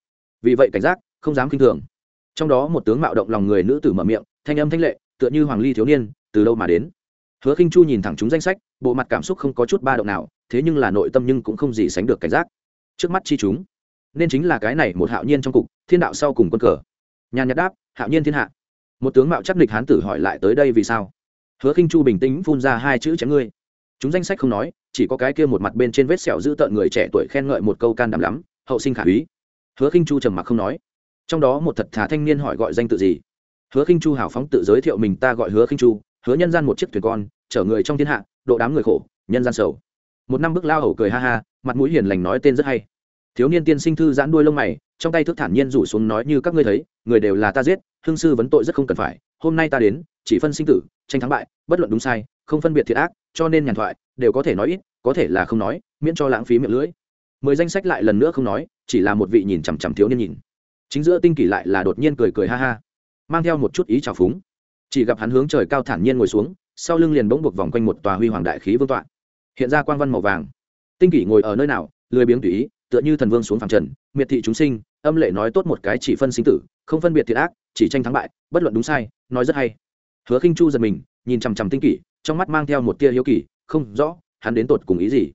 Vì vậy cảnh giác, không dám k i n h thường trong đó một tướng mạo động lòng người nữ tử mở miệng, thanh âm thanh lệ, tựa như hoàng ly thiếu niên, từ đâu mà đến? Hứa khinh chu nhìn thẳng chúng danh sách, bộ mặt cảm xúc không có chút ba động nào, thế nhưng là nội tâm nhưng cũng không gì sánh được cảnh giác. Trước mắt chi chúng, nên chính là cái này một hạo nhiên trong cục, thiên đạo sau cùng quân cờ. Nhà nhật đáp, hạo nhiên thiên hạ. Một tướng mạo chắc địch hán tử hỏi lại tới đây vì sao? Hứa khinh chu bình tĩnh phun ra hai chữ chém ngươi. Chúng danh sách không nói, chỉ có cái kia một mặt bên trên vết sẹo giữ tợn người trẻ tuổi khen ngợi một câu can đảm lắm, hậu sinh khả úy. Hứa khinh chu trầm mặc không nói trong đó một thật thà thanh niên hỏi gọi danh tự gì? Hứa khinh chu hào phóng tự giới thiệu mình ta gọi hứa khinh chu, hứa nhân gian một chiếc thuyền con, chở người trong thiên hạ, độ đám người khổ, nhân gian sầu. Một năm bước lao hầu cười ha ha, mặt mũi hiền lành nói tên rất hay. Thiếu niên tiên sinh thư giãn đuôi lông mày, trong tay thức thản nhiên rủ xuống nói như các ngươi thấy, người đều là ta giết, hương sư vấn tội rất không cần phải, hôm nay ta đến, chỉ phân sinh tử, tranh thắng bại, bất luận đúng sai, không phân biệt thiệt ác, cho nên nhàn thoại, đều có thể nói ít, có thể là không nói, miễn cho lãng phí miệng lưỡi. Mười danh sách lại lần nữa không nói, chỉ là một vị nhìn chằm chằm thiếu niên nhìn chính giữa tinh kỷ lại là đột nhiên cười cười ha ha, mang theo một chút ý trào phúng. Chỉ gặp hắn hướng trời cao thản nhiên ngồi xuống, sau lưng liền bỗng buộc vòng quanh một tòa huy hoàng đại khí vương tọa. Hiện ra quang văn màu vàng. Tinh kỷ ngồi ở nơi nào, lười biếng tùy ý, tựa như thần vương xuống phẳng trần, miệt thị chúng sinh, âm lệ nói tốt một cái chỉ phân sinh tử, không phân biệt thiệt ác, chỉ tranh thắng bại, bất luận đúng sai, nói rất hay. Hứa khinh chu giật mình, nhìn chằm chằm tinh kỷ, trong mắt mang theo một tia hiếu kỳ, không rõ, hắn đến tột cùng ý gì.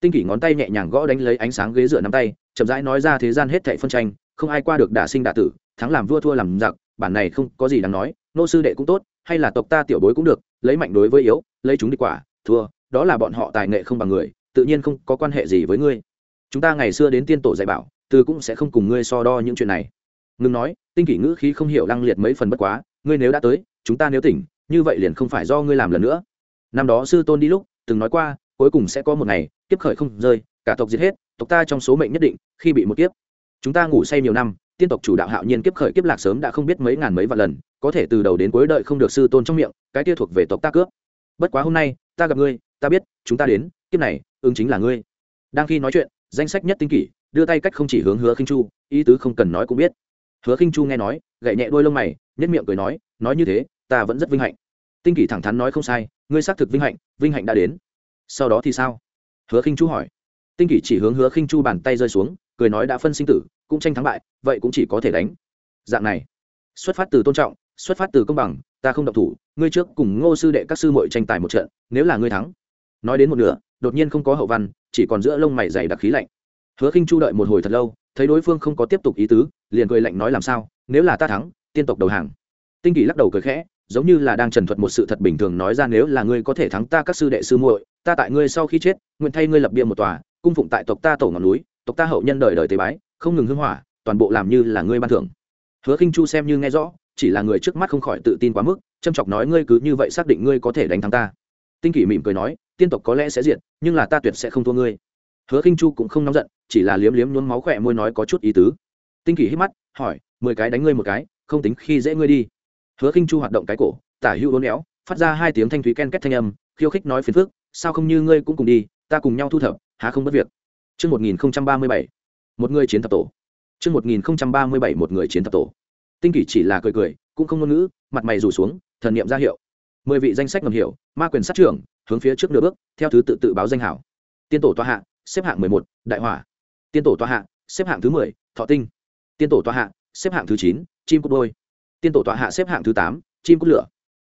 Tinh kỷ ngón tay nhẹ nhàng gõ đánh lấy ánh sáng ghế dựa nắm tay, chậm rãi nói ra thế gian hết thảy phân tranh không ai qua được đả sinh đả tử, thắng làm vua thua làm giặc, bản này không có gì đáng nói, nô sư đệ cũng tốt, hay là tộc ta tiểu bối cũng được, lấy mạnh đối với yếu, lấy chúng đi quả, thua, đó là bọn họ tài nghệ không bằng người, tự nhiên không có quan hệ gì với ngươi. Chúng ta ngày xưa đến tiên tổ dạy bảo, từ cũng sẽ không cùng ngươi so đo những chuyện này. Ngừng nói, tinh kỷ ngữ khí không hiểu lăng liệt mấy phần bất quá, ngươi nếu đã tới, chúng ta nếu tỉnh, như vậy liền không phải do ngươi làm lần nữa. Năm đó sư tôn đi lúc, từng nói qua, cuối cùng sẽ có một ngày, kiếp khởi không rơi, cả tộc giết hết, tộc ta trong số mệnh nhất định, khi bị một kiếp chúng ta ngủ say nhiều năm, tiên tộc chủ đạo hạo nhiên kiếp khởi kiếp lạc sớm đã không biết mấy ngàn mấy vạn lần, có thể từ đầu đến cuối đợi không được sư tôn trong miệng, cái kia thuộc về tộc ta cướp. Bất quá hôm nay, ta gặp ngươi, ta biết, chúng ta đến, kiếp này, ứng chính là ngươi. Đang khi nói chuyện, danh sách nhất tinh kỷ, đưa tay cách không chỉ hướng hứa khinh chu, ý tứ không cần nói cũng biết. Hứa khinh chu nghe nói, gậy nhẹ đôi lông mày nhất miệng cười nói nói như thế, ta vẫn rất vinh hạnh. Tinh kỷ thẳng thắn nói không sai, ngươi xác thực vinh hạnh vinh hạnh đã đến. Sau đó thì sao? Hứa khinh chu hỏi. Tinh kỷ chỉ hướng hứa khinh chu bàn tay rơi xuống cười nói đã phân sinh tử, cũng tranh thắng bại, vậy cũng chỉ có thể đánh. Dạng này, xuất phát từ tôn trọng, xuất phát từ công bằng, ta không động thủ, ngươi trước cùng ngô sư đệ các sư muội tranh tài một trận, nếu là ngươi thắng. Nói đến một nửa, đột nhiên không có hậu văn, chỉ còn giữa lông mày dày đặc khí lạnh. Hứa khinh chu đợi một hồi thật lâu, thấy đối phương không có tiếp tục ý tứ, liền cười lạnh nói làm sao, nếu là ta thắng, tiên tộc đầu hàng. Tinh kỳ lắc đầu cười khẽ, giống như là đang trần thuật một sự thật bình thường nói ra nếu là ngươi có thể thắng ta các sư đệ sư muội, ta tại ngươi sau khi chết, nguyện thay ngươi lập bia một tòa, cung phụng tại tộc ta tổ ngọn núi tộc ta hậu nhân đời đời tế bái, không ngừng hưng hỏa, toàn bộ làm như là ngươi ban thưởng. Hứa khinh chu xem như nghe rõ, chỉ là người trước mắt không khỏi tự tin quá mức, châm chọc nói ngươi cứ như vậy xác định ngươi có thể đánh thắng ta. Tinh kỷ mỉm cười nói, tiên tộc có lẽ sẽ diệt, nhưng là ta tuyệt sẽ không thua ngươi. Hứa khinh chu cũng không nóng giận, chỉ là liếm liếm nhuốm máu khỏe môi nói có chút ý tứ. Tinh kỷ hít mắt, hỏi, mười cái đánh ngươi một cái, không tính khi dễ ngươi đi. Hứa khinh chu hoạt động cái cổ, tả hữu uốn éo, phát ra hai tiếng thanh thúy ken két thanh âm, khiêu khích nói phiền phức, sao không như ngươi cũng cùng đi, ta cùng nhau thu thập, há không bất việc. Trước 1037, một người chiến thập tổ. Trước 1037 một người chiến thập tổ. Tinh kỷ chỉ là cười cười, cũng không ngôn ngữ, mặt mày rủ xuống, thần niệm ra hiệu. Mười vị danh sách ngầm hiểu, ma quyền sát trưởng, hướng phía trước nửa bước, theo thứ tự tự báo danh hảo. Tiên tổ tọa hạ, xếp hạng mười một, đại hỏa. Tiên tổ tọa hạ, xếp hạng thứ mười, thọ tinh. Tiên tổ tọa hạ, xếp hạng thứ chín, chim cút đôi. Tiên tổ tọa hạ xếp hạng thứ tám, chim cút lửa.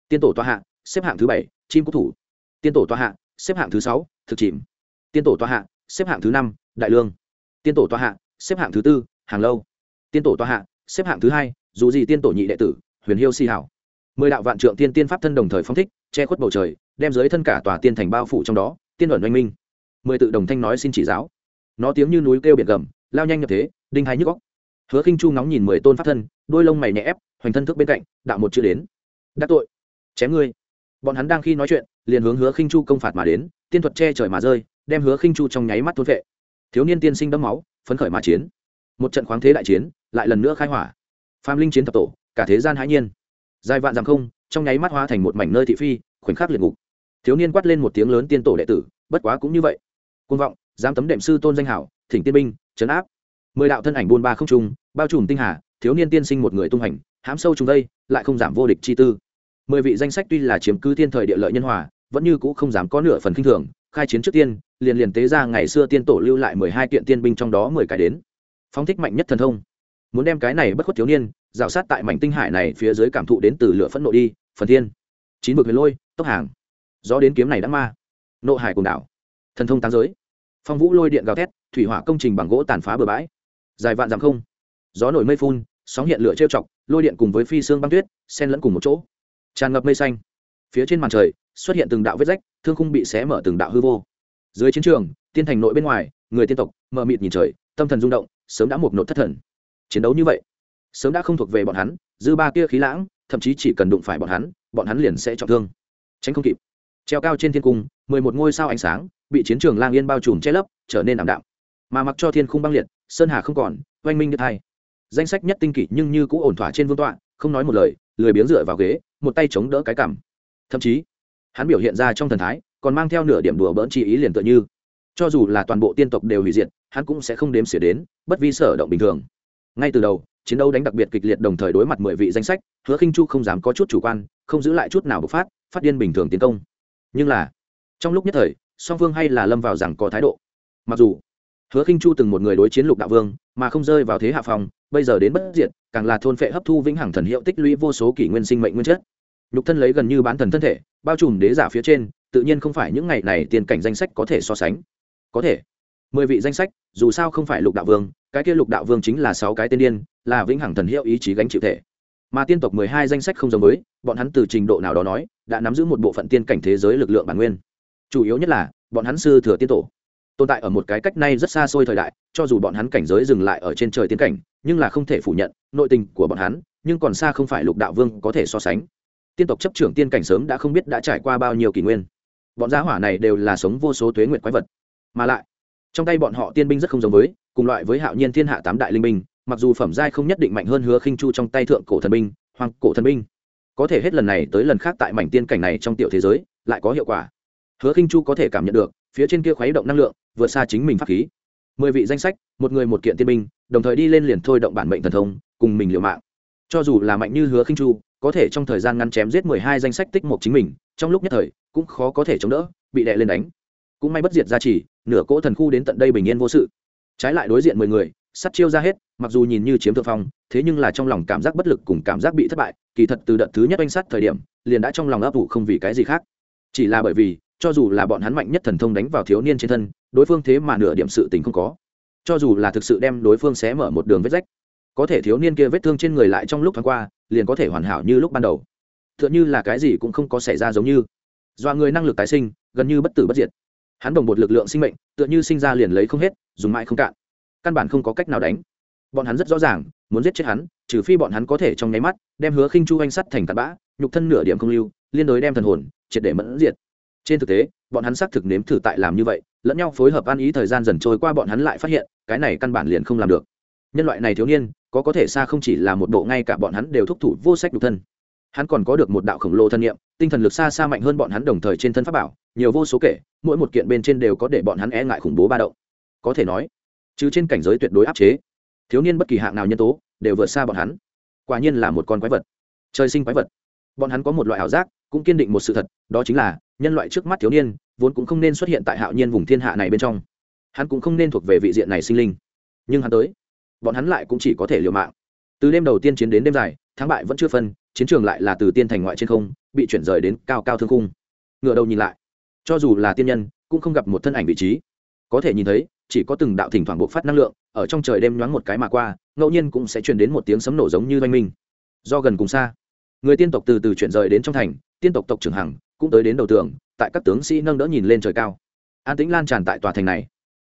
Tiên tổ tọa hạ, xếp hạng thứ bảy, chim cút thủ. Tiên tổ tọa hạ, xếp hạng thứ sáu, thực chìm. Tiên tổ tọa hạ, xếp hạng thứ năm, đại lương. Tiên tổ tòa hạ xếp hạng thứ tư hàng lâu. Tiên tổ tòa hạ xếp hạng thứ hai dù gì tiên tổ nhị đệ tử huyền hiêu si hảo. Mười đạo vạn trượng tiên tiên pháp thân đồng thời phong thích che khuất bầu trời đem dưới thân cả tòa tiên thành bao phủ trong đó tiên ẩn oanh minh. Mười tự đồng thanh nói xin chỉ giáo. Nó tiếng như núi kêu biển gầm lao nhanh nhập thế đinh hai nhức góc hứa khinh chu ngóng nhìn mười tôn pháp thân đôi lông mày nhẹ ép hoành thân thức bên cạnh đạo một chữ đến. Đắc tội. Chém ngươi. Bọn hắn đang khi nói chuyện liền hướng hứa khinh chu công phạt mà đến tiên thuật che trời mà rơi đem hứa khinh chu trong nháy mắt thôn vệ. Thiếu niên tiên sinh đẫm máu, phấn khởi mà chiến. Một trận khoáng thế đại chiến, lại lần nữa khai hỏa. Phàm linh chiến thập tổ, cả thế gian hãi nhiên. Dài vạn dặm không, trong nháy mắt hóa thành một mảnh nơi thị phi, khoảnh khắc liệt ngục. Thiếu niên quát lên một tiếng lớn tiên tổ đệ tử, bất quá cũng như vậy. Côn vọng, dám tấm đệm sư tôn danh hảo, thỉnh tiên binh, trấn áp. Mười đạo thân ảnh buôn ba không trung, bao trùm tinh hà, thiếu niên tiên sinh một người tung hành hám sâu trùng đây, lại không giảm vô địch chi tư. Mười vị danh sách tuy là chiếm cứ thiên thời địa lợi nhân hòa, vẫn như cũ không dám có nửa phần kinh thường khai chiến trước tiên, liền liền tế ra ngày xưa tiên tổ lưu lại mười hai kiện tiên binh trong đó mười cái đến. Phóng thích mạnh nhất thần thông. Muốn đem cái này bất khuất thiếu niên, rào sát tại mảnh tinh hải này phía dưới cảm thụ đến từ lửa phẫn nộ đi, phần thiên. Chín bực huyền lôi, tốc hàng. Gió đến kiếm này đã ma. Nộ hải cùng đảo. Thần thông táng giới. Phong vũ lôi điện gào thét, thủy hỏa công trình bằng gỗ tàn phá bừa bãi. Dài vạn dặm không. Gió nổi mây phun, sóng hiện lửa trêu chọc, lôi điện cùng với phi xương băng tuyết sen lẫn cùng một chỗ. Tràn ngập mây xanh phía trên màn trời xuất hiện từng đạo vết rách, thương khung bị xé mở từng đạo hư vô. Dưới chiến trường, tiên thành nội bên ngoài, người tiên tộc, mờ mịt nhìn trời, tâm thần rung động, sớm đã một nột thất thần. Chiến đấu như vậy, sớm đã không thuộc về bọn hắn, dư ba kia khí lãng, thậm chí chỉ cần đụng phải bọn hắn bọn hắn liền sẽ trọng thương. Tránh không kịp. Treo cao trên thiên cung, mười một ngôi sao ánh sáng, bị chiến trường lang yên bao trùm che lấp, trở nên ảm đạm. Mà mặc cho thiên khung băng liệt, sơn hà không còn, oanh minh đứt hai danh sách nhất tinh kỷ nhưng như cũ ổn thỏa trên vương tọa, không nói một lời, lười biếng dựa vào ghế, một tay chống đỡ cái cằm thậm chí, hắn biểu hiện ra trong thần thái, còn mang theo nửa điểm đùa bỡn chi ý liền tựa như. Cho dù là toàn bộ tiên tộc đều hủy diệt, hắn cũng sẽ không đếm xỉa đến, bất vi sở động bình thường. Ngay từ đầu, chiến đấu đánh đặc biệt kịch liệt đồng thời đối mặt mười vị danh sách, hứa khinh chu không dám có chút chủ quan, không giữ lại chút nào bộc phát phát điên bình thường tiến công. Nhưng là, trong lúc nhất thời, song phương hay là lâm vào rằng có thái độ. Mặc dù, hứa khinh chu từng một người đối chiến lục đạo vương, mà không rơi vào thế hạ phòng bây giờ đến bất diệt, càng là thôn phệ hấp thu vĩnh hằng thần hiệu tích lũy vô số kỷ nguyên sinh mệnh nguyên chất nhục thân lấy gần như bán thần thân thể, bao trùm đế giả phía trên, tự nhiên không phải những ngày này tiền cảnh danh sách có thể so sánh. Có thể. Mười vị danh sách, dù sao không phải lục đạo vương, cái kia lục đạo vương chính là sáu cái tên điên, là vĩnh hằng thần hiệu ý chí gánh chịu thể. Mà tiên tộc mười hai danh sách không giống với, bọn hắn từ trình độ nào đó nói, đã nắm giữ một bộ phận tiên cảnh thế giới lực lượng bản nguyên. Chủ yếu nhất là, bọn hắn sư thừa tiên tổ. Tồn tại ở một cái cách nay rất xa xôi thời đại, cho dù bọn hắn cảnh giới dừng lại ở trên trời tiên cảnh, nhưng là không thể phủ nhận nội tình của bọn hắn, nhưng còn xa không phải lục đạo vương có thể so sánh tiên tộc chấp trưởng tiên cảnh sớm đã không biết đã trải qua bao nhiêu kỷ nguyên. Bọn gia hỏa này đều là sống vô số tuế nguyệt quái vật. Mà lại, trong tay bọn họ tiên binh rất không giống với, cùng loại với hạo nhiên thiên hạ tám đại linh binh, mặc dù phẩm giai không nhất định mạnh hơn hứa khinh chu trong tay thượng cổ thần binh, hoàng cổ thần binh. Có thể hết lần này tới lần khác tại mảnh tiên cảnh này trong tiểu thế giới, lại có hiệu quả. Hứa khinh chu có thể cảm nhận được, phía trên kia khuấy động năng lượng, vượt xa chính mình pháp khí. Mười vị danh sách, một người một kiện tiên binh, đồng thời đi lên liền thôi động bản mệnh thần thông, cùng mình liều mạng. Cho dù là mạnh như hứa khinh chu có thể trong thời gian ngăn chém giết mười hai danh sách tích một chính mình, trong lúc nhất thời, cũng khó có thể chống đỡ, bị đè lên đánh. Cũng may bất diệt ra chỉ nửa cỗ thần khu đến tận đây bình yên vô sự. Trái lại đối diện mười người, sắt chiêu ra hết, mặc dù nhìn như chiếm thượng phong, thế nhưng là trong lòng cảm giác bất lực cùng cảm giác bị thất bại, kỳ thật từ đợt thứ nhất oanh sát thời điểm, liền đã trong lòng ấp ủ không vì cái gì khác. Chỉ là bởi vì, cho dù là bọn hắn mạnh nhất thần thông đánh vào thiếu niên trên thân, đối phương thế mà nửa điểm sự tình không có. Cho dù là thực sự đem đối phương xé mở một đường vết rách, có thể thiếu niên kia vết thương trên người lại trong lúc thoáng qua liền có thể hoàn hảo như lúc ban đầu. T h ư ợ n như là cái gì cũng không có xảy ra giống như. Dọa người năng lực tái sinh, gần như bất tử bất diệt. Hắn đồng một lực lượng sinh mệnh, tựa như sinh ra liền lấy không hết, dùng mãi không cạn. Căn bản không có cách nào đánh. Bọn hắn rất rõ ràng, muốn giết chết hắn, trừ phi bọn hắn có thể trong nháy mắt đem hứa khinh chu anh sắt thành tạt bã, nhục thân nửa điểm không lưu, liên đối đem thần hồn, triệt để mẫn diệt. Trên thực tế, bọn hắn xác thực nếm thử tại làm như vậy, lẫn nhau phối hợp ăn ý thời gian dần trôi qua bọn hắn lại phát hiện, cái này căn bản liền không làm được nhân loại này thiếu niên, có có thể xa không chỉ là một bộ ngay cả bọn hắn đều thúc thủ vô sách nhục thân. Hắn còn có được một đạo khổng lồ thân nhiệm tinh thần lực xa xa mạnh hơn bọn hắn đồng thời trên thân pháp bảo, nhiều vô số kể, mỗi một kiện bên trên đều có để bọn hắn e ngại khủng bố ba động. Có thể nói chứ trên cảnh giới tuyệt đối áp chế, thiếu niên bất kỳ hạng nào nhân tố, đều vượt xa bọn hắn. Quả nhiên là một con quái vật. Trời sinh quái vật. Bọn hắn có một loại ảo giác, cũng kiên định một sự thật, đó chính là, nhân loại trước mắt thiếu niên, vốn cũng không nên xuất hiện tại hạo nhiên vùng thiên hạ này bên trong. Hắn cũng không nên thuộc về vị diện này sinh linh. Nhưng hắn tới bọn hắn lại cũng chỉ có thể liều mạng. Từ đêm đầu tiên chiến đến đêm dài, thắng bại vẫn chưa phân, chiến trường lại là từ tiên thành ngoại trên không, bị chuyển rời đến cao cao thương khung. Ngựa đầu nhìn lại, cho dù là tiên nhân, cũng không gặp một thân ảnh vị trí. Có thể nhìn thấy, chỉ có từng đạo thỉnh thoảng bộc phát năng lượng, ở trong trời đêm nhoáng một cái mà qua, ngẫu nhiên cũng sẽ truyền đến một tiếng sấm nổ giống như oanh minh. Do gần cùng xa, người tiên tộc từ từ chuyển rời đến trong thành, tiên tộc tộc trưởng hằng cũng tới đến đầu tường, tại các tướng sĩ nâng đỡ nhìn lên trời cao. An tĩnh lan tràn tại tòa thành này.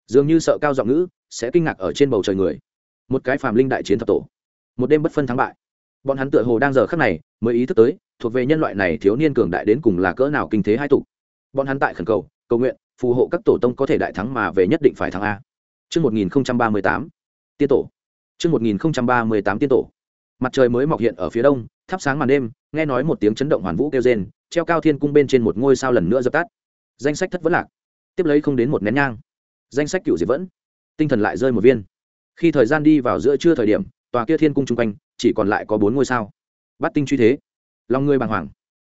Dường như sợ cao giọng ngữ, sẽ kinh ngạc ở trên bầu trời người một cái phàm linh đại chiến thập tổ một đêm bất phân thắng bại bọn hắn tựa hồ đang giờ khắc này mới ý thức tới thuộc về nhân loại này thiếu niên cường đại đến cùng là cỡ nào kinh thế hai tục bọn hắn tại khẩn cầu cầu nguyện phù hộ các tổ tông có thể đại thắng mà về nhất định phải thắng a Trước 1038, tiên tổ. Trước 1038 tiên tổ. Mặt trời mới mọc hiện ở phía đông, thắp sáng màn đêm, nghe nói một tiếng chấn động hoàn vũ kêu rên, treo cao thiên cung bên trên một ngôi sao lần nữa dập tắt. Danh sách thất vẫn lạc. Tiếp lấy không đến một nén nhang. Danh sách cựu diệt vẫn. Tinh thần lại rơi một viên. Khi thời gian đi vào giữa trưa thời điểm, tòa kia thiên cung trung quanh chỉ còn lại có bốn ngôi sao. Bắt tinh truy thế. Lòng người bàng hoàng,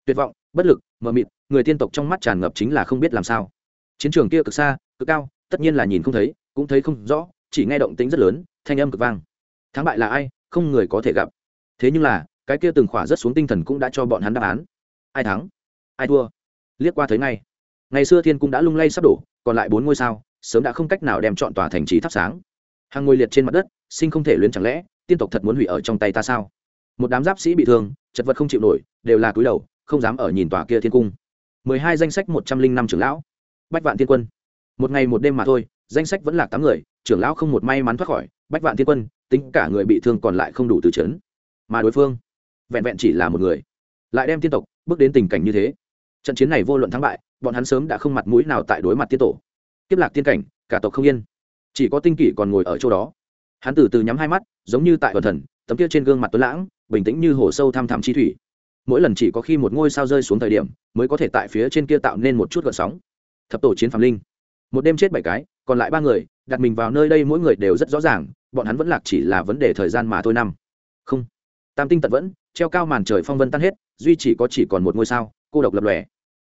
tuyệt vọng, bất lực, mờ mịt, người tiên tộc trong mắt tràn ngập chính là không biết làm sao. Chiến trường kia cực xa, cực cao, tất nhiên là nhìn không thấy, cũng thấy không rõ, chỉ nghe động tĩnh rất lớn, thanh âm cực vang. Thắng bại là ai, không người có thể gặp. Thế nhưng là, cái kia từng khỏa rất xuống tinh thần cũng đã cho bọn hắn đáp án. Ai thắng, ai thua, liếc qua thấy ngay. Ngày xưa thiên cung đã lung lay sắp đổ, còn lại bốn ngôi sao, sớm đã không cách nào đem chọn tòa thành trì thắp sáng. Hàng ngôi liệt trên mặt đất, sinh không thể luyến chẳng lẽ, tiên tộc thật muốn hủy ở trong tay ta sao? Một đám giáp sĩ bị thương, chật vật không chịu nổi, đều là cúi đầu, không dám ở nhìn tòa kia thiên cung. mười hai danh sách một trăm linh năm trưởng lão, bách vạn thiên quân. Một ngày một đêm mà thôi, danh sách vẫn là tám người, trưởng lão không một may mắn thoát khỏi, bách vạn thiên quân, tính cả người bị thương còn lại không đủ từ chấn. Mà đối phương, vẹn vẹn chỉ là một người, lại đem tiên tộc bước đến tình cảnh như thế. Trận chiến này vô luận thắng bại, bọn hắn sớm đã không mặt mũi nào tại đối mặt tiên tổ. Kiếp lạc tiên cảnh, cả tộc không yên. Chỉ có tinh kỷ còn ngồi ở chỗ đó. Hắn từ từ nhắm hai mắt, giống như tại vần thần, tấm kia trên gương mặt tuấn lãng, bình tĩnh như hồ sâu thăm thẳm chi thủy. Mỗi lần chỉ có khi một ngôi sao rơi xuống thời điểm, mới có thể tại phía trên kia tạo nên một chút gợn sóng. Thập tổ chiến phàm linh, một đêm chết bảy cái, còn lại ba người, đặt mình vào nơi đây mỗi người đều rất rõ ràng, bọn hắn vẫn lạc chỉ là vấn đề thời gian mà thôi năm. Không, tam tinh tận vẫn, treo cao màn trời phong vân tan hết, duy chỉ có chỉ còn một ngôi sao, cô độc lập lòe.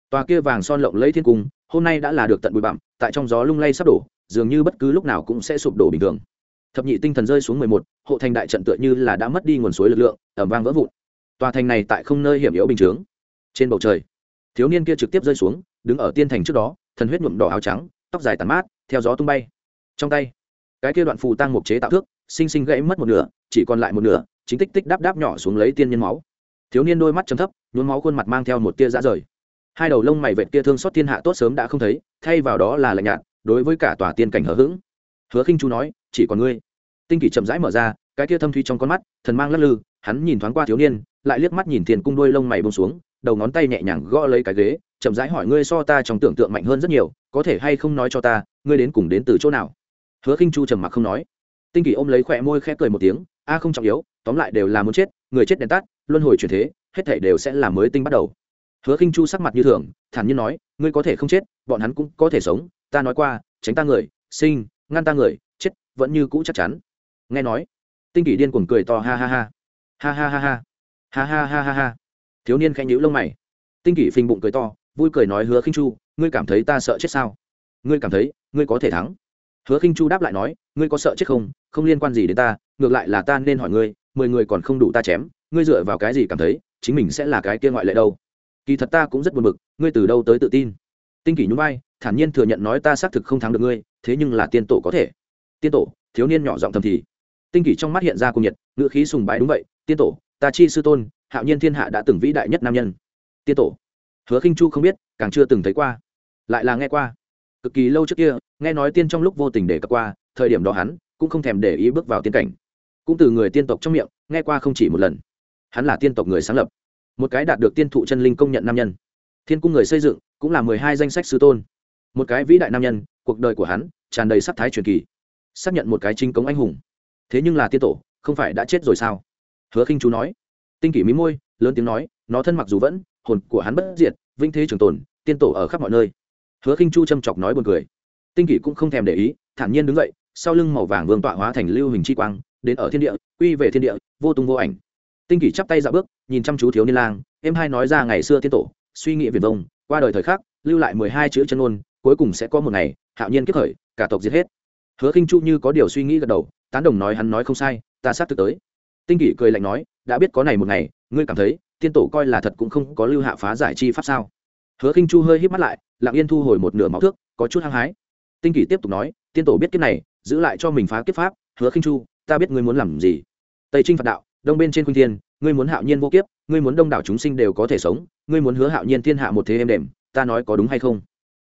Tòa kia vàng son lộng lấy thiên cung, hôm nay đã là được tận bụi bặm, tại trong gió lung lay sắp đổ, dường như bất cứ lúc nào cũng sẽ sụp đổ bình thường. Thập nhị tinh thần rơi xuống mười một hộ thành đại trận tựa như là đã mất đi nguồn suối lực lượng ẩm vang vỡ vụn. Tòa thành này tại không nơi hiểm yếu bình chướng. Trên bầu trời thiếu niên kia trực tiếp rơi xuống đứng ở tiên thành trước đó thần huyết nhuộm đỏ áo trắng tóc dài tàn mát theo gió tung bay. Trong tay cái kia đoạn phù tăng mục chế tạo thước sinh sinh gãy mất một nửa chỉ còn lại một nửa chính tích tích đáp đáp nhỏ xuống lấy tiên nhân máu. Thiếu niên đôi mắt chấm thấp nhuốm máu khuôn mặt mang theo một tia dã rời hai đầu lông mày vệt kia thương xót thiên hạ tốt sớm đã không thấy, thay vào đó là lạnh nhạt, đối với cả tòa tiên cảnh hờ hững. Hứa khinh chu nói, chỉ còn ngươi. Tinh kỷ chậm rãi mở ra, cái kia thâm thuy trong con mắt, thần mang lắc lư, hắn nhìn thoáng qua thiếu niên, lại liếc mắt nhìn thiền cung đôi lông mày bông xuống, đầu ngón tay nhẹ nhàng gõ lấy cái ghế, chậm rãi hỏi ngươi so ta trong tưởng tượng mạnh hơn rất nhiều, có thể hay không nói cho ta, ngươi đến cùng đến từ chỗ nào? Hứa khinh chu trầm mặc không nói. Tinh kỳ ôm lấy khỏe môi khẽ cười một tiếng, a không trọng yếu, tóm lại đều là muốn chết, người chết đèn tắt, luân hồi chuyển thế, hết thảy đều sẽ là mới tinh bắt đầu hứa khinh chu sắc mặt như thường, thản nhiên nói, ngươi có thể không chết, bọn hắn cũng có thể sống. Ta nói qua, tránh ta người, sinh, ngăn ta người, chết vẫn như cũ chắc chắn. Nghe nói, tinh kỷ điên cuồng cười to, ha ha ha ha ha ha ha ha ha ha ha ha. Thiếu niên khẽ nhíu lông mày. Tinh kỷ phình bụng cười to, vui cười nói, hứa khinh chu, ngươi cảm thấy ta sợ chết sao? Ngươi cảm thấy, ngươi có thể thắng. Hứa khinh chu đáp lại nói, ngươi có sợ chết không? Không liên quan gì đến ta, ngược lại là ta nên hỏi ngươi, mười người còn không đủ ta chém, ngươi dựa vào cái gì cảm thấy chính mình sẽ là cái kia ngoại lệ đâu? Kỳ thật ta cũng rất buồn bực, ngươi từ đâu tới tự tin? Tinh kỷ nhún vai, thản nhiên thừa nhận nói ta xác thực không thắng được ngươi, thế nhưng là tiên tổ có thể. Tiên tổ, thiếu niên nhỏ giọng thầm thì. Tinh kỷ trong mắt hiện ra cung nhiệt ngựa khí sùng bái đúng vậy, tiên tổ, ta chi sư tôn, hạo nhiên thiên hạ đã từng vĩ đại nhất nam nhân. Tiên tổ, hứa khinh chu không biết, càng chưa từng thấy qua, lại là nghe qua. Cực kỳ lâu trước kia, nghe nói tiên trong lúc vô tình để cập qua, thời điểm đó hắn cũng không thèm để ý bước vào tiên cảnh. Cũng từ người tiên tộc trong miệng, nghe qua không chỉ một lần. Hắn là tiên tộc người sáng lập một cái đạt được tiên thụ chân linh công nhận nam nhân. Thiên cung người xây dựng cũng là mười hai danh sách sư tôn. Một cái vĩ đại nam nhân, cuộc đời của hắn tràn đầy sắc thái truyền kỳ. Xác nhận một cái chính cống anh hùng. Thế nhưng là tiên tổ, không phải đã chết rồi sao? Hứa khinh chú nói. Tinh kỷ mí môi, lớn tiếng nói, nó thân mặc dù vẫn, hồn của hắn bất diệt vinh thế trường tồn, tiên tổ ở khắp mọi nơi. Hứa khinh chu châm chọc nói buồn cười. Tinh kỷ cũng không thèm để ý, thản nhiên đứng dậy, sau lưng màu vàng vương tọa hóa thành lưu hình chi quang, đến ở thiên địa, quy về thiên địa, vô tung vô ảnh tinh kỷ chắp tay dạo bước, nhìn chăm chú thiếu niên lang em hai nói ra ngày xưa tiên tổ, suy nghĩ viền vông, qua đời thời khắc, lưu lại mười hai chữ chân ngôn, cuối cùng sẽ có một ngày, hạo nhiên kiếp khởi, cả tộc giết hết. Hứa khinh chu như có điều suy nghĩ gật đầu, tán đồng nói hắn nói không sai, ta sát thực tới. Tinh kỷ cười lạnh nói, đã biết có này một ngày, ngươi cảm thấy, tiên tổ coi là thật cũng không có lưu hạ phá giải chi pháp sao? Hứa khinh chu hơi híp mắt lại, lặng yên thu hồi một nửa máu thước, có chút hăng hái. Tinh kỷ tiếp tục nói, tiên tổ biết kiếp này, giữ lại cho mình phá kiếp pháp. Hứa khinh chu, ta biết ngươi muốn làm gì. Tây trinh phạt đạo đông bên trên khuynh thiên, ngươi muốn hạo nhiên vô kiếp, ngươi muốn đông đảo chúng sinh đều có thể sống, ngươi muốn hứa hạo nhiên thiên hạ một thế êm đềm, ta nói có đúng hay không?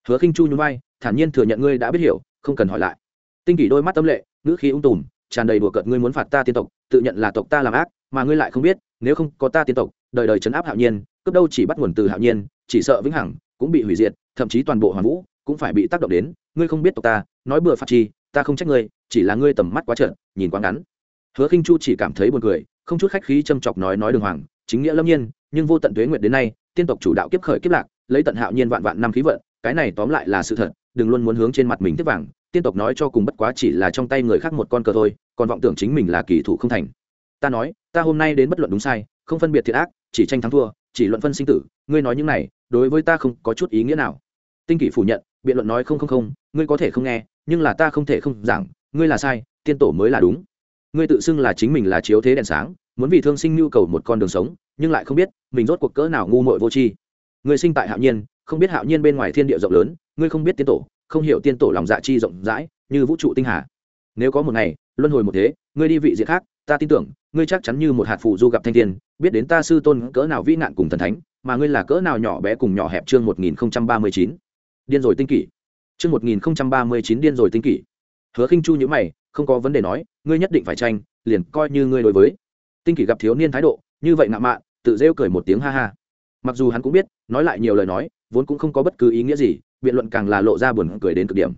Hứa khinh chu nhún vai, thản nhiên thừa nhận ngươi đã biết hiểu, không cần hỏi lại. Tinh kỷ đôi mắt tâm lệ, ngữ khí ung tùm, tràn đầy đùa cợt ngươi muốn phạt ta tiên tộc, tự nhận là tộc ta làm ác, mà ngươi lại không biết, nếu không có ta tiên tộc, đời đời chấn áp hạo nhiên, cướp đâu chỉ bắt nguồn từ hạo nhiên, chỉ sợ vĩnh hằng, cũng bị hủy diệt, thậm chí toàn bộ hoàn vũ, cũng phải bị tác động đến, ngươi không biết tộc ta, nói bừa phạt chi, ta không trách ngươi, chỉ là ngươi tầm mắt quá trợn, nhìn quá ngắn. Hứa khinh chu chỉ cảm thấy buồn cười không chút khách khí châm chọc nói nói đường hoàng, chính nghĩa lâm nhiên, nhưng vô tận tuế nguyệt đến nay, tiên tộc chủ đạo kiếp khởi kiếp lạc, lấy tận hạo nhiên vạn vạn năm khí vận, cái này tóm lại là sự thật, đừng luôn muốn hướng trên mặt mình tiếp vàng, tiên tộc nói cho cùng bất quá chỉ là trong tay người khác một con cờ thôi, còn vọng tưởng chính mình là kỳ thủ không thành. Ta nói, ta hôm nay đến bất luận đúng sai, không phân biệt thiệt ác, chỉ tranh thắng thua, chỉ luận phân sinh tử, ngươi nói những này, đối với ta không có chút ý nghĩa nào. Tinh kỷ phủ nhận, biện luận nói không không không, ngươi có thể không nghe, nhưng là ta không thể không giảng, ngươi là sai, tiên tổ mới là đúng ngươi tự xưng là chính mình là chiếu thế đèn sáng, muốn vì thương sinh nhu cầu một con đường sống, nhưng lại không biết, mình rốt cuộc cỡ nào ngu muội vô tri. Ngươi sinh tại hạo nhiên, không biết hạo nhiên bên ngoài thiên địa rộng lớn, ngươi không biết tiên tổ, không hiểu tiên tổ lòng dạ chi rộng rãi, như vũ trụ tinh hà. Nếu có một ngày, luân hồi một thế, ngươi đi vị diện khác, ta tin tưởng, ngươi chắc chắn như một hạt phụ du gặp thanh thiên, biết đến ta sư tôn cỡ nào vĩ nạn cùng thần thánh, mà ngươi là cỡ nào nhỏ bé cùng nhỏ hẹp chương một nghìn ba mươi chín. Điên rồi tinh kỷ. Chương một nghìn ba mươi chín điên rồi tinh kỷ. Hứa khinh chu nhữ mày không có vấn đề nói, ngươi nhất định phải tranh, liền coi như ngươi đối với. Tinh kỷ gặp thiếu niên thái độ, như vậy ngạo mạn, tự rêu cười một tiếng ha ha. Mặc dù hắn cũng biết, nói lại nhiều lời nói, vốn cũng không có bất cứ ý nghĩa gì, biện luận càng là lộ ra buồn cười đến cực điểm.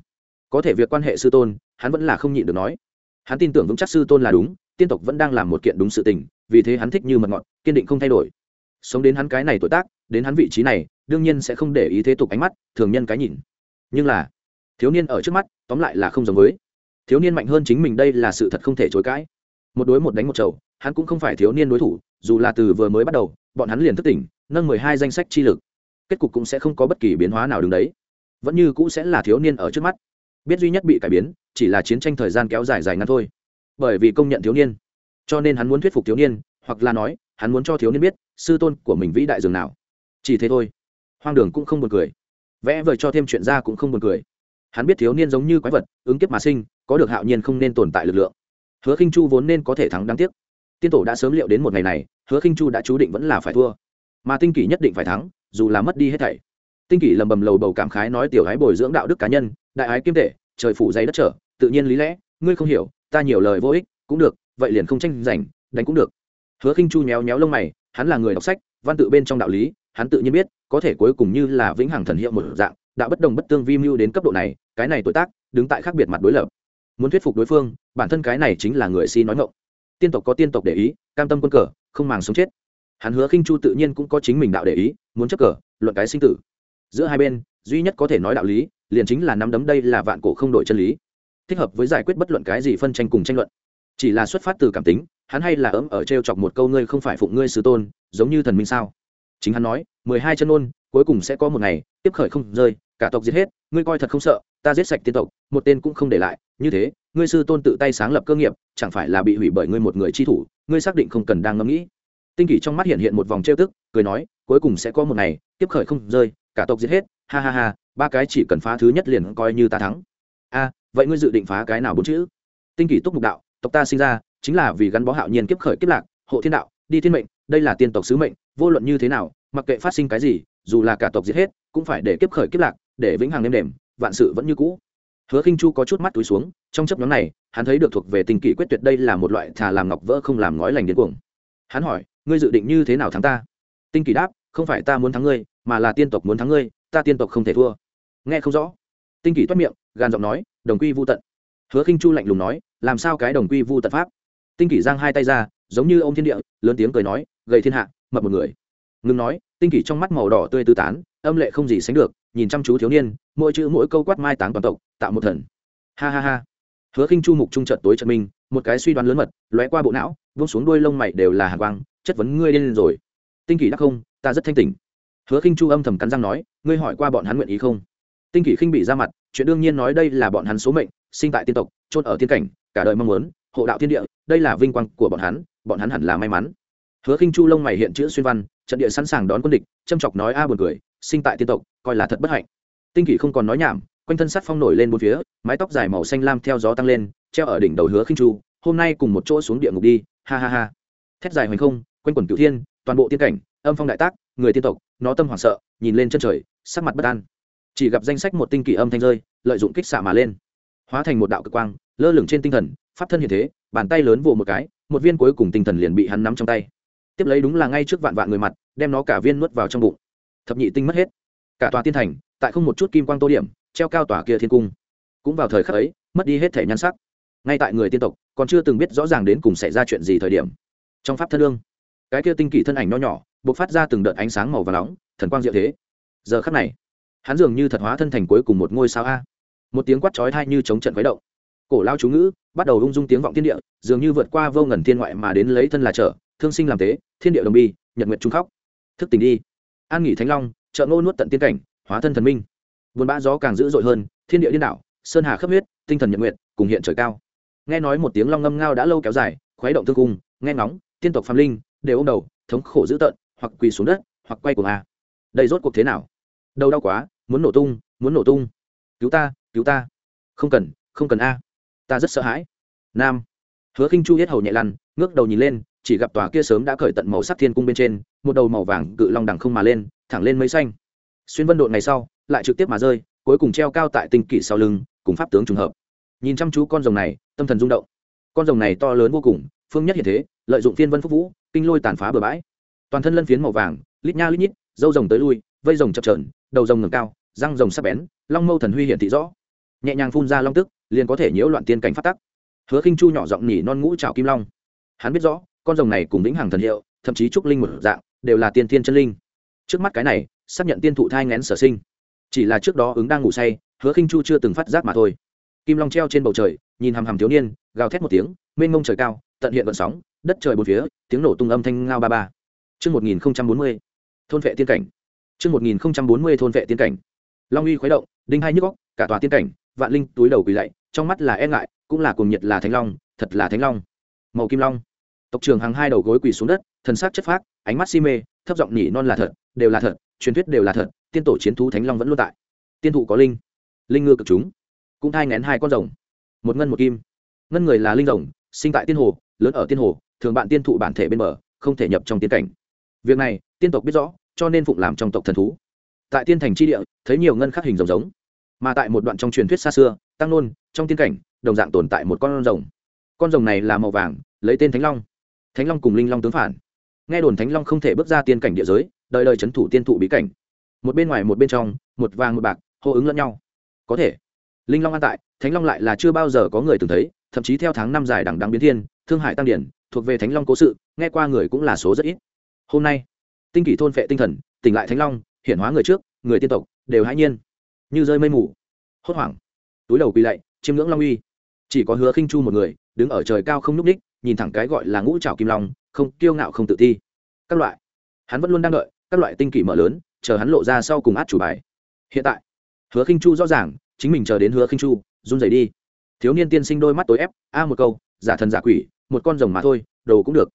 Có thể việc quan hệ sư tôn, hắn vẫn là không nhịn được nói. Hắn tin tưởng vững chắc sư tôn là đúng, tiên tộc vẫn đang làm một kiện đúng sự tình, vì thế hắn thích như mật ngọt kiên định không thay đổi. Sống đến hắn cái này tuổi tác, đến hắn vị trí này, đương nhiên sẽ không để ý thế tục ánh mắt, thường nhân cái nhìn. Nhưng là, thiếu niên ở trước mắt, tóm lại là không giống với thiếu niên mạnh hơn chính mình đây là sự thật không thể chối cãi. Một đối một đánh một chầu, hắn cũng không phải thiếu niên đối thủ, dù là từ vừa mới bắt đầu, bọn hắn liền thức tỉnh, nâng mười hai danh sách chi lực. Kết cục cũng sẽ không có bất kỳ biến hóa nào đứng đấy. Vẫn như cũ sẽ là thiếu niên ở trước mắt. Biết duy nhất bị cải biến, chỉ là chiến tranh thời gian kéo dài dài ngắn thôi. Bởi vì công nhận thiếu niên. Cho nên hắn muốn thuyết phục thiếu niên, hoặc là nói, hắn muốn cho thiếu niên biết, sư tôn của mình vĩ đại dường nào. Chỉ thế thôi. Hoang đường cũng không buồn cười. Vẽ vời cho thêm chuyện ra cũng không buồn cười hắn biết thiếu niên giống như quái vật, ứng kiếp mà sinh, có được hạo nhiên không nên tồn tại lực lượng. Hứa khinh chu vốn nên có thể thắng đáng tiếc. Tiên tổ đã sớm liệu đến một ngày này, hứa khinh chu đã chú định vẫn là phải thua. Mà tinh kỷ nhất định phải thắng, dù là mất đi hết thảy. Tinh kỷ lầm bầm lầu bầu cảm khái nói tiểu hái bồi dưỡng đạo đức cá nhân, đại ái kim tể trời phủ dày đất trở, tự nhiên lý lẽ, ngươi không hiểu, ta nhiều lời vô ích, cũng được, vậy liền không tranh giành, đánh cũng được. Hứa khinh chu nhéo nhéo lông mày, hắn là người đọc sách, văn tự bên trong đạo lý, hắn tự nhiên biết, có thể cuối cùng như là vĩnh hằng thần hiệu một dạng, đạo bất đồng bất tương vi mưu đến cấp độ này cái này tuổi tác, đứng tại khác biệt mặt đối lập. Muốn thuyết phục đối phương, bản thân cái này chính là người si nói ngộng tiên tộc có tiên tộc để ý, cam tâm quân cờ, không màng sống chết. Hắn hứa khinh chu tự nhiên cũng có chính mình đạo để ý, muốn chấp cờ, luận cái sinh tử. Giữa hai bên, duy nhất có thể nói đạo lý, liền chính là nắm đấm đây là vạn cổ không đổi chân lý. Thích hợp với giải quyết bất luận cái gì phân tranh cùng tranh luận. Chỉ là xuất phát từ cảm tính, hắn hay là ấm ở t r e o chọc một câu ngươi không phải phụng ngươi sứ tôn, giống như thần minh sao? Chính hắn nói, mười hai chân ôn, cuối cùng sẽ có một ngày, tiếp khởi không rơi, cả tộc giết hết, ngươi coi thật không sợ ta giết sạch tiên tộc, một tên cũng không để lại, như thế, ngươi sư tôn tự tay sáng lập cơ nghiệp, chẳng phải là bị hủy bởi ngươi một người chi thủ, ngươi xác định không cần đang ngẫm nghĩ. Tinh kỷ trong mắt hiện hiện một vòng trêu tức, cười nói, cuối cùng sẽ có một ngày tiếp khởi không rơi, cả tộc giết hết, ha ha ha, ba cái chỉ cần phá thứ nhất liền coi như ta thắng. A, vậy ngươi dự định phá cái nào bốn chữ? Tinh kỷ túc mục đạo, tộc ta sinh ra, chính là vì gắn bó hạo nhiên kiếp khởi kiếp lạc, hộ thiên đạo, đi thiên mệnh, đây là tiên tộc sứ mệnh, vô luận như thế nào, mặc kệ phát sinh cái gì, dù là cả tộc giết hết, cũng phải để kiếp khởi kiếp lạc, để vĩnh hằng nêm đềm vạn sự vẫn như cũ. Hứa khinh chu có chút mắt túi xuống, trong chấp nhóm này, hắn thấy được thuộc về tình kỷ quyết tuyệt đây là một loại thà làm ngọc vỡ không làm ngói lành đến cuồng. Hắn hỏi, ngươi dự định như thế nào thắng ta? Tinh kỷ đáp, không phải ta muốn thắng ngươi, mà là tiên tộc muốn thắng ngươi, ta tiên tộc không thể thua. Nghe không rõ, tinh kỷ toát miệng gàn giọng nói, đồng quy vô tận. Hứa khinh chu lạnh lùng nói, làm sao cái đồng quy vô tận pháp? Tinh kỷ giang hai tay ra, giống như ô m thiên địa, lớn tiếng cười nói, gầy thiên hạ, mập một người. Ngừng nói tinh kỷ trong mắt màu đỏ tươi tư tán, âm lệ không gì sánh được, nhìn chăm chú thiếu niên, mỗi chữ mỗi câu quát mai táng toàn tộc, tạo một thần. Ha ha ha. Hứa khinh chu mục trung trận tối trận minh, một cái suy đoán lớn mật, lóe qua bộ não vung xuống đuôi lông mày đều là hàn quang, chất vấn ngươi lên rồi. Tinh kỷ đắc không, ta rất thanh tỉnh. Hứa khinh chu âm thầm cắn răng nói, ngươi hỏi qua bọn hắn nguyện ý không? Tinh kỷ khinh bị ra mặt, chuyện đương nhiên nói đây là bọn hắn số mệnh, sinh tại tiên tộc, chôn ở tiên cảnh, cả đời mong muốn, hộ đạo thiên địa, đây là vinh quang của bọn hắn bọn hắn hẳn là may mắn hứa khinh chu lông mày hiện chữ xuyên văn, trận địa sẵn sàng đón quân địch, châm chọc nói a buồn cười, sinh tại tiên tộc, coi là thật bất hạnh. Tinh kỷ không còn nói nhảm, quanh thân sát phong nổi lên bốn phía, mái tóc dài màu xanh lam theo gió tăng lên, treo ở đỉnh đầu hứa khinh chu, hôm nay cùng một chỗ xuống địa ngục đi, ha ha ha. Thét dài hoành không, quanh quần cửu thiên, toàn bộ tiên cảnh, âm phong đại tác, người tiên tộc, nó tâm hoảng sợ, nhìn lên chân trời, sắc mặt bất an. Chỉ gặp danh sách một tinh kỳ âm thanh rơi, lợi dụng kích xạ mà lên. Hóa thành một đạo cực quang, lơ lửng trên tinh thần, pháp thân hiện thế, bàn tay lớn vồ một cái, một viên cuối cùng tinh thần liền bị hắn nắm trong tay tiếp lấy đúng là ngay trước vạn vạn người mặt, đem nó cả viên nuốt vào trong bụng. Thập nhị tinh mất hết. Cả tòa tiên thành, tại không một chút kim quang tô điểm, treo cao tòa kia thiên cung. Cũng vào thời khắc ấy, mất đi hết thể nhan sắc. Ngay tại người tiên tộc, còn chưa từng biết rõ ràng đến cùng xảy ra chuyện gì thời điểm. Trong pháp thân lương, cái kia tinh kỳ thân ảnh nho nhỏ b ộ c phát ra từng đợt ánh sáng màu và nóng, thần quang diệu thế. Giờ khắc này, hắn dường như thật hóa thân thành cuối cùng một ngôi sao a. Một tiếng quát trói thai như chống trận khuấy động. Cổ lao chú ngữ, bắt đầu ung dung tiếng vọng thiên địa, dường như vượt qua vô ngần thiên ngoại mà đến lấy thân là trở thương sinh làm tế, thiên địa đồng bi, nhật nguyện trung khóc. Thức tỉnh đi. An nghỉ thánh long, trợ ngô nuốt tận tiên cảnh, hóa thân thần minh. Vườn bã gió càng dữ dội hơn, thiên địa điên đảo, sơn hà khắp huyết, tinh thần nhật nguyện cùng hiện trời cao. Nghe nói một tiếng long ngâm ngao đã lâu kéo dài, khuấy động thương cung, nghe ngóng, tiên tộc phạm linh đều ôm đầu, thống khổ dữ tợn, hoặc quỳ xuống đất, hoặc quay cuồng a. Đây rốt cuộc thế nào? Đâu đau quá, muốn nổ tung, muốn nổ tung. Cứu ta cứu ta. Không cần không cần a. Ta rất sợ hãi. Nam. Hứa khinh chu hết hầu nhẹ lăn, ngước đầu nhìn lên chỉ gặp tòa kia sớm đã cởi tận màu sắc thiên cung bên trên, một đầu màu vàng cự long đằng không mà lên, thẳng lên mấy xanh. Xuyên vân độn ngày sau, lại trực tiếp mà rơi, cuối cùng treo cao tại tinh kỷ sau lưng, cùng pháp tướng trùng hợp. Nhìn chăm chú con rồng này, tâm thần rung động. Con rồng này to lớn vô cùng, phương nhất hiện thế, lợi dụng thiên vân phúc vũ, kinh lôi tàn phá bờ bãi. Toàn thân lân phiến màu vàng, lít nha lít nhít, dâu rồng tới lui, vây rồng chập trờn đầu rồng ngầm cao, răng rồng sắc bén, long mâu thần huy hiện thị rõ. Nhẹ nhàng phun ra long tức, liền có thể nhiễu loạn tiên cảnh phát tắc. Hứa khinh chu nhỏ giọng nhỉ non ngũ trào kim long. Hắn biết rõ con rồng này cùng vĩnh hằng thần hiệu thậm chí trúc linh một dạng đều là tiên thiên chân linh trước mắt cái này xác nhận tiên thụ thai ngén sở sinh chỉ là trước đó ứng đang ngủ say hứa khinh chu chưa từng phát giác mà thôi kim long treo trên bầu trời nhìn hằm hằm thiếu niên gào thét một tiếng mênh mông trời cao tận hiện vận sóng đất trời bốn phía tiếng nổ tung âm thanh ngao ba ba Trước 1040, thôn vệ tiên cảnh. Trước 1040 thôn vệ tiên cảnh. Long uy khuấy động, đinh hai nhức óc, cả tòa tiên cảnh, vạn linh túi đầu quỳ lạy, trong mắt là e ngại, cũng là cuồng nhiệt là thánh long, thật là thánh long. Màu kim long. Tộc trưởng hàng hai đầu gối quỳ xuống đất, thần sắc chất phác, ánh mắt si mê, thấp giọng nhỉ non là thật, đều là thật, truyền thuyết đều là thật, tiên tổ chiến thú thánh long vẫn luôn tại. Tiên thụ có linh, linh ngư cực chúng, cũng thai ngén hai con rồng, một ngân một kim. Ngân người là linh rồng, sinh tại tiên hồ, lớn ở tiên hồ, thường bạn tiên thụ bản thể bên bờ, không thể nhập trong tiên cảnh. Việc này tiên tộc biết rõ cho nên phụng làm trong tộc thần thú. Tại tiên thành tri địa thấy nhiều ngân khắc hình rồng giống. Mà tại một đoạn trong truyền thuyết xa xưa tăng nôn trong tiên cảnh đồng dạng tồn tại một con rồng. Con rồng này là màu vàng lấy tên thánh long thánh long cùng linh long tướng phản. Nghe đồn thánh long không thể bước ra tiên cảnh địa giới đợi đời c h ấ n thủ tiên thụ bí cảnh. Một bên ngoài một bên trong, một vàng một bạc, hô ứng lẫn nhau. Có thể. Linh long an tại, thánh long lại là chưa bao giờ có người từng thấy, thậm chí theo tháng năm dài đằng đắng biến thiên, thương hại tăng điển, thuộc về thánh long cố sự, nghe qua người cũng là số rất ít. Hôm nay, tinh kỷ thôn phệ tinh thần, tỉnh lại thánh long, hiển hóa người trước, người tiên tộc, đều hãi nhiên. Như rơi mây mù. Hốt hoảng. Túi đầu quỳ lạy, chiêm ngưỡng long uy. Chỉ có hứa khinh chu một người, đứng ở trời cao không núp ních nhìn thẳng cái gọi là ngũ trảo kim long, không, kiêu ngạo không tự ti các loại. Hắn vẫn luôn đang đợi, các loại tinh kỷ mở lớn, chờ hắn lộ ra sau cùng át chủ bài. Hiện tại, hứa khinh chu rõ ràng, chính mình chờ đến hứa khinh chu, run rẩy đi. Thiếu niên tiên sinh đôi mắt tối ép, a một câu, giả thần giả quỷ, một con rồng mà thôi, đồ cũng được.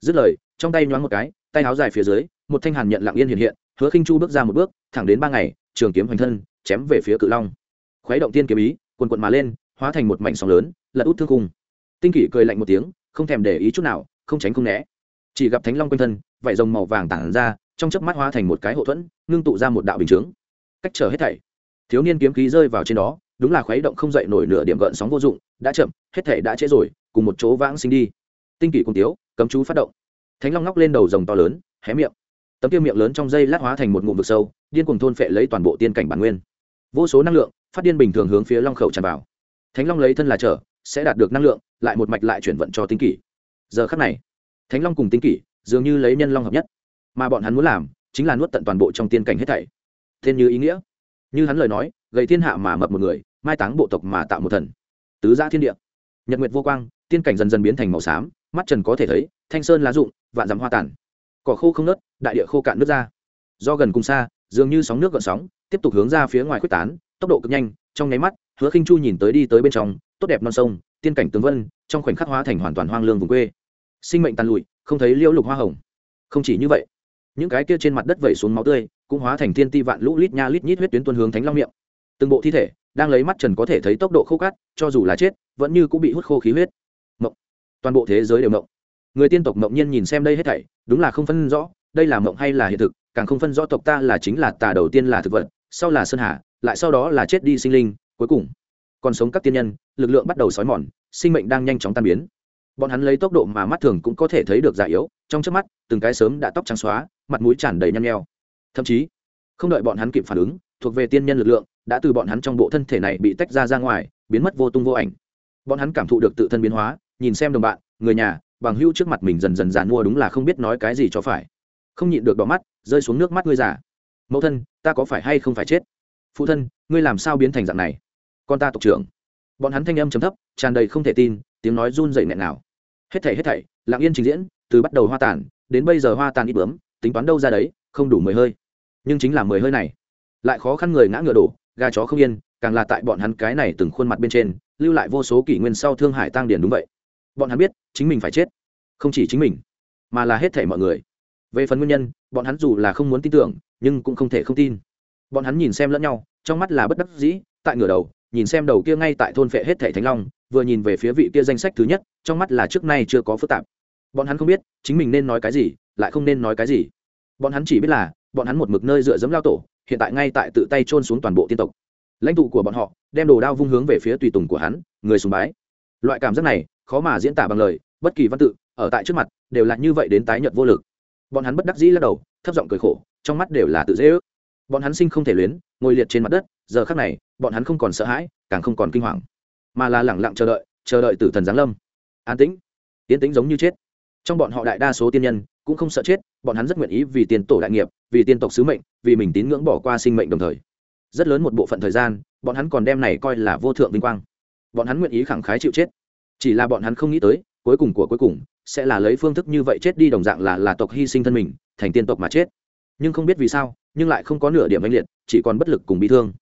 Dứt lời, trong tay nhoáng một cái, tay áo dài phía dưới, một thanh hàn nhận lặng yên hiện hiện, hứa khinh chu bước ra một bước, thẳng đến ba ngày, trường kiếm hoành thân, chém về phía cự long. Khuấy động tiên kiếm ý quần quần mà lên, hóa thành một mảnh sóng lớn, lật út thương cùng. tinh kỷ cười lạnh một tiếng không thèm để ý chút nào, không tránh không né. Chỉ gặp thánh long quanh thân, vảy rồng màu vàng tản ra, trong chớp mắt hóa thành một cái hậu thuẫn, ngưng tụ ra một đạo bình chướng. Cách trở hết thảy, thiếu niên kiếm khí rơi vào trên đó, đúng là khuấy động không dậy nổi nửa điểm gợn sóng vô dụng, đã chậm, hết thảy đã trễ rồi, cùng một chỗ vãng sinh đi. Tinh kỷ cùng tiếu, cấm chú phát động. Thánh long ngóc lên đầu rồng to lớn, hé miệng. Tấm tiêu miệng lớn trong dây lát hóa thành một ngụm vực sâu, điên cùng thôn phệ lấy toàn bộ tiên cảnh bản nguyên. Vô số năng lượng, phát điên bình thường hướng phía long khẩu tràn vào. Thánh long lấy thân là trở sẽ đạt được năng lượng, lại một mạch lại chuyển vận cho tinh kỷ. Giờ khắc này, thánh long cùng tinh kỷ dường như lấy nhân long hợp nhất. Mà bọn hắn muốn làm chính là nuốt tận toàn bộ trong tiên cảnh hết thảy. Thiên như ý nghĩa, như hắn lời nói, gầy thiên hạ mà mập một người, mai táng bộ tộc mà tạo một thần. Tứ gia thiên địa. Nhật nguyệt vô quang, tiên cảnh dần dần biến thành màu xám, mắt trần có thể thấy, thanh sơn lá rụng, vạn dặm hoa tàn. Cỏ khô không nớt, đại địa khô cạn nước ra. Do gần cùng xa, dường như sóng nước gợn sóng, tiếp tục hướng ra phía ngoài quyết tán, tốc độ cực nhanh, trong nháy mắt, hứa khinh chu nhìn tới đi tới bên trong tốt đẹp non sông, tiên cảnh tướng vân, trong khoảnh khắc hóa thành hoàn toàn hoang lương vùng quê. Sinh mệnh tàn lụi, không thấy liễu lục hoa hồng. Không chỉ như vậy, những cái kia trên mặt đất vẩy xuống máu tươi cũng hóa thành thiên ti vạn lũ lít nha lít nhít huyết tuyến tuôn hướng thánh long miệng. Từng bộ thi thể đang lấy mắt trần có thể thấy tốc độ khô cát, cho dù là chết, vẫn như cũng bị hút khô khí huyết. Mộng. Toàn bộ thế giới đều mộng. Người tiên tộc mộng nhiên nhìn xem đây hết thảy, đúng là không phân rõ đây là mộng hay là hiện thực, càng không phân rõ tộc ta là chính là tà đầu tiên là thực vật, sau là sơn hà, lại sau đó là chết đi sinh linh, cuối cùng còn sống các tiên nhân, lực lượng bắt đầu xói mòn, sinh mệnh đang nhanh chóng tan biến. Bọn hắn lấy tốc độ mà mắt thường cũng có thể thấy được già yếu, trong trước mắt, từng cái sớm đã tóc trắng xóa, mặt mũi tràn đầy nhăn nheo. Thậm chí, không đợi bọn hắn kịp phản ứng, thuộc về tiên nhân lực lượng, đã từ bọn hắn trong bộ thân thể này bị tách ra ra ngoài, biến mất vô tung vô ảnh. Bọn hắn cảm thụ được tự thân biến hóa, nhìn xem đồng bạn, người nhà, bằng hữu trước mặt mình dần dần dàn mua đúng là không biết nói cái gì cho phải. Không nhịn được đỏ mắt, rơi xuống nước mắt ngươi già. Mẫu thân, ta có phải hay không phải chết? Phụ thân, ngươi làm sao biến thành dạng này? Con ta tộc trưởng. Bọn hắn thanh âm chấm thấp, tràn đầy không thể tin, tiếng nói run dậy nghẹn nào. Hết thảy hết thảy, lặng yên trình diễn, từ bắt đầu hoa tàn, đến bây giờ hoa tàn ít bướm, tính toán đâu ra đấy, không đủ mười hơi. Nhưng chính là mười hơi này. Lại khó khăn người ngã ngựa đổ, gà chó không yên, càng là tại bọn hắn cái này từng khuôn mặt bên trên, lưu lại vô số kỷ nguyên sau thương hải tăng điển đúng vậy. Bọn hắn biết, chính mình phải chết. Không chỉ chính mình, mà là hết thể mọi người. Về phần nguyên nhân, bọn hắn dù là không muốn tin tưởng, nhưng cũng không thể không tin. Bọn hắn nhìn xem lẫn nhau, trong mắt là bất đắc dĩ, tại ngửa đầu nhìn xem đầu kia ngay tại thôn phệ hết thể thánh long, vừa nhìn về phía vị kia danh sách thứ nhất, trong mắt là trước nay chưa có phức tạp. Bọn hắn không biết chính mình nên nói cái gì, lại không nên nói cái gì. Bọn hắn chỉ biết là, bọn hắn một mực nơi dựa dẫm lao tổ, hiện tại ngay tại tự tay trôn xuống toàn bộ tiên tộc. Lãnh tụ của bọn họ đem đồ đao vung hướng về phía tùy tùng của hắn, người sùng bái. Loại cảm giác này khó mà diễn tả bằng lời, bất kỳ văn tự, ở tại trước mặt, đều là như vậy đến tái nhợt vô lực. Bọn hắn bất đắc dĩ lắc đầu, thấp giọng cười khổ, trong mắt đều là tự dễ ước. Bọn hắn sinh không thể luyến, ngồi liệt trên mặt đất, giờ khác này bọn hắn không còn sợ hãi, càng không còn kinh hoàng, mà là lẳng lặng chờ đợi chờ đợi tử thần giáng lâm. An tĩnh. Tiến tĩnh giống như chết. Trong bọn họ đại đa số tiên nhân cũng không sợ chết, bọn hắn rất nguyện ý vì tiền tổ đại nghiệp, vì tiên tộc sứ mệnh, vì mình tín ngưỡng bỏ qua sinh mệnh đồng thời. Rất lớn một bộ phận thời gian, bọn hắn còn đem này coi là vô thượng vinh quang. Bọn hắn nguyện ý khẳng khái chịu chết. Chỉ là bọn hắn không nghĩ tới, cuối cùng của cuối cùng sẽ là lấy phương thức như vậy chết đi đồng dạng là là tộc hy sinh thân mình, thành tiên tộc mà chết. Nhưng không biết vì sao, nhưng lại không có nửa điểm anh liệt, chỉ còn bất lực cùng bị thương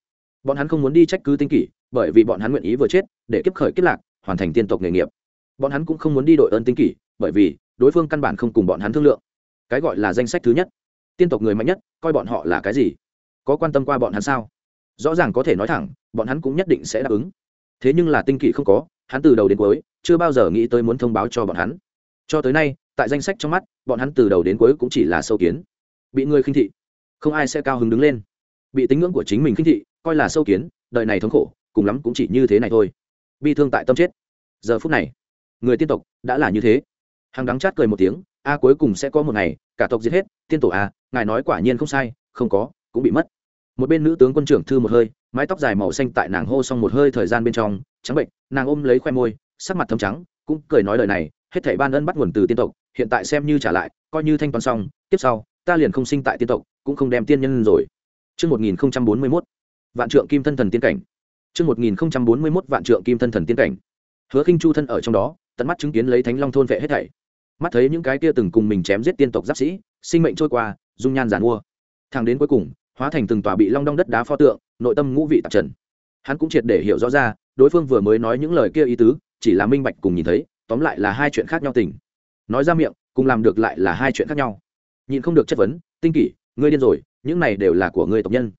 bọn hắn không muốn đi trách cứ tinh kỷ, bởi vì bọn hắn nguyện ý vừa chết, để kiếp khởi kiếp lạc, hoàn thành tiên tộc nghề nghiệp. Bọn hắn cũng không muốn đi đội ơn tinh kỷ, bởi vì đối phương căn bản không cùng bọn hắn thương lượng. Cái gọi là danh sách thứ nhất. Tiên tộc người mạnh nhất, coi bọn họ là cái gì? Có quan tâm qua bọn hắn sao? Rõ ràng có thể nói thẳng, bọn hắn cũng nhất định sẽ đáp ứng. Thế nhưng là tinh kỷ không có, hắn từ đầu đến cuối, chưa bao giờ nghĩ tới muốn thông báo cho bọn hắn. Cho tới nay, tại danh sách trong mắt, bọn hắn từ đầu đến cuối cũng chỉ là sâu kiến. Bị người khinh thị, không ai sẽ cao hứng đứng lên. Bị tính ngưỡng của chính mình khinh thị coi là sâu kiến đời này thống khổ cùng lắm cũng chỉ như thế này thôi. Bi thương tại tâm chết. Giờ phút này người tiên tộc đã là như thế. Hằng đắng chát cười một tiếng a cuối cùng sẽ có một ngày cả tộc giết hết tiên tổ a ngài nói quả nhiên không sai không có cũng bị mất. Một bên nữ tướng quân trưởng thư một hơi mái tóc dài màu xanh tại nàng hô xong một hơi thời gian bên trong trắng bệnh nàng ôm lấy khoe môi sắc mặt thâm trắng cũng cười nói lời này hết thảy ban ân bắt nguồn từ tiên tộc hiện tại xem như trả lại coi như thanh toán xong tiếp sau ta liền không sinh tại tiên tộc cũng không đem tiên nhân rồi. Trước 1041, vạn trượng kim thân thần tiên cảnh. Trước 1041 vạn trượng kim thân thần tiên cảnh. Hứa Khinh Chu thân ở trong đó, tận mắt chứng kiến lấy Thánh Long thôn vệ hết thảy. Mắt thấy những cái kia từng cùng mình chém giết tiên tộc giáp sĩ, sinh mệnh trôi qua, dung nhan giàn mua. thang đến cuối cùng, hóa thành từng tòa bị long đong đất đá pho tượng, nội tâm ngũ vị tạp trần. Hắn cũng triệt để hiểu rõ ra, đối phương vừa mới nói những lời kia ý tứ, chỉ là minh bạch cùng nhìn thấy, tóm lại là hai chuyện khác nhau tình. Nói ra miệng, cùng làm được lại là hai chuyện khác nhau. Nhìn không được chất vấn, tinh kỷ, ngươi điên rồi, những này đều là của ngươi tộc nhân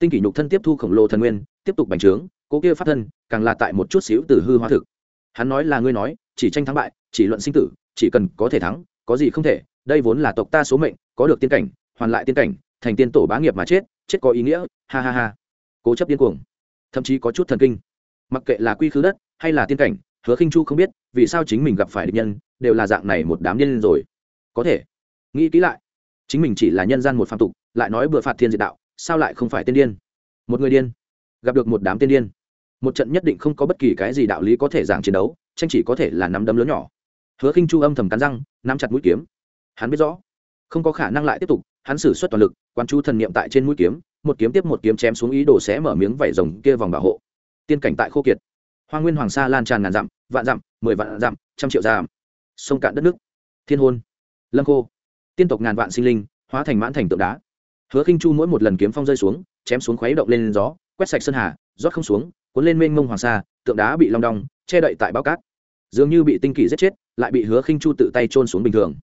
tinh kỷ nhục thân tiếp thu khổng lồ thần nguyên, tiếp tục bành trướng, cố kia phát thân càng là tại một chút xíu từ hư hóa thực. Hắn nói là ngươi nói, chỉ tranh thắng bại, chỉ luận sinh tử, chỉ cần có thể thắng, có gì không thể, đây vốn là tộc ta số mệnh, có được tiên cảnh, hoàn lại tiên cảnh, thành tiên tổ bá nghiệp mà chết chết có ý nghĩa, ha ha ha. Cố chấp điên cuồng. Thậm chí có chút thần kinh. Mặc kệ là quy khứ đất, hay là tiên cảnh, hứa khinh chu không biết, vì sao chính mình gặp phải địch nhân, đều là dạng này một đám nhân rồi. Có thể. Nghĩ kỹ lại. Chính mình chỉ là nhân gian một phạm tục, lại nói bừa phạt thiên diệt đạo sao lại không phải tiên điên? Một người điên, gặp được một đám tiên điên. Một trận nhất định không có bất kỳ cái gì đạo lý có thể giảng chiến đấu, tranh chỉ có thể là nắm đấm lớn nhỏ. Hứa khinh chu âm thầm cắn răng, nắm chặt mũi kiếm. Hắn biết rõ, không có khả năng lại tiếp tục, hắn sử xuất toàn lực quan chú thần niệm tại trên mũi kiếm, một kiếm tiếp một kiếm chém xuống ý đồ sẽ mở miếng vảy rồng kia vòng bảo hộ. Tiên cảnh tại khô kiệt. Hoa nguyên hoàng sa lan tràn ngàn dặm, vạn dặm, mười vạn dặm, trăm triệu dặm. Sông cạn đất nước. Thiên hôn. Lâm khô. Tiên tộc ngàn vạn sinh linh, hóa thành mãn thành tượng đá hứa khinh chu mỗi một lần kiếm phong rơi xuống, chém xuống khuấy động lên gió, quét sạch sơn hà, rót không xuống, cuốn lên mênh mông hoàng sa, tượng đá bị long đong, che đậy tại bao cát. Dường như bị tinh kỷ giết chết, lại bị hứa khinh chu tự tay trôn xuống bình thường.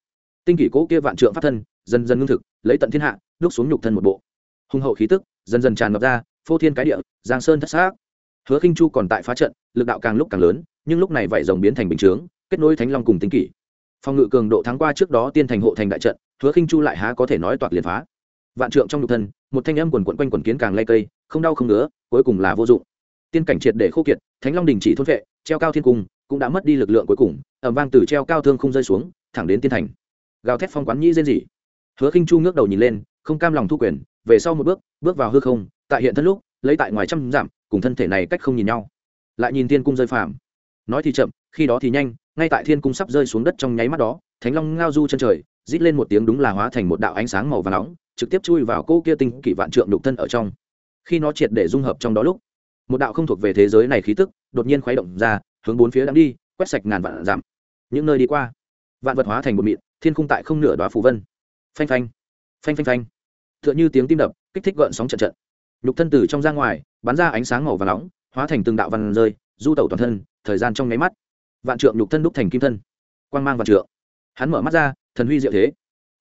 Tinh kỷ cố kia vạn trượng phát thân, dần dần ngưng thực, lấy tận thiên hạ, đúc xuống nhục thân một bộ. Hùng hậu khí tức, dần dần tràn ngập ra, phô thiên cái địa, giang sơn thất xác. Hứa khinh chu còn tại phá trận, lực đạo càng lúc càng lớn, nhưng lúc này vảy rồng biến thành bình chướng, kết nối thánh long cùng tinh kỷ. Phòng ngự cường độ thắng qua trước đó tiên thành hộ thành đại trận, hứa khinh chu lại há có thể nói toạc liền phá vạn trượng trong nhục thân một thanh âm quần quận quanh quần kiến càng lay cây không đau không ngứa cuối cùng là vô dụng. Tiên cảnh triệt để khô kiệt thánh long đình chỉ thôn vệ treo cao thiên cung cũng đã mất đi lực lượng cuối cùng ẩm vang từ treo cao thương không rơi xuống thẳng đến tiên thành. Gào thét phong quán nhĩ rên rỉ. Hứa khinh chu ngước đầu nhìn lên không cam lòng thu quyền về sau một bước bước vào hư không tại hiện thân lúc lấy tại ngoài trăm giảm, cùng thân thể này cách không nhìn nhau. Lại nhìn thiên cung rơi phàm. Nói thì chậm khi đó thì nhanh ngay tại thiên cung sắp rơi xuống đất trong nháy mắt đó thánh long ngao du chân trời rít lên một tiếng đúng là hóa thành một đạo ánh sáng màu và nóng trực tiếp chui vào cô kia tinh kỷ vạn trượng đục thân ở trong. Khi nó triệt để dung hợp trong đó lúc, một đạo không thuộc về thế giới này khí tức đột nhiên khuấy động ra, hướng bốn phía đang đi, quét sạch ngàn vạn giảm những nơi đi qua, vạn vật hóa thành một mịn, thiên khung tại không nửa đoá phù vân. Phanh phanh phanh phanh phanh. Tựa như tiếng tim đập, kích thích gợn sóng trận trận. Nhục thân từ trong ra ngoài, bắn ra ánh sáng màu và nóng, hóa thành từng đạo văn rơi, du tẩu toàn thân, thời gian trong nháy mắt. Vạn trượng nhục thân đúc thành kim thân. Quang mang vạn trượng. Hắn mở mắt ra, thần huy diệu thế.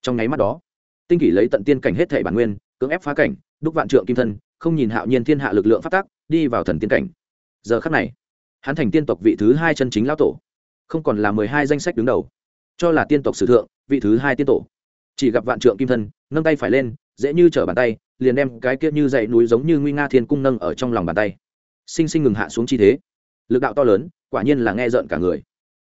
Trong nháy mắt đó tinh kỷ lấy tận tiên cảnh hết thể bản nguyên, cưỡng ép phá cảnh, đúc vạn trượng kim thân, không nhìn hạo nhiên thiên hạ lực lượng phát tác, đi vào thần tiên cảnh. Giờ khắc này, hắn thành tiên tộc vị thứ hai chân chính lão tổ, không còn là mười hai danh sách đứng đầu, cho là tiên tộc sử thượng, vị thứ hai tiên tổ. Chỉ gặp vạn trượng kim thân, nâng tay phải lên, dễ như trở bàn tay, liền đem cái kia như dãy núi giống như nguy nga thiên cung nâng ở trong lòng bàn tay. Sinh sinh ngừng hạ xuống chi thế. Lực đạo to lớn, quả nhiên là nghe rợn cả người.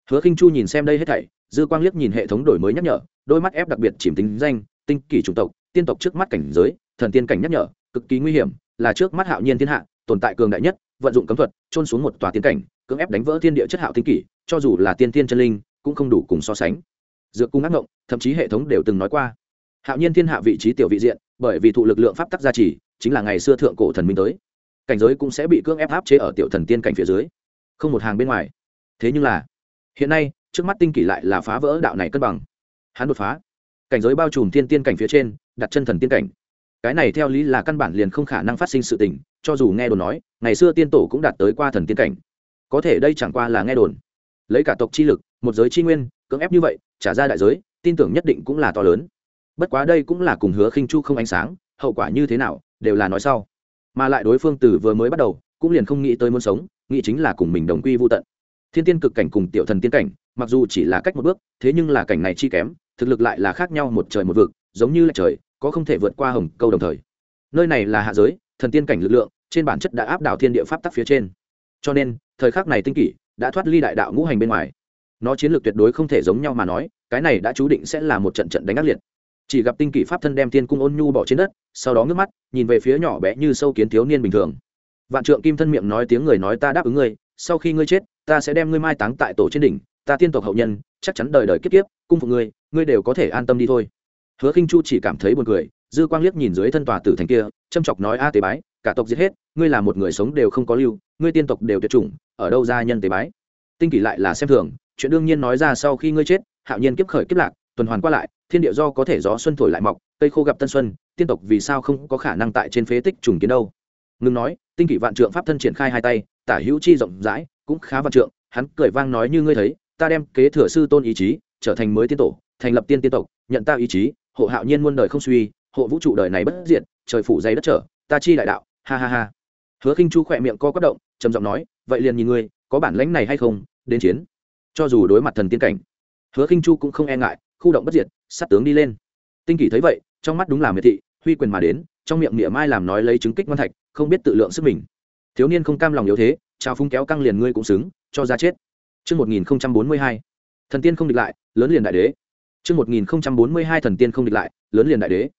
Hứa khinh chu nhìn xem đây hết thảy, dư quang liếc nhìn hệ thống đổi mới nhắc nhở, đôi mắt ép đặc biệt chìm tính danh tinh kỷ chủng tộc, tiên tộc trước mắt cảnh giới, thần tiên cảnh nhắc nhở, cực kỳ nguy hiểm, là trước mắt hạo nhiên thiên hạ, tồn tại cường đại nhất, vận dụng cấm thuật trôn xuống một tòa tiên cảnh, cưỡng ép đánh vỡ thiên địa chất hạo tinh kỷ, cho dù là tiên tiên chân linh, cũng không đủ cùng so sánh. Dược cung ác ngộng, thậm chí hệ thống đều từng nói qua. Hạo nhiên thiên hạ vị trí tiểu vị diện, bởi vì thụ lực lượng pháp tắc gia trì, chính là ngày xưa thượng cổ thần minh tới. Cảnh giới cũng sẽ bị cưỡng ép áp chế ở tiểu thần tiên cảnh phía dưới. Không một hàng bên ngoài. Thế nhưng là, hiện nay, trước mắt tinh kỷ lại là phá vỡ đạo này cân bằng. Hắn đột phá cảnh giới bao trùm thiên tiên cảnh phía trên, đặt chân thần tiên cảnh. Cái này theo lý là căn bản liền không khả năng phát sinh sự tình, cho dù nghe đồn nói, ngày xưa tiên tổ cũng đạt tới qua thần tiên cảnh. Có thể đây chẳng qua là nghe đồn. Lấy cả tộc chi lực, một giới chi nguyên, cưỡng ép như vậy, trả ra đại giới, tin tưởng nhất định cũng là to lớn. Bất quá đây cũng là cùng hứa khinh chu không ánh sáng, hậu quả như thế nào, đều là nói sau. Mà lại đối phương từ vừa mới bắt đầu, cũng liền không nghĩ tới muốn sống, nghĩ chính là cùng mình đồng quy vô tận. Thiên tiên cực cảnh cùng tiểu thần tiên cảnh, mặc dù chỉ là cách một bước, thế nhưng là cảnh này chi kém thực lực lại là khác nhau một trời một vực, giống như là trời, có không thể vượt qua hồng câu đồng thời. Nơi này là hạ giới, thần tiên cảnh lực lượng, trên bản chất đã áp đảo thiên địa pháp tắc phía trên. Cho nên, thời khắc này tinh kỷ đã thoát ly đại đạo ngũ hành bên ngoài. Nó chiến lược tuyệt đối không thể giống nhau mà nói, cái này đã chú định sẽ là một trận trận đánh ác liệt. Chỉ gặp tinh kỷ pháp thân đem thiên cung ôn nhu bỏ trên đất, sau đó ngước mắt, nhìn về phía nhỏ bé như sâu kiến thiếu niên bình thường. Vạn trượng kim thân miệng nói tiếng người nói ta đáp ứng ngươi, sau khi ngươi chết, ta sẽ đem ngươi mai táng tại tổ trên đỉnh ta tiên tộc hậu nhân, chắc chắn đời đời kiếp kiếp, cung phục ngươi ngươi đều có thể an tâm đi thôi. Hứa khinh chu chỉ cảm thấy buồn cười, dư quang liếc nhìn dưới thân tòa tử thành kia, châm chọc nói, a tế bái, cả tộc giết hết, ngươi là một người sống đều không có lưu, ngươi tiên tộc đều tuyệt chủng, ở đâu ra nhân tế bái? Tinh kỷ lại là xem thường, chuyện đương nhiên nói ra sau khi ngươi chết, hạo nhiên kiếp khởi kiếp lạc, tuần hoàn qua lại, thiên địa do có thể gió xuân thổi lại mọc, cây khô gặp tân xuân, tiên tộc vì sao không có khả năng tại trên phế tích trùng kiến đâu? Ngừng nói, tinh kỷ vạn trượng pháp thân triển khai hai tay, tả hữu chi rộng rãi, cũng khá vạn trượng, hắn cười vang nói như ngươi thấy ta đem kế thừa sư tôn ý chí trở thành mới tiên tổ, thành lập tiên tiên tộc, nhận ta ý chí, hộ hạo nhiên muôn đời không suy, hộ vũ trụ đời này bất diệt, trời phủ dây đất trở, ta chi đại đạo, ha ha ha. Hứa khinh chu khỏe miệng co quất động, trầm giọng nói, vậy liền nhìn ngươi, có bản lãnh này hay không, đến chiến. Cho dù đối mặt thần tiên cảnh, hứa khinh chu cũng không e ngại, khu động bất diệt, sát tướng đi lên. Tinh kỳ thấy vậy, trong mắt đúng là miệt thị, huy quyền mà đến, trong miệng miệng mai làm nói lấy chứng kích ngon thạch, không biết tự lượng sức mình. Thiếu niên không cam lòng yếu thế, trao phung kéo căng liền ngươi cũng xứng, cho ra chết. Trước 1042, thần tiên không địch lại, lớn liền đại đế. Trước 1042 thần tiên không địch lại, lớn liền đại đế.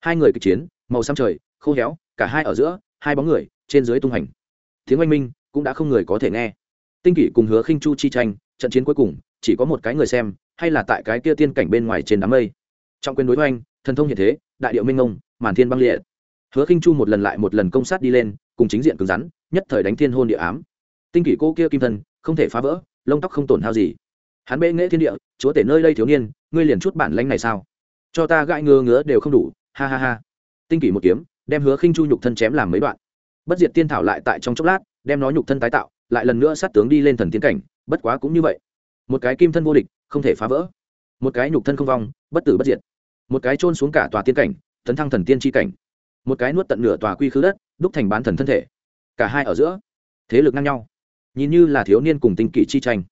Hai người kịch chiến, màu xám trời, khô héo, cả hai ở giữa, hai bóng người, trên dưới tung hành. tiếng oanh minh cũng đã không người có thể nghe tinh kỷ cùng hứa khinh chu chi tranh trận chiến cuối cùng chỉ có một cái người xem hay là tại cái kia tiên cảnh bên ngoài trên đám mây trong quyền đối hoành, thần thông hiện thế đại điệu minh ngông màn thiên băng liệt hứa khinh chu một lần lại một lần công sát đi lên cùng chính diện cứng rắn nhất thời đánh thiên hôn địa ám tinh kỷ cô kia kim thân không thể phá vỡ lông tóc không tổn hao gì. Hắn bệ nghệ thiên địa, chúa tể nơi đây thiếu niên, ngươi liền chút bản lãnh này sao? Cho ta gãi ngứa ngứa đều không đủ, ha ha ha. Tinh kỷ một kiếm, đem hứa khinh chu nhục thân chém làm mấy đoạn. Bất diệt tiên thảo lại tại trong chốc lát, đem nó nhục thân tái tạo, lại lần nữa sát tướng đi lên thần tiến cảnh, bất quá cũng như vậy. Một cái kim thân vô địch, không thể phá vỡ. Một cái nhục thân không vong, bất tử bất diệt. Một cái trôn xuống cả tòa tiên cảnh, tấn thăng thần tiên tri cảnh. Một cái nuốt tận nửa tòa quy khứ đất, đúc thành bán thần thân thể. Cả hai ở giữa, thế lực ngang nhau nhìn như là thiếu niên cùng tinh kỷ chi tranh.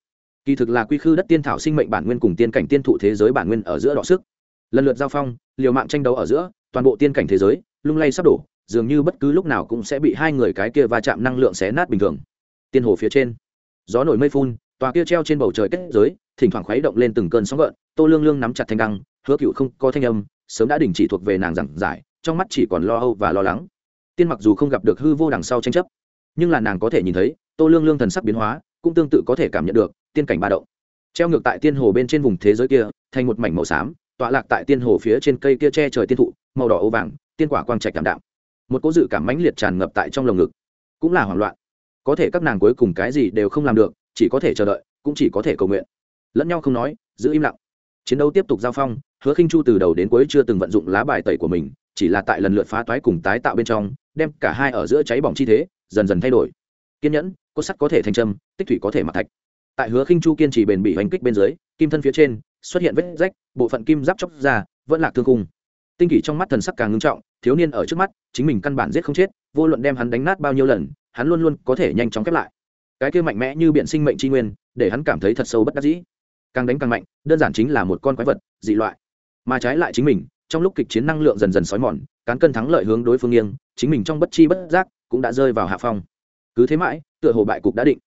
Kỳ thực là quy khư đất tiên thảo sinh mệnh bản nguyên cùng tiên cảnh tiên thụ thế giới bản nguyên ở giữa đọ sức. Lần lượt giao phong, liều mạng tranh đấu ở giữa, toàn bộ tiên cảnh thế giới, lung lay sắp đổ, dường như bất cứ lúc nào cũng sẽ bị hai người cái kia va chạm năng lượng xé nát bình thường. Tiên hồ phía trên, gió nổi mây phun, tòa kia treo trên bầu trời kết giới, thỉnh thoảng khuấy động lên từng cơn sóng gợn, tô lương lương nắm chặt thanh đăng, hứa cựu không có thanh âm, sớm đã đình chỉ thuộc về nàng giảng giải, trong mắt chỉ còn lo âu và lo lắng. Tiên mặc dù không gặp được hư vô đằng sau tranh chấp, nhưng là nàng có thể nhìn thấy tô lương lương thần sắc biến hóa, cũng tương tự có thể cảm nhận được, tiên cảnh ba động. Treo ngược tại tiên hồ bên trên vùng thế giới kia, thành một mảnh màu xám, tọa lạc tại tiên hồ phía trên cây kia che trời tiên thụ, màu đỏ ô vàng, tiên quả quang trạch cảm đạm. Một cỗ dự cảm mãnh liệt tràn ngập tại trong lồng ngực. Cũng là hoảng loạn. Có thể các nàng cuối cùng cái gì đều không làm được, chỉ có thể chờ đợi, cũng chỉ có thể cầu nguyện. Lẫn nhau không nói, giữ im lặng. Chiến đấu tiếp tục giao phong, hứa khinh chu từ đầu đến cuối chưa từng vận dụng lá bài tẩy của mình, chỉ là tại lần lượt phá toái cùng tái tạo bên trong, đem cả hai ở giữa cháy bỏng chi thế, dần dần thay đổi. Kiên nhẫn cốt sắt có thể thành châm, tích thủy có thể mặc thạch. Tại hứa khinh chu kiên trì bền bỉ hành kích bên dưới, kim thân phía trên xuất hiện vết rách, bộ phận kim giáp chóc ra, vẫn lạc thương cung tinh kỷ trong mắt thần sắc càng ngưng trọng, thiếu niên ở trước mắt, chính mình căn bản giết không chết, vô luận đem hắn đánh nát bao nhiêu lần, hắn luôn luôn có thể nhanh chóng khép lại. Cái kia mạnh mẽ như biện sinh mệnh tri nguyên, để hắn cảm thấy thật sâu bất đắc dĩ. Càng đánh càng mạnh, đơn giản chính là một con quái vật, dị loại. Mà trái lại chính mình, trong lúc kịch chiến năng lượng dần dần xói mòn, cán cân thắng lợi hướng đối phương nghiêng, chính mình trong bất chi bất giác cũng đã rơi vào hạ phong. Cứ thế mãi tựa hồ bại cục đã định.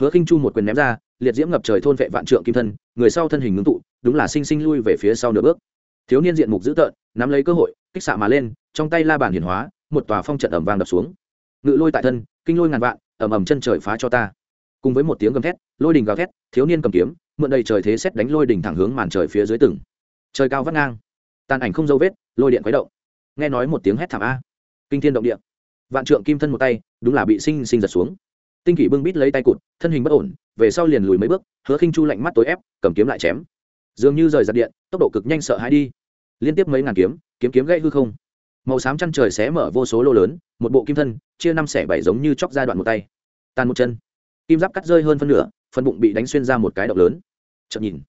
Hứa khinh chu một quyền ném ra, liệt diễm ngập trời thôn vệ vạn trượng kim thân, người sau thân hình ngưng tụ, đúng là sinh sinh lui về phía sau nửa bước. Thiếu niên diện mục dữ tợn, nắm lấy cơ hội, kích xạ mà lên, trong tay la bàn hiển hóa, một tòa phong trận ẩm vàng đập xuống. Ngự lôi tại thân, kinh lôi ngàn vạn ẩm ẩm chân trời phá cho ta. Cùng với một tiếng gầm thét, lôi đình gào thét, thiếu niên cầm kiếm, mượn đầy trời thế xét đánh lôi đình thẳng hướng màn trời phía dưới từng. Trời cao vắt ngang, tàn ảnh không dấu vết, lôi điện quấy động. Nghe nói một tiếng hét thảm a. Kinh thiên động địa. Vạn trượng kim thân một tay, đúng là bị sinh sinh giật xuống tinh kỷ bưng bít lấy tay cụt, thân hình bất ổn, về sau liền lùi mấy bước, hứa khinh chu lạnh mắt tối ép, cầm kiếm lại chém. Dường như rời giật điện, tốc độ cực nhanh sợ hãi đi. Liên tiếp mấy ngàn kiếm kiếm kiếm gãy hư không. Màu xám chăn trời xé mở vô số lô lớn, một bộ kim thân, chia năm xẻ bảy giống như chóc ra đoạn một tay. Tàn một chân. Kim giáp cắt rơi hơn phân nửa, phần bụng bị đánh xuyên ra một cái động lớn. Chậm nhìn.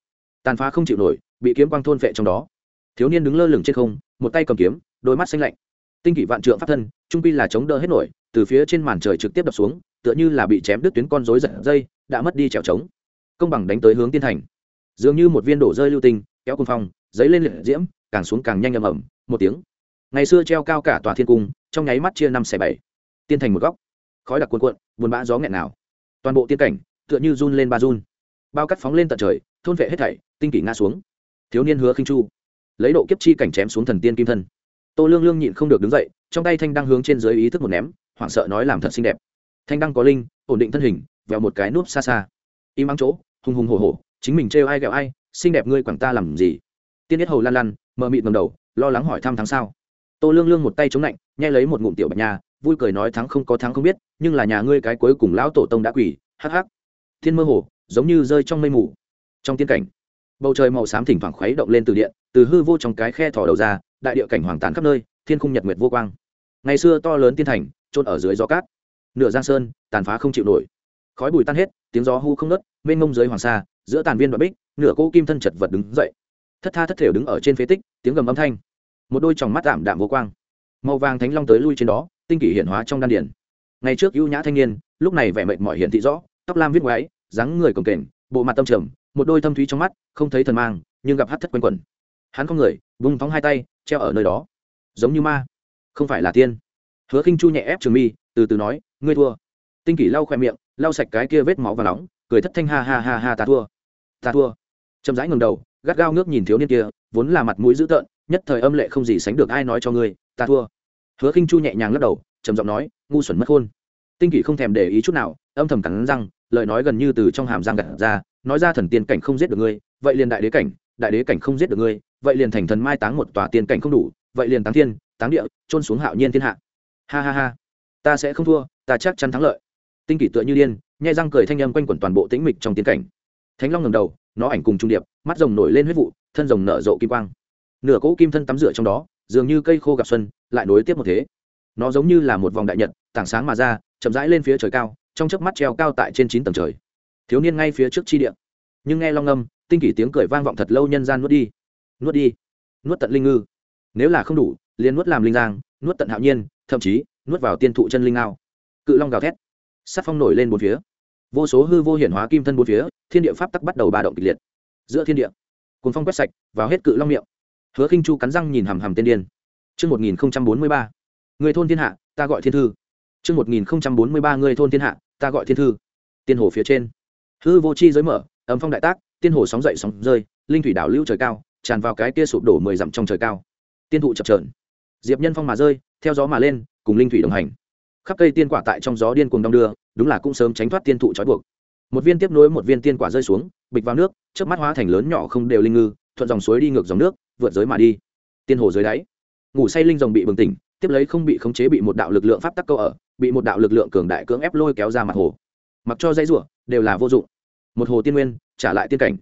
Tàn phá không chịu nổi, bị kiếm quang thôn vệ trong đó. Thiếu niên đứng lơ lửng trên không, một tay cầm kiếm, đôi mắt xanh lạnh. Tinh kỷ vạn trượng pháp thân, trung pi là chống đỡ hết nổi, từ phía trên màn trời trực tiếp đập xuống tựa như là bị chém đứt tuyến con rối giật dây, đã mất đi trèo trống. Công bằng đánh tới hướng tiên thành. Dường như một viên đổ rơi lưu tinh, kéo cung phong, giấy lên liệt diễm, càng xuống càng nhanh ầm ầm, một tiếng. Ngày xưa treo cao cả tòa thiên cung, trong nháy mắt chia năm xẻ bảy. Tiên thành một góc. Khói đặc cuồn cuộn, buồn bã gió nghẹn nào. Toàn bộ tiên cảnh, tựa như run lên ba run. Bao cắt phóng lên tận trời, thôn vệ hết thảy, tinh kỷ ngã xuống. Thiếu niên hứa khinh chu. Lấy độ kiếp chi cảnh chém xuống thần tiên kim thân. Tô lương lương nhịn không được đứng dậy, trong tay thanh đang hướng trên dưới ý thức một ném, hoảng sợ nói làm thật xinh đẹp thanh đăng có linh ổn định thân hình vẹo một cái núp xa xa. Im ắng chỗ hùng hùng hổ hổ chính mình trêu ai ghẹo ai xinh đẹp ngươi quẳng ta làm gì? Tiên nhất hầu lan lan mờ mịt ngầm đầu lo lắng hỏi thăm thắng sao? Tô lương lương một tay chống lạnh nhai lấy một ngụm tiểu bạch nhà, vui cười nói thắng không có thắng không biết nhưng là nhà ngươi cái cuối cùng lão tổ tông đã quỷ hắc hắc. Thiên mơ hồ giống như rơi trong mây mù. Trong tiên cảnh bầu trời màu xám thỉnh thoảng khuấy động lên từ điện từ hư vô trong cái khe thỏ đầu ra đại địa cảnh hoàng tàn khắp nơi thiên khung nhật nguyệt vô quang. Ngày xưa to lớn tiên thành trôn ở dưới gió cát nửa giang sơn, tàn phá không chịu nổi. Khói bụi tan hết, tiếng gió hu không nớt mênh mông dưới hoàng sa, giữa tàn viên đoạn bích, nửa cô kim thân chật vật đứng dậy. Thất tha thất thểu đứng ở trên phế tích, tiếng gầm âm thanh. Một đôi tròng mắt tạm đạm vô quang. Màu vàng thánh long tới lui trên đó, tinh kỷ hiện hóa trong đan điển ngày trước ưu nhã thanh niên, lúc này vẻ mệt mỏi hiện thị rõ, tóc lam viết ngoáy, dáng người cồng kềnh, bộ mặt tâm trầm, một đôi thâm thúy trong mắt, không thấy thần mang, nhưng gặp hát thất quanh quẩn. Hắn không người vung phóng hai tay, treo ở nơi đó. Giống như ma, không phải là tiên. Hứa khinh chu nhẹ ép trường mi, từ từ nói ngươi thua. Tinh kỷ lau khoe miệng, lau sạch cái kia vết máu và nóng, cười thất thanh ha ha ha ha, ta thua. Ta thua. Chậm rãi ngầm đầu, gắt gao ngước nhìn thiếu niên kia, vốn là mặt mũi dữ tợn, nhất thời âm lệ không gì sánh được ai nói cho ngươi, ta thua. Hứa khinh chu nhẹ nhàng lắc đầu, trầm giọng nói, ngu xuẩn mất khôn. Tinh kỷ không thèm để ý chút nào, âm thầm cắn răng, lời nói gần như từ trong hàm răng gặt ra, nói ra thần tiên cảnh không giết được ngươi, vậy liền đại đế cảnh, đại đế cảnh không giết được ngươi, vậy liền thành thần mai táng một tòa tiên cảnh không đủ, vậy liền táng thiên, táng địa trôn xuống hạo nhiên thiên hạ. Ha ha ha. Ta sẽ không thua ta chắc chắn thắng lợi. Tinh kỷ tựa như điên, nhai răng cười thanh âm quanh quẩn toàn bộ tĩnh mịch trong tiên cảnh. Thánh long ngầm đầu, nó ảnh cùng trung điệp, mắt rồng nổi lên huyết vụ, thân rồng nở rộ kim quang. Nửa cỗ kim thân tắm rửa trong đó, dường như cây khô gặp xuân, lại nối tiếp một thế. Nó giống như là một vòng đại nhật, tảng sáng mà ra, chậm rãi lên phía trời cao, trong chớp mắt treo cao tại trên chín tầng trời. Thiếu niên ngay phía trước chi điện nhưng nghe long âm tinh kỷ tiếng cười vang vọng thật lâu nhân gian nuốt đi. Nuốt đi. Nuốt tận linh ngư. Nếu là không đủ, liền nuốt làm linh giang, nuốt tận hạo nhiên, thậm chí nuốt vào tiên thụ chân linh ngao cự long gào thét sắc phong nổi lên bốn phía vô số hư vô hiển hóa kim thân bốn phía thiên địa pháp tắc bắt đầu ba động kịch liệt giữa thiên địa cùng phong quét sạch vào hết cự long miệng hứa khinh chu cắn răng nhìn hầm hầm tên điên mươi 1043, người thôn thiên hạ, ta gọi thiên thư. Trước 1043 người thôn thiên hạ, ta gọi thiên thư. Tiên hồ phía trên. Hư vô chi giới mở, ấm phong đại tác, tiên hồ sóng dậy sóng rơi, linh thủy đảo lưu trời cao, tràn vào cái kia sụp đổ mười dặm trong trời cao. Tiên thụ chập trờn Diệp Nhân phong mà rơi, theo gió mà lên, cùng linh thủy đồng hành. Khắp cây tiên quả tại trong gió điên cuồng đông đưa, đúng là cũng sớm tránh thoát tiên thụ trói buộc. Một viên tiếp nối một viên tiên quả rơi xuống, bịch vào nước, chớp mắt hóa thành lớn nhỏ không đều linh ngư, thuận dòng suối đi ngược dòng nước, vượt giới mà đi. Tiên hồ dưới đáy. Ngủ say linh rồng bị bừng tỉnh tiếp lấy không bị khống chế bị một đạo lực lượng pháp tắc câu ở bị một đạo lực lượng cường đại cưỡng ép lôi kéo ra mặt hồ. Mặc cho dây rủa đều là vô dụng. Một hồ tiên nguyên trả lại tiên cảnh.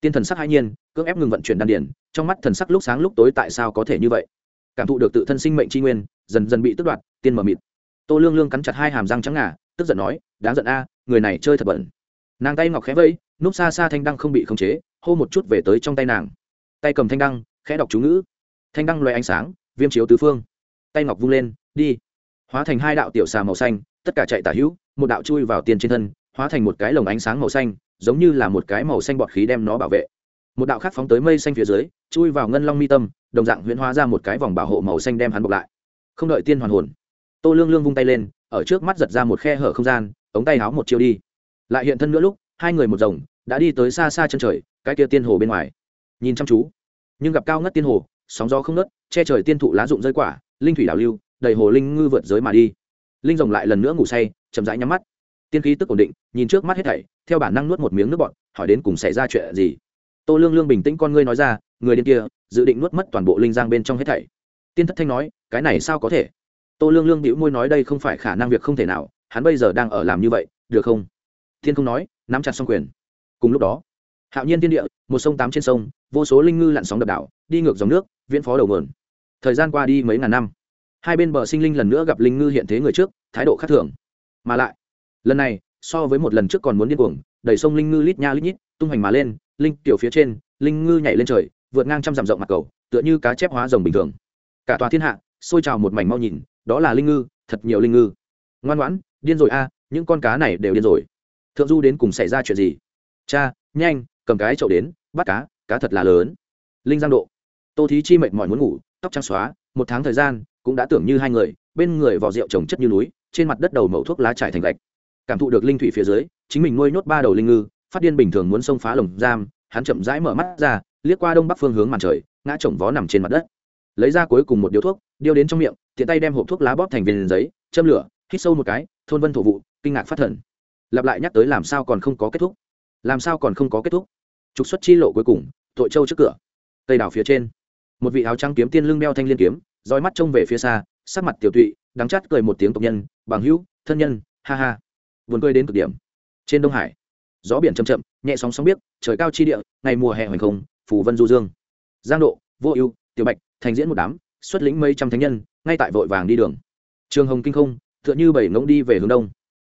Tiên thần sắc hai nhiên cưỡng ép ngừng vận chuyển đan điển trong mắt thần sắc lúc sáng lúc tối tại sao có thể như vậy? Cảm thụ được tự thân sinh mệnh tri nguyên dần dần bị tước đoạt tiên mờ mịt tô lương lương cắn chặt hai hàm răng trắng ngà, tức giận nói, đáng giận a, người này chơi thật bẩn. Nàng tay ngọc khẽ vây, núp xa xa thanh đăng không bị khống chế, hô một chút về tới trong tay nàng. Tay cầm thanh đăng, khẽ đọc chú ngữ. Thanh đăng loay ánh sáng, viêm chiếu tứ phương. Tay ngọc vung lên, đi. Hóa thành hai đạo tiểu xà màu xanh, tất cả chạy tả hữu, một đạo chui vào tiền trên thân, hóa thành một cái lồng ánh sáng màu xanh, giống như là một cái màu xanh bọt khí đem nó bảo vệ. Một đạo khác phóng tới mây xanh phía dưới, chui vào ngân long mi tâm, đồng dạng huyễn hóa ra một cái vòng bảo hộ màu xanh đem hắn bọc lại. Không đợi tiên hoàn hồn tô lương lương vung tay lên, ở trước mắt giật ra một khe hở không gian, ống tay háo một chiều đi. Lại hiện thân nữa lúc, hai người một rồng, đã đi tới xa xa chân trời, cái kia tiên hồ bên ngoài. Nhìn chăm chú. Nhưng gặp cao ngất tiên hồ, sóng gió không nớt che trời tiên thụ lá rụng rơi quả, linh thủy đảo lưu, đầy hồ linh ngư vượt giới mà đi. Linh rồng lại lần nữa ngủ say, chậm rãi nhắm mắt. Tiên khí tức ổn định, nhìn trước mắt hết thảy, theo bản năng nuốt một miếng nước bọt, hỏi đến cùng xảy ra chuyện gì. Tô lương lương bình tĩnh con ngươi nói ra, người điên kia, dự định nuốt mất toàn bộ linh giang bên trong hết thảy. Tiên thất thanh nói, cái này sao có thể? Tô lương lương bĩu môi nói đây không phải khả năng việc không thể nào, hắn bây giờ đang ở làm như vậy, được không? Thiên không nói, nắm chặt xong quyền. Cùng lúc đó, hạo nhiên thiên địa, một sông tám trên sông, vô số linh ngư lặn sóng đập đảo, đi ngược dòng nước, viễn phó đầu mườn thời gian qua đi mấy ngàn năm, hai bên bờ sinh linh lần nữa gặp linh ngư hiện thế người trước, thái độ khác thường. Mà lại, lần này, so với một lần trước còn muốn điên cuồng, đẩy sông linh ngư lít nha lít nhít, tung hoành mà lên, linh tiểu phía trên, linh ngư nhảy lên trời, vượt ngang trăm dặm rộng mặt cầu, tựa như cá chép hóa rồng bình thường. Cả tòa thiên hạ, xôi trào một mảnh mau nhìn đó là linh ngư, thật nhiều linh ngư. Ngoan ngoãn, điên rồi a, những con cá này đều điên rồi. Thượng du đến cùng xảy ra chuyện gì? Cha, nhanh, cầm cái chậu đến, bắt cá cá thật là lớn. Linh giang độ. Tô thí chi mệt mỏi muốn ngủ, tóc trắng xóa, một tháng thời gian, cũng đã tưởng như hai người, bên người vỏ rượu trồng chất như núi, trên mặt đất đầu mẩu thuốc lá trải thành gạch. Cảm thụ được linh thủy phía dưới, chính mình nuôi nhốt ba đầu linh ngư, phát điên bình thường muốn xông phá lồng giam, hắn chậm rãi mở mắt ra, liếc qua đông bắc phương hướng màn trời, ngã chồng vó nằm trên mặt đất. Lấy ra cuối cùng một điếu thuốc điêu đến trong miệng, tiện tay đem hộp thuốc lá bóp thành viên giấy, châm lửa, hít sâu một cái, thôn vân thổ vụ, kinh ngạc phát thần. Lặp lại nhắc tới làm sao còn không có kết thúc. Làm sao còn không có kết thúc. Trục xuất chi lộ cuối cùng, tội châu trước cửa. Tây đảo phía trên. Một vị áo trắng kiếm tiên lưng đeo thanh liên kiếm roi mắt trông về phía xa, sắc mặt tiểu tụy, đắng chát cười một tiếng tộc nhân, bằng hữu, thân nhân, ha ha. Vườn cười đến cực điểm. Trên đông hải, gió biển chậm chậm, nhẹ sóng sóng biếc, trời cao chi địa, ngày mùa hè hoành không phủ vân du dương. Giang độ, vô ưu, tiểu bạch, thành diễn một đám xuất lĩnh mấy trăm thánh nhân, ngay tại vội vàng đi đường. Trường hồng kinh không, tựa như bảy ngỗng đi về hướng đông.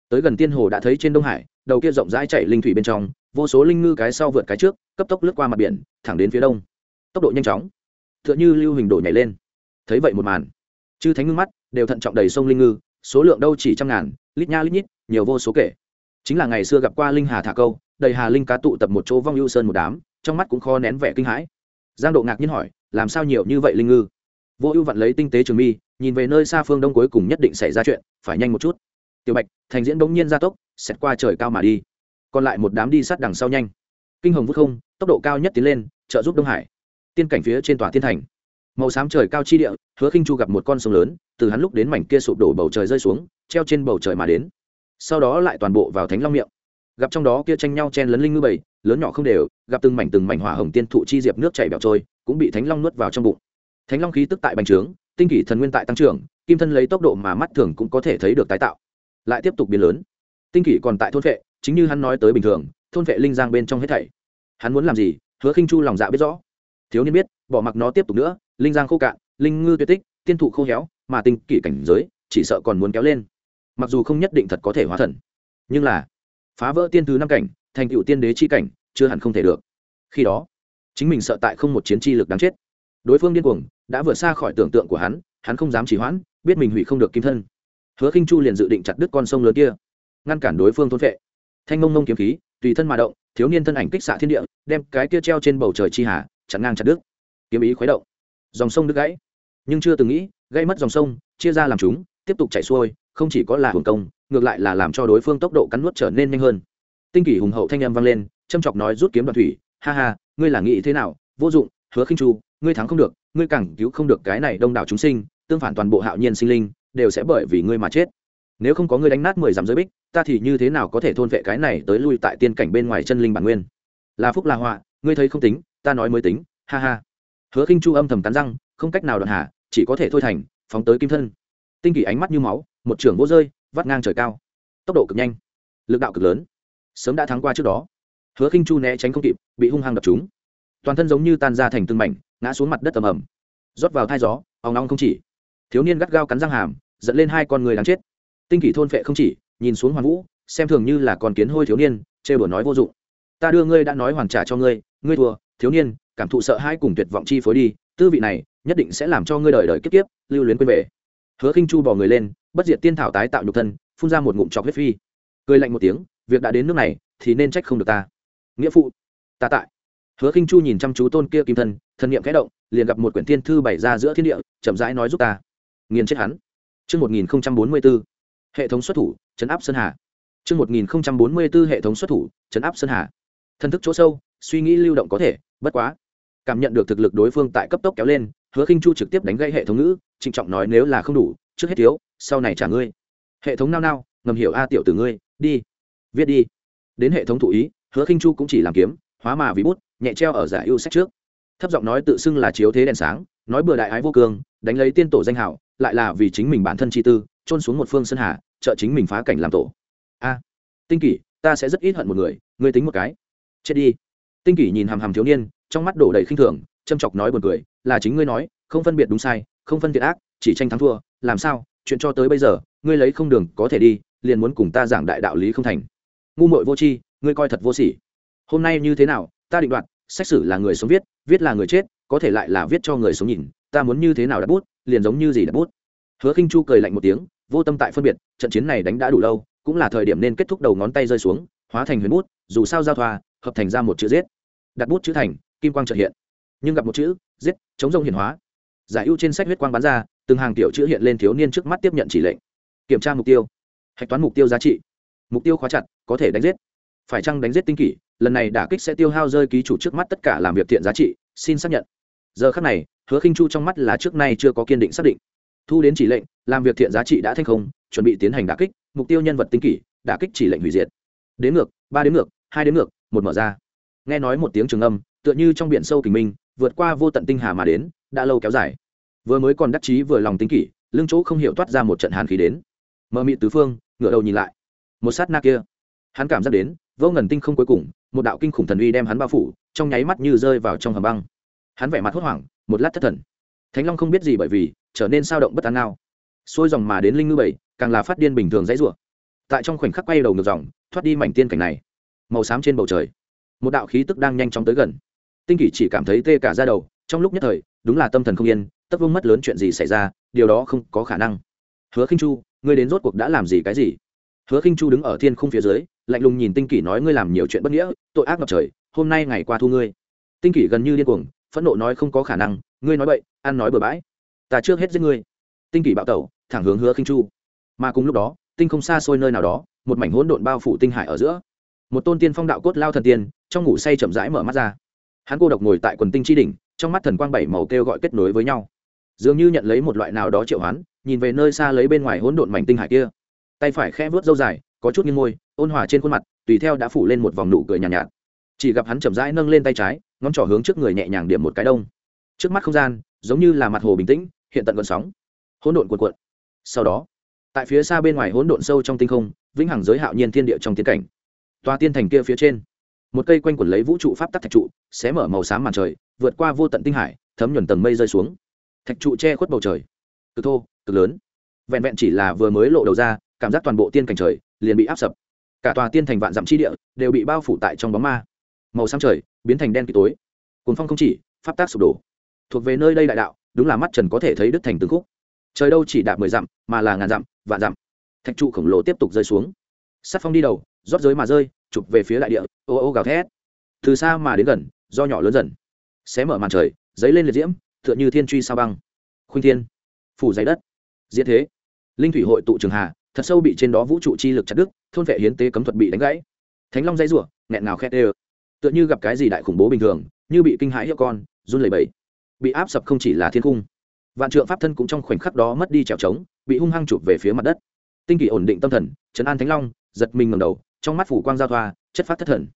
Tới gần tiên hồ đã thấy trên đông hải, đầu kia rộng rãi chạy linh thủy bên trong, vô số linh ngư cái sau vượt cái trước, cấp tốc lướt qua mặt biển, thẳng đến phía đông. Tốc độ nhanh chóng t h ư ợ n lưu hình đổ nhảy lên. Thấy vậy một màn, chư thánh ngưng mắt, đều thận trọng đầy sông linh ngư, số lượng đâu chỉ trăm ngàn, lít nha lít nhít, nhiều vô số kể. Chính là ngày xưa gặp qua linh hà thả câu, đầy hà linh cá tụ tập một chỗ vong ưu sơn một đám, trong mắt cũng khó nén vẻ kinh hãi. Giang độ ngạc nhiên hỏi, làm sao nhiều như vậy linh ngư? Vô ưu vặn lấy tinh tế trường mi, nhìn về nơi xa phương đông cuối cùng nhất định xảy ra chuyện, phải nhanh một chút. Tiểu bạch, thành diễn bỗng nhiên ra tốc xét qua trời cao mà đi. Còn lại một đám đi sát đằng sau nhanh. Kinh hồng vút không, tốc độ cao nhất tiến lên, trợ giúp đông hải. Tiên cảnh phía trên tòa thiên thành. Màu xám trời cao chi địa, hứa khinh chu gặp một con sông lớn, từ hắn lúc đến mảnh kia sụp đổ bầu trời rơi xuống, treo trên bầu trời mà đến. Sau đó lại toàn bộ vào thánh long miệng. Gặp trong đó kia tranh nhau chen lấn linh ngư bảy, lớn nhỏ không đều, gặp từng mảnh từng mảnh hỏa hồng tiên thụ chi diệp nước chảy bẹo trôi, cũng bị thánh long nuốt vào trong bụng thánh long khí tức tại bành trướng, tinh kỷ thần nguyên tại tăng trưởng, kim thân lấy tốc độ mà mắt thường cũng có thể thấy được tái tạo. Lại tiếp tục biến lớn. Tinh kỷ còn tại thôn vệ, chính như hắn nói tới bình thường, thôn vệ linh giang bên trong hết thảy. Hắn muốn làm gì? Hứa khinh chu lòng dạ biết rõ. Thiếu niên biết, bỏ mặc nó tiếp tục nữa, linh giang khô cạn, linh ngư tuyệt tích, tiên thụ khô héo, mà tinh kỷ cảnh giới, chỉ sợ còn muốn kéo lên. Mặc dù không nhất định thật có thể hóa thần, nhưng là, phá vỡ tiên thứ năm cảnh, thành tựu tiên đế chi cảnh, chưa hẳn không thể được. Khi đó, chính mình sợ tại không một chiến chi lực đáng chết. Đối phương điên cuồng đã vượt xa khỏi tưởng tượng của hắn hắn không dám chỉ hoãn, biết mình hủy không được kim thân. Hứa khinh chu liền dự định chặt đứt con sông lớn kia, ngăn cản đối phương thôn vệ thanh mông mông kiếm khí, tùy thân mà động, thiếu niên thân ảnh kích xạ thiên địa, đem cái kia treo trên bầu trời chi hà, chặn ngang chặt đứt. Kiếm ý khuấy động. Dòng sông đứt gãy. Nhưng chưa từng nghĩ gây mất dòng sông, chia ra làm chúng, tiếp tục chảy xuôi, không chỉ có là hưởng công, ngược lại là làm cho đối phương tốc độ cắn nuốt trở nên nhanh hơn. Tinh kỷ hùng hậu thanh âm vang lên, châm chọc nói rút kiếm đoạn thủy, ha ha, ngươi là nghĩ thế nào? Vô dụng, hứa khinh chu, ngươi thắng không được ngươi càng cứu không được cái này đông đảo chúng sinh, tương phản toàn bộ hạo nhiên sinh linh, đều sẽ bởi vì ngươi mà chết. Nếu không có ngươi đánh nát mười dặm giới bích, ta thì như thế nào có thể thôn vệ cái này tới lui tại tiên cảnh bên ngoài chân linh bản nguyên? Là phúc là họa, ngươi thấy không tính, ta nói mới tính, ha ha. Hứa khinh chu âm thầm cắn răng, không cách nào đoạn hạ, chỉ có thể thôi thành, phóng tới kim thân. Tinh kỳ ánh mắt như máu, một trường vô rơi, vắt ngang trời cao. Tốc độ cực nhanh, lực đạo cực lớn. Sớm đã thắng qua trước đó. Hứa khinh chu né tránh không kịp, bị hung hăng đập trúng toàn thân giống như tan ra thành từng mảnh, ngã xuống mặt đất ầm ầm. Rót vào thai gió, ong ong không chỉ. Thiếu niên gắt gao cắn răng hàm dẫn lên hai con người đáng chết. Tinh kỷ thôn phệ không chỉ, nhìn xuống hoàn vũ, xem thường như là con kiến hôi thiếu niên chê bửa nói vô dụng. Ta đưa ngươi đã nói hoàn trả cho ngươi ngươi thua, thiếu niên, cảm thụ sợ hãi cùng tuyệt vọng chi phối đi, tư vị này nhất định sẽ làm cho ngươi đời đời kiếp kiếp, lưu luyến quên về. Hứa khinh chu bỏ người lên, bất diệt tiên thảo tái tạo nhục thân, phun ra một ngụm chọc huyết phi. Cười lạnh một tiếng, việc đã đến nước này, thì nên trách không được ta. Nghĩa phụ, ta tại hứa khinh chu nhìn chăm chú tôn kia kim thân thân niệm khẽ động liền gặp một quyển tiên thư bày ra giữa thiên địa chậm rãi nói giúp ta nghiền chết hắn Trước 1044, hệ thống xuất thủ, chấn áp Sơn Hà. Trước 1044 hệ thống xuất thủ, chấn áp Sơn Hà. Thân thức chỗ sâu, suy nghĩ lưu động có thể, bất quá. Cảm nhận được thực lực đối phương tại cấp tốc kéo lên, Hứa Khinh Chu trực tiếp đánh gãy hệ thống ngữ, trịnh trọng nói nếu là không đủ, trước hết thiếu, sau này trả ngươi. Hệ thống nao nao, ngầm hiểu a tiểu tử ngươi, đi. Viết đi. Đến hệ thống thụ ý, Hứa Khinh Chu cũng chỉ làm kiếm, hóa mà vì bút, nhẹ treo ở giải ưu sách trước. Thấp giọng nói tự xưng là chiếu thế đèn sáng, nói bừa đại ái vô cương, đánh lấy tiên tổ danh hảo, lại là vì chính mình bản thân chi tư trôn xuống một phương sơn hà, trợ chính mình phá cảnh làm tổ. A, tinh kỷ, ta sẽ rất ít hận một người, ngươi tính một cái. Chết đi. Tinh kỷ nhìn hàm hàm thiếu niên, trong mắt đổ đầy khinh thường, châm chọc nói buồn cười, là chính ngươi nói, không phân biệt đúng sai, không phân biệt ác, chỉ tranh thắng thua, làm sao? Chuyện cho tới bây giờ, ngươi lấy không đường, có thể đi, liền muốn cùng ta giảng đại đạo lý không thành. Ngu muội vô tri, ngươi coi thật vô sỉ. Hôm nay như thế nào ta định đoạt, sách sử là người sống viết viết là người chết, có thể lại là viết cho người sống nhìn, ta muốn như thế nào đặt bút, liền giống như gì đặt bút. Hứa khinh chu cười lạnh một tiếng, vô tâm tại phân biệt, trận chiến này đánh đã đủ lâu, cũng là thời điểm nên kết thúc đầu ngón tay rơi xuống, hóa thành huyền bút, dù sao giao thoa, hợp thành ra một chữ giết. Đặt bút chữ thành, kim quang trợ hiện. Nhưng gặp một chữ, giết, chống rông hiển hóa. Giải ưu trên sách huyết quang bắn ra, từng hàng tiểu chữ hiện lên thiếu niên trước mắt tiếp nhận chỉ lệnh. Kiểm tra mục tiêu. Hạch toán mục tiêu giá trị. Mục tiêu khóa chặt, có thể đánh giết. Phải chăng đánh giết tinh kỷ lần này đả kích sẽ tiêu hao rơi ký chủ trước mắt tất cả làm việc thiện giá trị, xin xác nhận. Giờ khắc này, hứa khinh chu trong mắt là trước nay chưa có kiên định xác định. Thu đến chỉ lệnh, làm việc thiện giá trị đã thành không, chuẩn bị tiến hành đả kích, mục tiêu nhân vật tinh kỷ, đả kích chỉ lệnh hủy diệt. Đến ngược, ba đến ngược, hai đến ngược, một mở ra. Nghe nói một tiếng trường âm, tựa như trong biển sâu kình minh, vượt qua vô tận tinh hà mà đến, đã lâu kéo dài. Vừa mới còn đắc chí vừa lòng tinh kỷ, lưng chỗ không hiểu toát ra một trận hàn khí đến. Mờ mị tứ phương ngựa đầu nhìn lại. Một sát na kia, hắn cảm giác đến vô ngần tinh không cuối cùng, một đạo kinh khủng thần uy đem hắn bao phủ, trong nháy mắt như rơi vào trong hầm băng. Hắn vẻ mặt hốt hoảng, một lát thất thần. Thánh long không biết gì bởi vì, trở nên sao động bất an nào. Xôi dòng mà đến linh ngư bảy, càng là phát điên bình thường dãy rủa. Tại trong khoảnh khắc quay đầu ngược dòng, thoát đi mảnh tiên cảnh này. Màu xám trên bầu trời, một đạo khí tức đang nhanh chóng tới gần. Tinh kỷ chỉ cảm thấy tê cả ra đầu, trong lúc nhất thời, đúng là tâm thần không yên, tất vương mất lớn chuyện gì xảy ra, điều đó không có khả năng. Hứa khinh chu, ngươi đến rốt cuộc đã làm gì cái gì? Hứa khinh chu đứng ở thiên khung phía dưới, lạnh lùng nhìn tinh kỷ nói ngươi làm nhiều chuyện bất nghĩa, tội ác ngập trời, hôm nay ngày qua thu ngươi. Tinh kỷ gần như điên cuồng, phẫn nộ nói không có khả năng, ngươi nói bậy, ăn nói bừa bãi. Ta trước hết giết ngươi. Tinh kỷ bạo tẩu, thẳng hướng hứa khinh chu. Mà cùng lúc đó, tinh không xa xôi nơi nào đó, một mảnh hỗn độn bao phủ tinh hải ở giữa. Một tôn tiên phong đạo cốt lao thần tiên, trong ngủ say chậm rãi mở mắt ra. Hắn cô độc ngồi tại quần tinh tri đỉnh, trong mắt thần quang bảy màu kêu gọi kết nối với nhau. Dường như nhận lấy một loại nào đó triệu hoán, nhìn về nơi xa lấy bên ngoài hỗn độn mảnh tinh hải kia tay phải khẽ vớt dâu dài có chút nghiêng môi ôn hòa trên khuôn mặt tùy theo đã phủ lên một vòng nụ cười nhàn nhạt, nhạt. Chỉ gặp hắn chậm rãi nâng lên tay trái ngón trỏ hướng trước người nhẹ nhàng điểm một cái đông. Trước mắt không gian giống như là mặt hồ bình tĩnh hiện tận gần sóng. Hỗn độn cuộn cuộn. Sau đó tại phía xa bên ngoài hỗn độn sâu trong tinh không vĩnh hằng giới hạo nhiên thiên địa trong tiến cảnh. Tòa tiên thành kia phía trên một cây quanh quẩn lấy vũ trụ pháp tắc thạch trụ xé mở màu xám màn trời vượt qua vô tận tinh hải thấm nhuần tầng mây rơi xuống. Thạch trụ che khuất bầu trời. Cực thô cực lớn. Vẹn vẹn chỉ là vừa mới lộ đầu ra cảm giác toàn bộ tiên cảnh trời liền bị áp sập. Cả tòa tiên thành vạn dặm chi địa đều bị bao phủ tại trong bóng ma. Màu xám trời biến thành đen kịt tối. Cuốn phong không chỉ, pháp tác sụp đổ. Thuộc về nơi đây đại đạo, đúng là mắt trần có thể thấy đứt thành từng khúc. Trời đâu chỉ đạt mười dặm, mà là ngàn dặm, vạn dặm. Thạch trụ khổng lồ tiếp tục rơi xuống. Sắt phong đi đầu, rót giới mà rơi, chụp về phía đại địa, ô ô gào thét. Từ xa mà đến gần, do nhỏ lớn dần. Xé mở màn trời, dấy lên liệt diễm, tựa như thiên truy sao băng. Khuynh thiên, phủ giấy đất. Diễn thế. Linh thủy hội tụ trường hà thật sâu bị trên đó vũ trụ chi lực chặt đứt, thôn vệ hiến tế cấm thuật bị đánh gãy. Thánh long dây rủa, nghẹn ngào khét ê tựa như gặp cái gì đại khủng bố bình thường, như bị kinh hãi hiệu con, run lẩy bẩy. Bị áp sập không chỉ là thiên cung, vạn trượng pháp thân cũng trong khoảnh khắc đó mất đi trèo trống, bị hung hăng chụp về phía mặt đất. Tinh kỳ ổn định tâm thần, trấn an thánh long, giật mình ngầm đầu, trong mắt phủ quang giao thoa, chất phát thất thần.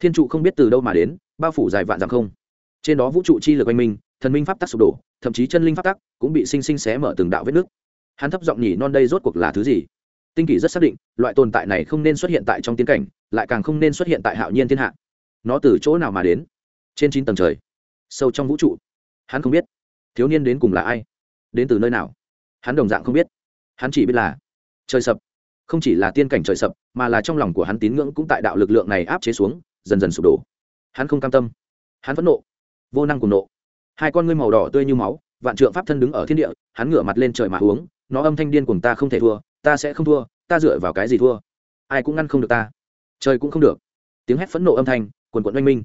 Thiên trụ không biết từ đâu mà đến, bao phủ dài vạn dặm không. Trên đó vũ trụ chi lực oanh minh, thần minh pháp tắc sụp đổ, thậm chí chân linh pháp tắc cũng bị sinh sinh xé mở từng đạo vết nước hắn thấp giọng nhỉ non đây rốt cuộc là thứ gì? Tinh kỳ rất xác định, loại tồn tại này không nên xuất hiện tại trong tiến cảnh, lại càng không nên xuất hiện tại hạo nhiên thiên hạ. Nó từ chỗ nào mà đến? Trên chín tầng trời, sâu trong vũ trụ. Hắn không biết. Thiếu niên đến cùng là ai? Đến từ nơi nào? Hắn đồng dạng không biết. Hắn chỉ biết là trời sập. Không chỉ là tiên cảnh trời sập, mà là trong lòng của hắn tín ngưỡng cũng tại đạo lực lượng này áp chế xuống, dần dần sụp đổ. Hắn không cam tâm. Hắn phẫn nộ. Vô năng cùng nộ. Hai con ngươi màu đỏ tươi như máu, vạn trượng pháp thân đứng ở thiên địa, hắn ngửa mặt lên trời mà uống, nó âm thanh điên cùng ta không thể thua ta sẽ không thua, ta dựa vào cái gì thua? Ai cũng ngăn không được ta. Trời cũng không được. Tiếng hét phẫn nộ âm thanh, quần quận oanh minh.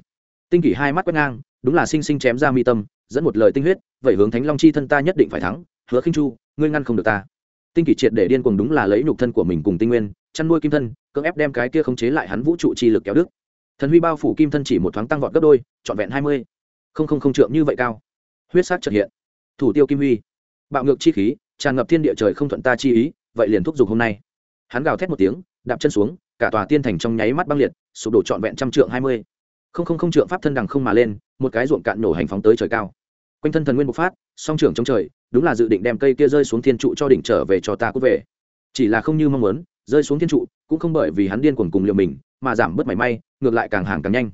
Tinh kỷ hai mắt quét ngang, đúng là sinh sinh chém ra mi tâm, dẫn một lời tinh huyết, vậy hướng thánh long chi thân ta nhất định phải thắng, hứa khinh chu, ngươi ngăn không được ta. Tinh kỷ triệt để điên cuồng đúng là lấy nhục thân của mình cùng tinh nguyên, chăn nuôi kim thân, cưỡng ép đem cái kia khống chế lại hắn vũ trụ chi lực kéo đức thần huy bao phủ kim thân chỉ một thoáng tăng vọt gấp đôi, trọn vẹn hai mươi. Không không không trượng như vậy cao. Huyết sắc trật hiện. Thủ tiêu kim huy. Bạo ngược chi khí, tràn ngập thiên địa trời không thuận ta chi ý vậy liền thúc giục hôm nay. Hắn gào thét một tiếng, đạp chân xuống, cả tòa tiên thành trong nháy mắt băng liệt, sụp đổ trọn vẹn trăm trượng hai mươi. Không không không trượng pháp thân đằng không mà lên, một cái ruộng cạn nổ hành phóng tới trời cao. Quanh thân thần nguyên bộc phát, song trưởng trong trời, đúng là dự định đem cây kia rơi xuống thiên trụ cho đỉnh trở về cho ta cút về. Chỉ là không như mong muốn, rơi xuống thiên trụ cũng không bởi vì hắn điên cuồng cùng liều mình, mà giảm bớt mảy may, ngược lại càng hàng càng nhanh.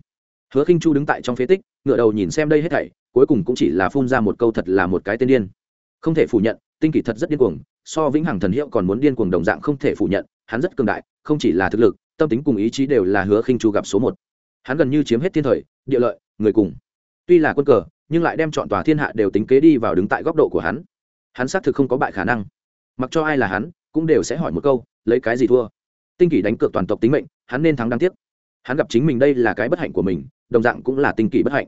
Hứa khinh chu đứng tại trong phế tích ngựa đầu nhìn xem đây hết thảy, cuối cùng cũng chỉ là phun ra một câu thật là một cái tên điên. Không thể phủ nhận tinh kỳ thật rất điên cuồng, so vĩnh hằng thần hiệu còn muốn điên cuồng đồng dạng không thể phủ nhận, hắn rất cường đại, không chỉ là thực lực, tâm tính cùng ý chí đều là hứa khinh chu gặp số một. Hắn gần như chiếm hết thiên thời, địa lợi, người cùng. Tuy là quân cờ, nhưng lại đem chọn tòa thiên hạ đều tính kế đi vào đứng tại góc độ của hắn. Hắn xác thực không có bại khả năng. Mặc cho ai là hắn, cũng đều sẽ hỏi một câu, lấy cái gì thua? Tinh kỷ đánh cược toàn tộc tính mệnh, hắn nên thắng đáng tiếc. Hắn gặp chính mình đây là cái bất hạnh của mình, đồng dạng cũng là tinh kỷ bất hạnh.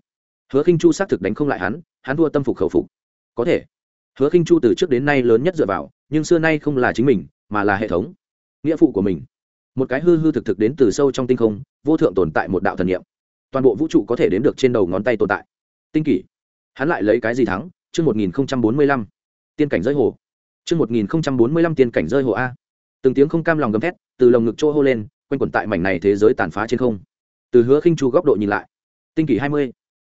Hứa khinh chu xác thực đánh không lại hắn hắn thua tâm phục khẩu phục. Có thể hứa khinh chu từ trước đến nay lớn nhất dựa vào, nhưng xưa nay không là chính mình, mà là hệ thống, nghĩa phụ của mình. Một cái hư hư thực thực đến từ sâu trong tinh không, vô thượng tồn tại một đạo thần niệm. Toàn bộ vũ trụ có thể đến được trên đầu ngón tay tồn tại. Tinh kỷ. Hắn lại lấy cái gì thắng? Chương một nghìn bốn mươi lăm. Tiên cảnh rơi hồ. Chương một nghìn bốn mươi lăm tiên cảnh rơi hồ a. Từng tiếng không cam lòng gầm thét, từ lồng ngực chỗ hô lên, quanh quẩn tại mảnh này thế giới tàn phá trên không. Từ hứa khinh chu góc độ nhìn lại, tinh kỷ hai mươi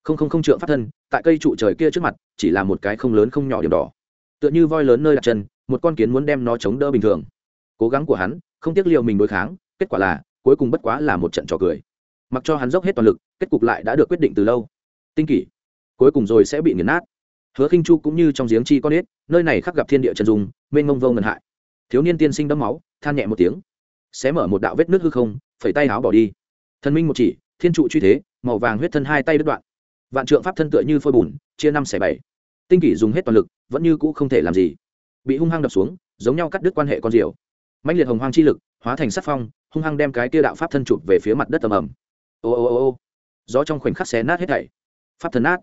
không không không trượng phát thân, tại cây trụ trời kia trước mặt, chỉ là một cái không lớn không nhỏ điểm đỏ. Tựa như voi lớn nơi đặt chân, một con kiến muốn đem nó chống đỡ bình thường. Cố gắng của hắn, không tiếc liệu mình đối kháng, kết quả là, cuối cùng bất quá là một trận trò cười. Mặc cho hắn dốc hết toàn lực, kết cục lại đã được quyết định từ lâu. Tinh kỷ, cuối cùng rồi sẽ bị nghiền nát. Hứa khinh chu cũng như trong giếng chi con ếch, nơi này khắc gặp thiên địa trần dùng mênh mông vô ngần hại. Thiếu niên tiên sinh đẫm máu, than nhẹ một tiếng. Xé mở một đạo vết nước hư không, phẩy tay áo bỏ đi. Thần minh một chỉ, thiên trụ truy thế, màu vàng huyết thân hai tay đứt đoạn vạn trượng pháp thân tựa như phôi bùn, chia năm xẻ bảy. Tinh kỷ dùng hết toàn lực, vẫn như cũ không thể làm gì. Bị hung hăng đập xuống, giống nhau cắt đứt quan hệ con diều. Mạnh liệt hồng hoang chi lực, hóa thành sắc phong, hung hăng đem cái tia đạo pháp thân chụp về phía mặt đất tầm ầm. Ô ô ô ô. Gió trong khoảnh khắc xé nát hết thảy. Pháp thân nát.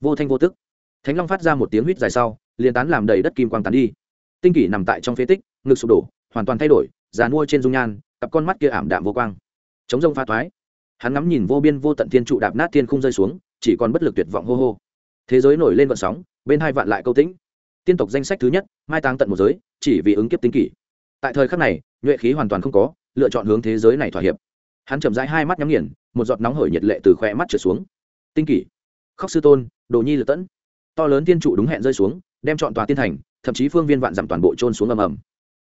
Vô thanh vô tức. Thánh long phát ra một tiếng huýt dài sau, liền tán làm đầy đất kim quang tán đi. Tinh kỷ nằm tại trong phế tích, ngực sụp đổ, hoàn toàn thay đổi, già mua trên dung nhan, cặp con mắt kia ảm đạm vô quang. Chống rông pha toái. Hắn ngắm nhìn vô biên vô tận thiên trụ đạp nát thiên không rơi xuống chỉ còn bất lực tuyệt vọng hô hô. Thế giới nổi lên vận sóng, bên hai vạn lại câu tĩnh. Tiên tộc danh sách thứ nhất, mai táng tận một giới, chỉ vì ứng kiếp tính kỷ. Tại thời khắc này, nhuệ khí hoàn toàn không có, lựa chọn hướng thế giới này thỏa hiệp. Hắn chậm rãi hai mắt nhắm nghiền, một giọt nóng hởi nhiệt lệ từ khỏe mắt trở xuống. Tinh kỷ. Khóc sư tôn, đồ nhi lật tẫn. To lớn tiên trụ đúng hẹn rơi xuống, đem chọn tòa tiên thành, thậm chí phương viên vạn dặm toàn bộ trôn xuống ầm ầm.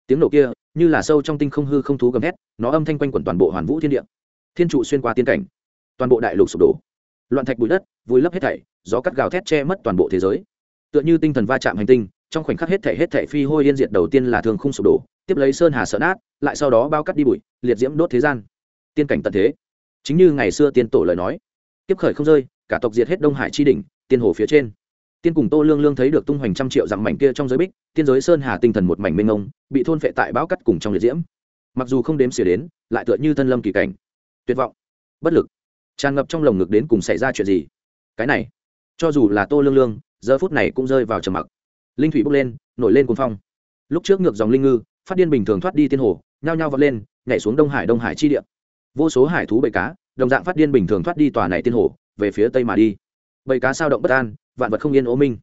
Tiếng nổ kia, như là sâu trong tinh không hư không thú gầm hét nó âm thanh quanh quẩn toàn bộ hoàn vũ thiên địa. Thiên trụ xuyên qua tiên cảnh, toàn bộ đại lục sụp đổ loạn thạch bụi đất, vùi lấp hết thảy, gió cắt gào thét che mất toàn bộ thế giới. Tựa như tinh thần va chạm hành tinh, trong khoảnh khắc hết thảy hết thảy phi hôi yên diệt đầu tiên là thường không sụp đổ, tiếp lấy sơn hà sợ nát, lại sau đó bao cắt đi bụi, liệt diễm đốt thế gian. Tiên cảnh tận thế. Chính như ngày xưa tiên tổ lời nói tiếp khởi không rơi, cả tộc diệt hết đông hải chi đỉnh, tiên hồ phía trên. Tiên cùng tô lương lương thấy được tung hoành trăm triệu dặm mảnh kia trong giới bích, tiên giới sơn hà tinh thần một mảnh mênh ngông bị thôn phệ tại bão cắt cùng trong liệt diễm. Mặc dù không đếm xỉa đến, lại tựa như thân lâm kỳ cảnh. Tuyệt vọng. Bất lực tràn ngập trong lồng ngực đến cùng xảy ra chuyện gì? Cái này, cho dù là tô lương lương, giờ phút này cũng rơi vào trầm mặc. Linh thủy bốc lên, nổi lên cuồng phong. Lúc trước ngược dòng linh ngư, phát điên bình thường thoát đi tiên hồ, nhao nhao vọt lên, nhảy xuống đông hải đông hải chi địa. Vô số hải thú bầy cá, đồng dạng phát điên bình thường thoát đi tòa này tiên hồ, về phía tây mà đi. Bầy cá sao động bất an, vạn vật không yên ố minh.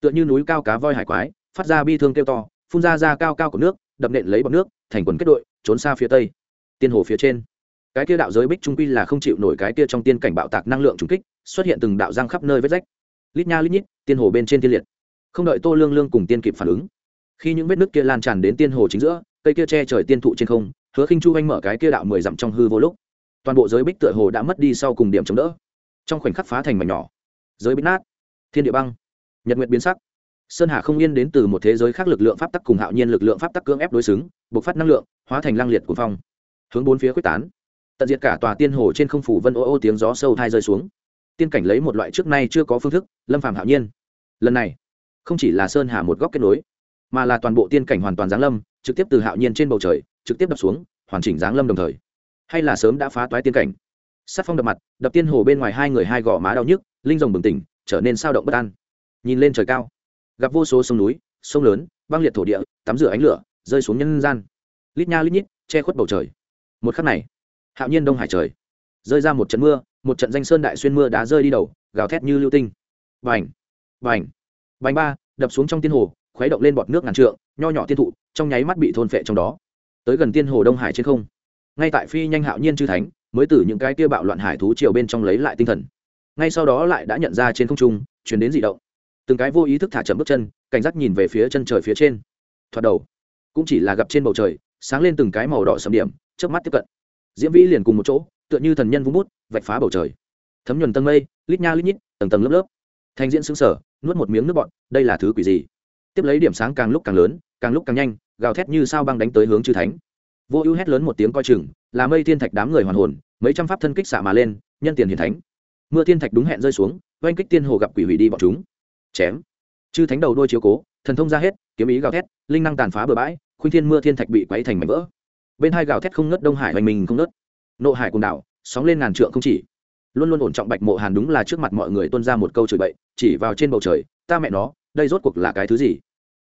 Tựa như núi cao cá voi hải quái, phát ra bi thương kêu to, phun ra ra cao cao của nước, đập nện lấy bọc nước, thành quần kết đội, trốn xa phía tây. Tiên hồ phía trên cái kia đạo giới bích trung quy là không chịu nổi cái kia trong tiên cảnh bạo tạc năng lượng trùng kích, xuất hiện từng đạo răng khắp nơi vết rách. Lít nha lít nhít, tiên hồ bên trên tiên liệt. Không đợi tô lương lương cùng tiên kịp phản ứng, khi những vết nước kia lan tràn đến tiên hồ chính giữa, cây kia che trời tiên thụ trên không, hứa khinh chu anh mở cái kia đạo mười dặm trong hư vô lúc, toàn bộ giới bích tựa hồ đã mất đi sau cùng điểm chống đỡ. Trong khoảnh khắc phá thành mảnh nhỏ. Giới bích nát. Thiên địa băng. Nhật nguyệt biến sắc. Sơn hà không yên đến từ một thế giới khác lực lượng pháp tắc cùng hạo nhiên lực lượng pháp tắc cưỡng ép đối xứng, bộc phát năng lượng, hóa thành lăng liệt của phong. Hướng bốn phía quyết tán tận diệt cả tòa tiên hồ trên không phủ vân ô ô tiếng gió sâu thai rơi xuống. Tiên cảnh lấy một loại trước nay chưa có phương thức, lâm phàm hạo nhiên. Lần này, không chỉ là sơn hà một góc kết nối, mà là toàn bộ tiên cảnh hoàn toàn giáng lâm, trực tiếp từ hạo nhiên trên bầu trời, trực tiếp đập xuống, hoàn chỉnh giáng lâm đồng thời. Hay là sớm đã phá toái tiên cảnh. Sát phong đập mặt, đập tiên hồ bên ngoài hai người hai gò má đau nhức, linh rồng bừng tỉnh, trở nên sao động bất an. Nhìn lên trời cao, gặp vô số sông núi, sông lớn, băng liệt thổ địa, tắm rửa ánh lửa, rơi xuống nhân gian. Lít nha lít nhít, che khuất bầu trời. Một khắc này hạo nhiên đông hải trời. Rơi ra một trận mưa, một trận danh sơn đại xuyên mưa đá rơi đi đầu, gào thét như lưu tinh. Vành vành vành ba, đập xuống trong tiên hồ, khuấy động lên bọt nước ngàn trượng, nho nhỏ tiên thụ, trong nháy mắt bị thôn phệ trong đó. Tới gần tiên hồ đông hải trên không. Ngay tại phi nhanh hạo nhiên chư thánh, mới từ những cái kia bạo loạn hải thú chiều bên trong lấy lại tinh thần. Ngay sau đó lại đã nhận ra trên không trung chuyển đến dị động. Từng cái vô ý thức thả chậm bước chân, cảnh giác nhìn về phía chân trời phía trên. Thoạt đầu, cũng chỉ là gặp trên bầu trời, sáng lên từng cái màu đỏ sầm điểm trước mắt tiếp cận diễm vĩ liền cùng một chỗ, tựa như thần nhân vung bút, vạch phá bầu trời. Thấm nhuần tân mây, lít nha lít nhít, tầng tầng lớp lớp. Thanh diễn xứng sở nuốt một miếng nước bọn đây là thứ quỷ gì? Tiếp lấy điểm sáng càng lúc càng lớn, càng lúc càng nhanh, gào thét như sao băng đánh tới hướng chư thánh. Vô ưu hét lớn một tiếng coi chừng, là mây thiên thạch đám người hoàn hồn, mấy trăm pháp thân kích xạ mà lên, nhân tiền hiền thánh. Mưa thiên thạch đúng hẹn rơi xuống, oanh kích tiên hồ gặp quỷ hủy đi bọn chúng. Chém. Chư thánh đầu đôi chiếu cố, thần thông ra hết, kiếm ý gào thét, linh năng tàn phá bừa bãi khuynh thiên mưa thiên thạch bị quấy thành mảnh vỡ bên hai gào thét không ngớt đông hải hoành mình không ngớt. Nộ hải cùng đảo, sóng lên ngàn trượng không chỉ. Luôn luôn ổn trọng bạch mộ hàn đúng là trước mặt mọi người tuân ra một câu chửi bậy, chỉ vào trên bầu trời, ta mẹ nó, đây rốt cuộc là cái thứ gì?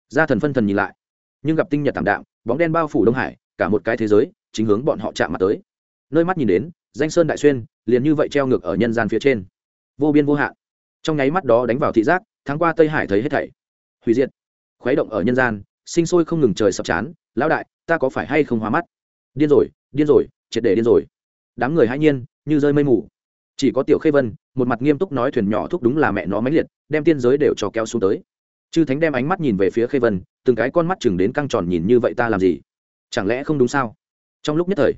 Gia thần phân thần nhìn lại. Nhưng gặp tinh nhật tảm đạm, bóng đen bao phủ đông hải, cả một cái thế giới, chính hướng bọn họ chạm mặt tới. Nơi mắt nhìn đến, danh sơn đại xuyên, liền như vậy treo ngược ở nhân gian phía trên. Vô biên vô hạn. Trong nháy mắt đó đánh vào thị giác tháng qua tây hải thấy hết thảy. Hủy diệt. Khuấy động ở nhân gian, sinh sôi không ngừng trời sập chán. Lão đại, ta có phải hay không hóa mắt? Điên rồi điên rồi, triệt để điên rồi. Đám người hãy nhiên, như rơi mây mù. Chỉ có tiểu khê vân, một mặt nghiêm túc nói thuyền nhỏ thúc đúng là mẹ nó máy liệt, đem tiên giới đều cho kéo xuống tới. Chư thánh đem ánh mắt nhìn về phía khê vân, từng cái con mắt chừng đến căng tròn nhìn như vậy ta làm gì? Chẳng lẽ không đúng sao? Trong lúc nhất thời,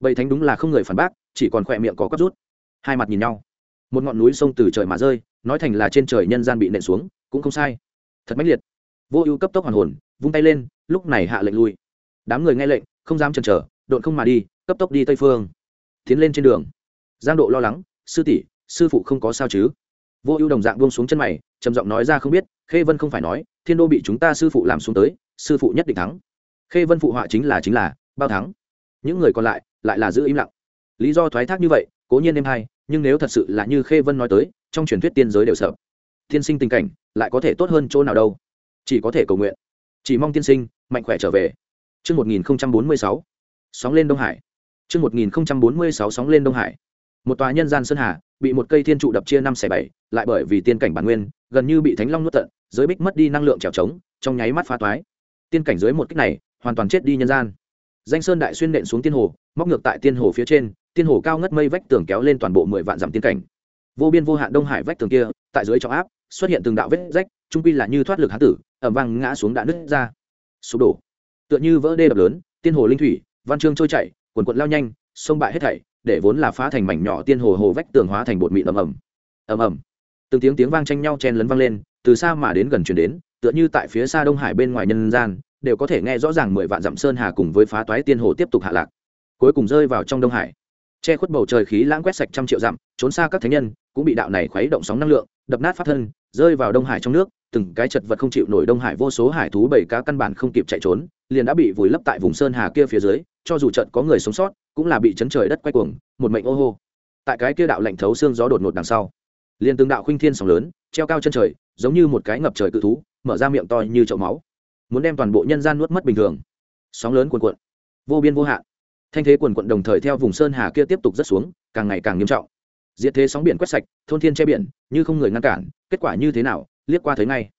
bầy thánh đúng là không người phản bác, chỉ còn khỏe miệng có cắp rút. Hai mặt nhìn nhau. Một ngọn núi sông từ trời mà rơi, nói thành là trên trời nhân gian bị nện xuống, cũng không sai. Thật mãnh liệt. Vô ưu cấp tốc hoàn hồn, vung tay lên, lúc này hạ lệnh lui. Đám người nghe lệnh, không dám chần chờ độn không mà đi cấp tốc đi tây phương. Tiến lên trên đường. Giang độ lo lắng sư tỷ sư phụ không có sao chứ? Vô ưu đồng dạng buông xuống chân mày trầm giọng nói ra không biết khê vân không phải nói thiên đô bị chúng ta sư phụ làm xuống tới sư phụ nhất định thắng. Khê vân phụ họa chính là chính là bao thắng. Những người còn lại lại là giữ im lặng. Lý do thoái thác như vậy cố nhiên em hay nhưng nếu thật sự là như khê vân nói tới trong truyền thuyết tiên giới đều sợ. Tiên sinh tình cảnh lại có thể tốt hơn chỗ nào đâu? Chỉ có thể cầu nguyện. Chỉ mong tiên sinh mạnh khỏe trở về. Trước 1046, sóng lên Đông Hải. Trước 1046 sóng lên Đông Hải. Một tòa nhân gian sơn hà, bị một cây thiên trụ đập chia năm xẻ bảy, lại bởi vì tiên cảnh bản nguyên, gần như bị thánh long nuốt tận, giới bích mất đi năng lượng trèo trống, trong nháy mắt phá toái. Tiên cảnh dưới một kích này, hoàn toàn chết đi nhân gian. danh sơn đại xuyên nện xuống tiên hồ móc ngược tại tiên hồ phía trên tiên hồ cao ngất mây vách tường kéo lên toàn bộ mười vạn dặm tiên cảnh vô biên vô hạn đông hải vách tường kia tại dưới trọng áp xuất hiện từng đạo vết rách trung quy là như thoát lực hán tử ẩm vang ngã xuống đã nứt ra sụp đổ tựa như vỡ đê đập lớn tiên hồ linh thủy văn chương trôi chảy quần quận lao nhanh, sông bại hết thảy, để vốn là phá thành mảnh nhỏ tiên hồ hồ vách tường hóa thành bột mịn ầm ầm. Ầm ầm. Từng tiếng tiếng vang tranh nhau chen lấn vang lên, từ xa mà đến gần chuyển đến, tựa như tại phía xa đông hải bên ngoài nhân gian, đều có thể nghe rõ ràng mười vạn dặm sơn hà cùng với phá toái tiên hồ tiếp tục hạ lạc. Cuối cùng rơi vào trong đông hải. Che khuất bầu trời khí lãng quét sạch trăm triệu dặm, trốn xa các thánh nhân, cũng bị đạo này khuấy động sóng năng lượng, đập nát phát thân, rơi vào đông hải trong nước, từng cái chật vật không chịu nổi đông hải vô số hải thú bảy cá căn bản không kịp chạy trốn liền đã bị vùi lấp tại vùng sơn hà kia phía dưới, cho dù trận có người sống sót, cũng là bị chấn trời đất quay cuồng, một mệnh ô hô. Tại cái kia đạo lạnh thấu xương gió đột ngột đằng sau, liền từng đạo khuynh thiên sóng lớn, treo cao chân trời, giống như một cái ngập trời cự thú, mở ra miệng to như chậu máu, muốn đem toàn bộ nhân gian nuốt mất bình thường. Sóng lớn cuồn cuộn, vô biên vô hạn. Thanh thế quần quận đồng thời theo vùng sơn hà kia tiếp tục rất xuống, càng ngày càng nghiêm trọng. Diệt thế sóng biển quét sạch, thôn thiên che biển, như không người ngăn cản, kết quả như thế nào, liếc qua thấy ngay.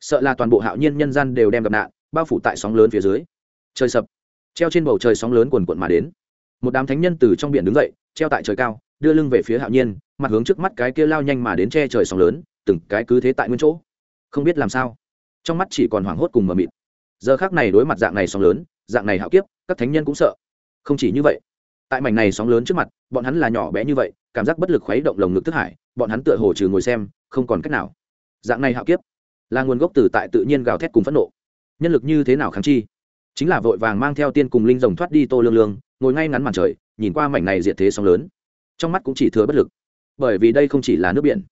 Sợ là toàn bộ hạo nhiên nhân gian đều đem gặp nạn bao phủ tại sóng lớn phía dưới. Trời sập. Treo trên bầu trời sóng lớn quần quận mà đến. Một đám thánh nhân từ trong biển đứng dậy, treo tại trời cao, đưa lưng về phía hạo nhiên, mặt hướng trước mắt cái kia lao nhanh mà đến che trời sóng lớn, từng cái cứ thế tại nguyên chỗ. Không biết làm sao. Trong mắt chỉ còn hoảng hốt cùng mờ mịt. Giờ khác này đối mặt dạng này sóng lớn, dạng này hạo kiếp, các thánh nhân cũng sợ. Không chỉ như vậy, tại mảnh này sóng lớn trước mặt, bọn hắn là nhỏ bé như vậy, cảm giác bất lực khuấy động lồng ngực thức hải, bọn hắn tựa hồ trừ ngồi xem, không còn cách nào. Dạng này hạo kiếp, là nguồn gốc từ tại tự nhiên gào thét cùng phẫn nộ nhân lực như thế nào kháng chi? Chính là vội vàng mang theo tiên cùng linh rồng thoát đi tô lương lương, ngồi ngay ngắn màn trời, nhìn qua mảnh này diệt thế sóng lớn. Trong mắt cũng chỉ thừa bất lực. Bởi vì đây không chỉ là nước biển.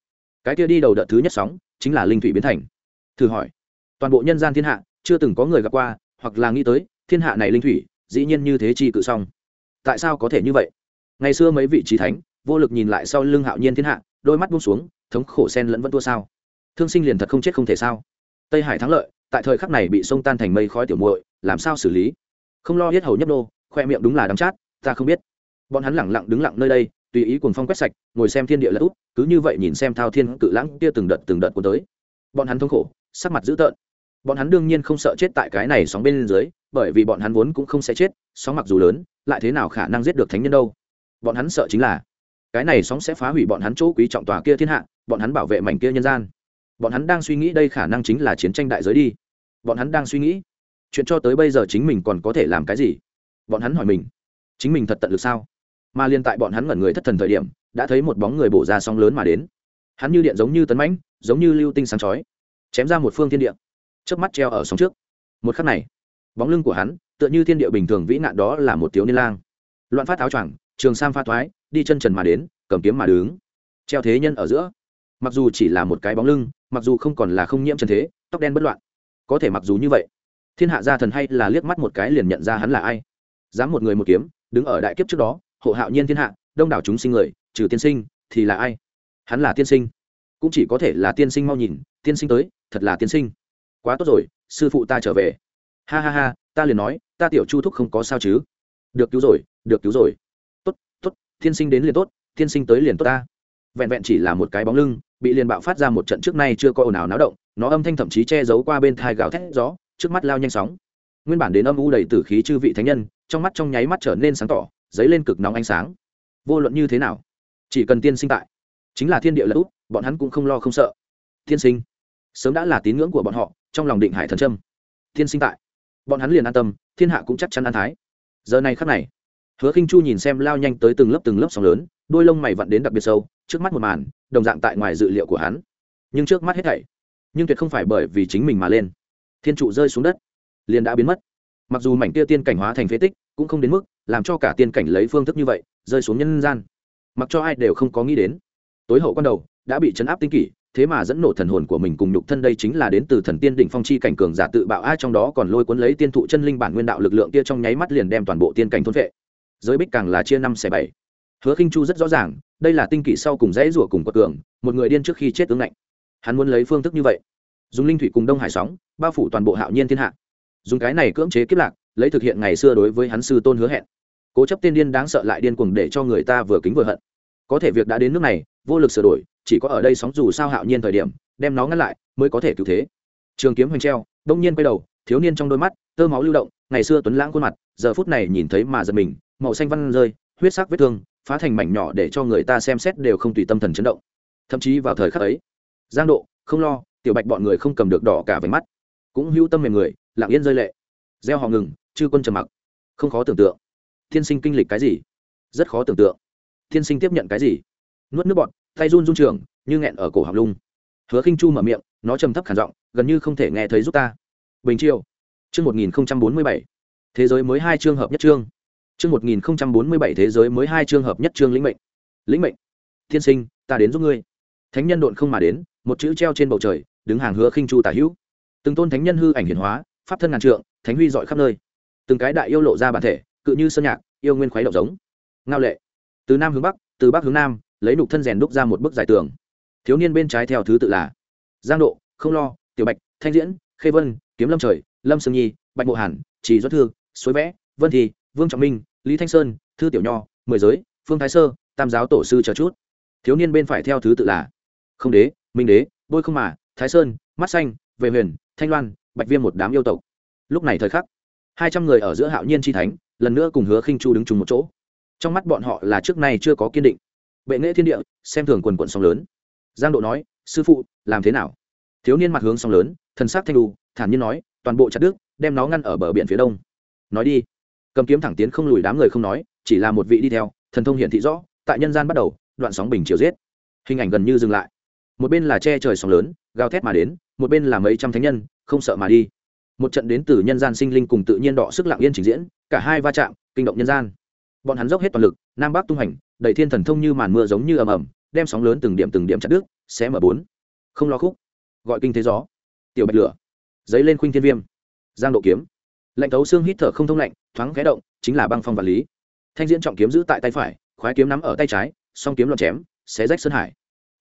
Cái kia đi đầu đợt thứ nhất sóng, chính là linh thủy biến thành. Thử hỏi, toàn bộ nhân gian thiên hạ, chưa từng có người gặp qua, hoặc là nghĩ tới, thiên hạ này linh thủy, dĩ nhiên như thế chi cự xong tại sao có thể như vậy? Ngày xưa mấy vị trí thánh, vô lực nhìn lại sau lưng hạo nhiên thiên hạ, đôi mắt buông xuống, thống khổ sen lẫn vẫn tua sao? Thương sinh liền thật không chết không thể sao? Tây hải thắng lợi tại thời khắc này bị sông tan thành mây khói tiểu muội, làm sao xử lý? Không lo hết hầu nhấp nô, khoe miệng đúng là đắng chát, ta không biết. Bọn hắn lẳng lặng đứng lặng nơi đây, tùy ý cuồng phong quét sạch, ngồi xem thiên địa lật úp cứ như vậy nhìn xem thao thiên cự lãng kia từng đợt từng đợt cuốn tới. Bọn hắn thống khổ, sắc mặt dữ tợn. Bọn hắn đương nhiên không sợ chết tại cái này sóng bên dưới, bởi vì bọn hắn vốn cũng không sẽ chết, sóng mặc dù lớn, lại thế nào khả năng giết được thánh nhân đâu? Bọn hắn sợ chính là, cái này sóng sẽ phá hủy bọn hắn chỗ quý trọng tòa kia thiên hạ, bọn hắn bảo vệ mảnh kia nhân gian. Bọn hắn đang suy nghĩ đây khả năng chính là chiến tranh đại giới đi bọn hắn đang suy nghĩ. Chuyện cho tới bây giờ chính mình còn có thể làm cái gì? Bọn hắn hỏi mình, chính mình thật tận lực sao? Mà liên tại bọn hắn ngẩn người thất thần thời điểm, đã thấy một bóng người bổ ra sóng lớn mà đến. Hắn như điện giống như tấn mãnh, giống như lưu tinh sáng chói, chém ra một phương thiên địa trước mắt treo ở sóng trước. Một khắc này, bóng lưng của hắn, tựa như thiên địa bình thường vĩ nạn đó là một thiếu niên lang. Loạn phát áo choàng, trường sam pha thoái, đi chân trần mà đến, cầm kiếm mà đứng, treo thế nhân ở giữa. Mặc dù chỉ là một cái bóng lưng, mặc dù không còn là không nhiễm trần thế, tóc đen bất loạn có thể mặc dù như vậy, thiên hạ gia thần hay là liếc mắt một cái liền nhận ra hắn là ai. Dám một người một kiếm, đứng ở đại kiếp trước đó, hộ hạo nhiên thiên hạ, đông đảo chúng sinh người, trừ tiên sinh thì là ai? Hắn là tiên sinh, cũng chỉ có thể là tiên sinh mau nhìn, tiên sinh tới, thật là tiên sinh. Quá tốt rồi, sư phụ ta trở về. Ha ha ha, ta liền nói, ta tiểu chu thúc không có sao chứ. Được cứu rồi, được cứu rồi. Tốt tốt, tiên sinh đến liền tốt, tiên sinh tới liền tốt ta. Vẹn vẹn chỉ là một cái bóng lưng bị liền bạo phát ra một trận trước nay chưa có ồn ào náo động, nó âm thanh thậm chí che giấu qua bên thai gào thét gió, trước mắt lao nhanh sóng. Nguyên bản đến âm u đầy tử khí chư vị thánh nhân, trong mắt trong nháy mắt trở nên sáng tỏ, dấy lên cực nóng ánh sáng. Vô luận như thế nào, chỉ cần tiên sinh tại, chính là thiên địa lẫn út, bọn hắn cũng không lo không sợ. Tiên sinh, sớm đã là tín ngưỡng của bọn họ, trong lòng định hải thần trâm tiên sinh tại, bọn hắn liền an tâm, thiên hạ cũng chắc chắn an thái. Giờ này khắc này hứa khinh chu nhìn xem lao nhanh tới từng lớp từng lớp sóng lớn, đôi lông mày vặn đến đặc biệt sâu, trước mắt một màn, đồng dạng tại ngoài dự liệu của hắn. Nhưng trước mắt hết thảy, nhưng tuyệt không phải bởi vì chính mình mà lên. Thiên trụ rơi xuống đất, liền đã biến mất. Mặc dù mảnh kia tiên cảnh hóa thành phế tích, cũng không đến mức làm cho cả tiên cảnh lấy phương thức như vậy, rơi xuống nhân gian. Mặc cho ai đều không có nghĩ đến, tối hậu quan đầu đã bị chấn áp tinh kỷ, thế mà dẫn nổ thần hồn của mình cùng nhục thân đây chính là đến từ thần tiên đỉnh phong chi cảnh cường giả tự bạo, ai trong đó còn lôi cuốn lấy tiên thụ chân linh bản nguyên đạo lực lượng kia trong nháy mắt liền đem toàn bộ tiên cảnh thôn vệ giới bích càng là chia năm xẻ bảy. Hứa khinh chu rất rõ ràng, đây là tinh kỷ sau cùng dãy rủa cùng quật cường, một người điên trước khi chết tướng lạnh. Hắn muốn lấy phương thức như vậy. Dùng linh thủy cùng đông hải sóng, bao phủ toàn bộ hạo nhiên thiên hạ. Dùng cái này cưỡng chế kiếp lạc, lấy thực hiện ngày xưa đối với hắn sư tôn hứa hẹn. Cố chấp tiên điên đáng sợ lại điên cuồng để cho người ta vừa kính vừa hận. Có thể việc đã đến nước này, vô lực sửa đổi, chỉ có ở đây sóng dù sao hạo nhiên thời điểm, đem nó ngăn lại, mới có thể cứu thế. Trường kiếm hoành treo, đông nhiên quay đầu, thiếu niên trong đôi mắt, tơ máu lưu động, ngày xưa tuấn lãng khuôn mặt, giờ phút này nhìn thấy mà giật mình màu xanh văn rơi, huyết sắc vết thương, phá thành mảnh nhỏ để cho người ta xem xét đều không tùy tâm thần chấn động. Thậm chí vào thời khắc ấy, giang độ, không lo, tiểu bạch bọn người không cầm được đỏ cả váy mắt, cũng hữu tâm mềm người, lặng yên rơi lệ. Gieo họ ngừng, chư quân trầm mặc. Không khó tưởng tượng. Thiên sinh kinh lịch cái gì? Rất khó tưởng tượng. Thiên sinh tiếp nhận cái gì? Nuốt nước bọt, tay run run trường, như nghẹn ở cổ học lung. Hứa khinh chu mở miệng, nó trầm thấp khản giọng, gần như không thể nghe thấy giúp ta. Bình chiêu chương một nghìn bốn mươi bảy. Thế giới mới hai chương hợp nhất chương chương một nghìn bốn mươi bảy thế giới mới hai chương hợp nhất chương lĩnh mệnh. Lĩnh mệnh. Thiên sinh ta đến giúp ngươi. Thánh nhân độn không mà đến một chữ treo trên bầu trời đứng hàng hứa khinh chu tả hữu. Từng tôn thánh nhân hư ảnh hiển hóa pháp thân ngàn trượng thánh huy dọi khắp nơi. Từng cái đại yêu lộ ra bản thể cự như sơn nhạc yêu nguyên khoái động giống. Ngao lệ. Từ nam hướng bắc từ bắc hướng nam lấy nục thân rèn đúc ra một bức giải tường. Thiếu niên bên trái theo thứ tự là giang độ không lo tiểu bạch thanh diễn khê vân kiếm lâm trời lâm sương nhi bạch bộ hàn trì doãn Thương, suối vẽ vân thi vương trọng minh, lý thanh sơn, thư tiểu nho, mười giới, phương thái sơ, tam giáo tổ sư chờ chút. Thiếu niên bên phải theo thứ tự là không đế, minh đế, bôi không mà, thái sơn, mắt xanh về huyền, thanh loan, bạch viêm một đám yêu tộc. Lúc này thời khắc, hai trăm người ở giữa hạo nhiên chi thánh, lần nữa cùng hứa khinh chu đứng chung một chỗ. Trong mắt bọn họ là trước nay chưa có kiên định. Bệ nghệ thiên địa, xem thường quần quận sóng lớn. Giang độ nói, sư phụ, làm thế nào? Thiếu niên mặt hướng sóng lớn, thần sắc thanh đu thản nhiên nói, toàn bộ chặt đức đem nó ngăn ở bờ biển phía đông. Nói đi cầm kiếm thẳng tiến không lùi đám người không nói, chỉ là một vị đi theo, thần thông hiển thị rõ, tại nhân gian bắt đầu, đoạn sóng bình chiều giết. Hình ảnh gần như dừng lại. Một bên là che trời sóng lớn, gào thét mà đến, một bên là mấy trăm thánh nhân, không sợ mà đi. Một trận đến từ nhân gian sinh linh cùng tự nhiên đọ sức lặng yên trình diễn, cả hai va chạm, kinh động nhân gian. Bọn hắn dốc hết toàn lực, nam bắc tung hành, đầy thiên thần thông như màn mưa giống như ầm ầm, đem sóng lớn từng điểm từng điểm chặt đứt, xé mở bốn. Không lo khúc. Gọi kinh thế gió. Tiểu bạch lửa. Giấy lên khuynh thiên viêm. Giang độ kiếm. Lạnh tấu xương hít thở không thông lạnh thoáng khẽ động, chính là băng phong vật lý. Thanh diễn trọng kiếm giữ tại tay phải, khoái kiếm nắm ở tay trái, song kiếm loạn chém, xé rách sơn hải.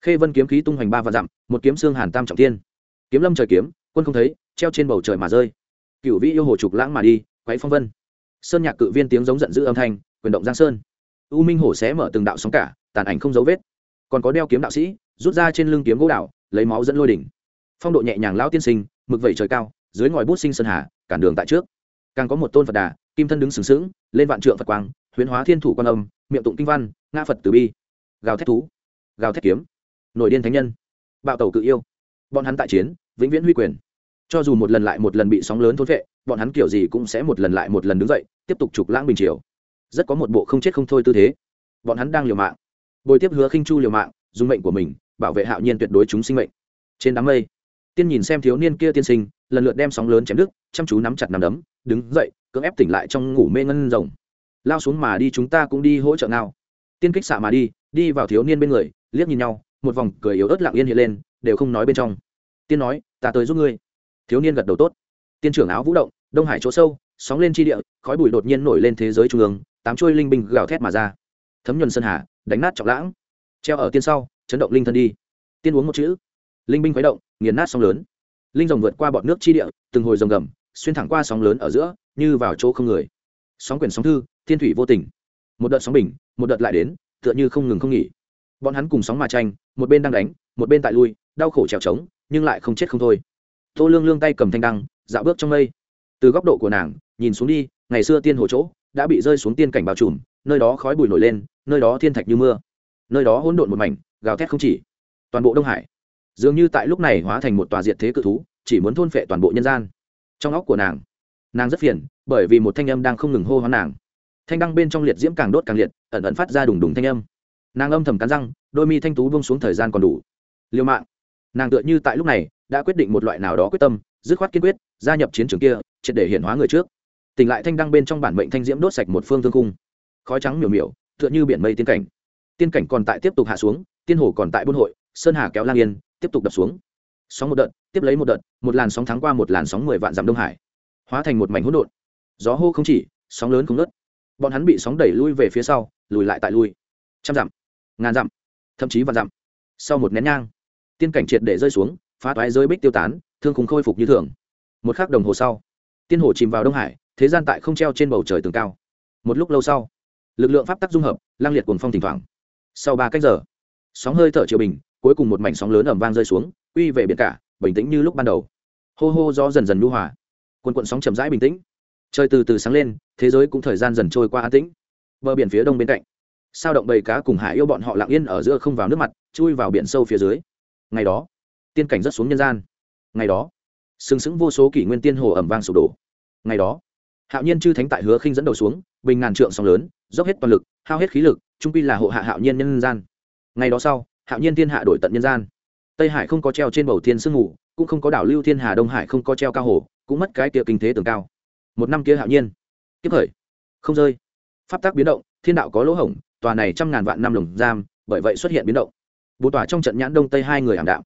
Khê vân kiếm khí tung hoành ba và dặm, một kiếm xương hàn tam trọng thiên. Kiếm lâm trời kiếm, quân không thấy, treo trên bầu trời mà rơi. Cựu vĩ yêu hồ trục lãng mà đi, quấy phong vân. Sơn nhạc cự viên tiếng giống giận dữ âm thanh, quyền động giang sơn. U minh hổ xé mở từng đạo sóng cả, tàn ảnh không dấu vết. Còn có đeo kiếm đạo sĩ, rút ra trên lưng kiếm gỗ đạo lấy máu dẫn lôi đỉnh. Phong độ nhẹ nhàng lão tiên sinh, mực vẩy trời cao, dưới ngòi bút sinh sơn hà, cản đường tại trước. Càng có một tôn phật đà kim thân đứng sừng sững, lên vạn trượng phật quang, huyễn hóa thiên thủ quan âm, miệng tụng kinh văn nga phật từ bi. Gào thét thú, gào thét kiếm. Nổi điên thánh nhân. Bạo tàu cự yêu. Bọn hắn tại chiến, vĩnh viễn huy quyền. Cho dù một lần lại một lần bị sóng lớn thôn vệ bọn hắn kiểu gì cũng sẽ một lần lại một lần đứng dậy, tiếp tục trục lãng bình triều. Rất có một bộ không chết không thôi tư thế. Bọn hắn đang liều mạng. Bồi tiếp hứa khinh chu liều mạng, dùng mệnh của mình, bảo vệ hạo nhiên tuyệt đối chúng sinh mệnh. Trên đám mây, tiên nhìn xem thiếu niên kia tiên sinh, lần lượt đem sóng lớn chém đứt, chăm chú nắm chặt nắm đấm, đứng dậy cưỡng ép tỉnh lại trong ngủ mê ngân rồng. Lao xuống mà đi chúng ta cũng đi hỗ trợ nào tiên kích xạ mà đi đi vào thiếu niên bên người, liếc nhìn nhau, một vòng cười yếu ớt lặng yên hiện lên, đều không nói bên trong. Tiên nói, ta tới giúp ngươi. Thiếu niên gật đầu tốt. Tiên trưởng áo vũ động, đông hải chỗ sâu, sóng lên chi địa, khói bụi đột nhiên nổi lên thế giới trung ương, tám chuôi linh binh gào thét mà ra. Thấm nhuần sơn hà, đánh nát trọng lãng. Treo ở tiên sau, chấn động linh thân đi. Tiên uống một chữ. Linh binh khuấy động, nghiền nát sóng lớn. Linh rồng vượt qua bọn nước chi địa, từng hồi rồng gầm xuyên thẳng qua sóng lớn ở giữa, như vào chỗ không người. Sóng quyển sóng thư, thiên thủy vô tình. Một đợt sóng bình, một đợt lại đến, tựa như không ngừng không nghỉ. Bọn hắn cùng sóng mà tranh, một bên đang đánh, một bên tại lui, đau khổ trèo trống, nhưng lại không chết không thôi. Tô lương lương tay cầm thanh đăng, dạo bước trong mây. Từ góc độ của nàng, nhìn xuống đi, ngày xưa tiên hồ chỗ, đã bị rơi xuống tiên cảnh bao trùm, nơi đó khói bụi nổi lên, nơi đó thiên thạch như mưa. Nơi đó hỗn độn một mảnh, gào thét không chỉ. Toàn bộ đông hải. Dường như tại lúc này hóa thành một tòa diệt thế cự thú, chỉ muốn thôn phệ toàn bộ nhân gian trong óc của nàng. Nàng rất phiền, bởi vì một thanh âm đang không ngừng hô hoán nàng. Thanh đăng bên trong liệt diễm càng đốt càng liệt, ẩn ẩn phát ra đùng đùng thanh âm. Nàng âm thầm cắn răng, đôi mi thanh tú bông xuống thời gian còn đủ. Liều mạng. Nàng tựa như tại lúc này, đã quyết định một loại nào đó quyết tâm, dứt khoát kiên quyết, gia nhập chiến trường kia, triệt để hiển hóa người trước. Tỉnh lại thanh đăng bên trong bản mệnh thanh diễm đốt sạch một phương thương cung khói trắng miểu miểu, tựa như biển mây tiên cảnh. Tiên cảnh còn tại tiếp tục hạ xuống, tiên hồ còn tại buôn hội, sơn hà kéo lang yên, tiếp tục đập xuống sóng một đợt, tiếp lấy một đợt, một làn sóng thắng qua một làn sóng mười vạn dặm đông hải, hóa thành một mảnh hỗn độn. Gió hô không chỉ, sóng lớn không nớt bọn hắn bị sóng đẩy lui về phía sau, lùi lại tại lui. Trăm dặm, ngàn dặm, thậm chí vạn dặm. Sau một nén nhang, tiên cảnh triệt để rơi xuống, phá toái rơi bích tiêu tán, thương cùng khôi phục như thường. Một khắc đồng hồ sau, tiên hồ chìm vào đông hải, thế gian tại không treo trên bầu trời tường cao. Một lúc lâu sau, lực lượng pháp tắc dung hợp, lang liệt cuồng phong thỉnh thoảng. Sau ba cách giờ, sóng hơi thở triều bình, cuối cùng một mảnh sóng lớn ẩm vang rơi xuống uy về biển cả, bình tĩnh như lúc ban đầu. Hô hô do dần dần nhu hòa. Quần quận sóng chậm rãi bình tĩnh. Trời từ từ sáng lên, thế giới cũng thời gian dần trôi qua an tĩnh. Bờ biển phía đông bên cạnh, sao động bầy cá cùng hải yêu bọn họ lặng yên ở giữa không vào nước mặt, chui vào biển sâu phía dưới. Ngày đó, tiên cảnh rất xuống nhân gian. Ngày đó, sừng sững vô số kỷ nguyên tiên hồ ẩm vang sụp đổ. Ngày đó, hạo nhiên chư thánh tại hứa khinh dẫn đầu xuống, bình ngàn trượng sóng lớn, dốc hết toàn lực, hao hết khí lực, trung pi là hộ hạ hạo nhiên nhân gian. Ngày đó sau, hạo nhiên thiên hạ đổi tận nhân gian tây hải không có treo trên bầu thiên sương ngủ cũng không có đảo lưu thiên hà, đông hải không có treo cao hồ, cũng mất cái kia kinh thế tường cao. Một năm kia hạo nhiên. Tiếp khởi. Không rơi. Pháp tác biến động, thiên đạo có lỗ hổng, tòa này trăm ngàn vạn năm lồng giam, bởi vậy xuất hiện biến động. Bốn tòa trong trận nhãn đông tây hai người ảm đạm.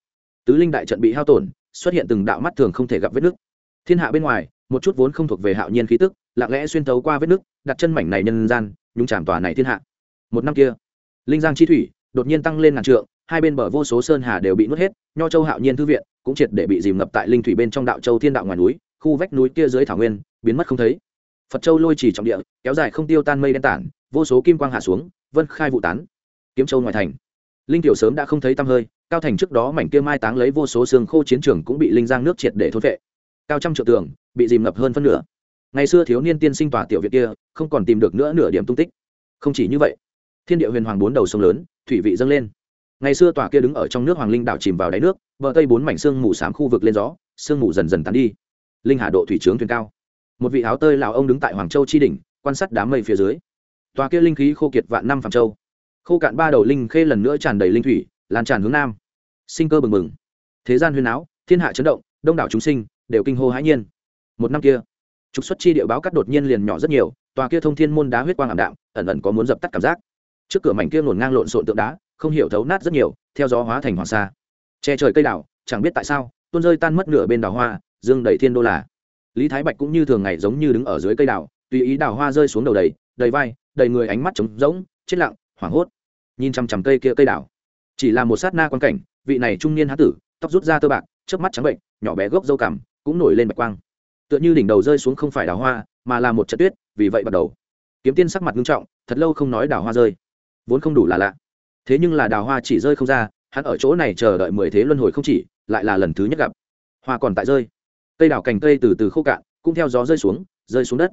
Tứ linh đại trận bị hao tổn, xuất hiện từng đạo mắt thường không thể gặp vết nước. Thiên hạ bên ngoài, một chút vốn không thuộc về hạo nhiên khí tức, lặng lẽ xuyên thấu qua vết nước, đặt chân mảnh này nhân gian, nhúng chạm tòa này thiên hạ. Một năm kia, linh giang chi thủy, đột nhiên tăng lên ngàn trượng hai bên bờ vô số sơn hà đều bị nuốt hết, nho châu hạo nhiên thư viện cũng triệt để bị dìm ngập tại linh thủy bên trong đạo châu thiên đạo ngoài núi, khu vách núi kia dưới thảo nguyên, biến mất không thấy. Phật châu lôi chỉ trọng địa, kéo dài không tiêu tan mây đen tản, vô số kim quang hạ xuống, vân khai vụ tán. Kiếm châu ngoài thành. Linh tiểu sớm đã không thấy tăm hơi, cao thành trước đó mảnh kia mai táng lấy vô số xương khô chiến trường cũng bị linh giang nước triệt để thôn vệ cao trăm triệu tường, bị dìm ngập hơn phân nửa. Ngày xưa thiếu niên tiên sinh tòa tiểu việt kia, không còn tìm được nữa nửa điểm tung tích. Không chỉ như vậy, thiên địa huyền hoàng bốn đầu sông lớn, thủy vị dâng lên ngày xưa tòa kia đứng ở trong nước hoàng linh đảo chìm vào đáy nước, bờ tây bốn mảnh xương mù s khu vực lên gió, sương mù dần dần tán đi. Linh hà độ thủy trướng thuyền cao. Một vị áo tơi lào ông đứng tại hoàng châu tri đỉnh, quan sát đám mây phía dưới. Tòa kia linh khí khô kiệt vạn năm phạm châu. Khô cạn ba đầu linh khê lần nữa tràn đầy linh thủy, lan tràn hướng nam. Sinh cơ bừng bừng. Thế gian huyền áo, thiên hạ chấn động, đông đảo chúng sinh, đều kinh hô hãi nhiên. Một năm kia, trục xuất chi địa báo cắt đột nhiên liền nhỏ rất nhiều, tòa kia thông thiên môn đá huyết quang ảm đạm, ẩn ẩn có muốn dập tắt cảm giác. Trước cửa mảnh kia ngổn ngang lộn xộn tượng đá không hiểu thấu nát rất nhiều, theo gió hóa thành hoàng sa. Che trời cây đảo chẳng biết tại sao, tuôn rơi tan mất nửa bên đào hoa, dương đầy thiên đô là lý thái bạch cũng như thường ngày giống như đứng ở dưới cây đảo tùy ý đào hoa rơi xuống đầu đầy đầy vai, đầy người ánh mắt trống rỗng, chết lặng, hoảng hốt. Nhìn chằm chằm cây kia cây đảo chỉ là một sát na quan cảnh, vị này trung niên hán tử, tóc rút ra tơ bạc, chớp mắt trắng bệnh, nhỏ bé gốc dâu cằm, cũng nổi lên bạch quang. Tựa như đỉnh đầu rơi xuống không phải đào hoa, mà là một trận tuyết, vì vậy bắt đầu. Kiếm tiên sắc mặt nghiêm trọng, thật lâu không nói đào hoa rơi. Vốn không đủ là lạ thế nhưng là đào hoa chỉ rơi không ra, hắn ở chỗ này chờ đợi mười thế luân hồi không chỉ, lại là lần thứ nhất gặp. Hoa còn tại rơi. Cây đào cành cây từ từ khô cạn, cũng theo gió rơi xuống rơi xuống đất.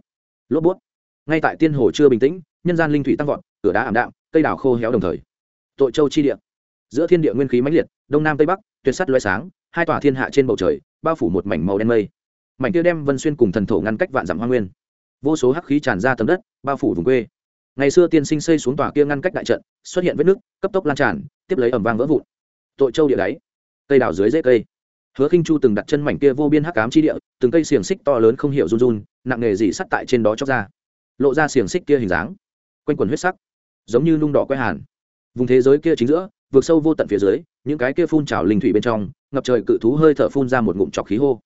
Lốp bút. Ngay tại tiên hồ chưa bình tĩnh, nhân gian linh thủy tăng vọt, cửa đá ảm đạm, cây đào khô héo đồng thời. Tội châu chi địa. Giữa thiên địa nguyên khí mãnh liệt, đông nam tây bắc, tuyệt sắt loé sáng, hai tòa thiên hạ trên bầu trời, bao phủ một mảnh màu đen mây. Mảnh kia đem vân xuyên cùng thần thổ ngăn cách vạn dặm hoa nguyên. Vô số hắc khí tràn ra tầm đất, bao phủ vùng quê ngày xưa tiên sinh xây xuống tòa kia ngăn cách đại trận, xuất hiện vết nước cấp tốc lan tràn, tiếp lấy ẩm vang vỡ vụn. Tội châu địa đáy. Cây đào dưới dễ cây. Hứa khinh chu từng đặt chân mảnh kia vô biên hắc ám chi địa, từng cây xiềng xích to lớn không hiểu run run, nặng nghề dị sắt tại trên đó chóc ra. Lộ ra xiềng xích kia hình dáng. Quanh quần huyết sắc. Giống như nung đỏ quay hàn. Vùng thế giới kia chính giữa, vượt sâu vô tận phía dưới, những cái kia phun trào linh thủy bên trong, ngập trời cự thú hơi thở phun ra một ngụm trọc khí hô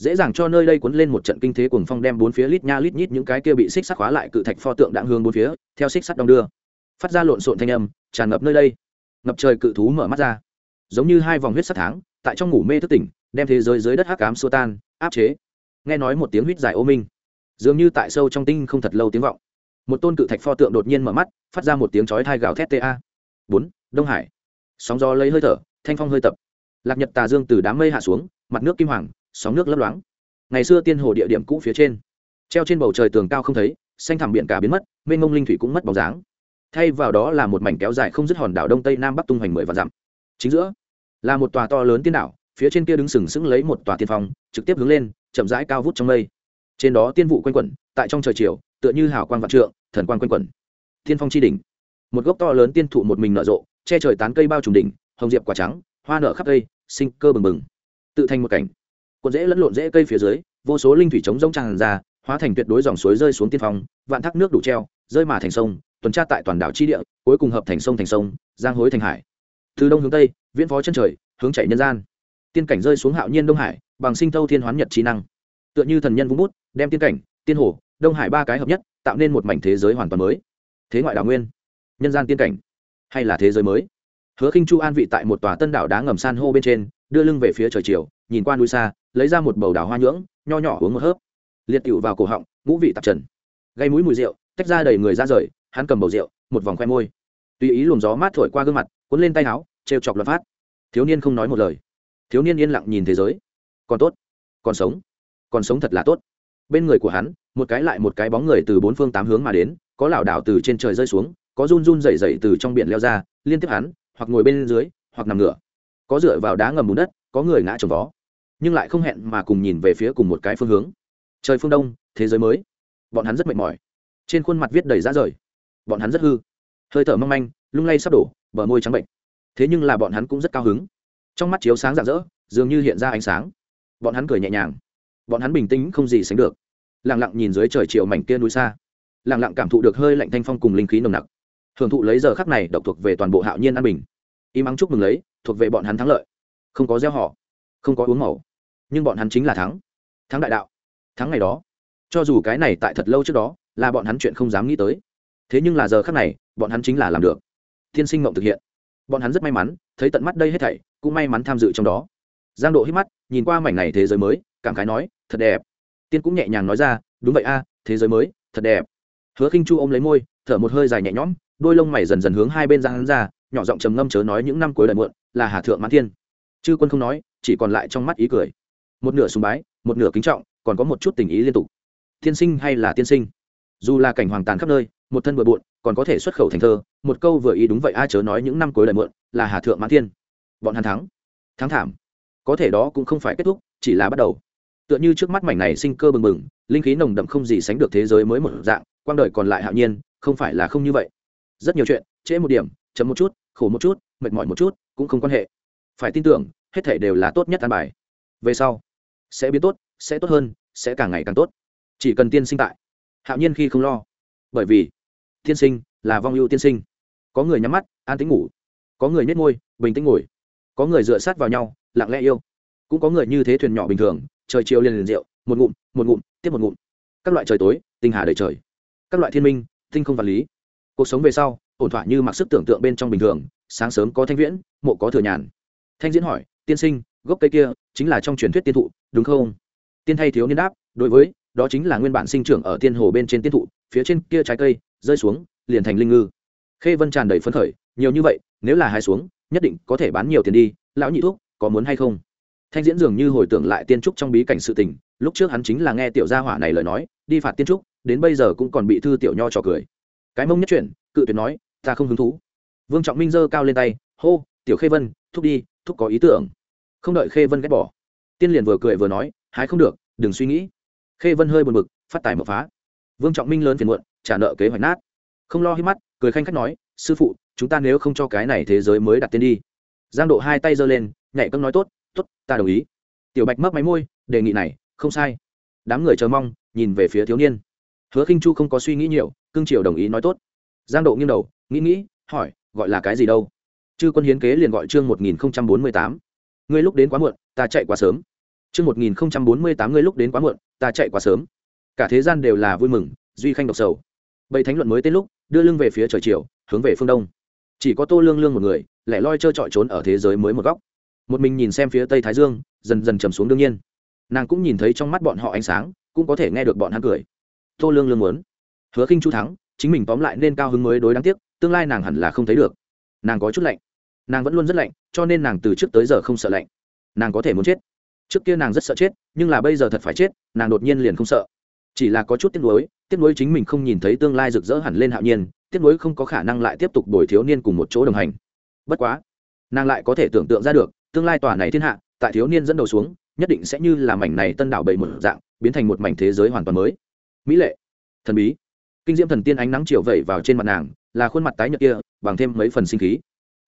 dễ dàng cho nơi đây cuốn lên một trận kinh thế cuồng phong đem bốn phía lít nha lít nhít những cái kia bị xích sắt khóa lại cự thạch pho tượng đạn hương bốn phía, theo xích sắt đong đưa. Phát ra lộn xộn thanh âm, tràn ngập nơi đây. Ngập trời cự thú mở mắt ra. Giống như hai vòng huyết sắt tháng, tại trong ngủ mê thức tỉnh, đem thế giới dưới đất hắc ám xua tan, áp chế. Nghe nói một tiếng huýt dài ô minh. Dường như tại sâu trong tinh không thật lâu tiếng vọng. Một tôn cự thạch pho tượng đột nhiên mở mắt, phát ra một tiếng chói thai gào thét ta bốn, đông hải. Sóng gió lấy hơi thở, thanh phong hơi tập. Lạc nhật tà dương từ đám mây hạ xuống, mặt nước kim hoàng sóng nước lấp loáng. Ngày xưa tiên hồ địa điểm cũ phía trên. Treo trên bầu trời tường cao không thấy, xanh thẳm biển cả biến mất, mênh mông linh thủy cũng mất bóng dáng. Thay vào đó là một mảnh kéo dài không dứt hòn đảo đông tây nam bắc tung hoành mười và dặm. Chính giữa, là một tòa to lớn tiên đảo, phía trên kia đứng sừng sững lấy một tòa tiên phong, trực tiếp hướng lên, chậm rãi cao vút trong mây. Trên đó tiên vụ quanh quẩn, tại trong trời chiều, tựa như hào quang vạn trượng, thần quang quanh quẩn. Tiên phong chi đỉnh. Một gốc to lớn tiên thụ một mình nở rộ, che trời tán cây bao trùm đỉnh, hồng diệp quả trắng, hoa nở khắp cây, sinh cơ bừng bừng. Tự thành một cảnh cuộn dễ lẫn lộn dễ cây phía dưới, vô số linh thủy trống rông tràn ra, hóa thành tuyệt đối dòng suối rơi xuống tiên phong, vạn thác nước đủ treo, rơi mà thành sông, tuần tra tại toàn đảo chi địa, cuối cùng hợp thành sông thành sông, giang hối thành hải. Từ đông hướng tây, viễn phó chân trời, hướng chạy nhân gian. Tiên cảnh rơi xuống hạo nhiên đông hải, bằng sinh thâu thiên hoán nhật trí năng. Tựa như thần nhân vung bút, đem tiên cảnh, tiên hồ, đông hải ba cái hợp nhất, tạo nên một mảnh thế giới hoàn toàn mới. Thế ngoại đảo nguyên, nhân gian tiên cảnh, hay là thế giới mới? Hứa khinh chu an vị tại một tòa tân đảo đá ngầm san hô bên trên, đưa lưng về phía trời chiều, nhìn qua núi xa lấy ra một bầu đào hoa nhưỡng, nho nhỏ uống một hớp. Liệt cựu vào cổ họng, ngũ vị tạp trần. Gây mũi mùi rượu, tách ra đầy người ra rời, hắn cầm bầu rượu, một vòng khoe môi. Tùy ý luồng gió mát thổi qua gương mặt, cuốn lên tay áo, trêu chọc loạt phát thiếu niên không nói một lời. Thiếu niên yên lặng nhìn thế giới. Còn tốt, còn sống còn sống thật là tốt. Bên người của hắn, một cái lại một cái bóng người từ bốn phương tám hướng mà đến, có lảo đảo từ trên trời rơi xuống, có run run rẩy rẩy từ trong biển leo ra, liên tiếp hắn, hoặc ngồi bên dưới, hoặc nằm ngửa. Có dựa vào đá ngầm bùn đất, có người ngã trồng vó nhưng lại không hẹn mà cùng nhìn về phía cùng một cái phương hướng. Trời phương đông, thế giới mới. Bọn hắn rất mệt mỏi. Trên khuôn mặt viết đầy rã rời. Bọn hắn rất hư. Hơi thở mong manh, lung lay sắp đổ, bờ môi trắng bệnh. Thế nhưng là bọn hắn cũng rất cao hứng. Trong mắt chiếu sáng rạng rỡ, dường như hiện ra ánh sáng. Bọn hắn cười nhẹ nhàng. Bọn hắn bình tĩnh không gì sánh được. Lẳng lặng nhìn dưới trời chiều mảnh kia núi xa. Lẳng lặng cảm thụ được hơi lạnh thanh phong cùng linh khí nồng nặc. Hưởng thụ lấy giờ khắc này độc thuộc về toàn bộ hạo nhiên an bình. Im ắng chúc mừng lấy, thuộc về bọn hắn thắng lợi. Không có gieo họ. Không có uống màu nhưng bọn hắn chính là thắng. Thắng đại đạo. Thắng ngày đó. Cho dù cái này tại thật lâu trước đó, là bọn hắn chuyện không dám nghĩ tới. Thế nhưng là giờ khắc này, bọn hắn chính là làm được. Thiên sinh mộng thực hiện. Bọn hắn rất may mắn, thấy tận mắt đây hết thảy, cũng may mắn tham dự trong đó. Giang độ hít mắt, nhìn qua mảnh này thế giới mới, cảm khái nói, thật đẹp. Tiên cũng nhẹ nhàng nói ra, đúng vậy a, thế giới mới, thật đẹp. Hứa khinh chu ôm lấy môi, thở một hơi dài nhẹ nhõm, đôi lông mày dần dần hướng hai bên ra hắn ra, nhỏ giọng trầm ngâm chớ nói những năm cuối đời muộn, là hà thượng mãn thiên. Chư quân không nói, chỉ còn lại trong mắt ý cười một nửa sùng bái, một nửa kính trọng, còn có một chút tình ý liên tục. Tiên sinh hay là tiên sinh? Dù là cảnh hoàng tàn khắp nơi, một thân bừa bộn, còn có thể xuất khẩu thành thơ, một câu vừa ý đúng vậy ai chớ nói những năm cuối đời muộn, là hà thượng mãn thiên. Bọn hắn thắng. Thắng thảm. Có thể đó cũng không phải kết thúc, chỉ là bắt đầu. Tựa như trước mắt mảnh này sinh cơ bừng bừng, linh khí nồng đậm không gì sánh được thế giới mới một dạng, quang đời còn lại hạo nhiên, không phải là không như vậy. Rất nhiều chuyện, trễ một điểm chấm một chút, khổ một chút, mệt mỏi một chút, cũng không quan hệ. Phải tin tưởng, hết thể đều là tốt nhất an bài. Về sau sẽ biến tốt, sẽ tốt hơn, sẽ càng ngày càng tốt. Chỉ cần tiên sinh tại. Hạo nhiên khi không lo. Bởi vì, tiên sinh là vong ưu tiên sinh. Có người nhắm mắt, an tính ngủ. Có người nhét ngôi bình tĩnh ngồi. Có người dựa sát vào nhau, lặng lẽ yêu. Cũng có người như thế thuyền nhỏ bình thường, trời chiều liền liền rượu, một ngụm một ngụm, tiếp một ngụm. Các loại trời tối, tinh hà đầy trời. Các loại thiên minh, tinh không vật lý. Cuộc sống về sau, ổn thỏa như mặc sức tưởng tượng bên trong bình thường, sáng sớm có thanh viễn, mộ có thừa nhàn. Thanh diễn hỏi, tiên sinh gốc cây kia chính là trong truyền thuyết tiên thụ, đúng không? Tiên thay thiếu niên đáp, đối với, đó chính là nguyên bản sinh trưởng ở tiên hồ bên trên tiên thụ, phía trên kia trái cây, rơi xuống, liền thành linh ngư. Khê vân tràn đầy phấn khởi, nhiều như vậy, nếu là hai xuống, nhất định có thể bán nhiều tiền đi, lão nhị thuốc có muốn hay không? Thanh diễn dường như hồi tưởng lại tiên trúc trong bí cảnh sự tình, lúc trước hắn chính là nghe tiểu gia hỏa này lời nói, đi phạt tiên trúc, đến bây giờ cũng còn bị thư tiểu nho trò cười. Cái mông nhất chuyển, cự tuyệt nói, ta không hứng thú. Vương trọng minh giơ cao lên tay, hô, tiểu khê vân, thúc đi, thúc có ý tưởng không đợi khê vân ghét bỏ, tiên liền vừa cười vừa nói, hái không được, đừng suy nghĩ. Khê vân hơi buồn bực, phát tài mở phá. Vương trọng minh lớn phiền muộn, trả nợ kế hoạch nát. Không lo hít mắt, cười khanh khách nói, sư phụ, chúng ta nếu không cho cái này thế giới mới đặt tên đi. Giang độ hai tay giơ lên, nhảy cân nói, tốt tốt, ta đồng ý. Tiểu bạch mấp máy môi, đề nghị này, không sai. Đám người chờ mong, nhìn về phía thiếu niên. Hứa khinh chu không có suy nghĩ nhiều, cương triều đồng ý nói tốt. Giang độ nghiêng đầu, nghĩ nghĩ, hỏi, gọi là cái gì đâu? Chư quân hiến kế liền gọi chương một nghìn bốn mươi tám ngươi lúc đến quá muộn, ta chạy quá sớm. Chương một nghìn bốn mươi tám, ngươi lúc đến quá muộn, ta chạy quá sớm. Cả thế gian đều là vui mừng, duy khanh độc sầu. Bầy thánh luận mới tên lúc, đưa lưng về phía trời chiều, hướng về phương đông. Chỉ có tô lương lương một người, lẻ loi chơi trọi trốn ở thế giới mới một góc. Một mình nhìn xem phía tây thái dương, dần dần trầm xuống đương nhiên. Nàng cũng nhìn thấy trong mắt bọn họ ánh sáng, cũng có thể nghe được bọn hắn cười. Tô lương lương muốn. Hứa khinh chu thắng, chính mình tóm lại nên cao hứng mới đối đáng tiếc, tương lai nàng hẳn là không thấy được. Nàng có chút lạnh nàng vẫn luôn rất lạnh, cho nên nàng từ trước tới giờ không sợ lạnh. Nàng có thể muốn chết. Trước kia nàng rất sợ chết, nhưng là bây giờ thật phải chết, nàng đột nhiên liền không sợ. Chỉ là có chút tiếc nuối tiếc nuối chính mình không nhìn thấy tương lai rực rỡ hẳn lên hạo nhiên, tiếc nuối không có khả năng lại tiếp tục đổi thiếu niên cùng một chỗ đồng hành. Bất quá, nàng lại có thể tưởng tượng ra được, tương lai tòa này thiên hạ, tại thiếu niên dẫn đầu xuống, nhất định sẽ như là mảnh này tân đảo bậy một dạng, biến thành một mảnh thế giới hoàn toàn mới. Mỹ lệ, thần bí. Kinh diễm thần tiên ánh nắng chiều vẩy vào trên mặt nàng, là khuôn mặt tái nhợt kia, bằng thêm mấy phần sinh khí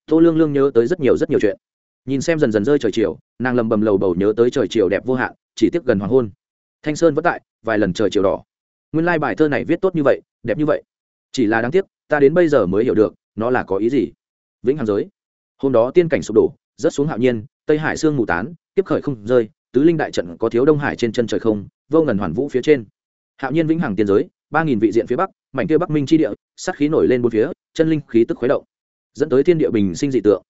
tô lương lương nhớ tới rất nhiều rất nhiều chuyện. Nhìn xem dần dần rơi trời chiều, nàng lầm bầm lầu bầu nhớ tới trời chiều đẹp vô hạn, chỉ tiếc gần hoàng hôn. Thanh sơn vẫn tại, vài lần trời chiều đỏ. Nguyên lai bài thơ này viết tốt như vậy, đẹp như vậy. Chỉ là đáng tiếc, ta đến bây giờ mới hiểu được, nó là có ý gì. Vĩnh hằng giới. Hôm đó tiên cảnh sụp đổ, rớt xuống hạo nhiên, tây hải sương mù tán tiếp khởi không rơi, tứ linh đại trận có thiếu đông hải trên chân trời không, vô ngần hoàn vũ phía trên. Hạo nhiên vĩnh hằng tiên giới, ba nghìn vị diện phía bắc, mảnh kia bắc minh chi địa, sát khí nổi lên bốn phía, chân linh khí tức khuấy động dẫn tới thiên địa bình sinh dị tượng.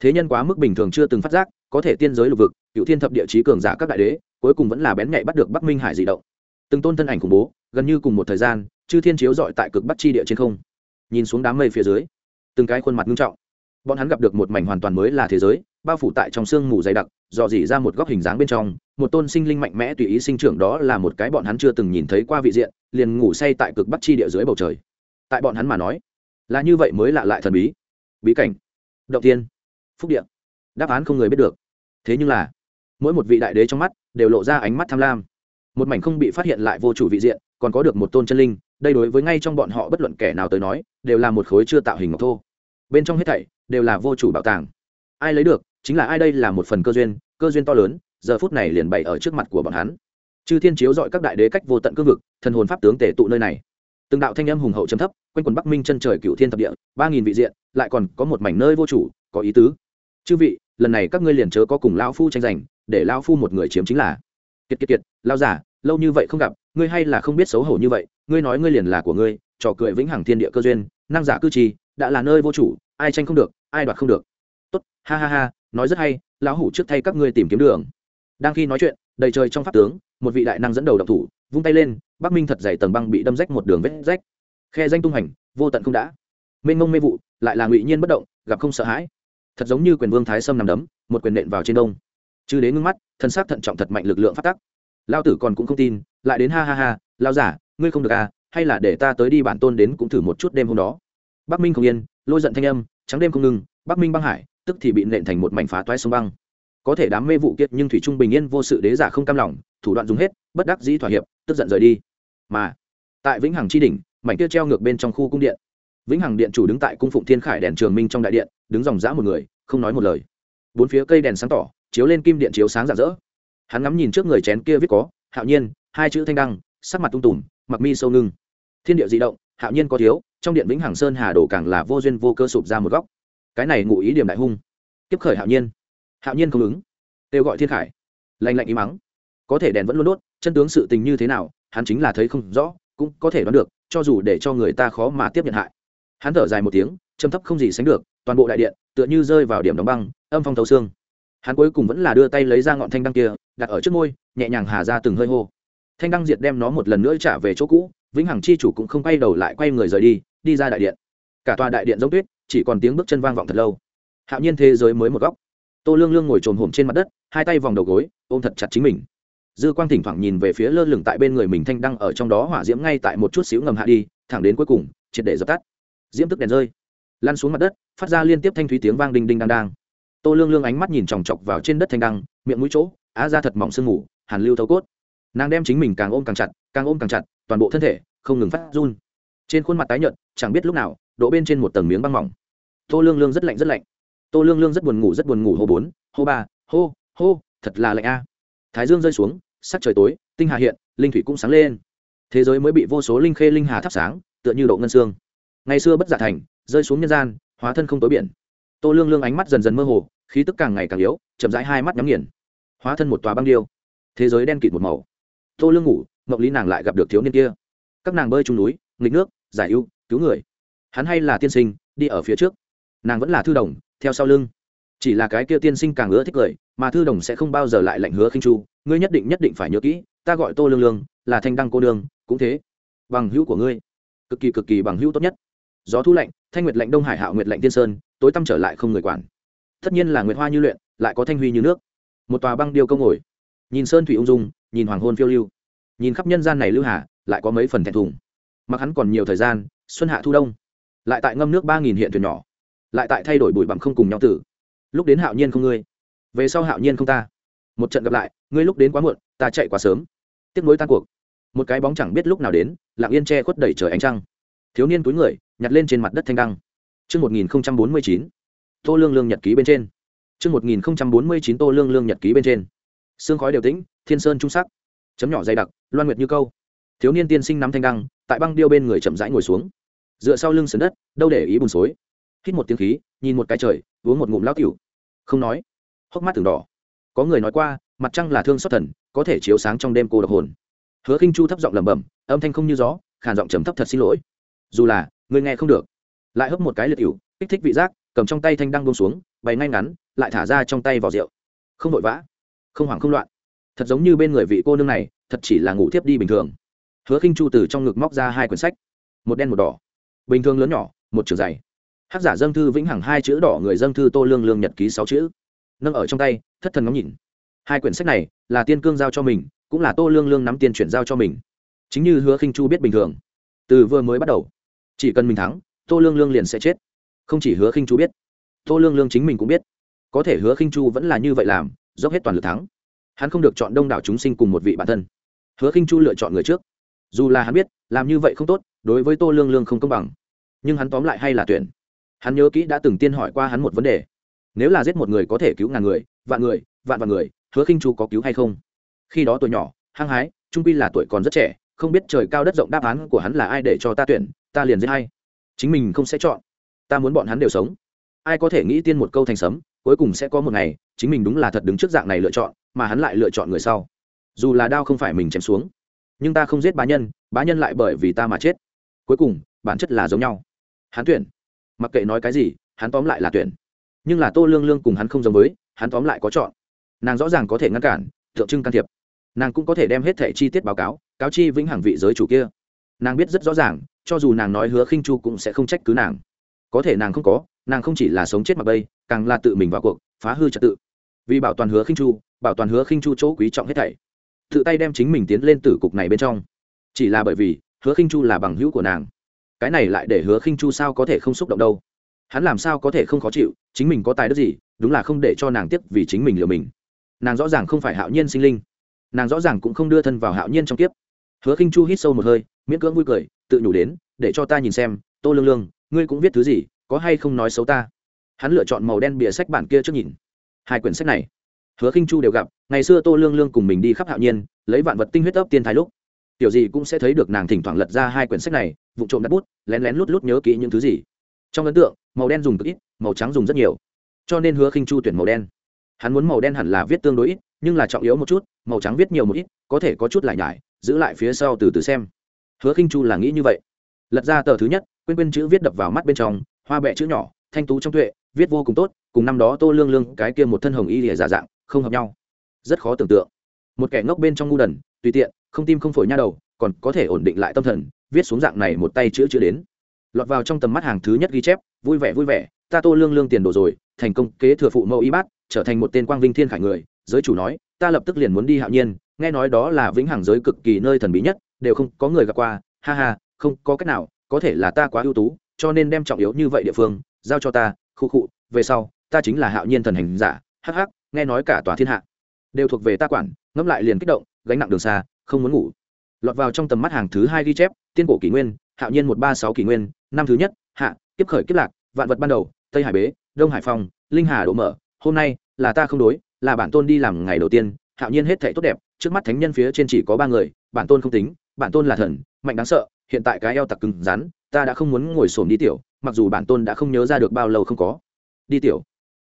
Thế nhân quá mức bình thường chưa từng phát giác, có thể tiên giới lục vực, cựu thiên thập địa chí cường giả các đại đế, cuối cùng vẫn là bén nhạy bắt được bắc minh hải dị động. Từng tôn thân ảnh khủng bố, gần như cùng một thời gian, chư thiên chiếu dọi tại cực bắc chi địa trên không. Nhìn xuống đám mây phía dưới, từng cái khuôn mặt nghiêm trọng. Bọn hắn gặp được một mảnh hoàn toàn mới là thế giới, bao phủ tại trong sương mù dày đặc, dò dỉ ra một góc hình dáng bên trong, một tôn sinh linh mạnh mẽ tùy ý sinh trưởng đó là một cái bọn hắn chưa từng nhìn thấy qua vị diện, liền ngủ say tại cực bắc chi địa dưới bầu trời. Tại bọn hắn mà nói, là như vậy mới lạ lại thần bí bí cảnh. Động tiên phúc điện, đáp án không người biết được. Thế nhưng là mỗi một vị đại đế trong mắt đều lộ ra ánh mắt tham lam. Một mảnh không bị phát hiện lại vô chủ vị diện còn có được một tôn chân linh đây đối với ngay trong bọn họ bất luận kẻ nào tới nói đều là một khối chưa tạo hình ngọc thô. Bên trong hết thảy đều là vô chủ bảo tàng. Ai lấy được chính là ai đây là một phần cơ duyên cơ duyên to lớn giờ phút này liền bày ở trước mặt của bọn hắn. Chư thiên chiếu dọi các đại đế cách vô tận cương vực thần hồn pháp tướng tể tụ nơi này từng đạo thanh âm hùng hậu chấm thấp, quanh quần bắc minh chân trời cựu thiên thập địa, ba nghìn vị diện, lại còn có một mảnh nơi vô chủ, có ý tứ. Chư vị, lần này các ngươi liền chớ có cùng lao phu tranh giành, để lao phu một người chiếm chính là. Kiệt kiệt kiệt lao giả lâu như vậy không gặp, ngươi hay là không biết xấu hổ như vậy, ngươi nói ngươi liền là của ngươi, trò cười vĩnh hằng thiên địa cơ duyên, năng giả cư trì, đã là nơi vô chủ, ai tranh không được, ai đoạt không được. Tốt, ha ha ha, nói rất hay, lão hủ trước thay các ngươi tìm kiếm đường. Đang khi nói chuyện, đầy trời trong pháp tướng, một vị đại năng dẫn đầu độc thủ, vung tay lên bắc minh thật dày tầng băng bị đâm rách một đường vết rách. Khe danh tung hành, vô tận không đã. Mênh mông mê vụ, lại là ngụy nhiên bất động, gặp không sợ hãi. Thật giống như quyền vương thái sâm nằm đấm, một quyền nện vào trên đông. Chư đế ngưng mắt, thân xác thận trọng thật mạnh lực lượng phát tắc. Lao tử còn cũng không tin, lại đến ha ha ha, lao giả, ngươi không được à hay là để ta tới đi bản tôn đến cũng thử một chút đêm hôm đó. Bắc minh không yên, lôi giận thanh âm, trắng đêm không ngừng, bắc minh băng hải, tức thì bị nện thành một mảnh phá toái sông băng. Có thể đám mê vụ kiệt nhưng thủy trung bình yên vô sự đế giả không cam lòng, thủ đoạn dùng hết, bất đắc dĩ thỏa hiệp, tức giận rời đi mà tại vĩnh hằng chi đỉnh, mảnh kia treo ngược bên trong khu cung điện. Vĩnh hằng điện chủ đứng tại cung phụng thiên khải đèn trường minh trong đại điện, đứng dòng dã một người, không nói một lời. Bốn phía cây đèn sáng tỏ, chiếu lên kim điện chiếu sáng rạng rỡ. Hắn ngắm nhìn trước người chén kia viết có, hạo nhiên, hai chữ thanh đăng, sắc mặt tung tùm, mặc mi sâu ngưng. Thiên địa di động, hạo nhiên có thiếu, trong điện vĩnh hằng sơn hà đổ càng là vô duyên vô cơ sụp ra một góc. Cái này ngụ ý điểm đại hung. Tiếp khởi hạo nhiên. Hạo nhiên không ứng. Kêu gọi thiên khải. Lành lạnh ý mắng. Có thể đèn vẫn luôn đốt, chân tướng sự tình như thế nào hắn chính là thấy không rõ, cũng có thể đoán được, cho dù để cho người ta khó mà tiếp nhận hại. Hắn thở dài một tiếng châm thấp không gì sánh được, toàn bộ đại điện tựa như rơi vào điểm đóng băng, âm phong thấu xương. Hắn cuối cùng vẫn là đưa tay lấy ra ngọn thanh đăng kia, đặt ở trước môi, nhẹ nhàng hà ra từng hơi hô. Thanh đăng diệt đem nó một lần nữa trả về chỗ cũ, vĩnh hằng chi chủ cũng không quay đầu lại quay người rời đi đi ra đại điện. Cả tòa đại điện giống tuyết, chỉ còn tiếng bước chân vang vọng thật lâu. Hạo nhiên thế giới mới một góc. Tô lương lương ngồi trồm hổm trên mặt đất, hai tay vòng đầu gối, ôm thật chặt chính mình dư quang thỉnh thoảng nhìn về phía lơ lửng tại bên người mình thanh đăng ở trong đó hỏa diễm ngay tại một chút xíu ngầm hạ đi, thẳng đến cuối cùng, triệt để dập tắt. Diễm tức đèn rơi, lăn xuống mặt đất, phát ra liên tiếp thanh thúy tiếng vang đinh đinh đang đang. Tô lương lương ánh mắt nhìn chòng chọc vào trên đất thanh đăng, miệng mũi chỗ, á ra thật mỏng sương mù, hàn lưu thấu cốt. Nàng đem chính mình càng ôm càng chặt, càng ôm càng chặt, toàn bộ thân thể không ngừng phát run. Trên khuôn mặt tái nhợt, chẳng biết lúc nào đổ bên trên một tầng miếng băng mỏng. Tô lương lương rất lạnh rất lạnh. Tô lương lương rất buồn ngủ, rất buồn ngủ, hô bốn, hô ba, hô hô, thật là lạnh a thái dương rơi xuống, sắc trời tối, tinh hà hiện, linh thủy cũng sáng lên. Thế giới mới bị vô số linh khê linh hà thắp sáng, tựa như độ ngân xương. Ngày xưa bất giả thành, rơi xuống nhân gian, hóa thân không tối biển. Tô lương lương ánh mắt dần dần mơ hồ, khí tức càng ngày càng yếu, chậm rãi hai mắt nhắm nghiền. Hóa thân một tòa băng điêu. Thế giới đen kịt một màu. Tô lương ngủ mộng lý nàng lại gặp được thiếu niên kia. Các nàng bơi chung núi, nghịch nước, giải ưu, cứu người. Hắn hay là tiên sinh, đi ở phía trước. Nàng vẫn là thư đồng, theo sau lưng. Chỉ là cái kia tiên sinh càng ưa thích cười mà thư đồng sẽ không bao giờ lại lạnh hứa khinh chu, ngươi nhất định nhất định phải nhớ kỹ, ta gọi tô lương lương, là thanh đăng cô đương cũng thế. Bằng hữu của ngươi. Cực kỳ cực kỳ bằng hữu tốt nhất. Gió thu lạnh, thanh nguyệt lạnh đông hải, hạo nguyệt lạnh tiên sơn, tối tăm trở lại không người quản. Tất nhiên là nguyệt hoa như luyện, lại có thanh huy như nước. Một tòa băng điêu công ngồi. Nhìn sơn thủy ung dung, nhìn hoàng hôn phiêu lưu. Nhìn khắp nhân gian này lưu hà, lại có mấy phần thẹn thùng. Mặc hắn còn nhiều thời gian, xuân hạ thu đông. Lại tại ngâm nước ba nghìn hiện thuyền nhỏ. Lại tại thay đổi bụi bặm không cùng nhau tử. Lúc đến hạo nhiên không ngươi về sau hạo nhiên không ta một trận gặp lại ngươi lúc đến quá muộn ta chạy quá sớm tiếp nối tan cuộc một cái bóng chẳng biết lúc nào đến lặng yên che khuất đẩy trời ánh trăng thiếu niên túi người nhặt lên trên mặt đất thanh đăng Trước 1049, Tô Lương Lương nhật ký bên trên. Trước 1049 Tô Lương Lương nhật ký bên trên. Sương khói đều tĩnh, thiên sơn trung sắc. Chấm nhỏ dày đặc, loan nguyệt như câu. Thiếu niên tiên sinh nắm thanh đăng, tại băng điêu bên người chậm rãi ngồi xuống. Dựa sau lưng sườn đất, đâu để ý buồn xối. Hít một tiếng khí, nhìn một cái trời, uống một ngụm lao tiểu. Không nói, hốc mắt từng đỏ. Có người nói qua, mặt trăng là thương xót thần, có thể chiếu sáng trong đêm cô độc hồn. Hứa Khinh Chu thấp giọng lẩm bẩm, âm thanh không như gió, khàn giọng trầm thấp thật xin lỗi. Dù là, người nghe không được. Lại hấp một cái liệt ỉu kích thích vị giác cầm trong tay thanh đăng bông xuống bày ngay ngắn lại thả ra trong tay vào rượu. Không vội vã không hoảng không loạn. Thật giống như bên người vị cô nương này thật chỉ là ngủ thiếp đi bình thường. Hứa khinh chu từ trong ngực móc ra hai quyển sách một đen một đỏ. Bình thường lớn nhỏ một trường dày. Hát giả dâng thư vĩnh hằng hai chữ đỏ người dâng thư tô lương lương nhật ký sáu chữ nâng ở trong tay, thất thần ngắm nhìn. Hai quyển sách này là tiên cương giao cho mình, cũng là tô lương lương nắm tiền chuyển giao cho mình. Chính như hứa khinh chu biết bình thường. Từ vừa mới bắt đầu, chỉ cần mình thắng, tô lương lương liền sẽ chết. Không chỉ hứa khinh chu biết, tô lương lương chính mình cũng biết. Có thể hứa khinh chu vẫn là như vậy làm, dốc hết toàn lực thắng. Hắn không được chọn đông đảo chúng sinh cùng một vị bản thân. Hứa khinh chu lựa chọn người trước. Dù là hắn biết, làm như vậy không tốt, đối với tô lương lương không công bằng. Nhưng hắn tóm lại hay là tuyển. Hắn nhớ kỹ đã từng tiên hỏi qua hắn một vấn đề nếu là giết một người có thể cứu ngàn người, vạn người, vạn vạn người, hứa khinh chu có cứu hay không? Khi đó tuổi nhỏ, hăng hái, trung pi là tuổi còn rất trẻ, không biết trời cao đất rộng đáp án của hắn là ai để cho ta tuyển, ta liền giết hay chính mình không sẽ chọn. Ta muốn bọn hắn đều sống. Ai có thể nghĩ tiên một câu thành sấm, cuối cùng sẽ có một ngày, chính mình đúng là thật đứng trước dạng này lựa chọn, mà hắn lại lựa chọn người sau. Dù là đao không phải mình chém xuống, nhưng ta không giết bá nhân bá nhân lại bởi vì ta mà chết. Cuối cùng, bản chất là giống nhau. Hắn tuyển. Mặc kệ nói cái gì, hắn tóm lại là tuyển nhưng là tô lương lương cùng hắn không giống với, hắn tóm lại có chọn. Nàng rõ ràng có thể ngăn cản, tượng trưng can thiệp. Nàng cũng có thể đem hết thẻ chi tiết báo cáo cáo chi vĩnh hằng vị giới chủ kia. Nàng biết rất rõ ràng, cho dù nàng nói hứa khinh chu cũng sẽ không trách cứ nàng. Có thể nàng không có, nàng không chỉ là sống chết mà bây, càng là tự mình vào cuộc, phá hư trật tự. Vì bảo toàn hứa khinh chu, bảo toàn hứa khinh chu chỗ quý trọng hết thảy. Tự tay đem chính mình tiến lên tử cục này bên trong. Chỉ là bởi vì, hứa khinh chu là bằng hữu của nàng. Cái này lại để hứa khinh chu sao có thể không xúc động đâu hắn làm sao có thể không khó chịu, chính mình có tài đức gì, đúng là không để cho nàng tiếp vì chính mình liều mình. Nàng rõ ràng không phải hạo nhiên sinh linh. Nàng rõ ràng cũng không đưa thân vào hạo nhiên trong kiếp. Hứa khinh chu hít sâu một hơi, miễn cưỡng vui cười, tự nhủ đến, để cho ta nhìn xem, tô lương lương, ngươi cũng viết thứ gì, có hay không nói xấu ta? Hắn lựa chọn màu đen bìa sách bản kia trước nhìn. Hai quyển sách này, hứa khinh chu đều gặp, ngày xưa tô lương lương cùng mình đi khắp hạo nhiên, lấy vạn vật tinh huyết ấp tiên thái lúc, tiểu gì cũng sẽ thấy được nàng thỉnh thoảng lật ra hai quyển sách này vụ trộm đặt bút, lén lén lút lút nhớ kỹ những thứ gì. Trong ấn tượng màu đen dùng cực ít, màu trắng dùng rất nhiều. Cho nên hứa khinh chu tuyển màu đen. Hắn muốn màu đen hẳn là viết tương đối ít, nhưng là trọng yếu một chút, màu trắng viết nhiều một ít, có thể có chút lại nhải, giữ lại phía sau từ từ xem. Hứa khinh chu là nghĩ như vậy. Lật ra tờ thứ nhất, quên quên chữ viết đập vào mắt bên trong, hoa bẹ chữ nhỏ, thanh tú trong tuệ, viết vô cùng tốt, cùng năm đó tô lương lương cái kia một thân hồng y lìa giả dạng, không hợp nhau. Rất khó tưởng tượng. Một kẻ ngốc bên trong ngu đần, tùy tiện, không tim không phổi nha đầu, còn có thể ổn định lại tâm thần, viết xuống dạng này một tay chữ chữ đến lọt vào trong tầm mắt hàng thứ nhất ghi chép, vui vẻ vui vẻ, ta tô lương lương tiền đồ rồi, thành công, kế thừa phụ mẫu y bát, trở thành một tên quang vinh thiên khải người, giới chủ nói, ta lập tức liền muốn đi hạo nhiên, nghe nói đó là vĩnh hằng giới cực kỳ nơi thần bí nhất, đều không có người gặp qua, ha ha, không có cách nào, có thể là ta quá ưu tú, cho nên đem trọng yếu như vậy địa phương, giao cho ta, khu khụ về sau, ta chính là hạo nhiên thần hành giả, hắc hắc, nghe nói cả tòa thiên hạ đều thuộc về ta quản, ngẫm lại liền kích động, gánh nặng đường xa, không muốn ngủ. Lọt vào trong tầm mắt hàng thứ hai ghi chép tiên cổ kỷ nguyên, hạo nhiên một ba sáu kỷ nguyên, năm thứ nhất, hạ, kiếp khởi kiếp lạc, vạn vật ban đầu, tây hải bế, đông hải phong, linh hà đổ mở, hôm nay là ta không đối, là bản tôn đi làm ngày đầu tiên, hạo nhiên hết thảy tốt đẹp, trước mắt thánh nhân phía trên chỉ có ba người, bản tôn không tính, bản tôn là thần, mạnh đáng sợ, hiện tại cái eo tặc cứng rắn, ta đã không muốn ngồi xổm đi tiểu, mặc dù bản tôn đã không nhớ ra được bao lâu không có đi tiểu.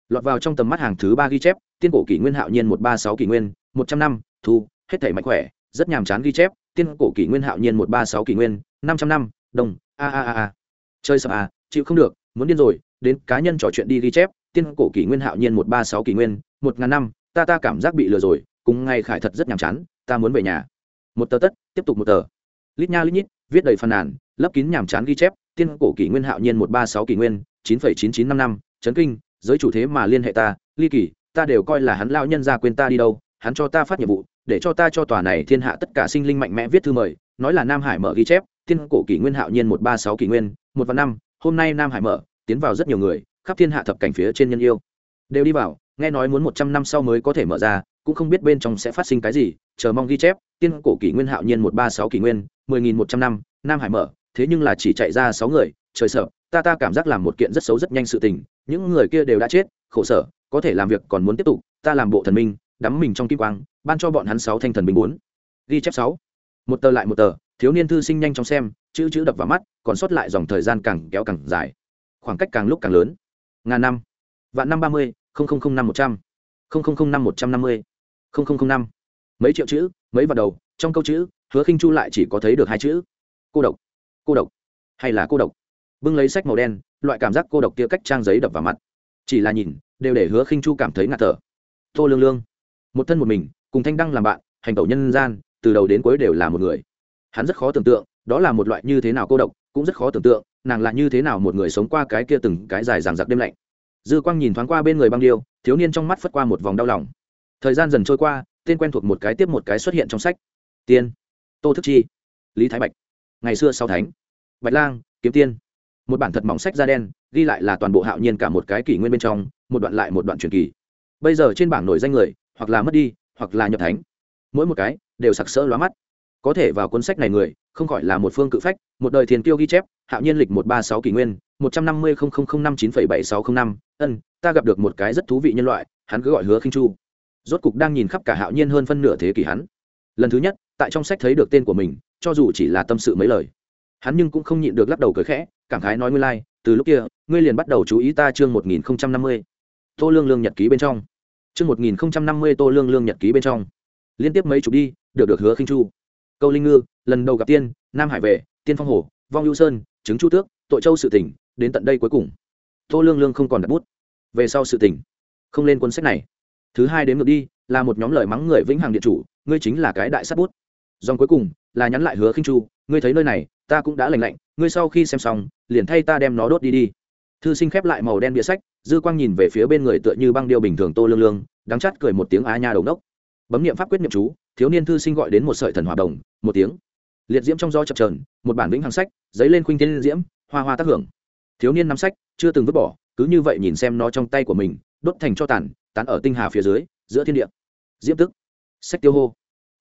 Lọt vào trong tầm mắt hàng thứ ba ghi chép, tiên cổ kỷ nguyên hạo nhiên một ba sáu kỷ nguyên, một trăm năm, thu, hết thảy mạnh khỏe, rất nhàm chán ghi chép tiên cổ kỷ nguyên hạo nhiên một ba sáu kỷ nguyên, năm trăm năm, đồng, a a a a. Chơi sợ à chịu không được, muốn điên rồi, đến cá nhân trò chuyện đi ghi chép, tiên cổ kỷ nguyên hạo nhiên một ba sáu kỷ nguyên, một ngàn năm, ta ta cảm giác bị lừa rồi, cùng ngay khải thật rất nhàm chán, ta muốn về nhà. Một tờ tất, tiếp tục một tờ. Lít nha lít nhít, viết đầy phàn nàn, lấp kín nhàm chán ghi chép, tiên cổ kỷ nguyên hạo nhiên một ba sáu kỷ nguyên, chín phẩy chín chín năm năm, chấn kinh, giới chủ thế mà liên hệ ta, ly kỳ, ta đều coi là hắn lao nhân ra quên ta đi đâu, hắn cho ta phát nhiệm vụ để cho ta cho tòa này thiên hạ tất cả sinh linh mạnh mẽ viết thư mời, nói là nam hải mở ghi chép tiên cổ kỷ nguyên hạo nhiên một ba sáu kỷ nguyên, một và năm, hôm nay nam hải mở, tiến vào rất nhiều người, khắp thiên hạ thập cảnh phía trên nhân yêu. Đều đi vào, nghe nói muốn một trăm năm sau mới có thể mở ra, cũng không biết bên trong sẽ phát sinh cái gì, chờ mong ghi chép tiên cổ kỷ nguyên hạo nhiên một ba sáu kỷ nguyên, mười nghìn một trăm năm, nam hải mở, thế nhưng là chỉ chạy ra sáu người, trời sợ, ta ta cảm giác làm một kiện rất xấu rất nhanh sự tình, những người kia đều đã chết, khổ sở, có thể làm việc còn muốn tiếp tục, ta làm bộ thần minh, đắm mình trong kim quang ban cho bọn hắn sáu thanh thần bình bốn. Ghi chép sáu. Một tờ lại một tờ, thiếu niên thư sinh nhanh chóng xem, chữ chữ đập vào mắt, còn sót lại dòng thời gian càng kéo càng dài. Khoảng cách càng lúc càng lớn. Ngàn năm. Vạn năm ba mươi năm một trăm. Linh năm một trăm năm mươi. Năm. Mấy triệu chữ, mấy vào đầu, trong câu chữ, hứa khinh chu lại chỉ có thấy được hai chữ. Cô độc. Cô độc. Hay là cô độc? Bưng lấy sách màu đen, loại cảm giác cô độc kia cách trang giấy đập vào mặt. Chỉ là nhìn, đều để hứa khinh chu cảm thấy ngạt thở. Tô lương lương. Một thân một mình cùng thanh đăng làm bạn, hành tẩu nhân gian, từ đầu đến cuối đều là một người. Hắn rất khó tưởng tượng, đó là một loại như thế nào cô độc, cũng rất khó tưởng tượng, nàng là như thế nào một người sống qua cái kia từng cái dài ràng giặc đêm lạnh. Dư quang nhìn thoáng qua bên người băng điêu, thiếu niên trong mắt phất qua một vòng đau lòng. Thời gian dần trôi qua, tên quen thuộc một cái tiếp một cái xuất hiện trong sách. Tiên. Tô thức chi. Lý thái bạch. Ngày xưa sau thánh. Bạch lang, kiếm tiên. Một bản thật mỏng sách da đen, ghi lại là toàn bộ hạo nhiên cả một cái kỷ nguyên bên trong, một đoạn lại một đoạn truyền kỳ. Bây giờ trên bảng nổi danh người, hoặc là mất đi hoặc là nhập thánh. Mỗi một cái đều sặc sỡ lóa mắt. Có thể vào cuốn sách này người không gọi là một phương cự phách một đời thiền tiêu ghi chép hạo nhiên lịch một ba sáu kỷ nguyên một trăm năm mươi năm chín bảy sáu t r ă n h năm ân ta gặp được một cái rất thú vị nhân loại hắn cứ gọi hứa khinh chu. Rốt cục đang nhìn khắp cả hạo nhiên hơn phân nửa thế kỷ hắn. Lần thứ nhất tại trong sách thấy được tên của mình cho dù chỉ là tâm sự mấy lời. Hắn nhưng cũng không nhịn được lắc đầu cười khẽ cảm khái nói ngươi lai、like, từ lúc kia ngươi liền bắt đầu chú ý ta chương một nghìn năm mươi. Tô lương lương nhật ký bên trong chương một nghìn năm mươi tô lương lương nhật ký bên trong. Liên tiếp mấy chục đi, được được hứa khinh chu. Câu linh ngư, lần đầu gặp tiên, nam hải vệ tiên phong hồ, vong hữu sơn chứng chu tước, tội châu sự tỉnh, đến tận đây cuối cùng. Tô lương lương không còn đặt bút. Về sau sự tỉnh, không lên cuốn sách này. Thứ hai đến ngược đi, là một nhóm lời mắng người vĩnh hằng điện chủ, ngươi chính là cái đại sát bút. Dòng cuối cùng, là nhắn lại hứa khinh chu, ngươi thấy nơi này, ta cũng đã lành lạnh, ngươi sau khi xem xong, liền thay ta đem nó đốt đi đi thư sinh khép lại màu đen bịa sách dư quang nhìn về phía bên người tựa như băng điêu bình thường tô lương lương đắng chắt cười một tiếng á nha đầu đốc bấm niệm pháp quyết niệm chú thiếu niên thư sinh gọi đến một sợi thần hòa đồng một tiếng liệt diễm trong gió chập trờn một bản vĩnh hàng sách giấy lên khuynh thiên diễm hoa hoa tác hưởng thiếu niên nắm sách chưa từng vứt bỏ cứ như vậy nhìn xem nó trong tay của mình đốt thành cho tàn tán ở tinh hà phía dưới giữa thiên địa diễm tức sách tiêu hô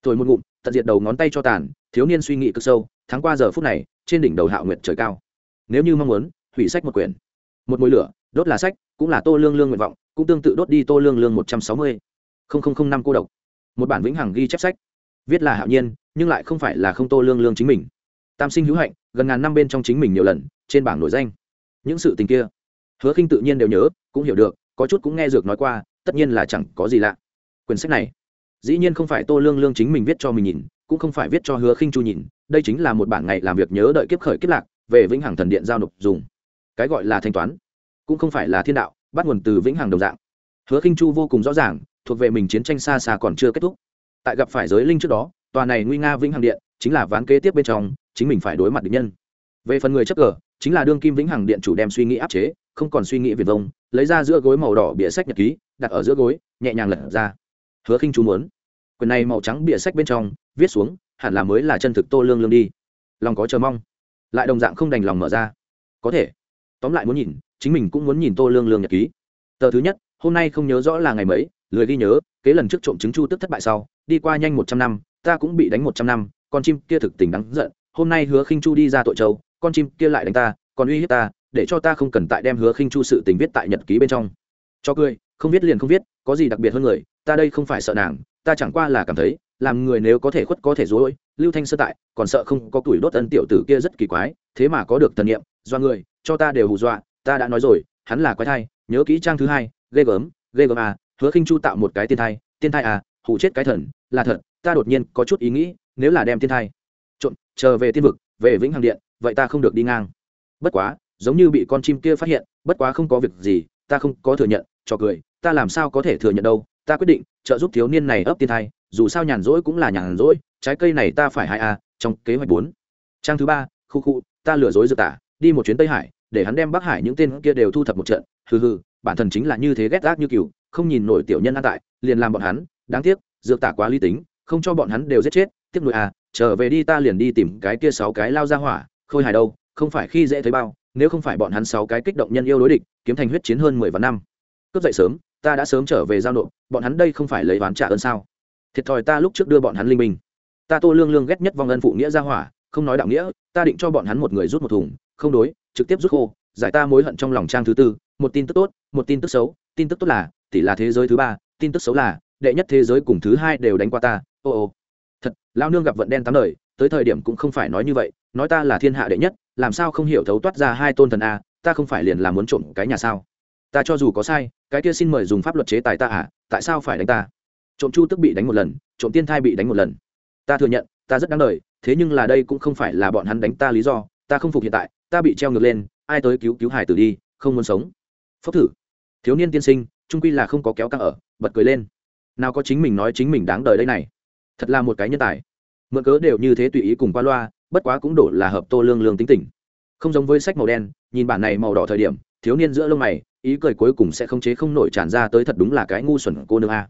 thổi một ngụm tận diệt đầu ngón tay cho tàn thiếu niên suy nghĩ cực sâu tháng qua giờ phút này trên đỉnh đầu hạo nguyệt trời cao nếu như mong muốn hủy sách một quyển một mùi lửa, đốt là sách, cũng là tô lương lương nguyện vọng, cũng tương tự đốt đi tô lương lương một trăm sáu mươi. Năm cô độc. Một bản vĩnh hằng ghi chép sách. Viết là hạo nhiên, nhưng lại không phải là không tô lương lương chính mình. Tam sinh hữu hạnh, gần ngàn năm bên trong chính mình nhiều lần, trên bảng nổi danh. Những sự tình kia, hứa khinh tự nhiên đều nhớ, cũng hiểu được, có chút cũng nghe dược nói qua, tất nhiên là chẳng có gì lạ. Quyển sách này, dĩ nhiên không phải tô lương lương chính mình viết cho mình nhìn, cũng không phải viết cho hứa khinh chu nhìn, đây chính là một bản ngày làm việc nhớ đợi kiếp khởi kiếp lạc, về vĩnh hằng thần điện giao nộp dùng cái gọi là thanh toán, cũng không phải là thiên đạo, bắt nguồn từ vĩnh hằng đồng dạng. Hứa khinh chu vô cùng rõ ràng, thuộc về mình chiến tranh xa xa còn chưa kết thúc. Tại gặp phải giới linh trước đó, tòa này nguy nga vĩnh hằng điện chính là ván kế tiếp bên trong, chính mình phải đối mặt địch nhân. Về phần người chấp cờ, chính là đương kim vĩnh hằng điện chủ đem suy nghĩ áp chế, không còn suy nghĩ viền vông, lấy ra giữa gối màu đỏ bìa sách nhật ký, đặt ở giữa gối, nhẹ nhàng lật ra. Hứa khinh chú muốn. Quyền này màu trắng bìa sách bên trong, viết xuống, hẳn là mới là chân thực tô lương lương đi. Lòng có chờ mong. Lại đồng dạng không đành lòng mở ra. Có thể tóm lại muốn nhìn, chính mình cũng muốn nhìn tô lương lương nhật ký. Tờ thứ nhất, hôm nay không nhớ rõ là ngày mấy, lười ghi nhớ, kế lần trước trộm chứng chu tức thất bại sau, đi qua nhanh một trăm năm, ta cũng bị đánh một trăm năm, con chim kia thực tình đáng giận, hôm nay hứa khinh chu đi ra tội châu, con chim kia lại đánh ta, còn uy hiếp ta, để cho ta không cần tại đem hứa khinh chu sự tình viết tại nhật ký bên trong. Cho cười, không viết liền không viết, có gì đặc biệt hơn người, ta đây không phải sợ nàng, ta chẳng qua là cảm thấy, làm người nếu có thể khuất có thể dối lưu thanh sơ tại, còn sợ không có tuổi đốt ân tiểu tử kia rất kỳ quái, thế mà có được thần niệm do người cho ta đều hù dọa ta đã nói rồi hắn là quái thai nhớ kỹ trang thứ hai ghê gớm ghê gớm à hứa khinh chu tạo một cái tiên thai tiên thai à hụ chết cái thần là thật ta đột nhiên có chút ý nghĩ nếu là đem tiên thai trộn chờ về tiên vực về vĩnh hằng điện vậy ta không được đi ngang. Bất quá giống như bị con chim kia phát hiện bất quá không có việc gì ta không có thừa nhận cho cười ta làm sao có thể thừa nhận đâu ta quyết định trợ giúp thiếu niên này ấp tiên thai dù sao nhàn rỗi cũng là nhàn rỗi trái cây này ta phải hai a à, trong kế hoạch bốn. Trang thứ ba khu khu ta lừa dối dự tả đi một chuyến tây hải để hắn đem bắc hải những tên kia đều thu thập một trận. Hừ hừ, bản thân chính là như thế ghét gác như cừu, không nhìn nổi tiểu nhân an tại, liền làm bọn hắn, đáng tiếc, dược tả quá lý tính, không cho bọn hắn đều giết chết. Tiếc nuôi à trở về đi ta liền đi tìm cái kia sáu cái lao ra hỏa, khôi hài đâu, không phải khi dễ thấy bao, nếu không phải bọn hắn sáu cái kích động nhân yêu đối địch, kiếm thành huyết chiến hơn mười vạn năm. Cướp dậy sớm, ta đã sớm trở về giao nộp, bọn hắn đây không phải lấy ván trả ơn sao? Thiệt thòi ta lúc trước đưa bọn hắn linh minh ta tô lương lương ghét nhất vong ân phụ nghĩa ra hỏa, không nói đạo nghĩa, ta định cho bọn hắn một người rút một thùng không đối, trực tiếp rút khô, giải ta mối hận trong lòng trang thứ tư, một tin tức tốt, một tin tức xấu, tin tức tốt là, tỷ là thế giới thứ ba, tin tức xấu là, đệ nhất thế giới cùng thứ hai đều đánh qua ta, ô ô. Thật lao nương gặp vận đen tám đời, tới thời điểm cũng không phải nói như vậy, nói ta là thiên hạ đệ nhất, làm sao không hiểu thấu toát ra hai tôn thần a, ta không phải liền là muốn trộm cái nhà sao? Ta cho dù có sai, cái kia xin mời dùng pháp luật chế tài ta à tại sao phải đánh ta? Trộm chu tức bị đánh một lần, trộm tiên thai bị đánh một lần. Ta thừa nhận, ta rất đáng đời, thế nhưng là đây cũng không phải là bọn hắn đánh ta lý do, ta không phục hiện tại ta bị treo ngược lên, ai tới cứu cứu hải tử đi, không muốn sống. Phốc thử. Thiếu niên tiên sinh, trung quy là không có kéo căng ở, bật cười lên. Nào có chính mình nói chính mình đáng đời đây này. Thật là một cái nhân tài. Mượn cớ đều như thế tùy ý cùng qua loa, bất quá cũng đổ là hợp tô lương lương tính tình. Không giống với sách màu đen, nhìn bản này màu đỏ thời điểm, thiếu niên giữa lông mày, ý cười cuối cùng sẽ không chế không nổi tràn ra tới thật đúng là cái ngu xuẩn cô nương a.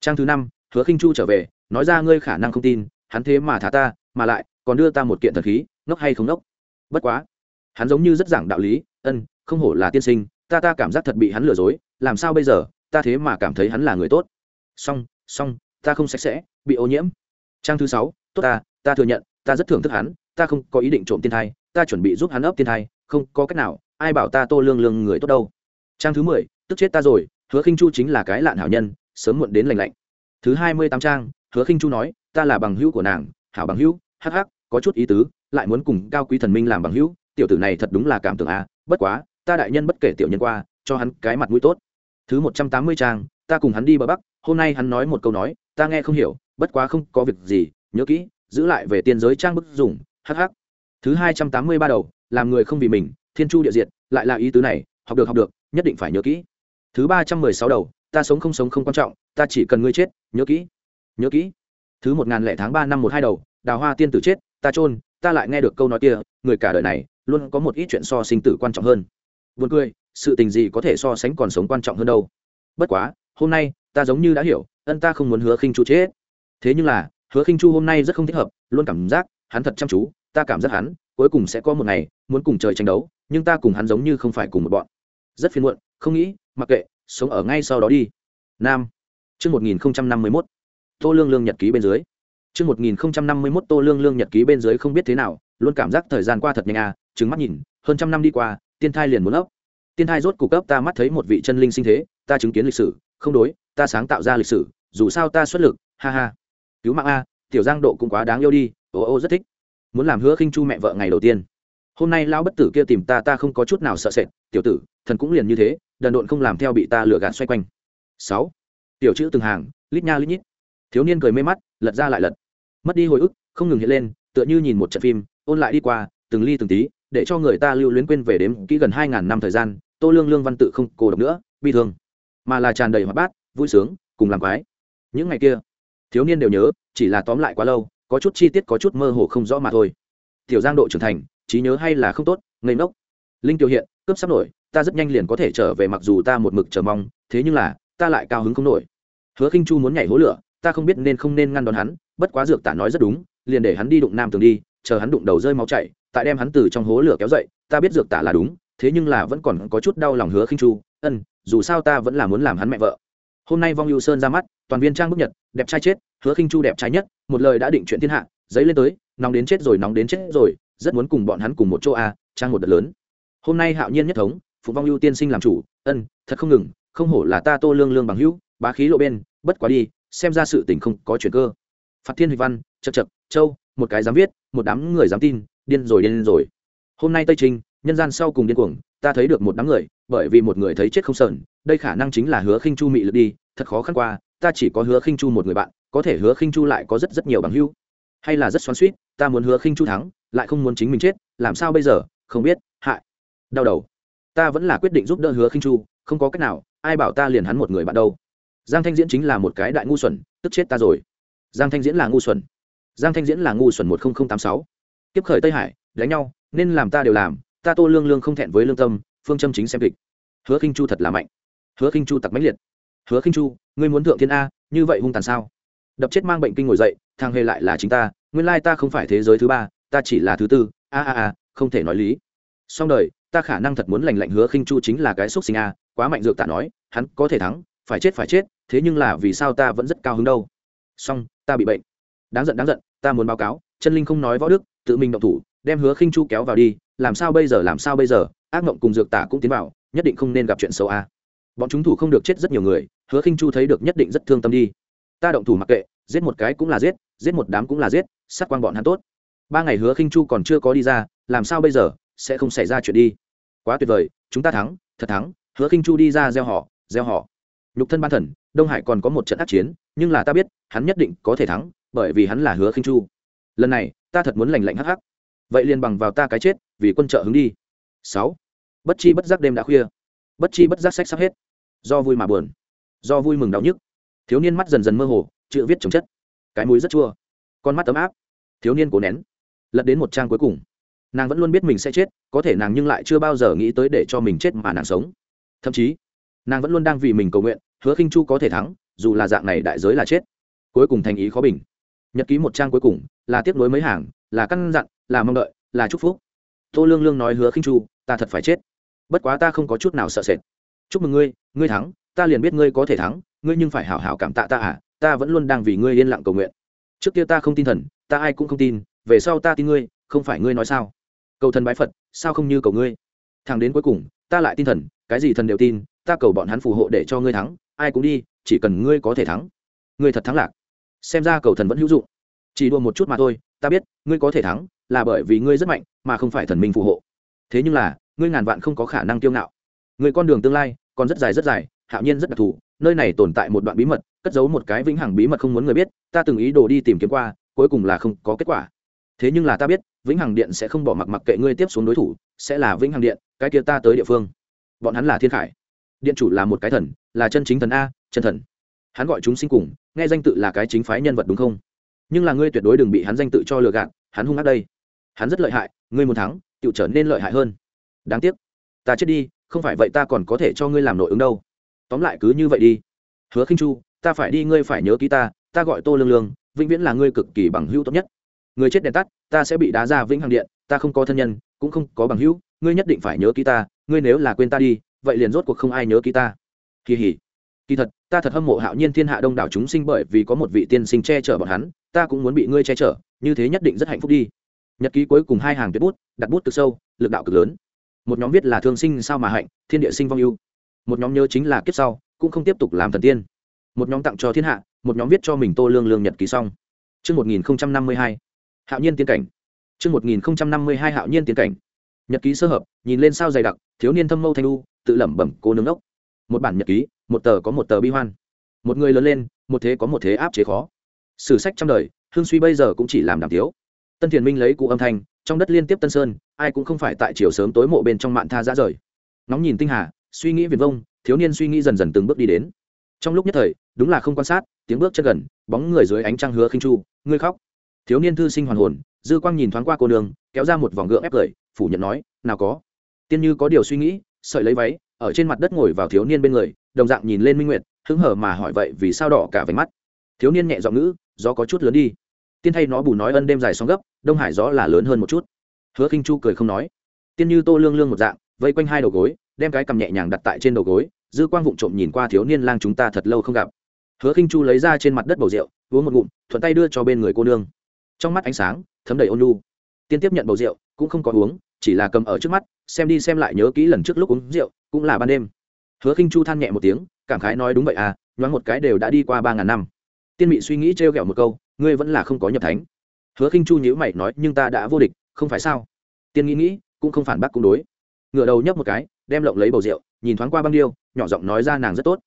Trang thứ năm, hứa khinh chu trở về, nói ra ngươi khả năng không tin, hắn thế mà thả ta, mà lại còn đưa ta một kiện thần khí, ngốc hay không ngốc? Bất quá hắn giống như rất giảng đạo lý, ân, không hổ là tiên sinh, ta ta cảm giác thật bị hắn lừa dối, làm sao bây giờ, ta thế mà cảm thấy hắn là người tốt. Song song ta không sạch sẽ, bị ô nhiễm. Trang thứ sáu, tốt ta ta thừa nhận, ta rất thưởng thức hắn, ta không có ý định trộm tiên thai, ta chuẩn bị giúp hắn ấp tiên thai, không có cách nào, ai bảo ta tô lương lương người tốt đâu. Trang thứ mười, tức chết ta rồi, hứa khinh chu chính là cái lạn hảo nhân, sớm muộn đến lành lạnh. Thứ hai mươi tám trang, hứa khinh chu nói, ta là bằng hữu của nàng, hảo bằng hữu, hắc hắc, có chút ý tứ, lại muốn cùng cao quý thần minh làm bằng hữu tiểu tử này thật đúng là cảm tưởng à bất quá, ta đại nhân bất kể tiểu nhân qua, cho hắn cái mặt mũi tốt. Thứ một trăm tám mươi trang, ta cùng hắn đi bờ bắc, hôm nay hắn nói một câu nói, ta nghe không hiểu, bất quá không có việc gì, nhớ kỹ, giữ lại về tiên giới trang bức dùng hh thứ hai trăm tám mươi ba đầu, làm người không vì mình, thiên chu địa diện lại là ý tứ này, học được học được, nhất định phải nhớ kỹ. Thứ ba trăm mười sáu đầu, ta sống không sống không quan trọng, ta chỉ cần ngươi chết, nhớ kỹ nhớ kỹ. Thứ một ngàn lẻ tháng ba năm một hai đầu, đào hoa tiên tử chết, ta trôn ta lại nghe được câu nói kia, người cả đời này luôn có một ít chuyện so sinh tử quan trọng hơn. Buồn cười, sự tình gì có thể so sánh còn sống quan trọng hơn đâu. Bất quá, hôm nay, ta giống như đã hiểu, ân ta không muốn hứa khinh chu chết. Thế nhưng là, hứa khinh chu hôm nay rất không thích hợp, luôn cảm giác, hắn thật chăm chú, ta cảm giác hắn, cuối cùng sẽ có một ngày, muốn cùng trời tranh đấu, nhưng ta cùng hắn giống như không phải cùng một bọn. Rất phiền muộn, không nghĩ, mặc kệ, sống ở ngay sau đó đi. Nam. Chương một nghìn năm mươi mốt. Tô lương lương nhật ký bên dưới. Chương một nghìn năm mươi mốt tô lương lương nhật ký bên dưới không biết thế nào, luôn cảm giác thời gian qua thật nhanh à trừng mắt nhìn, hơn trăm năm đi qua, tiên thai liền muốn ấp. Tiên thai rốt cục cấp ta mắt thấy một vị chân linh sinh thế, ta chứng kiến lịch sử, không đối, ta sáng tạo ra lịch sử, dù sao ta xuất lực, ha ha. Cứu mạng a, tiểu giang độ cũng quá đáng yêu đi, ô ô rất thích. Muốn làm hứa khinh chu mẹ vợ ngày đầu tiên. Hôm nay lão bất tử kia tìm ta ta không có chút nào sợ sệt, tiểu tử, thần cũng liền như thế, đần độn không làm theo bị ta lừa gạt xoay quanh. Sáu. Tiểu chữ từng hàng, lít nha lít nhít. Thiếu niên cười mê mắt, lật ra lại lật. Mất đi hồi ức, không ngừng hiện lên, tựa như nhìn một trận phim, ôn lại đi qua, từng ly từng tí để cho người ta lưu luyến quên về đếm kỹ gần hai ngàn năm thời gian, tô lương lương văn tự không cô độc nữa, bi thương. Mà là tràn đầy hoạt bát, vui sướng, cùng làm quái. Những ngày kia, thiếu niên đều nhớ, chỉ là tóm lại quá lâu, có chút chi tiết có chút mơ hồ không rõ mà thôi. Tiểu giang độ trưởng thành, trí nhớ hay là không tốt, ngây ngốc. Linh tiểu hiện, cướp sắp nổi, ta rất nhanh liền có thể trở về mặc dù ta một mực chờ mong, thế nhưng là, ta lại cao hứng không nổi. Hứa khinh chu muốn nhảy hố lửa, ta không biết nên không nên ngăn đón hắn, bất quá dược tả nói rất đúng, liền để hắn đi đụng nam tường đi, chờ hắn đụng đầu rơi máu chảy tại đem hắn từ trong hố lửa kéo dậy, ta biết dược tả là đúng, thế nhưng là vẫn còn có chút đau lòng hứa khinh chu, ân, dù sao ta vẫn là muốn làm hắn mẹ vợ. Hôm nay vong lưu sơn ra mắt, toàn viên trang bức nhật, đẹp trai chết, hứa khinh chu đẹp trai nhất, một lời đã định chuyện thiên hạ, giấy lên tới, nóng đến chết rồi, nóng đến chết rồi, rất muốn cùng bọn hắn cùng một chỗ a trang một đợt lớn. Hôm nay hạo nhiên nhất thống, phụ vong lưu tiên sinh làm chủ, ân, thật không ngừng, không hổ là ta tô lương lương bằng hữu, bá khí lộ bên, bất quá đi, xem ra sự tình không có chuyện cơ. Phạt thiên huy văn chật chật châu, một cái dám viết, một đám người dám tin điên rồi điên rồi. Hôm nay tây trinh, nhân gian sau cùng điên cuồng, ta thấy được một đám người, bởi vì một người thấy chết không sờn, đây khả năng chính là hứa khinh chu mị lực đi, thật khó khăn qua, ta chỉ có hứa khinh chu một người bạn, có thể hứa khinh chu lại có rất rất nhiều bằng hữu. Hay là rất xoắn suýt ta muốn hứa khinh chu thắng, lại không muốn chính mình chết, làm sao bây giờ, không biết, hại, đau đầu. Ta vẫn là quyết định giúp đỡ hứa khinh chu, không có cách nào, ai bảo ta liền hắn một người bạn đâu. Giang thanh diễn chính là một cái đại ngu xuẩn, tức chết ta rồi. Giang thanh diễn là ngu xuẩn. Giang thanh diễn là ngu xuẩn một nghìn tám sáu tiếp khởi tây hải, đánh nhau, nên làm ta đều làm, ta tô lương lương không thẹn với lương tâm, phương châm chính xem kịch. Hứa khinh chu thật là mạnh. Hứa khinh chu tặc mãnh liệt. Hứa khinh chu, ngươi muốn thượng thiên a, như vậy hung tàn sao? Đập chết mang bệnh kinh ngồi dậy thang hề lại là chính ta, nguyên lai ta không phải thế giới thứ ba, ta chỉ là thứ tư. A a a, không thể nói lý. Xong đời, ta khả năng thật muốn lành lạnh hứa khinh chu chính là cái xúc sinh a, quá mạnh dược tạ nói, hắn có thể thắng, phải chết phải chết, thế nhưng là vì sao ta vẫn rất cao hứng đâu? Xong, ta bị bệnh. Đáng giận đáng giận, ta muốn báo cáo, chân linh không nói võ đức tự mình động thủ, đem hứa khinh chu kéo vào đi, làm sao bây giờ, làm sao bây giờ? Ác mộng cùng dược tả cũng tiến vào, nhất định không nên gặp chuyện xấu a. Bọn chúng thủ không được chết rất nhiều người, hứa khinh chu thấy được nhất định rất thương tâm đi. Ta động thủ mặc kệ, giết một cái cũng là giết giết một đám cũng là giết, sát quan bọn hắn tốt. Ba ngày hứa khinh chu còn chưa có đi ra, làm sao bây giờ, sẽ không xảy ra chuyện đi. Quá tuyệt vời, chúng ta thắng, thật thắng, hứa khinh chu đi ra gieo họ gieo họ. Nhục thân ban thần, đông hải còn có một trận ác chiến, nhưng là ta biết, hắn nhất định có thể thắng, bởi vì hắn là hứa khinh chu lần này, ta thật muốn lành lạnh hắc hắc. Vậy liền bằng vào ta cái chết, vì quân trợ hướng đi. Sáu. Bất chi bất giác đêm đã khuya. Bất chi bất giác sách sắp hết. Do vui mà buồn. Do vui mừng đau nhức. Thiếu niên mắt dần dần mơ hồ, chữ viết chồng chất. Cái mũi rất chua. Con mắt ấm áp. Thiếu niên cố nén. Lật đến một trang cuối cùng. Nàng vẫn luôn biết mình sẽ chết, có thể nàng nhưng lại chưa bao giờ nghĩ tới để cho mình chết mà nàng sống. Thậm chí, nàng vẫn luôn đang vì mình cầu nguyện, hứa khinh chu có thể thắng, dù là dạng này đại giới là chết. Cuối cùng thành ý khó bình. Nhật ký một trang cuối cùng là tiếp nối mấy hàng, là căn dặn, là mong đợi, là chúc phúc. Tô lương lương nói hứa khinh chu, ta thật phải chết. Bất quá ta không có chút nào sợ sệt. Chúc mừng ngươi ngươi thắng, ta liền biết ngươi có thể thắng, ngươi nhưng phải hảo hảo cảm tạ ta à ta vẫn luôn đang vì ngươi yên lặng cầu nguyện. Trước kia ta không tin thần, ta ai cũng không tin, về sau ta tin ngươi, không phải ngươi nói sao? Cầu thần bái phật, sao không như cầu ngươi? Thằng đến cuối cùng, ta lại tin thần, cái gì thần đều tin, ta cầu bọn hắn phù hộ để cho ngươi thắng, ai cũng đi, chỉ cần ngươi có thể thắng. Ngươi thật thắng lạc. Xem ra cầu thần vẫn hữu dụng chỉ đua một chút mà thôi, ta biết, ngươi có thể thắng, là bởi vì ngươi rất mạnh, mà không phải thần minh phù hộ. Thế nhưng là, ngươi ngàn vạn không có khả năng kiêu ngạo. Người con đường tương lai, còn rất dài rất dài, hạo nhiên rất đặc thù, nơi này tồn tại một đoạn bí mật, cất giấu một cái vĩnh hằng bí mật không muốn người biết, ta từng ý đồ đi tìm kiếm qua, cuối cùng là không có kết quả. Thế nhưng là ta biết, vĩnh hằng điện sẽ không bỏ mặc mặc kệ ngươi tiếp xuống đối thủ, sẽ là vĩnh hằng điện, cái kia ta tới địa phương. Bọn hắn là thiên khải. Điện chủ là một cái thần, là chân chính thần a, chân thần. Hắn gọi chúng sinh cùng, nghe danh tự là cái chính phái nhân vật đúng không? Nhưng là ngươi tuyệt đối đừng bị hắn danh tự cho lừa gạt, hắn hung ác đây. Hắn rất lợi hại, ngươi muốn thắng tự trở nên lợi hại hơn. Đáng tiếc, ta chết đi, không phải vậy ta còn có thể cho ngươi làm nội ứng đâu. Tóm lại cứ như vậy đi. Hứa khinh chu, ta phải đi, ngươi phải nhớ ký ta ta gọi tô lương lương, vĩnh viễn là ngươi cực kỳ bằng hữu tốt nhất. Người chết đèn tắt, ta sẽ bị đá ra vĩnh hằng điện, ta không có thân nhân, cũng không có bằng hữu, ngươi nhất định phải nhớ ký ta, ngươi nếu là quên ta đi, vậy liền rốt cuộc không ai nhớ ký ta. Kỳ hỉ kỳ thật ta thật hâm mộ hạo nhiên thiên hạ đông đảo chúng sinh bởi vì có một vị tiên sinh che chở bọn hắn ta cũng muốn bị ngươi che chở như thế nhất định rất hạnh phúc đi nhật ký cuối cùng hai hàng tuyệt bút đặt bút cực sâu lực đạo cực lớn một nhóm viết là thương sinh sao mà hạnh thiên địa sinh vong ưu một nhóm nhớ chính là kiếp sau cũng không tiếp tục làm thần tiên một nhóm tặng cho thiên hạ một nhóm viết cho mình tô lương lương nhật ký xong Trước 1052, hạo nhiên tiên cảnh. Trước 1052 hạo nhiên tiên cảnh. Nhật ký sơ hợp, nhìn lên sao dày đặc, thiếu niên thâm mâu thanh u, tự lẩm bẩm cô nương ốc. Một bản nhật ký, một tờ có một tờ bi hoan. Một người lớn lên, một thế có một thế áp chế khó. Sử sách trong đời, hương suy bây giờ cũng chỉ làm đảm tiếu. Tân Thiền Minh lấy cụ âm thanh, trong đất liên tiếp Tân Sơn, ai cũng không phải tại chiều sớm tối mộ bên trong mạn tha ra rời. Nóng nhìn tinh hà, suy nghĩ viền vông, thiếu niên suy nghĩ dần dần từng bước đi đến trong lúc nhất thời đúng là không quan sát tiếng bước chân gần bóng người dưới ánh trăng hứa khinh chu ngươi khóc thiếu niên thư sinh hoàn hồn dư quang nhìn thoáng qua cô đường kéo ra một vòng gượng ép cười phủ nhận nói nào có tiên như có điều suy nghĩ sợi lấy váy ở trên mặt đất ngồi vào thiếu niên bên người, đồng dạng nhìn lên minh nguyệt, hứng hở mà hỏi vậy vì sao đỏ cả váy mắt. Thiếu niên nhẹ giọng ngữ, gió có chút lớn đi. Tiên thay nó bù nói ân đêm dài sóng gấp, đông hải gió là lớn hơn một chút. Hứa khinh chu cười không nói. Tiên như tô lương lương một dạng, vây quanh hai đầu gối, đem cái cầm nhẹ nhàng đặt tại trên đầu gối, dư quang vụng trộm nhìn qua thiếu niên lang chúng ta thật lâu không gặp. Hứa khinh chu lấy ra trên mặt đất bầu rượu, uống một ngụm, thuận tay đưa cho bên người cô nương. Trong mắt ánh sáng, thấm đầy ôn nhu. Tiên tiếp nhận bầu rượu, cũng không có uống chỉ là cầm ở trước mắt, xem đi xem lại nhớ kỹ lần trước lúc uống rượu, cũng là ban đêm. Hứa khinh chu than nhẹ một tiếng, cảm khái nói đúng vậy à nhoáng một cái đều đã đi qua ba ngàn năm. Tiên mị suy nghĩ trêu ghẹo một câu, ngươi vẫn là không có nhập thánh. Hứa khinh chu nhíu mày nói, nhưng ta đã vô địch, không phải sao? Tiên nghĩ nghĩ, cũng không phản bác cũng đối. Ngửa đầu nhấp một cái, đem lộng lấy bầu rượu, nhìn thoáng qua băng điêu, nhỏ giọng nói ra nàng rất tốt.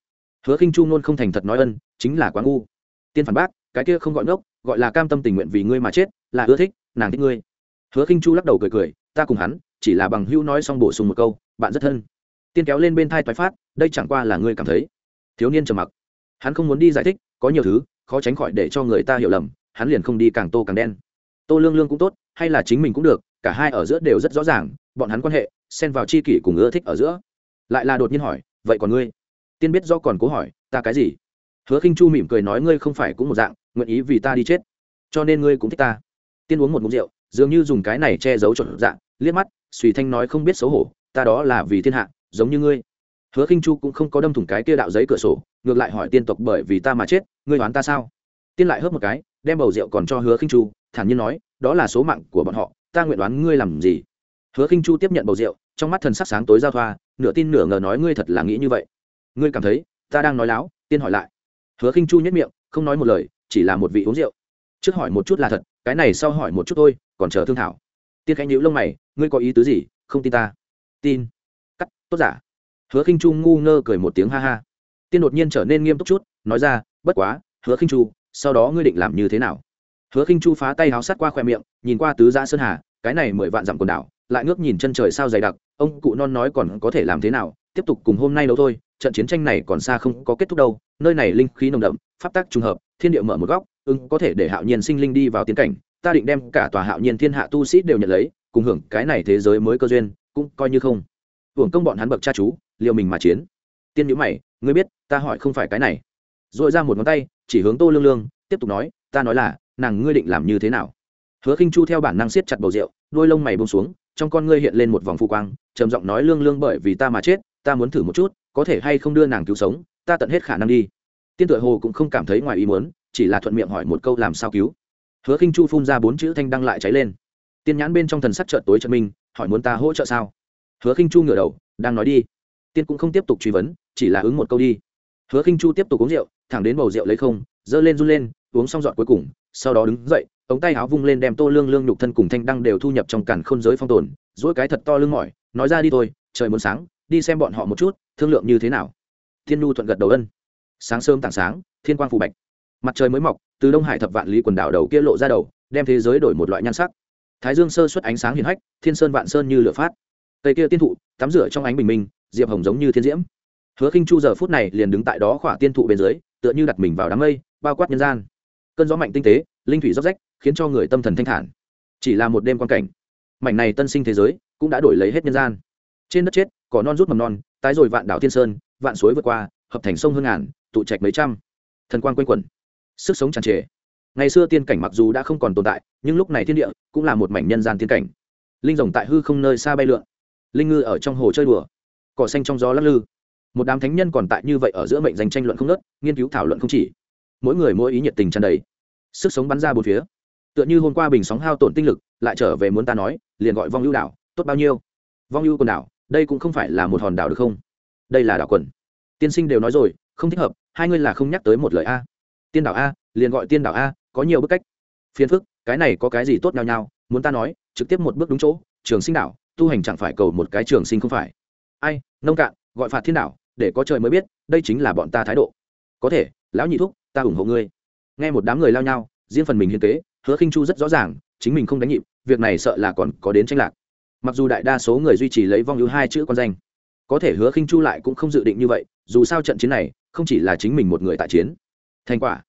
Hứa khinh chu nôn không thành thật nói ân, chính là quá ngu. Tiên phản bác, cái kia không gọi ngốc, gọi là cam tâm tình nguyện vì ngươi mà chết, là ưa thích, nàng thích ngươi. Hứa khinh chu lắc đầu cười cười ta cùng hắn, chỉ là bằng hữu nói xong bổ sung một câu, bạn rất thân. Tiên kéo lên bên thai toái phát, đây chẳng qua là ngươi cảm thấy. Thiếu niên trầm mặc. Hắn không muốn đi giải thích, có nhiều thứ, khó tránh khỏi để cho người ta hiểu lầm, hắn liền không đi càng tô càng đen. Tô lương lương cũng tốt, hay là chính mình cũng được, cả hai ở giữa đều rất rõ ràng, bọn hắn quan hệ, xen vào chi kỷ cùng ưa thích ở giữa. Lại là đột nhiên hỏi, vậy còn ngươi? Tiên biết do còn cố hỏi, ta cái gì? Hứa khinh chu mỉm cười nói, ngươi không phải cũng một dạng, nguyện ý vì ta đi chết, cho nên ngươi cũng thích ta. Tiên uống một ngụm rượu dường như dùng cái này che giấu trộn dạng liếc mắt suy thanh nói không biết xấu hổ, ta đó là vì thiên hạ, giống như ngươi. Hứa khinh chu cũng không có đâm thủng cái kia đạo giấy cửa sổ, ngược lại hỏi tiên tộc bởi vì ta mà chết, ngươi đoán ta sao? Tiên lại hớp một cái, đem bầu rượu còn cho hứa khinh chu, thản nhiên nói, đó là số mạng của bọn họ, ta nguyện đoán ngươi làm gì? Hứa khinh chu tiếp nhận bầu rượu, trong mắt thần sắc sáng tối giao thoa, nửa tin nửa ngờ nói, ngươi thật là nghĩ như vậy. Ngươi cảm thấy, ta đang nói láo, tiên hỏi lại. Hứa khinh chu nhất miệng, không nói một lời, chỉ là một vị uống rượu trước hỏi một chút là thật, cái này sau hỏi một chút thôi, còn chờ thương thảo. Tiên khánh nhữ lông mày, ngươi có ý tứ gì, không tin ta. Tin. Cắt, tốt giả. Hứa khinh chu ngu ngơ cười một tiếng ha ha. Tiên đột nhiên trở nên nghiêm túc chút, nói ra, bất quá, hứa khinh chu, sau đó ngươi định làm như thế nào? Hứa khinh chu phá tay háo sát qua khoe miệng, nhìn qua tứ giã sơn hà, cái này mười vạn dặm quần đảo, lại ngước nhìn chân trời sao dày đặc, ông cụ non nói còn có thể làm thế nào, tiếp tục cùng hôm nay đâu thôi, trận chiến tranh này còn xa không có kết thúc đâu, nơi này linh khí nồng đậm, pháp tắc trùng hợp, thiên địa mở một góc ưng có thể để hạo nhiên sinh linh đi vào tiến cảnh, ta định đem cả tòa hạo nhiên thiên hạ tu sĩ đều nhận lấy, cùng hưởng cái này thế giới mới cơ duyên, cũng coi như không. Hưởng công bọn hắn bậc cha chú, liều mình mà chiến. Tiên nhữ mày, ngươi biết, ta hỏi không phải cái này. R ra một ngón tay, chỉ hướng tô lương lương, tiếp tục nói, ta nói là, nàng ngươi định làm như thế nào? Hứa khinh chu theo bản năng siết chặt bầu rượu, đôi lông mày bông xuống, trong con ngươi hiện lên một vòng phu quang, trầm giọng nói lương lương bởi vì ta mà chết, ta muốn thử một chút, có thể hay không đưa nàng cứu sống, ta tận hết khả năng đi. Tiên tựa hồ cũng không cảm thấy ngoài ý muốn chỉ là thuận miệng hỏi một câu làm sao cứu. Hứa khinh chu phun ra bốn chữ thanh đăng lại cháy lên. Tiên nhãn bên trong thần sắc trợn tối trợn minh, hỏi muốn ta hỗ trợ sao? Hứa khinh chu ngửa đầu, đang nói đi. Tiên cũng không tiếp tục truy vấn, chỉ là ứng một câu đi. Hứa khinh chu tiếp tục uống rượu, thẳng đến bầu rượu lấy không dơ lên run lên, uống xong dọn cuối cùng, sau đó đứng dậy, ống tay áo vung lên đem tô lương lương nhục thân cùng thanh đăng đều thu nhập trong cản khôn giới phong tồn dỗi cái thật to lưng mỏi, nói ra đi thôi, trời muốn sáng, đi xem bọn họ một chút, thương lượng như thế nào. Thiên nhu thuận gật đầu ân. Sáng sớm tảng sáng, thiên quang phù bạch mặt trời mới mọc, từ đông hải thập vạn lý quần đảo đầu kia lộ ra đầu, đem thế giới đổi một loại nhan sắc. Thái dương sơ xuất ánh sáng hiền hách, thiên sơn vạn sơn như lửa phát. Tây kia tiên thụ, tắm rửa trong ánh bình minh, diệp hồng giống như thiên diễm. Hứa khinh chu giờ phút này liền đứng tại đó khỏa tiên thụ bên dưới, tựa như đặt mình vào đám mây, bao quát nhân gian. Cơn gió mạnh tinh tế, linh thủy róc rách, khiến cho người tâm thần thanh thản. Chỉ là một đêm quan cảnh, mảnh này tân sinh thế giới cũng đã đổi lấy hết nhân gian. Trên đất chết, cỏ non rút mầm non, tái rồi vạn đảo thiên sơn, vạn suối vượt qua, hợp thành sông hương ngàn, tụ trạch mấy trăm. Thần quang quanh quẩn sức sống tràn trề. Ngày xưa tiên cảnh mặc dù đã không còn tồn tại, nhưng lúc này thiên địa cũng là một mảnh nhân gian tiên cảnh. Linh rồng tại hư không nơi xa bay lượn. Linh ngư ở trong hồ chơi đùa. Cỏ xanh trong gió lắc lư. Một đám thánh nhân còn tại như vậy ở giữa mệnh danh tranh luận không nớt nghiên cứu thảo luận không chỉ. Mỗi người mỗi ý nhiệt tình tràn đầy. Sức sống bắn ra bốn phía. Tựa như hôm qua bình sóng hao tổn tinh lực, lại trở về muốn ta nói, liền gọi vong ưu đảo, tốt bao nhiêu? Vong ưu quần đảo, đây cũng không phải là một hòn đảo được không? Đây là đảo quần. Tiên sinh đều nói rồi, không thích hợp, hai ngươi là không nhắc tới một lời a tiên đảo a, liền gọi tiên đảo a, có nhiều bức cách. Phiền phức, cái này có cái gì tốt nhau nhau muốn ta nói, trực tiếp một bước đúng chỗ, trường sinh đảo, tu hành chẳng phải cầu một cái trường sinh không phải. Ai, nông cạn, gọi phạt thiên đảo, để có trời mới biết, đây chính là bọn ta thái độ. Có thể, lão nhị thúc, ta ủng hộ ngươi. Nghe một đám người lao nhau, riêng phần mình hiên kế, hứa khinh chu rất rõ ràng, chính mình không đánh nhịp, việc này sợ là còn có đến tranh lạc. Mặc dù đại đa số người duy trì lấy vong ưu hai chữ con danh, có thể hứa khinh chu lại cũng không dự định như vậy, dù sao trận chiến này, không chỉ là chính mình một người tại chiến thành quả.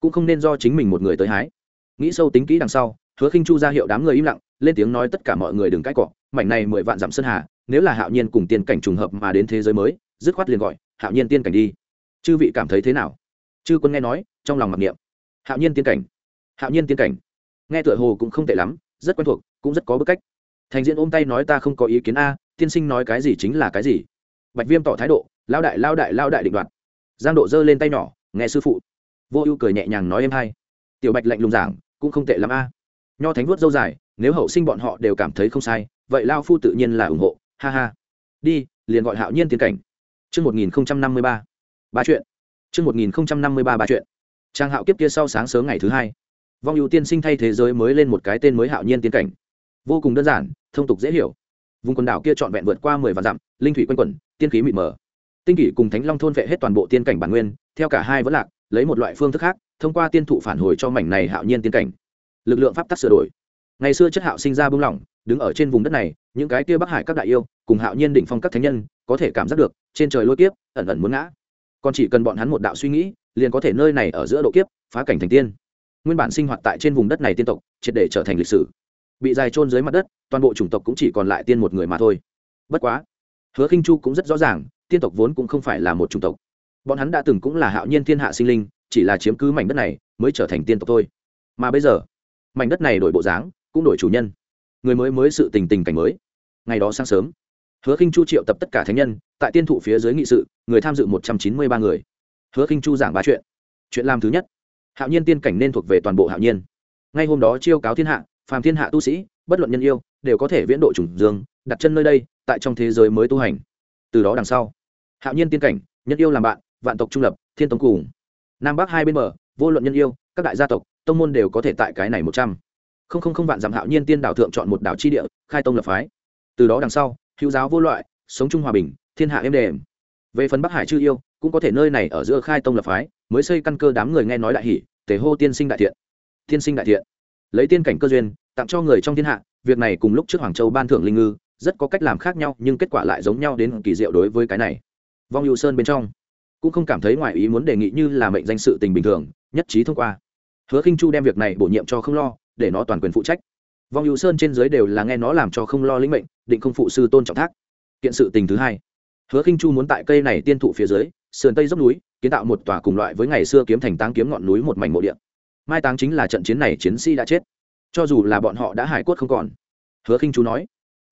Cũng không nên do chính mình một người tới hái. Nghĩ sâu tính kỹ đằng sau, hứa khinh chu ra hiệu đám người im lặng, lên tiếng nói tất cả mọi người đừng cãi cọ, mảnh này mười vạn dặm sơn hà, nếu là hạo nhiên cùng tiên cảnh trùng hợp mà đến thế giới mới, dứt khoát liền gọi, hạo nhiên tiên cảnh đi. Chư vị cảm thấy thế nào? Chư quân nghe nói, trong lòng mặc niệm. Hạo nhiên tiên cảnh. Hạo nhiên tiên cảnh. Nghe tựa hồ cũng không tệ lắm, rất quen thuộc, cũng rất có bức cách. Thành diễn ôm tay nói ta không có ý kiến a, tiên sinh nói cái gì chính là cái gì. Bạch viêm tỏ thái độ, lao đại lao đại lao đại định đoạt. Giang độ giơ lên tay nhỏ, nghe sư phụ vô ưu cười nhẹ nhàng nói em hay tiểu bạch lạnh lùng giảng cũng không tệ lắm a nho thánh vuốt dâu dài nếu hậu sinh bọn họ đều cảm thấy không sai vậy lao phu tự nhiên là ủng hộ ha ha đi liền gọi hạo nhiên tiến cảnh Trước 1053, ba chuyện. Trước 1053 ba chuyện. Trang hạo kiếp kia sau sáng sớm ngày thứ hai. Vong ưu tiên sinh thay thế giới mới lên một cái tên mới hạo nhiên tiến cảnh. Vô cùng đơn giản, thông tục dễ hiểu. Vùng quần đảo kia trọn vẹn vượt qua mười vạn dặm, linh thủy quanh quẩn, tiên khí mịt mờ. Tinh kỷ cùng Thánh Long thôn vệ hết toàn bộ tiên cảnh bản nguyên, theo cả hai vẫn lạc, lấy một loại phương thức khác, thông qua tiên thụ phản hồi cho mảnh này hạo nhiên tiên cảnh. Lực lượng pháp tắc sửa đổi. Ngày xưa chất hạo sinh ra bưng lỏng, đứng ở trên vùng đất này, những cái kia Bắc Hải các đại yêu, cùng hạo nhiên đỉnh phong các thánh nhân, có thể cảm giác được, trên trời lôi kiếp, ẩn ẩn muốn ngã. Còn chỉ cần bọn hắn một đạo suy nghĩ liền có thể nơi này ở giữa độ kiếp phá cảnh thành tiên. Nguyên bản sinh hoạt tại trên vùng đất này tiên tộc triệt để trở thành lịch sử. Bị dài trôn dưới mặt đất toàn bộ chủng tộc cũng chỉ còn lại tiên một người mà thôi. Bất quá hứa khinh chu cũng rất rõ ràng tiên tộc vốn cũng không phải là một chủng tộc bọn hắn đã từng cũng là hạo nhiên thiên hạ sinh linh, chỉ là chiếm cứ mảnh đất này mới trở thành tiên tộc thôi. Mà bây giờ, mảnh đất này đổi bộ dáng, cũng đổi chủ nhân. Người mới mới sự tình tình cảnh mới. Ngày đó sáng sớm, hứa khinh chu triệu tập tất cả thánh nhân, tại tiên thụ phía dưới nghị sự, người tham dự một trăm chín mươi ba người. Hứa khinh chu giảng ba chuyện. Chuyện làm thứ nhất, hạo nhiên tiên cảnh nên thuộc về toàn bộ hạo nhiên. Ngay hôm đó chiêu cáo thiên hạ, phàm thiên hạ tu sĩ, bất luận nhân yêu, đều có thể viễn độ trùng dương, đặt chân nơi đây, tại trong thế giới mới tu hành. Từ đó đằng sau, hạo nhiên tiên cảnh, nhân yêu làm bạn vạn tộc trung lập, thiên tông cùng. Nam bắc hai bên bờ, vô luận nhân yêu, các đại gia tộc, tông môn đều có thể tại cái này một trăm. Không không không vạn dặm hạo nhiên tiên đảo thượng chọn một đảo chi địa, khai tông lập phái. Từ đó đằng sau, hữu giáo vô loại, sống chung hòa bình, thiên hạ êm đềm. Về phần bắc hải chư yêu, cũng có thể nơi này ở giữa khai tông lập phái, mới xây căn cơ đám người nghe nói đại hỷ tề hô tiên sinh đại thiện. Tiên sinh đại thiện. Lấy tiên cảnh cơ duyên, tặng cho người trong thiên hạ, việc này cùng lúc trước hoàng châu ban thưởng linh ngư, rất có cách làm khác nhau, nhưng kết quả lại giống nhau đến kỳ diệu đối với cái này. Vong hữu sơn bên trong cũng không cảm thấy ngoài ý muốn đề nghị như là mệnh danh sự tình bình thường, nhất trí thông qua. Hứa khinh chu đem việc này bổ nhiệm cho không lo, để nó toàn quyền phụ trách. Vong hữu sơn trên dưới đều là nghe nó làm cho không lo lĩnh mệnh, định không phụ sư tôn trọng thác. Kiện sự tình thứ hai. Hứa khinh chu muốn tại cây này tiên thụ phía dưới, sườn tây dốc núi, kiến tạo một tòa cùng loại với ngày xưa kiếm thành táng kiếm ngọn núi một mảnh mộ địa. Mai táng chính là trận chiến này chiến sĩ đã chết. Cho dù là bọn họ đã hải cốt không còn. Hứa khinh chu nói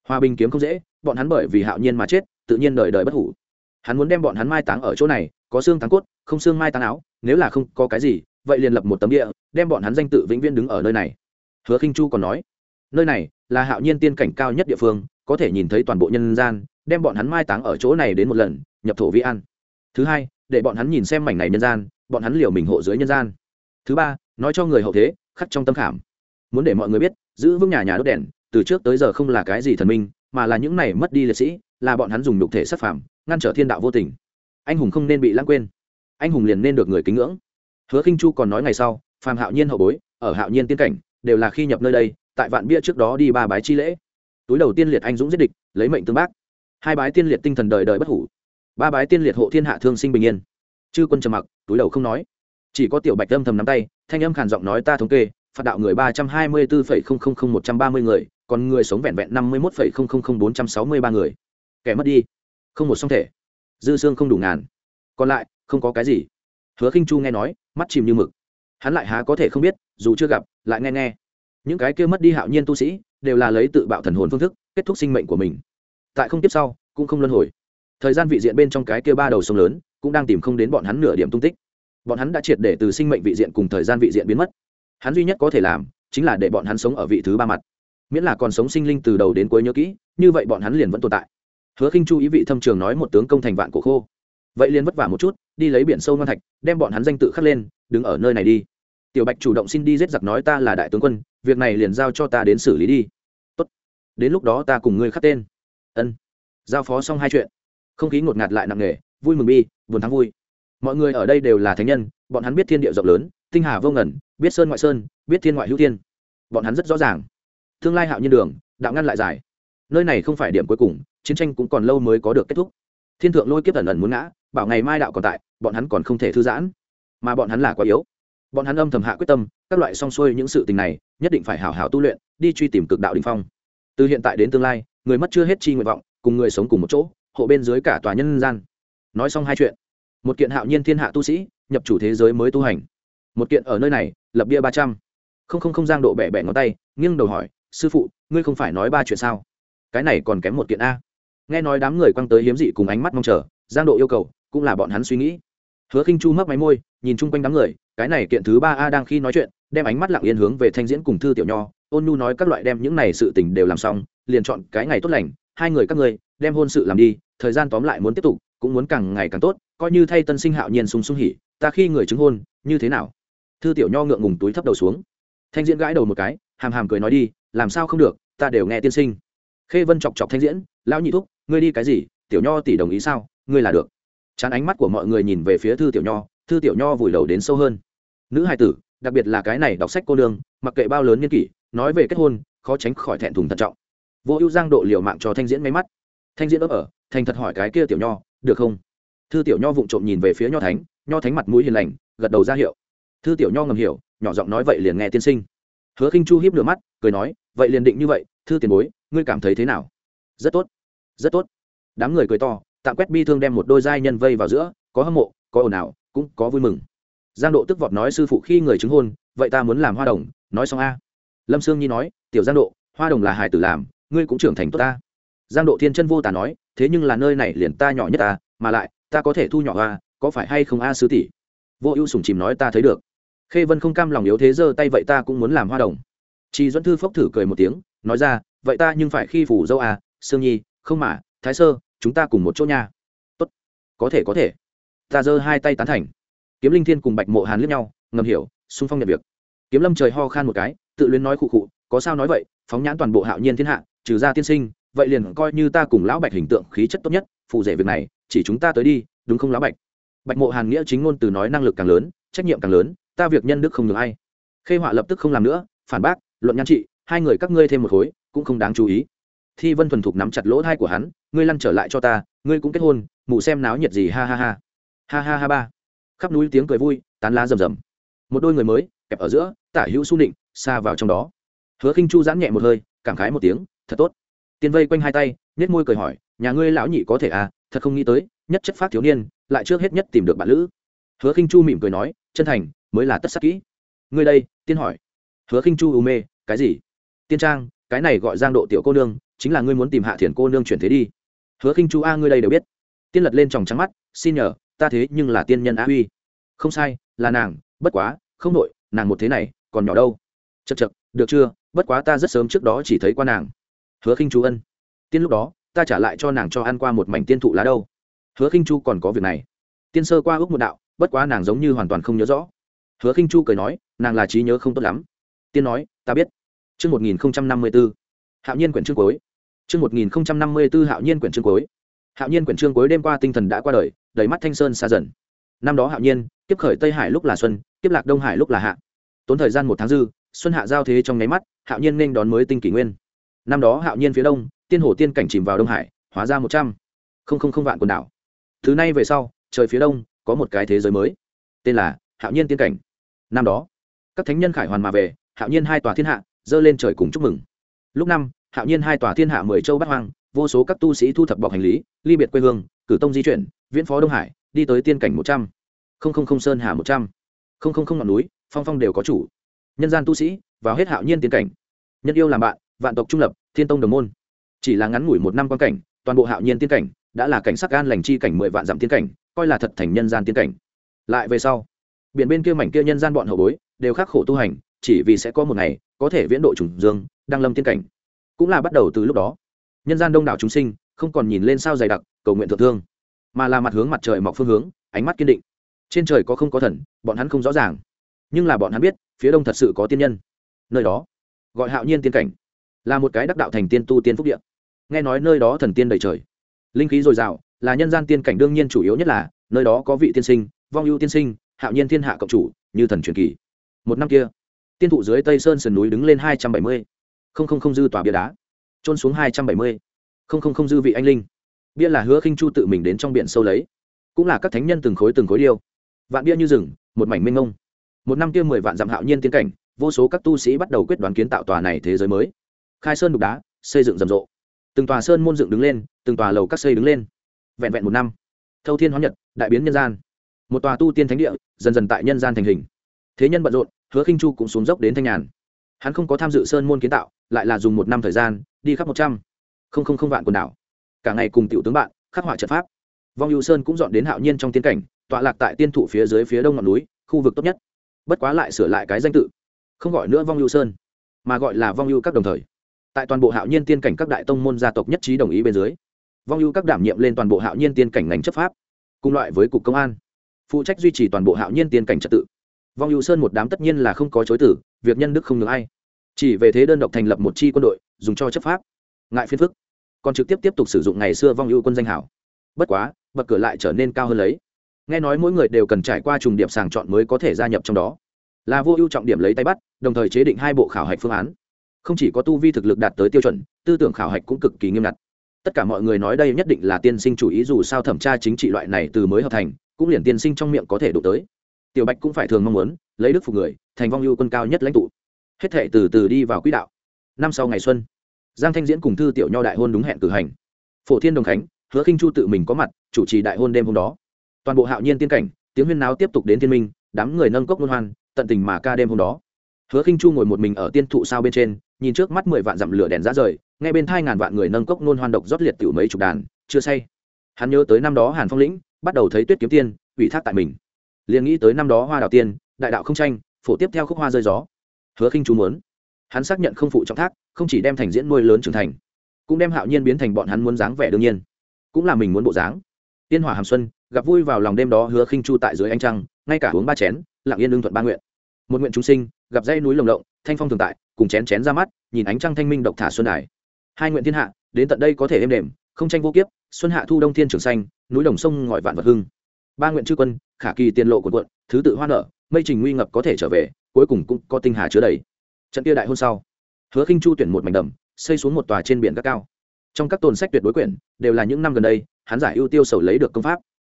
hòa bình kiếm không dễ, bọn hắn bởi vì hạo nhiên mà chết, tự nhiên đời đời bất hủ. Hắn muốn đem bọn hắn mai táng ở chỗ này có xương tán cốt, không xương mai tán áo, nếu là không có cái gì, vậy liền lập một tấm địa, đem bọn hắn danh tự vĩnh viễn đứng ở nơi này. Hứa khinh chu còn nói, nơi này là hạo nhiên tiên cảnh cao nhất địa phương, có thể nhìn thấy toàn bộ nhân gian, đem bọn hắn mai táng ở chỗ này đến một lần, nhập thổ vi an. Thứ hai, để bọn hắn nhìn xem mảnh này nhân gian, bọn hắn liều mình hộ dưới nhân gian. Thứ ba, nói cho người hậu thế, khắc trong tâm khảm. Muốn để mọi người biết, giữ vững nhà nhà đốt đèn, từ trước tới giờ không là cái gì thần minh, mà là những này mất đi liệt sĩ, là bọn hắn dùng nhục thể sắc phạm, ngăn trở thiên đạo vô tình anh hùng không nên bị lãng quên. Anh hùng liền nên được người kính ngưỡng. Hứa khinh chu còn nói ngày sau, phàm hạo nhiên hậu bối, ở hạo nhiên tiên cảnh, đều là khi nhập nơi đây, tại vạn bia trước đó đi ba bái chi lễ. Túi đầu tiên liệt anh dũng giết địch, lấy mệnh tương bác. Hai bái tiên liệt tinh thần đời đời bất hủ. Ba bái tiên liệt hộ thiên hạ thương sinh bình yên. Chư quân trầm mặc, túi đầu không nói. Chỉ có tiểu bạch âm thầm nắm tay, thanh âm khàn giọng nói ta thống kê, phạt đạo người ba trăm hai mươi bốn một trăm ba mươi người, còn người sống vẹn vẹn năm mươi một bốn trăm sáu mươi ba người. Kẻ mất đi, không một song thể dư xương không đủ ngàn. Còn lại, không có cái gì. Hứa khinh chu nghe nói, mắt chìm như mực. Hắn lại há có thể không biết, dù chưa gặp, lại nghe nghe. Những cái kia mất đi hạo nhiên tu sĩ, đều là lấy tự bạo thần hồn phương thức, kết thúc sinh mệnh của mình. Tại không tiếp sau, cũng không luân hồi. Thời gian vị diện bên trong cái kia ba đầu sông lớn, cũng đang tìm không đến bọn hắn nửa điểm tung tích. Bọn hắn đã triệt để từ sinh mệnh vị diện cùng thời gian vị diện biến mất. Hắn duy nhất có thể làm, chính là để bọn hắn sống ở vị thứ ba mặt. Miễn là còn sống sinh linh từ đầu đến cuối nhớ kỹ, như vậy bọn hắn liền vẫn tồn tại hứa khinh chu ý vị thâm trường nói một tướng công thành vạn cổ khô. Vậy liền vất vả một chút, đi lấy biển sâu ngon thạch, đem bọn hắn danh tự khắc lên, đứng ở nơi này đi. Tiểu bạch chủ động xin đi giết giặc nói ta là đại tướng quân, việc này liền giao cho ta đến xử lý đi. Tốt. Đến lúc đó ta cùng ngươi khắc tên. Ân. Giao phó xong hai chuyện. Không khí ngột ngạt lại nặng nề, vui mừng bi, buồn thắng vui. Mọi người ở đây đều là thánh nhân, bọn hắn biết thiên địa rộng lớn, tinh hà vô ngẩn biết sơn ngoại sơn, biết thiên ngoại hữu thiên. Bọn hắn rất rõ ràng. Tương lai hạo nhiên đường, đạo ngăn lại dài. Nơi này không phải điểm cuối cùng chiến tranh cũng còn lâu mới có được kết thúc. Thiên thượng lôi kiếp ẩn ẩn muốn ngã, bảo ngày mai đạo còn tại, bọn hắn còn không thể thư giãn. Mà bọn hắn là quá yếu. Bọn hắn âm thầm hạ quyết tâm, các loại song xuôi những sự tình này, nhất định phải hảo hảo tu luyện, đi truy tìm cực đạo đình phong. Từ hiện tại đến tương lai, người mất chưa hết chi nguyện vọng, cùng người sống cùng một chỗ, hộ bên dưới cả tòa nhân gian. Nói xong hai chuyện, một kiện hạo nhiên thiên hạ tu sĩ, nhập chủ thế giới mới tu hành. Một kiện ở nơi này, lập bia ba trăm. Không không không giang độ bẻ bẻ ngón tay, nghiêng đầu hỏi, sư phụ, ngươi không phải nói ba chuyện sao? Cái này còn kém một kiện a nghe nói đám người quăng tới hiếm dị cùng ánh mắt mong chờ, giang độ yêu cầu, cũng là bọn hắn suy nghĩ. Hứa khinh chu mấp máy môi, nhìn chung quanh đám người, cái này kiện thứ ba a đang khi nói chuyện, đem ánh mắt lặng yên hướng về thanh diễn cùng thư tiểu nho, ôn nhu nói các loại đem những này sự tình đều làm xong, liền chọn cái ngày tốt lành, hai người các ngươi, đem hôn sự làm đi, thời gian tóm lại muốn tiếp tục, cũng muốn càng ngày càng tốt, coi như thay tân sinh hạo nhiên sung sung hỉ, ta khi người chứng hôn, như thế nào? Thư tiểu nho ngượng ngùng túi thấp đầu xuống. Thanh diễn gãi đầu một cái, hàm hàm cười nói đi, làm sao không được, ta đều nghe tiên sinh. Khê vân chọc chọc thanh diễn, lão nhị thúc ngươi đi cái gì, tiểu nho tỷ đồng ý sao? Ngươi là được. Chán ánh mắt của mọi người nhìn về phía thư tiểu nho, thư tiểu nho vùi đầu đến sâu hơn. Nữ hai tử, đặc biệt là cái này đọc sách cô nương, mặc kệ bao lớn niên kỷ, nói về kết hôn, khó tránh khỏi thẹn thùng thận trọng. Vô ưu giang độ liều mạng cho thanh diễn máy mắt. Thanh diễn ấp ở, thành thật hỏi cái kia tiểu nho, được không? Thư tiểu nho vụng trộm nhìn về phía nho thánh nho thánh mặt mũi hiền lành, gật đầu ra hiệu. Thư tiểu nho ngầm hiểu, nhỏ giọng nói vậy liền nghe tiên sinh. Hứa khinh chu hiếp lửa mắt, cười nói, vậy liền định như vậy, thư tiền bối, ngươi cảm thấy thế nào? Rất tốt rất tốt. Đám người cười to, tạm quét bi thương đem một đôi giai nhân vây vào giữa, có hâm mộ, có ồn ào, cũng có vui mừng. Giang độ tức vọt nói sư phụ khi người chứng hôn, vậy ta muốn làm hoa đồng, nói xong a. Lâm sương nhi nói, tiểu giang độ, hoa đồng là hài tử làm, ngươi cũng trưởng thành tốt ta. Giang độ thiên chân vô tà nói, thế nhưng là nơi này liền ta nhỏ nhất ta, mà lại, ta có thể thu nhỏ hoa, có phải hay không a sứ tỷ? Vô ưu sùng chìm nói ta thấy được. Khê vân không cam lòng yếu thế giơ tay, vậy ta cũng muốn làm hoa đồng. Chị duẫn thư phốc thử cười một tiếng, nói ra, vậy ta nhưng phải khi phủ dâu à sương nhi không mà, thái sơ, chúng ta cùng một chỗ nha. Tốt. Có thể có thể. Ta giơ hai tay tán thành. Kiếm linh thiên cùng bạch mộ hàn liếc nhau, ngầm hiểu, xung phong nhận việc. Kiếm lâm trời ho khan một cái, tự luyến nói khụ khụ, có sao nói vậy, phóng nhãn toàn bộ hạo nhiên thiên hạ, trừ ra tiên sinh, vậy liền coi như ta cùng lão bạch hình tượng khí chất tốt nhất phụ rể việc này, chỉ chúng ta tới đi, đúng không lão bạch? Bạch mộ hàn nghĩa chính ngôn từ nói năng lực càng lớn, trách nhiệm càng lớn, ta việc nhân đức không được ai. Khê họa lập tức không làm nữa, phản bác, luận nhan trị, hai người các ngươi thêm một khối, cũng không đáng chú ý thi vân thuần thục nắm chặt lỗ thai của hắn, ngươi lăn trở lại cho ta, ngươi cũng kết hôn, mụ xem náo nhiệt gì, ha ha ha. Ha ha ha ba. Khắp núi tiếng cười vui, tán lá rầm rầm. Một đôi người mới, kẹp ở giữa, tả hữu su nịnh, xa vào trong đó. Hứa khinh chu giãn nhẹ một hơi, cảm khái một tiếng, thật tốt. Tiên vây quanh hai tay nhét môi cười hỏi, nhà ngươi lão nhị có thể à? Thật không nghĩ tới, nhất chất phát thiếu niên, lại trước hết nhất tìm được bạn lữ. Hứa khinh chu mỉm cười nói, chân thành, mới là tất sắc kỹ. Ngươi đây, tiên hỏi. Hứa khinh chu u mê, cái gì? Tiên trang, cái này gọi giang độ tiểu cô nương chính là ngươi muốn tìm hạ thiền cô nương chuyển thế đi. Hứa khinh chu a, ngươi đây đều biết. Tiên lật lên tròng trắng mắt, xin nhờ, ta thế nhưng là tiên nhân á uy không sai, là nàng, bất quá, không nội nàng một thế này, còn nhỏ đâu. Chật chật được chưa? Bất quá ta rất sớm trước đó chỉ thấy qua nàng. Hứa khinh chu ân. Tiên lúc đó, ta trả lại cho nàng cho ăn qua một mảnh tiên thụ lá đâu. Hứa khinh chu còn có việc này. Tiên sơ qua ước một đạo, bất quá nàng giống như hoàn toàn không nhớ rõ. Hứa khinh chu cười nói, nàng là trí nhớ không tốt lắm. Tiên nói, ta biết. Chương một nghìn năm mươi b ố hạo nhiên quyển chương cuối chương một nghìn năm mươi b ố hạo nhiên quyển chương cuối. Hạo nhiên quyển chương cuối đêm qua tinh thần đã qua đời, đầy mắt thanh sơn xa dần. Năm đó hạo nhiên, kiếp khởi tây hải lúc là xuân, kiếp lạc đông hải lúc là hạ. Tốn thời gian một tháng dư, xuân hạ giao thế trong nháy mắt, hạo nhiên nên đón mới tinh kỷ nguyên. Năm đó hạo nhiên phía đông, tiên hồ tiên cảnh chìm vào đông hải, hóa ra một trăm. Không vạn quần đảo. Thứ này về sau, trời phía đông, có một cái thế giới mới. Tên là hạo nhiên tiên cảnh. Năm đó, các thánh nhân khải hoàn mà về, hạo nhiên hai tòa thiên hạ, dơ lên trời cùng chúc mừng. Lúc năm hạo nhiên hai tòa thiên hạ mười châu bắt hoang, vô số các tu sĩ thu thập bọc hành lý, ly biệt quê hương, cử tông di chuyển, viễn phó đông hải, đi tới tiên cảnh một trăm. Linh sơn hà một trăm. Linh ngọn núi, phong phong đều có chủ. Nhân gian tu sĩ, vào hết hạo nhiên tiên cảnh. Nhân yêu làm bạn, vạn tộc trung lập, thiên tông đồng môn. Chỉ là ngắn ngủi một năm quan cảnh, toàn bộ hạo nhiên tiên cảnh đã là cảnh sắc gan lành chi cảnh mười vạn dặm tiên cảnh, coi là thật thành nhân gian tiên cảnh. Lại về sau, biển bên kia mảnh kia nhân gian bọn hậu bối, đều khắc khổ tu hành, chỉ vì sẽ có một ngày, có thể viễn độ trùng dương đang lâm tiên cảnh cũng là bắt đầu từ lúc đó. Nhân gian đông đảo chúng sinh, không còn nhìn lên sao dày đặc, cầu nguyện thượng thương, mà là mặt hướng mặt trời mọc phương hướng, ánh mắt kiên định. Trên trời có không có thần, bọn hắn không rõ ràng. Nhưng là bọn hắn biết, phía đông thật sự có tiên nhân. Nơi đó, gọi hạo nhiên tiên cảnh, là một cái đắc đạo thành tiên tu tiên phúc địa. nghe nói nơi đó thần tiên đầy trời. Linh khí dồi dào, là nhân gian tiên cảnh đương nhiên chủ yếu nhất là, nơi đó có vị tiên sinh, vong ưu tiên sinh, hạo nhiên thiên hạ cộng chủ, như thần truyền kỳ. Một năm kia, tiên thụ dưới tây sơn sườn núi đứng lên hai trăm bảy mươi không không không dư tòa bia đá trôn xuống hai trăm bảy mươi, không không không dư vị anh linh. Bia là hứa khinh chu tự mình đến trong biển sâu lấy, cũng là các thánh nhân từng khối từng khối điêu. Vạn bia như rừng, một mảnh mênh mông. Một năm kia mười vạn dặm hạo nhiên tiến cảnh, vô số các tu sĩ bắt đầu quyết đoán kiến tạo tòa này thế giới mới. Khai sơn đục đá, xây dựng rầm rộ. Từng tòa sơn môn dựng đứng lên, từng tòa lầu các xây đứng lên. Vẹn vẹn một năm, thâu thiên hóa nhật, đại biến nhân gian. Một tòa tu tiên thánh địa, dần dần tại nhân gian thành hình. Thế nhân bận rộn, hứa khinh chu cũng xuống dốc đến thanh nhàn hắn không có tham dự sơn môn kiến tạo, lại là dùng một năm thời gian, đi khắp một trăm. Không không không vạn quần đảo. Cả ngày cùng tiểu tướng bạn, khắc họa trận pháp. Vong ưu sơn cũng dọn đến hạo nhiên trong tiên cảnh, tọa lạc tại tiên thụ phía dưới phía đông ngọn núi, khu vực tốt nhất. Bất quá lại sửa lại cái danh tự. Không gọi nữa vong ưu sơn, mà gọi là vong ưu các đồng thời. Tại toàn bộ hạo nhiên tiên cảnh các đại tông môn gia tộc nhất trí đồng ý bên dưới, vong ưu các đảm nhiệm lên toàn bộ hạo nhiên tiên cảnh ngành chấp pháp, cùng loại với cục công an. Phụ trách duy trì toàn bộ hạo nhiên tiên cảnh trật tự vong ưu sơn một đám tất nhiên là không có chối tử, việc nhân đức không được ai. Chỉ về thế đơn độc thành lập một chi quân đội, dùng cho chấp pháp. Ngại phiên phức. Còn trực tiếp tiếp tục sử dụng ngày xưa vong ưu quân danh hảo. Bất quá, bậc cửa lại trở nên cao hơn lấy. Nghe nói mỗi người đều cần trải qua trùng điểm sàng chọn mới có thể gia nhập trong đó. Là vô ưu trọng điểm lấy tay bắt, đồng thời chế định hai bộ khảo hạch phương án. Không chỉ có tu vi thực lực đạt tới tiêu chuẩn, tư tưởng khảo hạch cũng cực kỳ nghiêm ngặt. Tất cả mọi người nói đây nhất định là tiên sinh chủ ý dù sao thẩm tra chính trị loại này từ mới hợp thành, cũng liền tiên sinh trong miệng có thể đụng tới tiểu bạch cũng phải thường mong muốn lấy đức phục người, thành vong lưu quân cao nhất lãnh tụ. Hết thệ từ từ đi vào quỹ đạo. Năm sau ngày xuân, giang thanh diễn cùng thư tiểu nho đại hôn đúng hẹn cử hành. Phổ thiên đồng khánh, hứa khinh chu tự mình có mặt, chủ trì đại hôn đêm hôm đó. Toàn bộ hạo nhiên tiên cảnh tiếng huyên náo tiếp tục đến thiên minh, đám người nâng cốc luân hoan, tận tình mà ca đêm hôm đó. Hứa khinh chu ngồi một mình ở tiên thụ sao bên trên, nhìn trước mắt mười vạn dặm lửa đèn ra rời, ngay bên thai ngàn vạn người nâng cốc nôn hoan độc rót liệt tiểu mấy chục đàn, chưa say. Hắn nhớ tới năm đó hàn phong lĩnh, bắt đầu thấy tuyết kiếm tiên, ủy thác tại mình liền nghĩ tới năm đó hoa đào tiên, đại đạo không tranh, phổ tiếp theo khúc hoa rơi gió. Hứa khinh chú muốn. Hắn xác nhận không phụ trọng thác, không chỉ đem thành diễn nuôi lớn trưởng thành, cũng đem hạo nhiên biến thành bọn hắn muốn dáng vẻ đương nhiên. Cũng là mình muốn bộ dáng. Tiên hỏa hàm xuân, gặp vui vào lòng đêm đó hứa khinh chu tại dưới ánh trăng, ngay cả uống ba chén, lặng yên lương thuận ba nguyện. Một nguyện chúng sinh, gặp dây núi lồng lộng, thanh phong thường tại, cùng chén chén ra mắt, nhìn ánh trăng thanh minh độc thả xuân đài. Hai nguyện thiên hạ, đến tận đây có thể êm đềm, không tranh vô kiếp, xuân hạ thu đông thiên trường xanh, núi đồng sông ngòi vạn vật hưng ba nguyện chư quân, khả kỳ tiền lộ của quận thứ tự hoa nở, mây trình nguy ngập có thể trở về, cuối cùng cũng có tinh hà chứa đầy. Trận kia đại hôn sau, hứa khinh chu tuyển một mảnh đầm, xây xuống một tòa trên biển các cao. Trong các tồn sách tuyệt đối quyển, đều là những năm gần đây, hắn giải ưu tiêu sầu lấy được công pháp.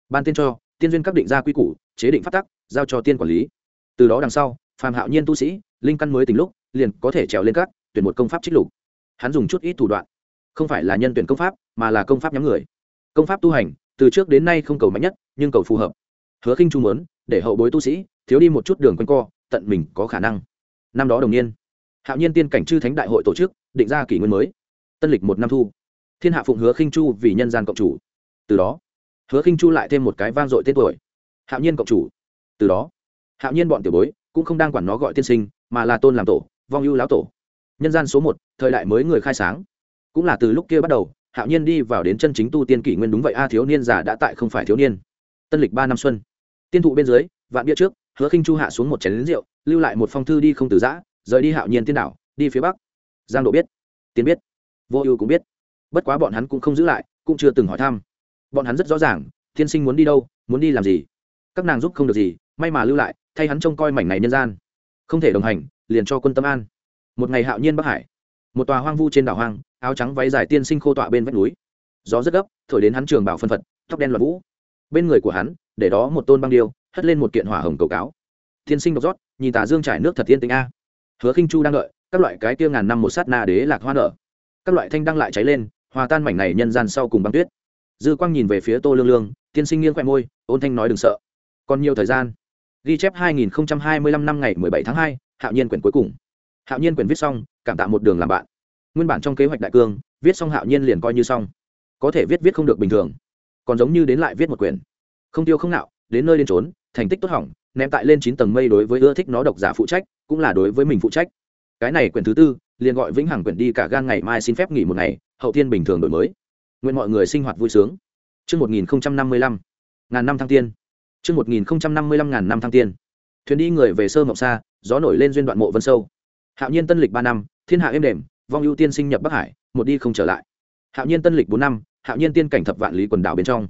Ban tiên cho, tiên duyên các định ra quy củ, chế định phát tắc, giao cho tiên quản lý. Từ đó đằng sau, phàm hạo nhiên tu sĩ, linh căn mới tính lúc, liền có thể trèo lên các, tuyển một công pháp trích lục. Hắn dùng chút ít thủ đoạn. Không phải là nhân tuyển công pháp, mà là công pháp nhắm người. Công pháp tu hành từ trước đến nay không cầu mạnh nhất, nhưng cầu phù hợp. Hứa khinh chu muốn, để hậu bối tu sĩ, thiếu đi một chút đường quanh co, tận mình có khả năng. Năm đó đồng niên, hạo nhiên tiên cảnh chư thánh đại hội tổ chức, định ra kỷ nguyên mới. Tân lịch một năm thu. Thiên hạ phụng hứa khinh chu vì nhân gian cộng chủ. Từ đó, hứa khinh chu lại thêm một cái vang dội tên tuổi, hạo nhiên cộng chủ. Từ đó, hạo nhiên bọn tiểu bối cũng không đang quản nó gọi tiên sinh, mà là tôn làm tổ, vong ưu lão tổ. Nhân gian số một, thời đại mới người khai sáng. Cũng là từ lúc kia bắt đầu hạo nhiên đi vào đến chân chính tu tiên kỷ nguyên đúng vậy a, thiếu niên già đã tại không phải thiếu niên. Tân lịch ba năm xuân. Tiên thụ bên dưới, vạn bia trước, hứa khinh chu hạ xuống một chén lính rượu, lưu lại một phong thư đi không từ giã, rời đi hạo nhiên tiên đảo, đi phía bắc. Giang độ biết. Tiên biết. Vô ưu cũng biết. Bất quá bọn hắn cũng không giữ lại, cũng chưa từng hỏi thăm. Bọn hắn rất rõ ràng, tiên sinh muốn đi đâu, muốn đi làm gì. Các nàng giúp không được gì, may mà lưu lại, thay hắn trông coi mảnh này nhân gian. Không thể đồng hành, liền cho quân tâm an. Một ngày hạo nhiên bắc hải, một tòa hoang vu trên đảo hoang áo trắng váy dài tiên sinh khô tọa bên vách núi. Gió rất gấp thổi đến hắn trường bảo phân phật tóc đen loạn vũ. Bên người của hắn để đó một tôn băng điêu hất lên một kiện hỏa hồng cầu cáo. Tiên sinh độc rót nhìn tà dương trải nước thật tiên tính a. Hứa khinh chu đang đợi các loại cái kia ngàn năm một sát na đế lạc hoa nở. Các loại thanh đăng lại cháy lên hòa tan mảnh này nhân gian sau cùng băng tuyết. Dư quang nhìn về phía tô lương lương tiên sinh nghiêng khoe môi ôn thanh nói đừng sợ. Còn nhiều thời gian. Ghi chép 2025 năm ngày 17 tháng 2, hạo nhiên quyển cuối cùng. Hạo nhiên quyển viết xong cảm tạ một đường làm bạn nguyên bản trong kế hoạch đại cương viết xong hạo nhiên liền coi như xong có thể viết viết không được bình thường còn giống như đến lại viết một quyển không tiêu không nạo đến nơi đến trốn thành tích tốt hỏng ném tại lên chín tầng mây đối với ưa thích nó độc giả phụ trách cũng là đối với mình phụ trách cái này quyển thứ tư liền gọi vĩnh hằng quyển đi cả gan ngày mai xin phép nghỉ một ngày hậu thiên bình thường đổi mới nguyện mọi người sinh hoạt vui sướng Trước 1055, ngàn năm thăng tiên. Trước 1055 ngàn năm thăng tiên. Thuyền đi người về sơ mộng xa, gió nổi lên duyên đoạn mộ vân sâu. Hạo nhiên tân lịch ba năm, thiên hạ êm đềm, vong ưu tiên sinh nhập Bắc Hải, một đi không trở lại. Hạo nhiên tân lịch bốn năm, hạo nhiên tiên cảnh thập vạn lý quần đảo bên trong.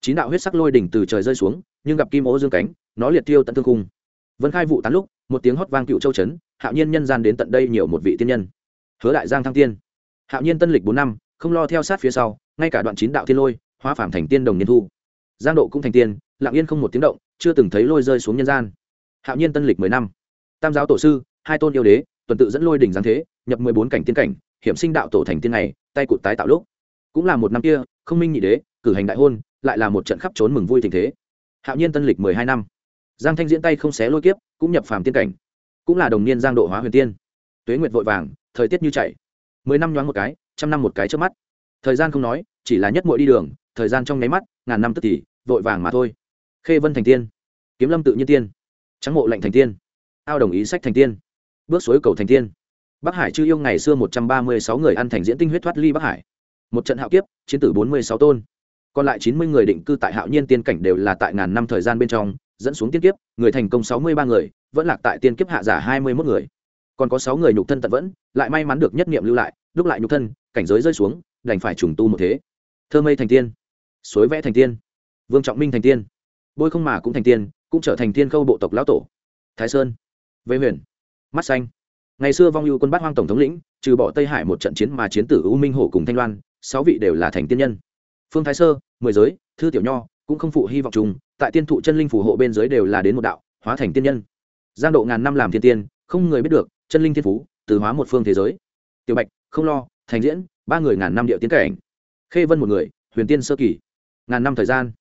Chín đạo huyết sắc lôi đỉnh từ trời rơi xuống, nhưng gặp kim ố dương cánh, nó liệt tiêu tận thương cung. Vân khai vụ tán lúc, một tiếng hót vang cựu châu chấn, hạo nhiên nhân gian đến tận đây nhiều một vị tiên nhân. Hứa đại giang thăng tiên. Hạo nhiên tân lịch bốn năm, không lo theo sát phía sau, ngay cả đoạn chín đạo thiên lôi, hóa phàm thành tiên đồng niên thu. Giang độ cũng thành tiên, lặng yên không một tiếng động chưa từng thấy lôi rơi xuống nhân gian hạo nhiên tân lịch mười năm tam giáo tổ sư hai tôn yêu đế tuần tự dẫn lôi đỉnh giáng thế nhập mười bốn cảnh tiên cảnh, hiểm sinh đạo tổ thành tiên này tay cụt tái tạo lúc. Cũng là một năm kia, không minh nhị đế, cử hành đại hôn, lại là một trận khắp trốn mừng vui tình thế. Hạo nhiên tân lịch mười hai năm. Giang thanh diễn tay không xé lôi kiếp, cũng nhập phàm tiên cảnh. Cũng là đồng niên giang độ hóa huyền tiên. Tuế nguyệt vội vàng, thời tiết như chạy. Mười năm nhoáng một cái, trăm năm một cái trước mắt. Thời gian không nói, chỉ là nhất muội đi đường, thời gian trong nháy mắt, ngàn năm tức thì, vội vàng mà thôi. Khê vân thành tiên. Kiếm lâm tự nhiên tiên. Trắng mộ lệnh thành tiên. Ao đồng ý sách thành tiên. Bước suối cầu thành tiên bắc hải chư yêu ngày xưa một trăm ba mươi sáu người ăn thành diễn tinh huyết thoát ly bắc hải. Một trận hạo kiếp, chiến tử bốn mươi sáu tôn. Còn lại chín mươi người định cư tại hạo nhiên tiên cảnh đều là tại ngàn năm thời gian bên trong, dẫn xuống tiên kiếp, người thành công sáu mươi ba người, vẫn lạc tại tiên kiếp hạ giả hai mươi mốt người. Còn có sáu người nhục thân tận vẫn, lại may mắn được nhất niệm lưu lại, đúc lại nhục thân, cảnh giới rơi xuống, đành phải trùng tu một thế. Thơ mây thành tiên. Suối vẽ thành tiên. Vương trọng minh thành tiên. Bôi không mà cũng thành tiên, cũng trở thành tiên khâu bộ tộc lão tổ. Thái sơn. Vây huyền. Mắt xanh ngày xưa vong ưu quân bát hoang tổng thống lĩnh, trừ bỏ tây hải một trận chiến mà chiến tử u minh hổ cùng thanh loan, sáu vị đều là thành tiên nhân. Phương thái sơ, mười giới, thư tiểu nho cũng không phụ hy vọng chung, tại tiên thụ chân linh phù hộ bên dưới đều là đến một đạo, hóa thành tiên nhân. Giang độ ngàn năm làm thiên tiên, không người biết được, chân linh thiên phú, từ hóa một phương thế giới. Tiểu bạch, không lo, thành diễn, ba người ngàn năm điệu tiến cảnh. Khê vân một người, huyền tiên sơ kỳ. Ngàn năm thời gian.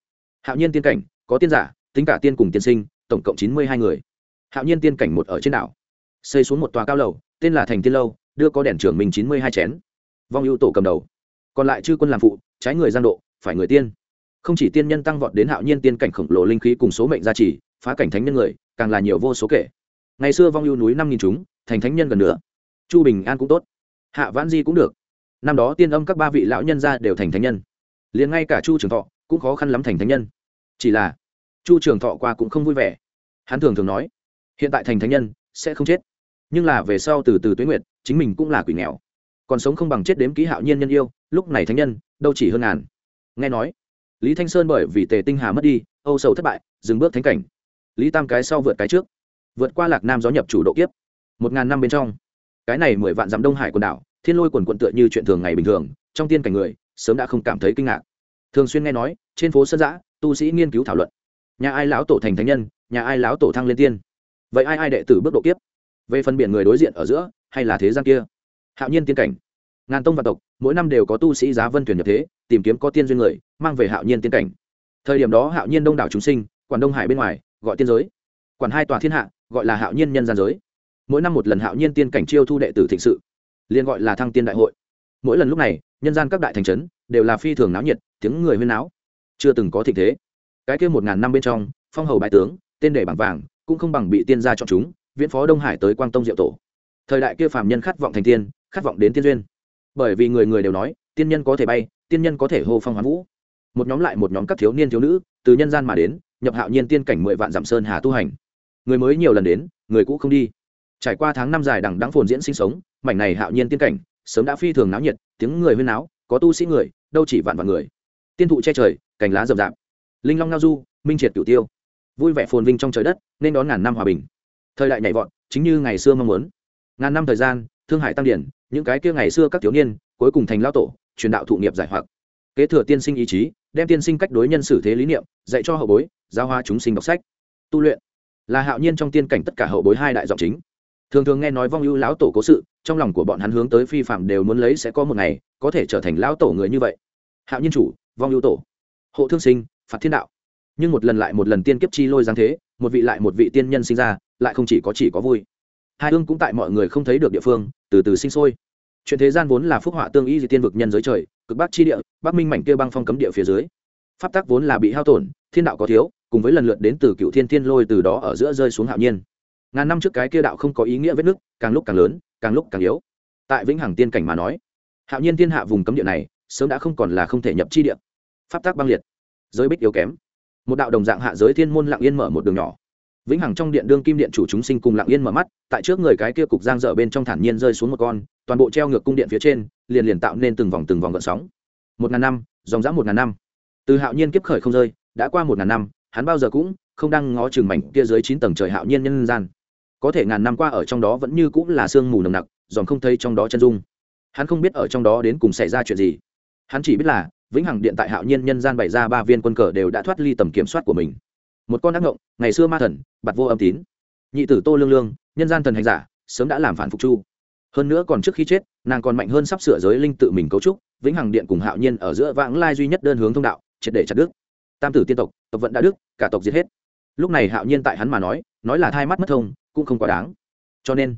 Hạo nhiên tiên cảnh, có tiên giả, tính cả tiên cùng tiên sinh, tổng cộng chín mươi hai người. Hạo nhiên tiên cảnh một ở trên đảo xây xuống một tòa cao lầu, tên là thành tiên lâu, đưa có đèn trưởng mình chín mươi hai chén. Vong ưu tổ cầm đầu. Còn lại chư quân làm phụ, trái người giang độ, phải người tiên. Không chỉ tiên nhân tăng vọt đến hạo nhiên tiên cảnh khổng lồ linh khí cùng số mệnh gia trì, phá cảnh thánh nhân người, càng là nhiều vô số kể. Ngày xưa vong ưu núi năm nghìn chúng, thành thánh nhân gần nữa chu bình an cũng tốt. Hạ vãn di cũng được. Năm đó tiên âm các ba vị lão nhân ra đều thành thánh nhân. Liền ngay cả chu trường thọ cũng khó khăn lắm thành thánh nhân. Chỉ là chu trường thọ qua cũng không vui vẻ. Hắn thường thường nói, hiện tại thành thánh nhân sẽ không chết nhưng là về sau từ từ tuế nguyệt, chính mình cũng là quỷ nghèo. Còn sống không bằng chết đếm ký hạo nhiên nhân yêu, lúc này thánh nhân, đâu chỉ hơn ngàn. Nghe nói, lý thanh sơn bởi vì tề tinh hà mất đi, âu sầu thất bại, dừng bước thánh cảnh. Lý tam cái sau vượt cái trước, vượt qua lạc nam gió nhập chủ độ kiếp. Một ngàn năm bên trong, cái này mười vạn dặm đông hải quần đảo, thiên lôi quần quận tựa như chuyện thường ngày bình thường, trong tiên cảnh người, sớm đã không cảm thấy kinh ngạc. Thường xuyên nghe nói, trên phố sơn giã tu sĩ nghiên cứu thảo luận. Nhà ai lão tổ thành thánh nhân, nhà ai lão tổ thăng lên tiên. Vậy ai ai đệ tử bước độ kiếp? Về phân biển người đối diện ở giữa, hay là thế gian kia? Hạo nhiên tiên cảnh. Ngàn tông và tộc, mỗi năm đều có tu sĩ giá vân thuyền nhập thế, tìm kiếm có tiên duyên người, mang về hạo nhiên tiên cảnh. Thời điểm đó hạo nhiên đông đảo chúng sinh, quản đông hải bên ngoài, gọi tiên giới. Quản hai tòa thiên hạ, gọi là hạo nhiên nhân gian giới. Mỗi năm một lần hạo nhiên tiên cảnh chiêu thu đệ tử thịnh sự, liền gọi là thăng tiên đại hội. Mỗi lần lúc này, nhân gian các đại thành trấn đều là phi thường náo nhiệt, tiếng người huyên náo. Chưa từng có thịnh thế. Cái kia một ngàn năm bên trong, phong hầu bại tướng, tên để bảng vàng, cũng không bằng bị tiên gia chọn chúng viễn phó đông hải tới quang tông diệu tổ. Thời đại kia phàm nhân khát vọng thành tiên, khát vọng đến tiên duyên. Bởi vì người người đều nói, tiên nhân có thể bay, tiên nhân có thể hô phong hoán vũ. Một nhóm lại một nhóm các thiếu niên thiếu nữ, từ nhân gian mà đến, nhập hạo nhiên tiên cảnh mười vạn dặm sơn hà tu hành. Người mới nhiều lần đến, người cũ không đi. Trải qua tháng năm dài đằng đáng phồn diễn sinh sống, mảnh này hạo nhiên tiên cảnh, sớm đã phi thường náo nhiệt, tiếng người huyên náo, có tu sĩ người, đâu chỉ vạn vạn người. Tiên thụ che trời, cành lá rậm rạp. Linh long ngao du, minh triệt cửu tiêu. Vui vẻ phồn vinh trong trời đất, nên đón ngàn năm hòa bình thời đại nhảy vọt, chính như ngày xưa mong muốn. Ngàn năm thời gian, thương hải tăng điển, những cái kia ngày xưa các thiếu niên, cuối cùng thành lao tổ, truyền đạo thụ nghiệp giải hoặc. Kế thừa tiên sinh ý chí, đem tiên sinh cách đối nhân xử thế lý niệm, dạy cho hậu bối, giáo hóa chúng sinh đọc sách. Tu luyện là hạo nhiên trong tiên cảnh tất cả hậu bối hai đại giọng chính. Thường thường nghe nói vong ưu lão tổ cố sự, trong lòng của bọn hắn hướng tới phi phạm đều muốn lấy sẽ có một ngày, có thể trở thành lão tổ người như vậy. Hạo nhiên chủ, vong ưu tổ. Hộ thương sinh, phạt thiên đạo. Nhưng một lần lại một lần tiên kiếp chi lôi giáng thế, một vị lại một vị tiên nhân sinh ra lại không chỉ có chỉ có vui. Hai ương cũng tại mọi người không thấy được địa phương, từ từ sinh sôi. Chuyện thế gian vốn là phúc họa tương y di tiên vực nhân giới trời, cực bắc chi địa, bắc minh mảnh kia băng phong cấm địa phía dưới. Pháp tắc vốn là bị hao tổn, thiên đạo có thiếu, cùng với lần lượt đến từ cựu thiên thiên lôi từ đó ở giữa rơi xuống hạo nhiên. Ngàn năm trước cái kia đạo không có ý nghĩa vết nứt, càng lúc càng lớn, càng lúc càng yếu. Tại vĩnh hằng tiên cảnh mà nói, hạo nhiên thiên hạ vùng cấm địa này, sớm đã không còn là không thể nhập chi địa. Pháp tác băng liệt, giới bích yếu kém. Một đạo đồng dạng hạ giới thiên môn lặng yên mở một đường nhỏ vĩnh hằng trong điện đương kim điện chủ chúng sinh cùng lặng yên mở mắt, tại trước người cái kia cục giang dở bên trong thản nhiên rơi xuống một con, toàn bộ treo ngược cung điện phía trên, liền liền tạo nên từng vòng từng vòng gợn sóng. Một ngàn năm, dòng dã một ngàn năm. Từ hạo nhiên kiếp khởi không rơi, đã qua một ngàn năm, hắn bao giờ cũng không đang ngó chừng mảnh kia dưới chín tầng trời hạo nhiên nhân gian. Có thể ngàn năm qua ở trong đó vẫn như cũng là sương mù nồng nặc dòm không thấy trong đó chân dung. Hắn không biết ở trong đó đến cùng xảy ra chuyện gì. Hắn chỉ biết là, vĩnh hằng điện tại hạo nhiên nhân gian bày ra ba viên quân cờ đều đã thoát ly tầm kiểm soát của mình một con ác ngộng, ngày xưa ma thần bặt vô âm tín. Nhị tử tô lương lương, nhân gian thần hành giả, sớm đã làm phản phục chu. Hơn nữa còn trước khi chết, nàng còn mạnh hơn sắp sửa giới linh tự mình cấu trúc, vĩnh hằng điện cùng hạo nhiên ở giữa vãng lai duy nhất đơn hướng thông đạo, triệt để chặt đức tam tử tiên tộc tộc vận đã đức cả tộc giết hết. Lúc này hạo nhiên tại hắn mà nói nói là thai mắt mất thông, cũng không quá đáng. Cho nên,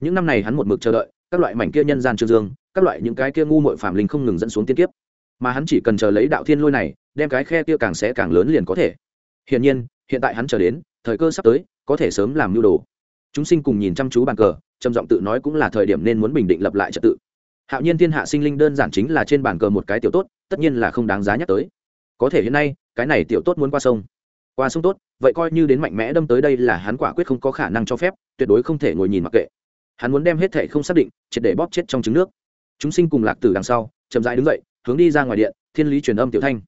những năm này hắn một mực chờ đợi, các loại mảnh kia nhân gian trương dương, các loại những cái kia ngu mội phạm linh không ngừng dẫn xuống tiên kiếp. Mà hắn chỉ cần chờ lấy đạo thiên lôi này, đem cái khe kia càng sẽ càng lớn liền có thể hiển nhiên, hiện tại hắn chờ đến, thời cơ sắp tới, có thể sớm làm mưu đồ. Chúng sinh cùng nhìn chăm chú bàn cờ, trầm giọng tự nói cũng là thời điểm nên muốn bình định lập lại trật tự. Hạo nhiên thiên hạ sinh linh đơn giản chính là trên bàn cờ một cái tiểu tốt, tất nhiên là không đáng giá nhắc tới. Có thể hiện nay, cái này tiểu tốt muốn qua sông. Qua sông tốt, vậy coi như đến mạnh mẽ đâm tới đây là hắn quả quyết không có khả năng cho phép, tuyệt đối không thể ngồi nhìn mặc kệ. Hắn muốn đem hết thể không xác định, triệt để bóp chết trong trứng nước. Chúng sinh cùng lạc tử đằng sau, chậm rãi đứng dậy, hướng đi ra ngoài điện, thiên lý truyền âm tiểu thanh.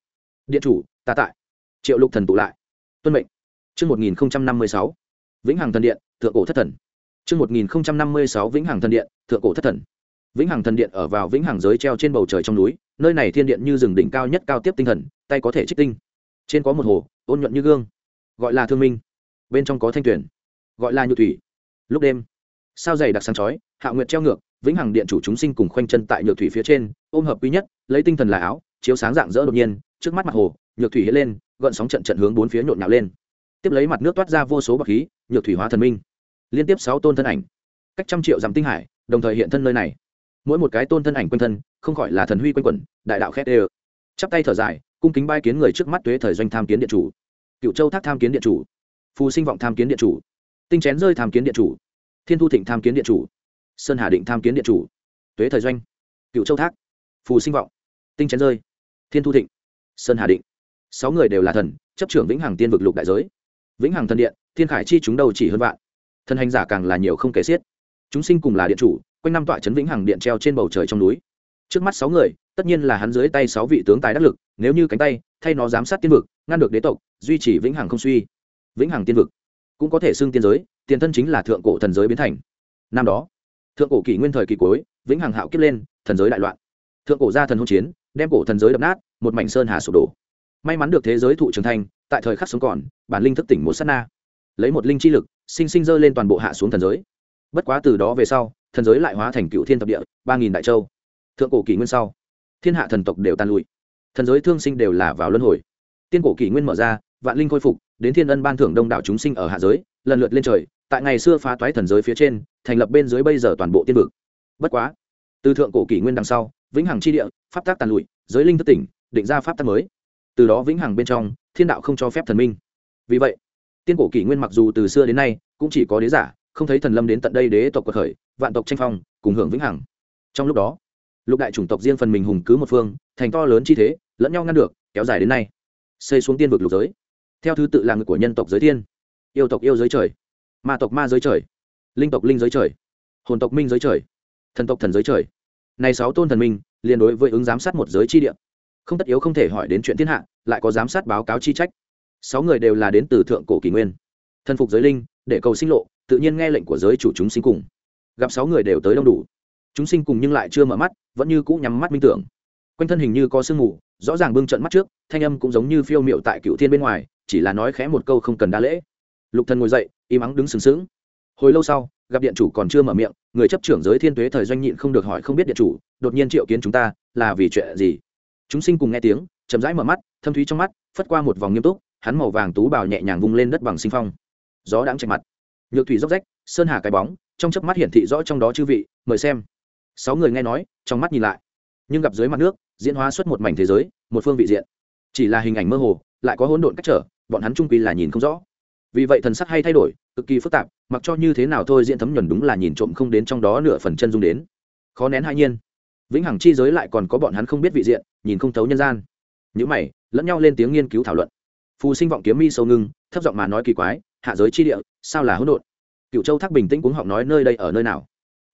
Điện chủ, ta tại. Triệu lục thần tụ lại tuân mệnh. Chương một nghìn năm mươi sáu, vĩnh hằng thần điện, thượng cổ thất thần. Chương một nghìn năm mươi sáu, vĩnh hằng thần điện, thượng cổ thất thần. Vĩnh hằng thần điện ở vào vĩnh hằng giới treo trên bầu trời trong núi, nơi này thiên điện như rừng đỉnh cao nhất cao tiếp tinh thần, tay có thể trích tinh. Trên có một hồ, ôn nhuận như gương, gọi là thương minh. Bên trong có thanh tuyển, gọi là nhu thủy. Lúc đêm, sao dày đặc sáng chói, hạ nguyệt treo ngược, vĩnh hằng điện chủ chúng sinh cùng khoanh chân tại nhược thủy phía trên, ôm hợp quý nhất, lấy tinh thần là áo, chiếu sáng dạng dỡ đột nhiên, trước mắt mặt hồ nhược thủy hiện lên gợn sóng trận trận hướng bốn phía nhộn nhạo lên. Tiếp lấy mặt nước toát ra vô số bậc khí, nhược thủy hóa thần minh. Liên tiếp sáu tôn thân ảnh, cách trăm triệu dặm tinh hải, đồng thời hiện thân nơi này. Mỗi một cái tôn thân ảnh quanh thân, không khỏi là thần huy quanh quẩn, đại đạo khét ê chắp tay thở dài, cung kính bai kiến người trước mắt tuế thời doanh tham kiến điện chủ. Cựu châu thác tham kiến điện chủ. Phù sinh vọng tham kiến điện chủ. Tinh chén rơi tham kiến điện chủ. Thiên thu thịnh tham kiến điện chủ. Sơn hà định tham kiến điện chủ. Tuế thời doanh. Cựu châu thác. Phù sinh vọng. Tinh chén rơi. Thiên thu thịnh. Sơn hà định sáu người đều là thần, chấp trưởng vĩnh hằng tiên vực lục đại giới. Vĩnh hằng thần điện, thiên khải chi chúng đầu chỉ hơn vạn. Thần hành giả càng là nhiều không kể xiết. Chúng sinh cùng là điện chủ, quanh năm tọa trấn vĩnh hằng điện treo trên bầu trời trong núi. Trước mắt sáu người, tất nhiên là hắn dưới tay sáu vị tướng tài đắc lực, nếu như cánh tay, thay nó giám sát tiên vực, ngăn được đế tộc, duy trì vĩnh hằng không suy. Vĩnh hằng tiên vực cũng có thể xưng tiên giới, tiền thân chính là thượng cổ thần giới biến thành. Năm đó, thượng cổ kỷ nguyên thời kỳ cuối, vĩnh hằng hạo kiếp lên, thần giới đại loạn. Thượng cổ gia thần hôn chiến, đem cổ thần giới đập nát, một mảnh sơn hà sụp đổ may mắn được thế giới thụ trưởng thành, tại thời khắc sống còn, bản linh thức tỉnh một s á t na. Lấy một linh chi lực, sinh sinh dơ lên toàn bộ hạ xuống thần giới. Bất quá từ đó về sau, thần giới lại hóa thành cựu thiên thập địa, ba nghìn đại châu. Thượng cổ kỷ nguyên sau, thiên hạ thần tộc đều tan lụi. Thần giới thương sinh đều là vào luân hồi. Tiên cổ kỷ nguyên mở ra, vạn linh khôi phục, đến thiên ân ban thưởng đông đảo chúng sinh ở hạ giới, lần lượt lên trời, tại ngày xưa phá toái thần giới phía trên, thành lập bên dưới bây giờ toàn bộ tiên vực. Bất quá, từ thượng cổ kỷ nguyên đằng sau, vĩnh hằng chi địa, pháp tác tàn lụi, giới linh thất tỉnh, định ra pháp tác mới từ đó vĩnh hằng bên trong, thiên đạo không cho phép thần minh. Vì vậy, tiên cổ kỷ nguyên mặc dù từ xưa đến nay cũng chỉ có đế giả, không thấy thần lâm đến tận đây đế tộc quật khởi, vạn tộc tranh phong, cùng hưởng vĩnh hằng. Trong lúc đó, lục đại chủng tộc riêng phần mình hùng cứ một phương, thành to lớn chi thế, lẫn nhau ngăn được, kéo dài đến nay, xây xuống tiên vực lục giới. Theo thứ tự là người của nhân tộc giới thiên, yêu tộc yêu giới trời, ma tộc ma giới trời, linh tộc linh giới trời, hồn tộc minh giới trời, thần tộc thần giới trời. Này sáu tôn thần minh liên đối với ứng giám sát một giới chi địa không tất yếu không thể hỏi đến chuyện thiên hạ, lại có giám sát báo cáo chi trách. Sáu người đều là đến từ thượng cổ kỷ nguyên. Thần phục giới linh, để cầu sinh lộ, tự nhiên nghe lệnh của giới chủ chúng sinh cùng. Gặp sáu người đều tới đông đủ. Chúng sinh cùng nhưng lại chưa mở mắt, vẫn như cũ nhắm mắt minh tưởng. Quanh thân hình như có sương mù, rõ ràng bưng trận mắt trước, thanh âm cũng giống như phiêu miệu tại cựu thiên bên ngoài, chỉ là nói khẽ một câu không cần đa lễ. Lục thần ngồi dậy, im ắng đứng sừng sững. Hồi lâu sau, gặp điện chủ còn chưa mở miệng, người chấp trưởng giới thiên tuế thời doanh nhịn không được hỏi không biết điện chủ, đột nhiên triệu kiến chúng ta, là vì chuyện gì? Chúng sinh cùng nghe tiếng, chậm rãi mở mắt, thâm thúy trong mắt, phất qua một vòng nghiêm túc, hắn màu vàng tú bào nhẹ nhàng vung lên đất bằng sinh phong. Gió đáng chạy mặt. Nhược thủy dốc rách, sơn hà cái bóng, trong chớp mắt hiển thị rõ trong đó chư vị, mời xem. Sáu người nghe nói, trong mắt nhìn lại. Nhưng gặp dưới mặt nước, diễn hóa xuất một mảnh thế giới, một phương vị diện. Chỉ là hình ảnh mơ hồ, lại có hỗn độn cách trở, bọn hắn trung quy là nhìn không rõ. Vì vậy thần sắc hay thay đổi, cực kỳ phức tạp, mặc cho như thế nào thôi diễn thấm nhuần đúng là nhìn trộm không đến trong đó nửa phần chân dung đến. Khó nén hai nhiên vĩnh hằng chi giới lại còn có bọn hắn không biết vị diện, nhìn không thấu nhân gian. Những mày, lẫn nhau lên tiếng nghiên cứu thảo luận. Phù sinh vọng kiếm mi sâu ngưng, thấp giọng mà nói kỳ quái, hạ giới chi địa, sao là hỗn độn? Cựu châu thác bình tĩnh cuống họng nói nơi đây ở nơi nào?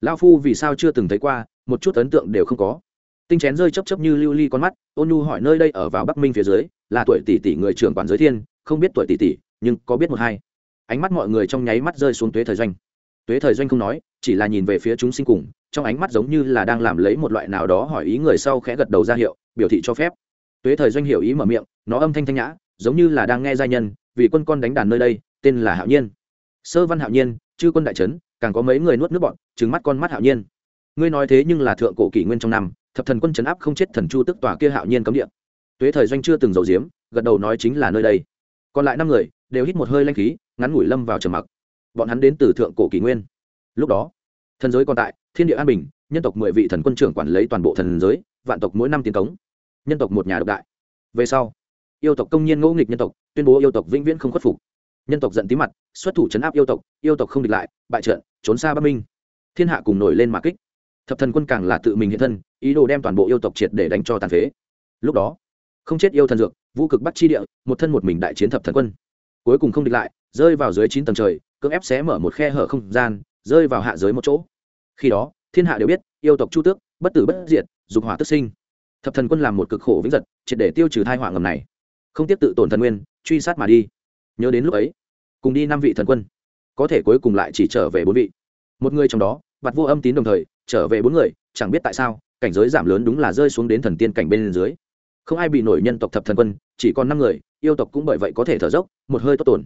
Lao phu vì sao chưa từng thấy qua, một chút ấn tượng đều không có. Tinh chén rơi chấp chấp như lưu ly con mắt, ôn nhu hỏi nơi đây ở vào bắc minh phía dưới, là tuổi tỷ tỷ người trưởng quản giới thiên, không biết tuổi tỷ tỷ, nhưng có biết một hai. Ánh mắt mọi người trong nháy mắt rơi xuống tuế thời doanh. Tuế thời doanh không nói, chỉ là nhìn về phía chúng sinh cùng trong ánh mắt giống như là đang làm lấy một loại nào đó hỏi ý người sau khẽ gật đầu ra hiệu, biểu thị cho phép. Tuế thời doanh hiểu ý mở miệng, nó âm thanh thanh nhã, giống như là đang nghe giai nhân, vì quân con đánh đàn nơi đây, tên là hạo nhiên. Sơ văn hạo nhiên, chư quân đại trấn, càng có mấy người nuốt nước bọn trứng mắt con mắt hạo nhiên. Ngươi nói thế nhưng là thượng cổ kỷ nguyên trong năm, thập thần quân chấn áp không chết thần chu tức tòa kia hạo nhiên cấm địa. Tuế thời doanh chưa từng giấu diếm gật đầu nói chính là nơi đây. Còn lại năm người, đều hít một hơi lanh khí, ngắn ngủi lâm vào trầm mặc. Bọn hắn đến từ thượng cổ kỷ nguyên. Lúc đó thần giới còn tại, thiên địa an bình, nhân tộc mười vị thần quân trưởng quản lấy toàn bộ thần giới, vạn tộc mỗi năm tiến cống. Nhân tộc một nhà độc đại. Về sau, yêu tộc công nhiên ngẫu nghịch nhân tộc, tuyên bố yêu tộc vĩnh viễn không khuất phục. Nhân tộc giận tí mặt, xuất thủ chấn áp yêu tộc yêu tộc không địch lại, bại trận, trốn xa bắc minh. Thiên hạ cùng nổi lên mà kích. Thập thần quân càng là tự mình hiện thân, ý đồ đem toàn bộ yêu tộc triệt để đánh cho tàn phế. Lúc đó, không chết yêu thần dược, vũ cực bắt chi địa, một thân một mình đại chiến thập thần quân. Cuối cùng không địch lại, rơi vào dưới chín tầng trời, cưỡng ép xé mở một khe hở không gian, rơi vào hạ giới một chỗ khi đó, thiên hạ đều biết, yêu tộc chu tước, bất tử bất diệt, dục hỏa tức sinh. Thập thần quân làm một cực khổ vĩnh giật, triệt để tiêu trừ thai họa ngầm này. Không tiếp tự tổn thần nguyên, truy sát mà đi. Nhớ đến lúc ấy, cùng đi năm vị thần quân, có thể cuối cùng lại chỉ trở về bốn vị. Một người trong đó bặt vô âm tín đồng thời, trở về bốn người, chẳng biết tại sao, cảnh giới giảm lớn đúng là rơi xuống đến thần tiên cảnh bên dưới. Không ai bị nổi nhân tộc thập thần quân, chỉ còn năm người, yêu tộc cũng bởi vậy có thể thở dốc, một hơi tốt tổn.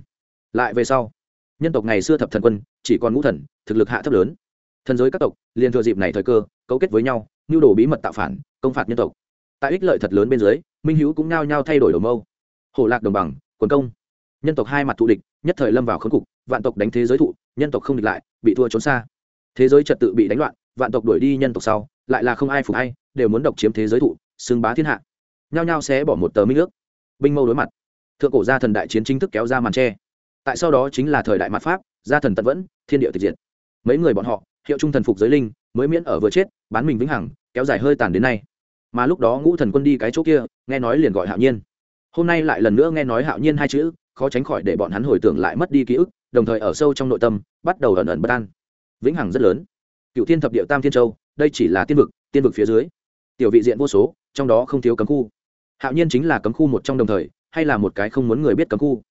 Lại về sau, nhân tộc ngày xưa thập thần quân, chỉ còn ngũ thần, thực lực hạ thấp lớn thần giới các tộc, liền thừa dịp này thời cơ, cấu kết với nhau nhu đồ bí mật tạo phản, công phạt nhân tộc. Tại ích lợi thật lớn bên dưới, minh hữu cũng nao nhao thay đổi đầu mâu. Hổ lạc đồng bằng, quần công. Nhân tộc hai mặt thù địch, nhất thời lâm vào khốn cục, vạn tộc đánh thế giới thụ, nhân tộc không địch lại, bị thua trốn xa. Thế giới trật tự bị đánh loạn, vạn tộc đuổi đi nhân tộc sau, lại là không ai phục hay đều muốn độc chiếm thế giới thụ, xưng bá thiên hạ. Nhao nhao sẽ bỏ một tờ minh ước. Binh mâu đối mặt. Thượng cổ gia thần đại chiến chính thức kéo ra màn tre. Tại sau đó chính là thời đại mặt pháp, gia thần tận vẫn, thiên địa thực diện mấy người bọn họ hiệu trung thần phục giới linh, mới miễn ở vừa chết, bán mình vĩnh hằng, kéo dài hơi tàn đến nay. Mà lúc đó ngũ thần quân đi cái chỗ kia, nghe nói liền gọi hạo nhiên. Hôm nay lại lần nữa nghe nói hạo nhiên hai chữ, khó tránh khỏi để bọn hắn hồi tưởng lại mất đi ký ức, đồng thời ở sâu trong nội tâm, bắt đầu ẩn ẩn bất an. Vĩnh hằng rất lớn. Cựu thiên thập địa tam thiên châu, đây chỉ là tiên vực tiên vực phía dưới. Tiểu vị diện vô số, trong đó không thiếu cấm khu. Hạo nhiên chính là cấm khu một trong đồng thời, hay là một cái không muốn người biết cấm khu?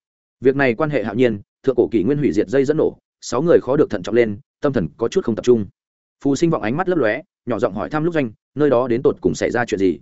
Việc này quan hệ hạo nhiên, thượng cổ kỷ nguyên hủy diệt dây dẫn nổ, sáu người khó được thận trọng lên tâm thần có chút không tập trung. Phù sinh vọng ánh mắt lấp lóe, nhỏ giọng hỏi thăm lúc doanh, nơi đó đến tột cùng xảy ra chuyện gì?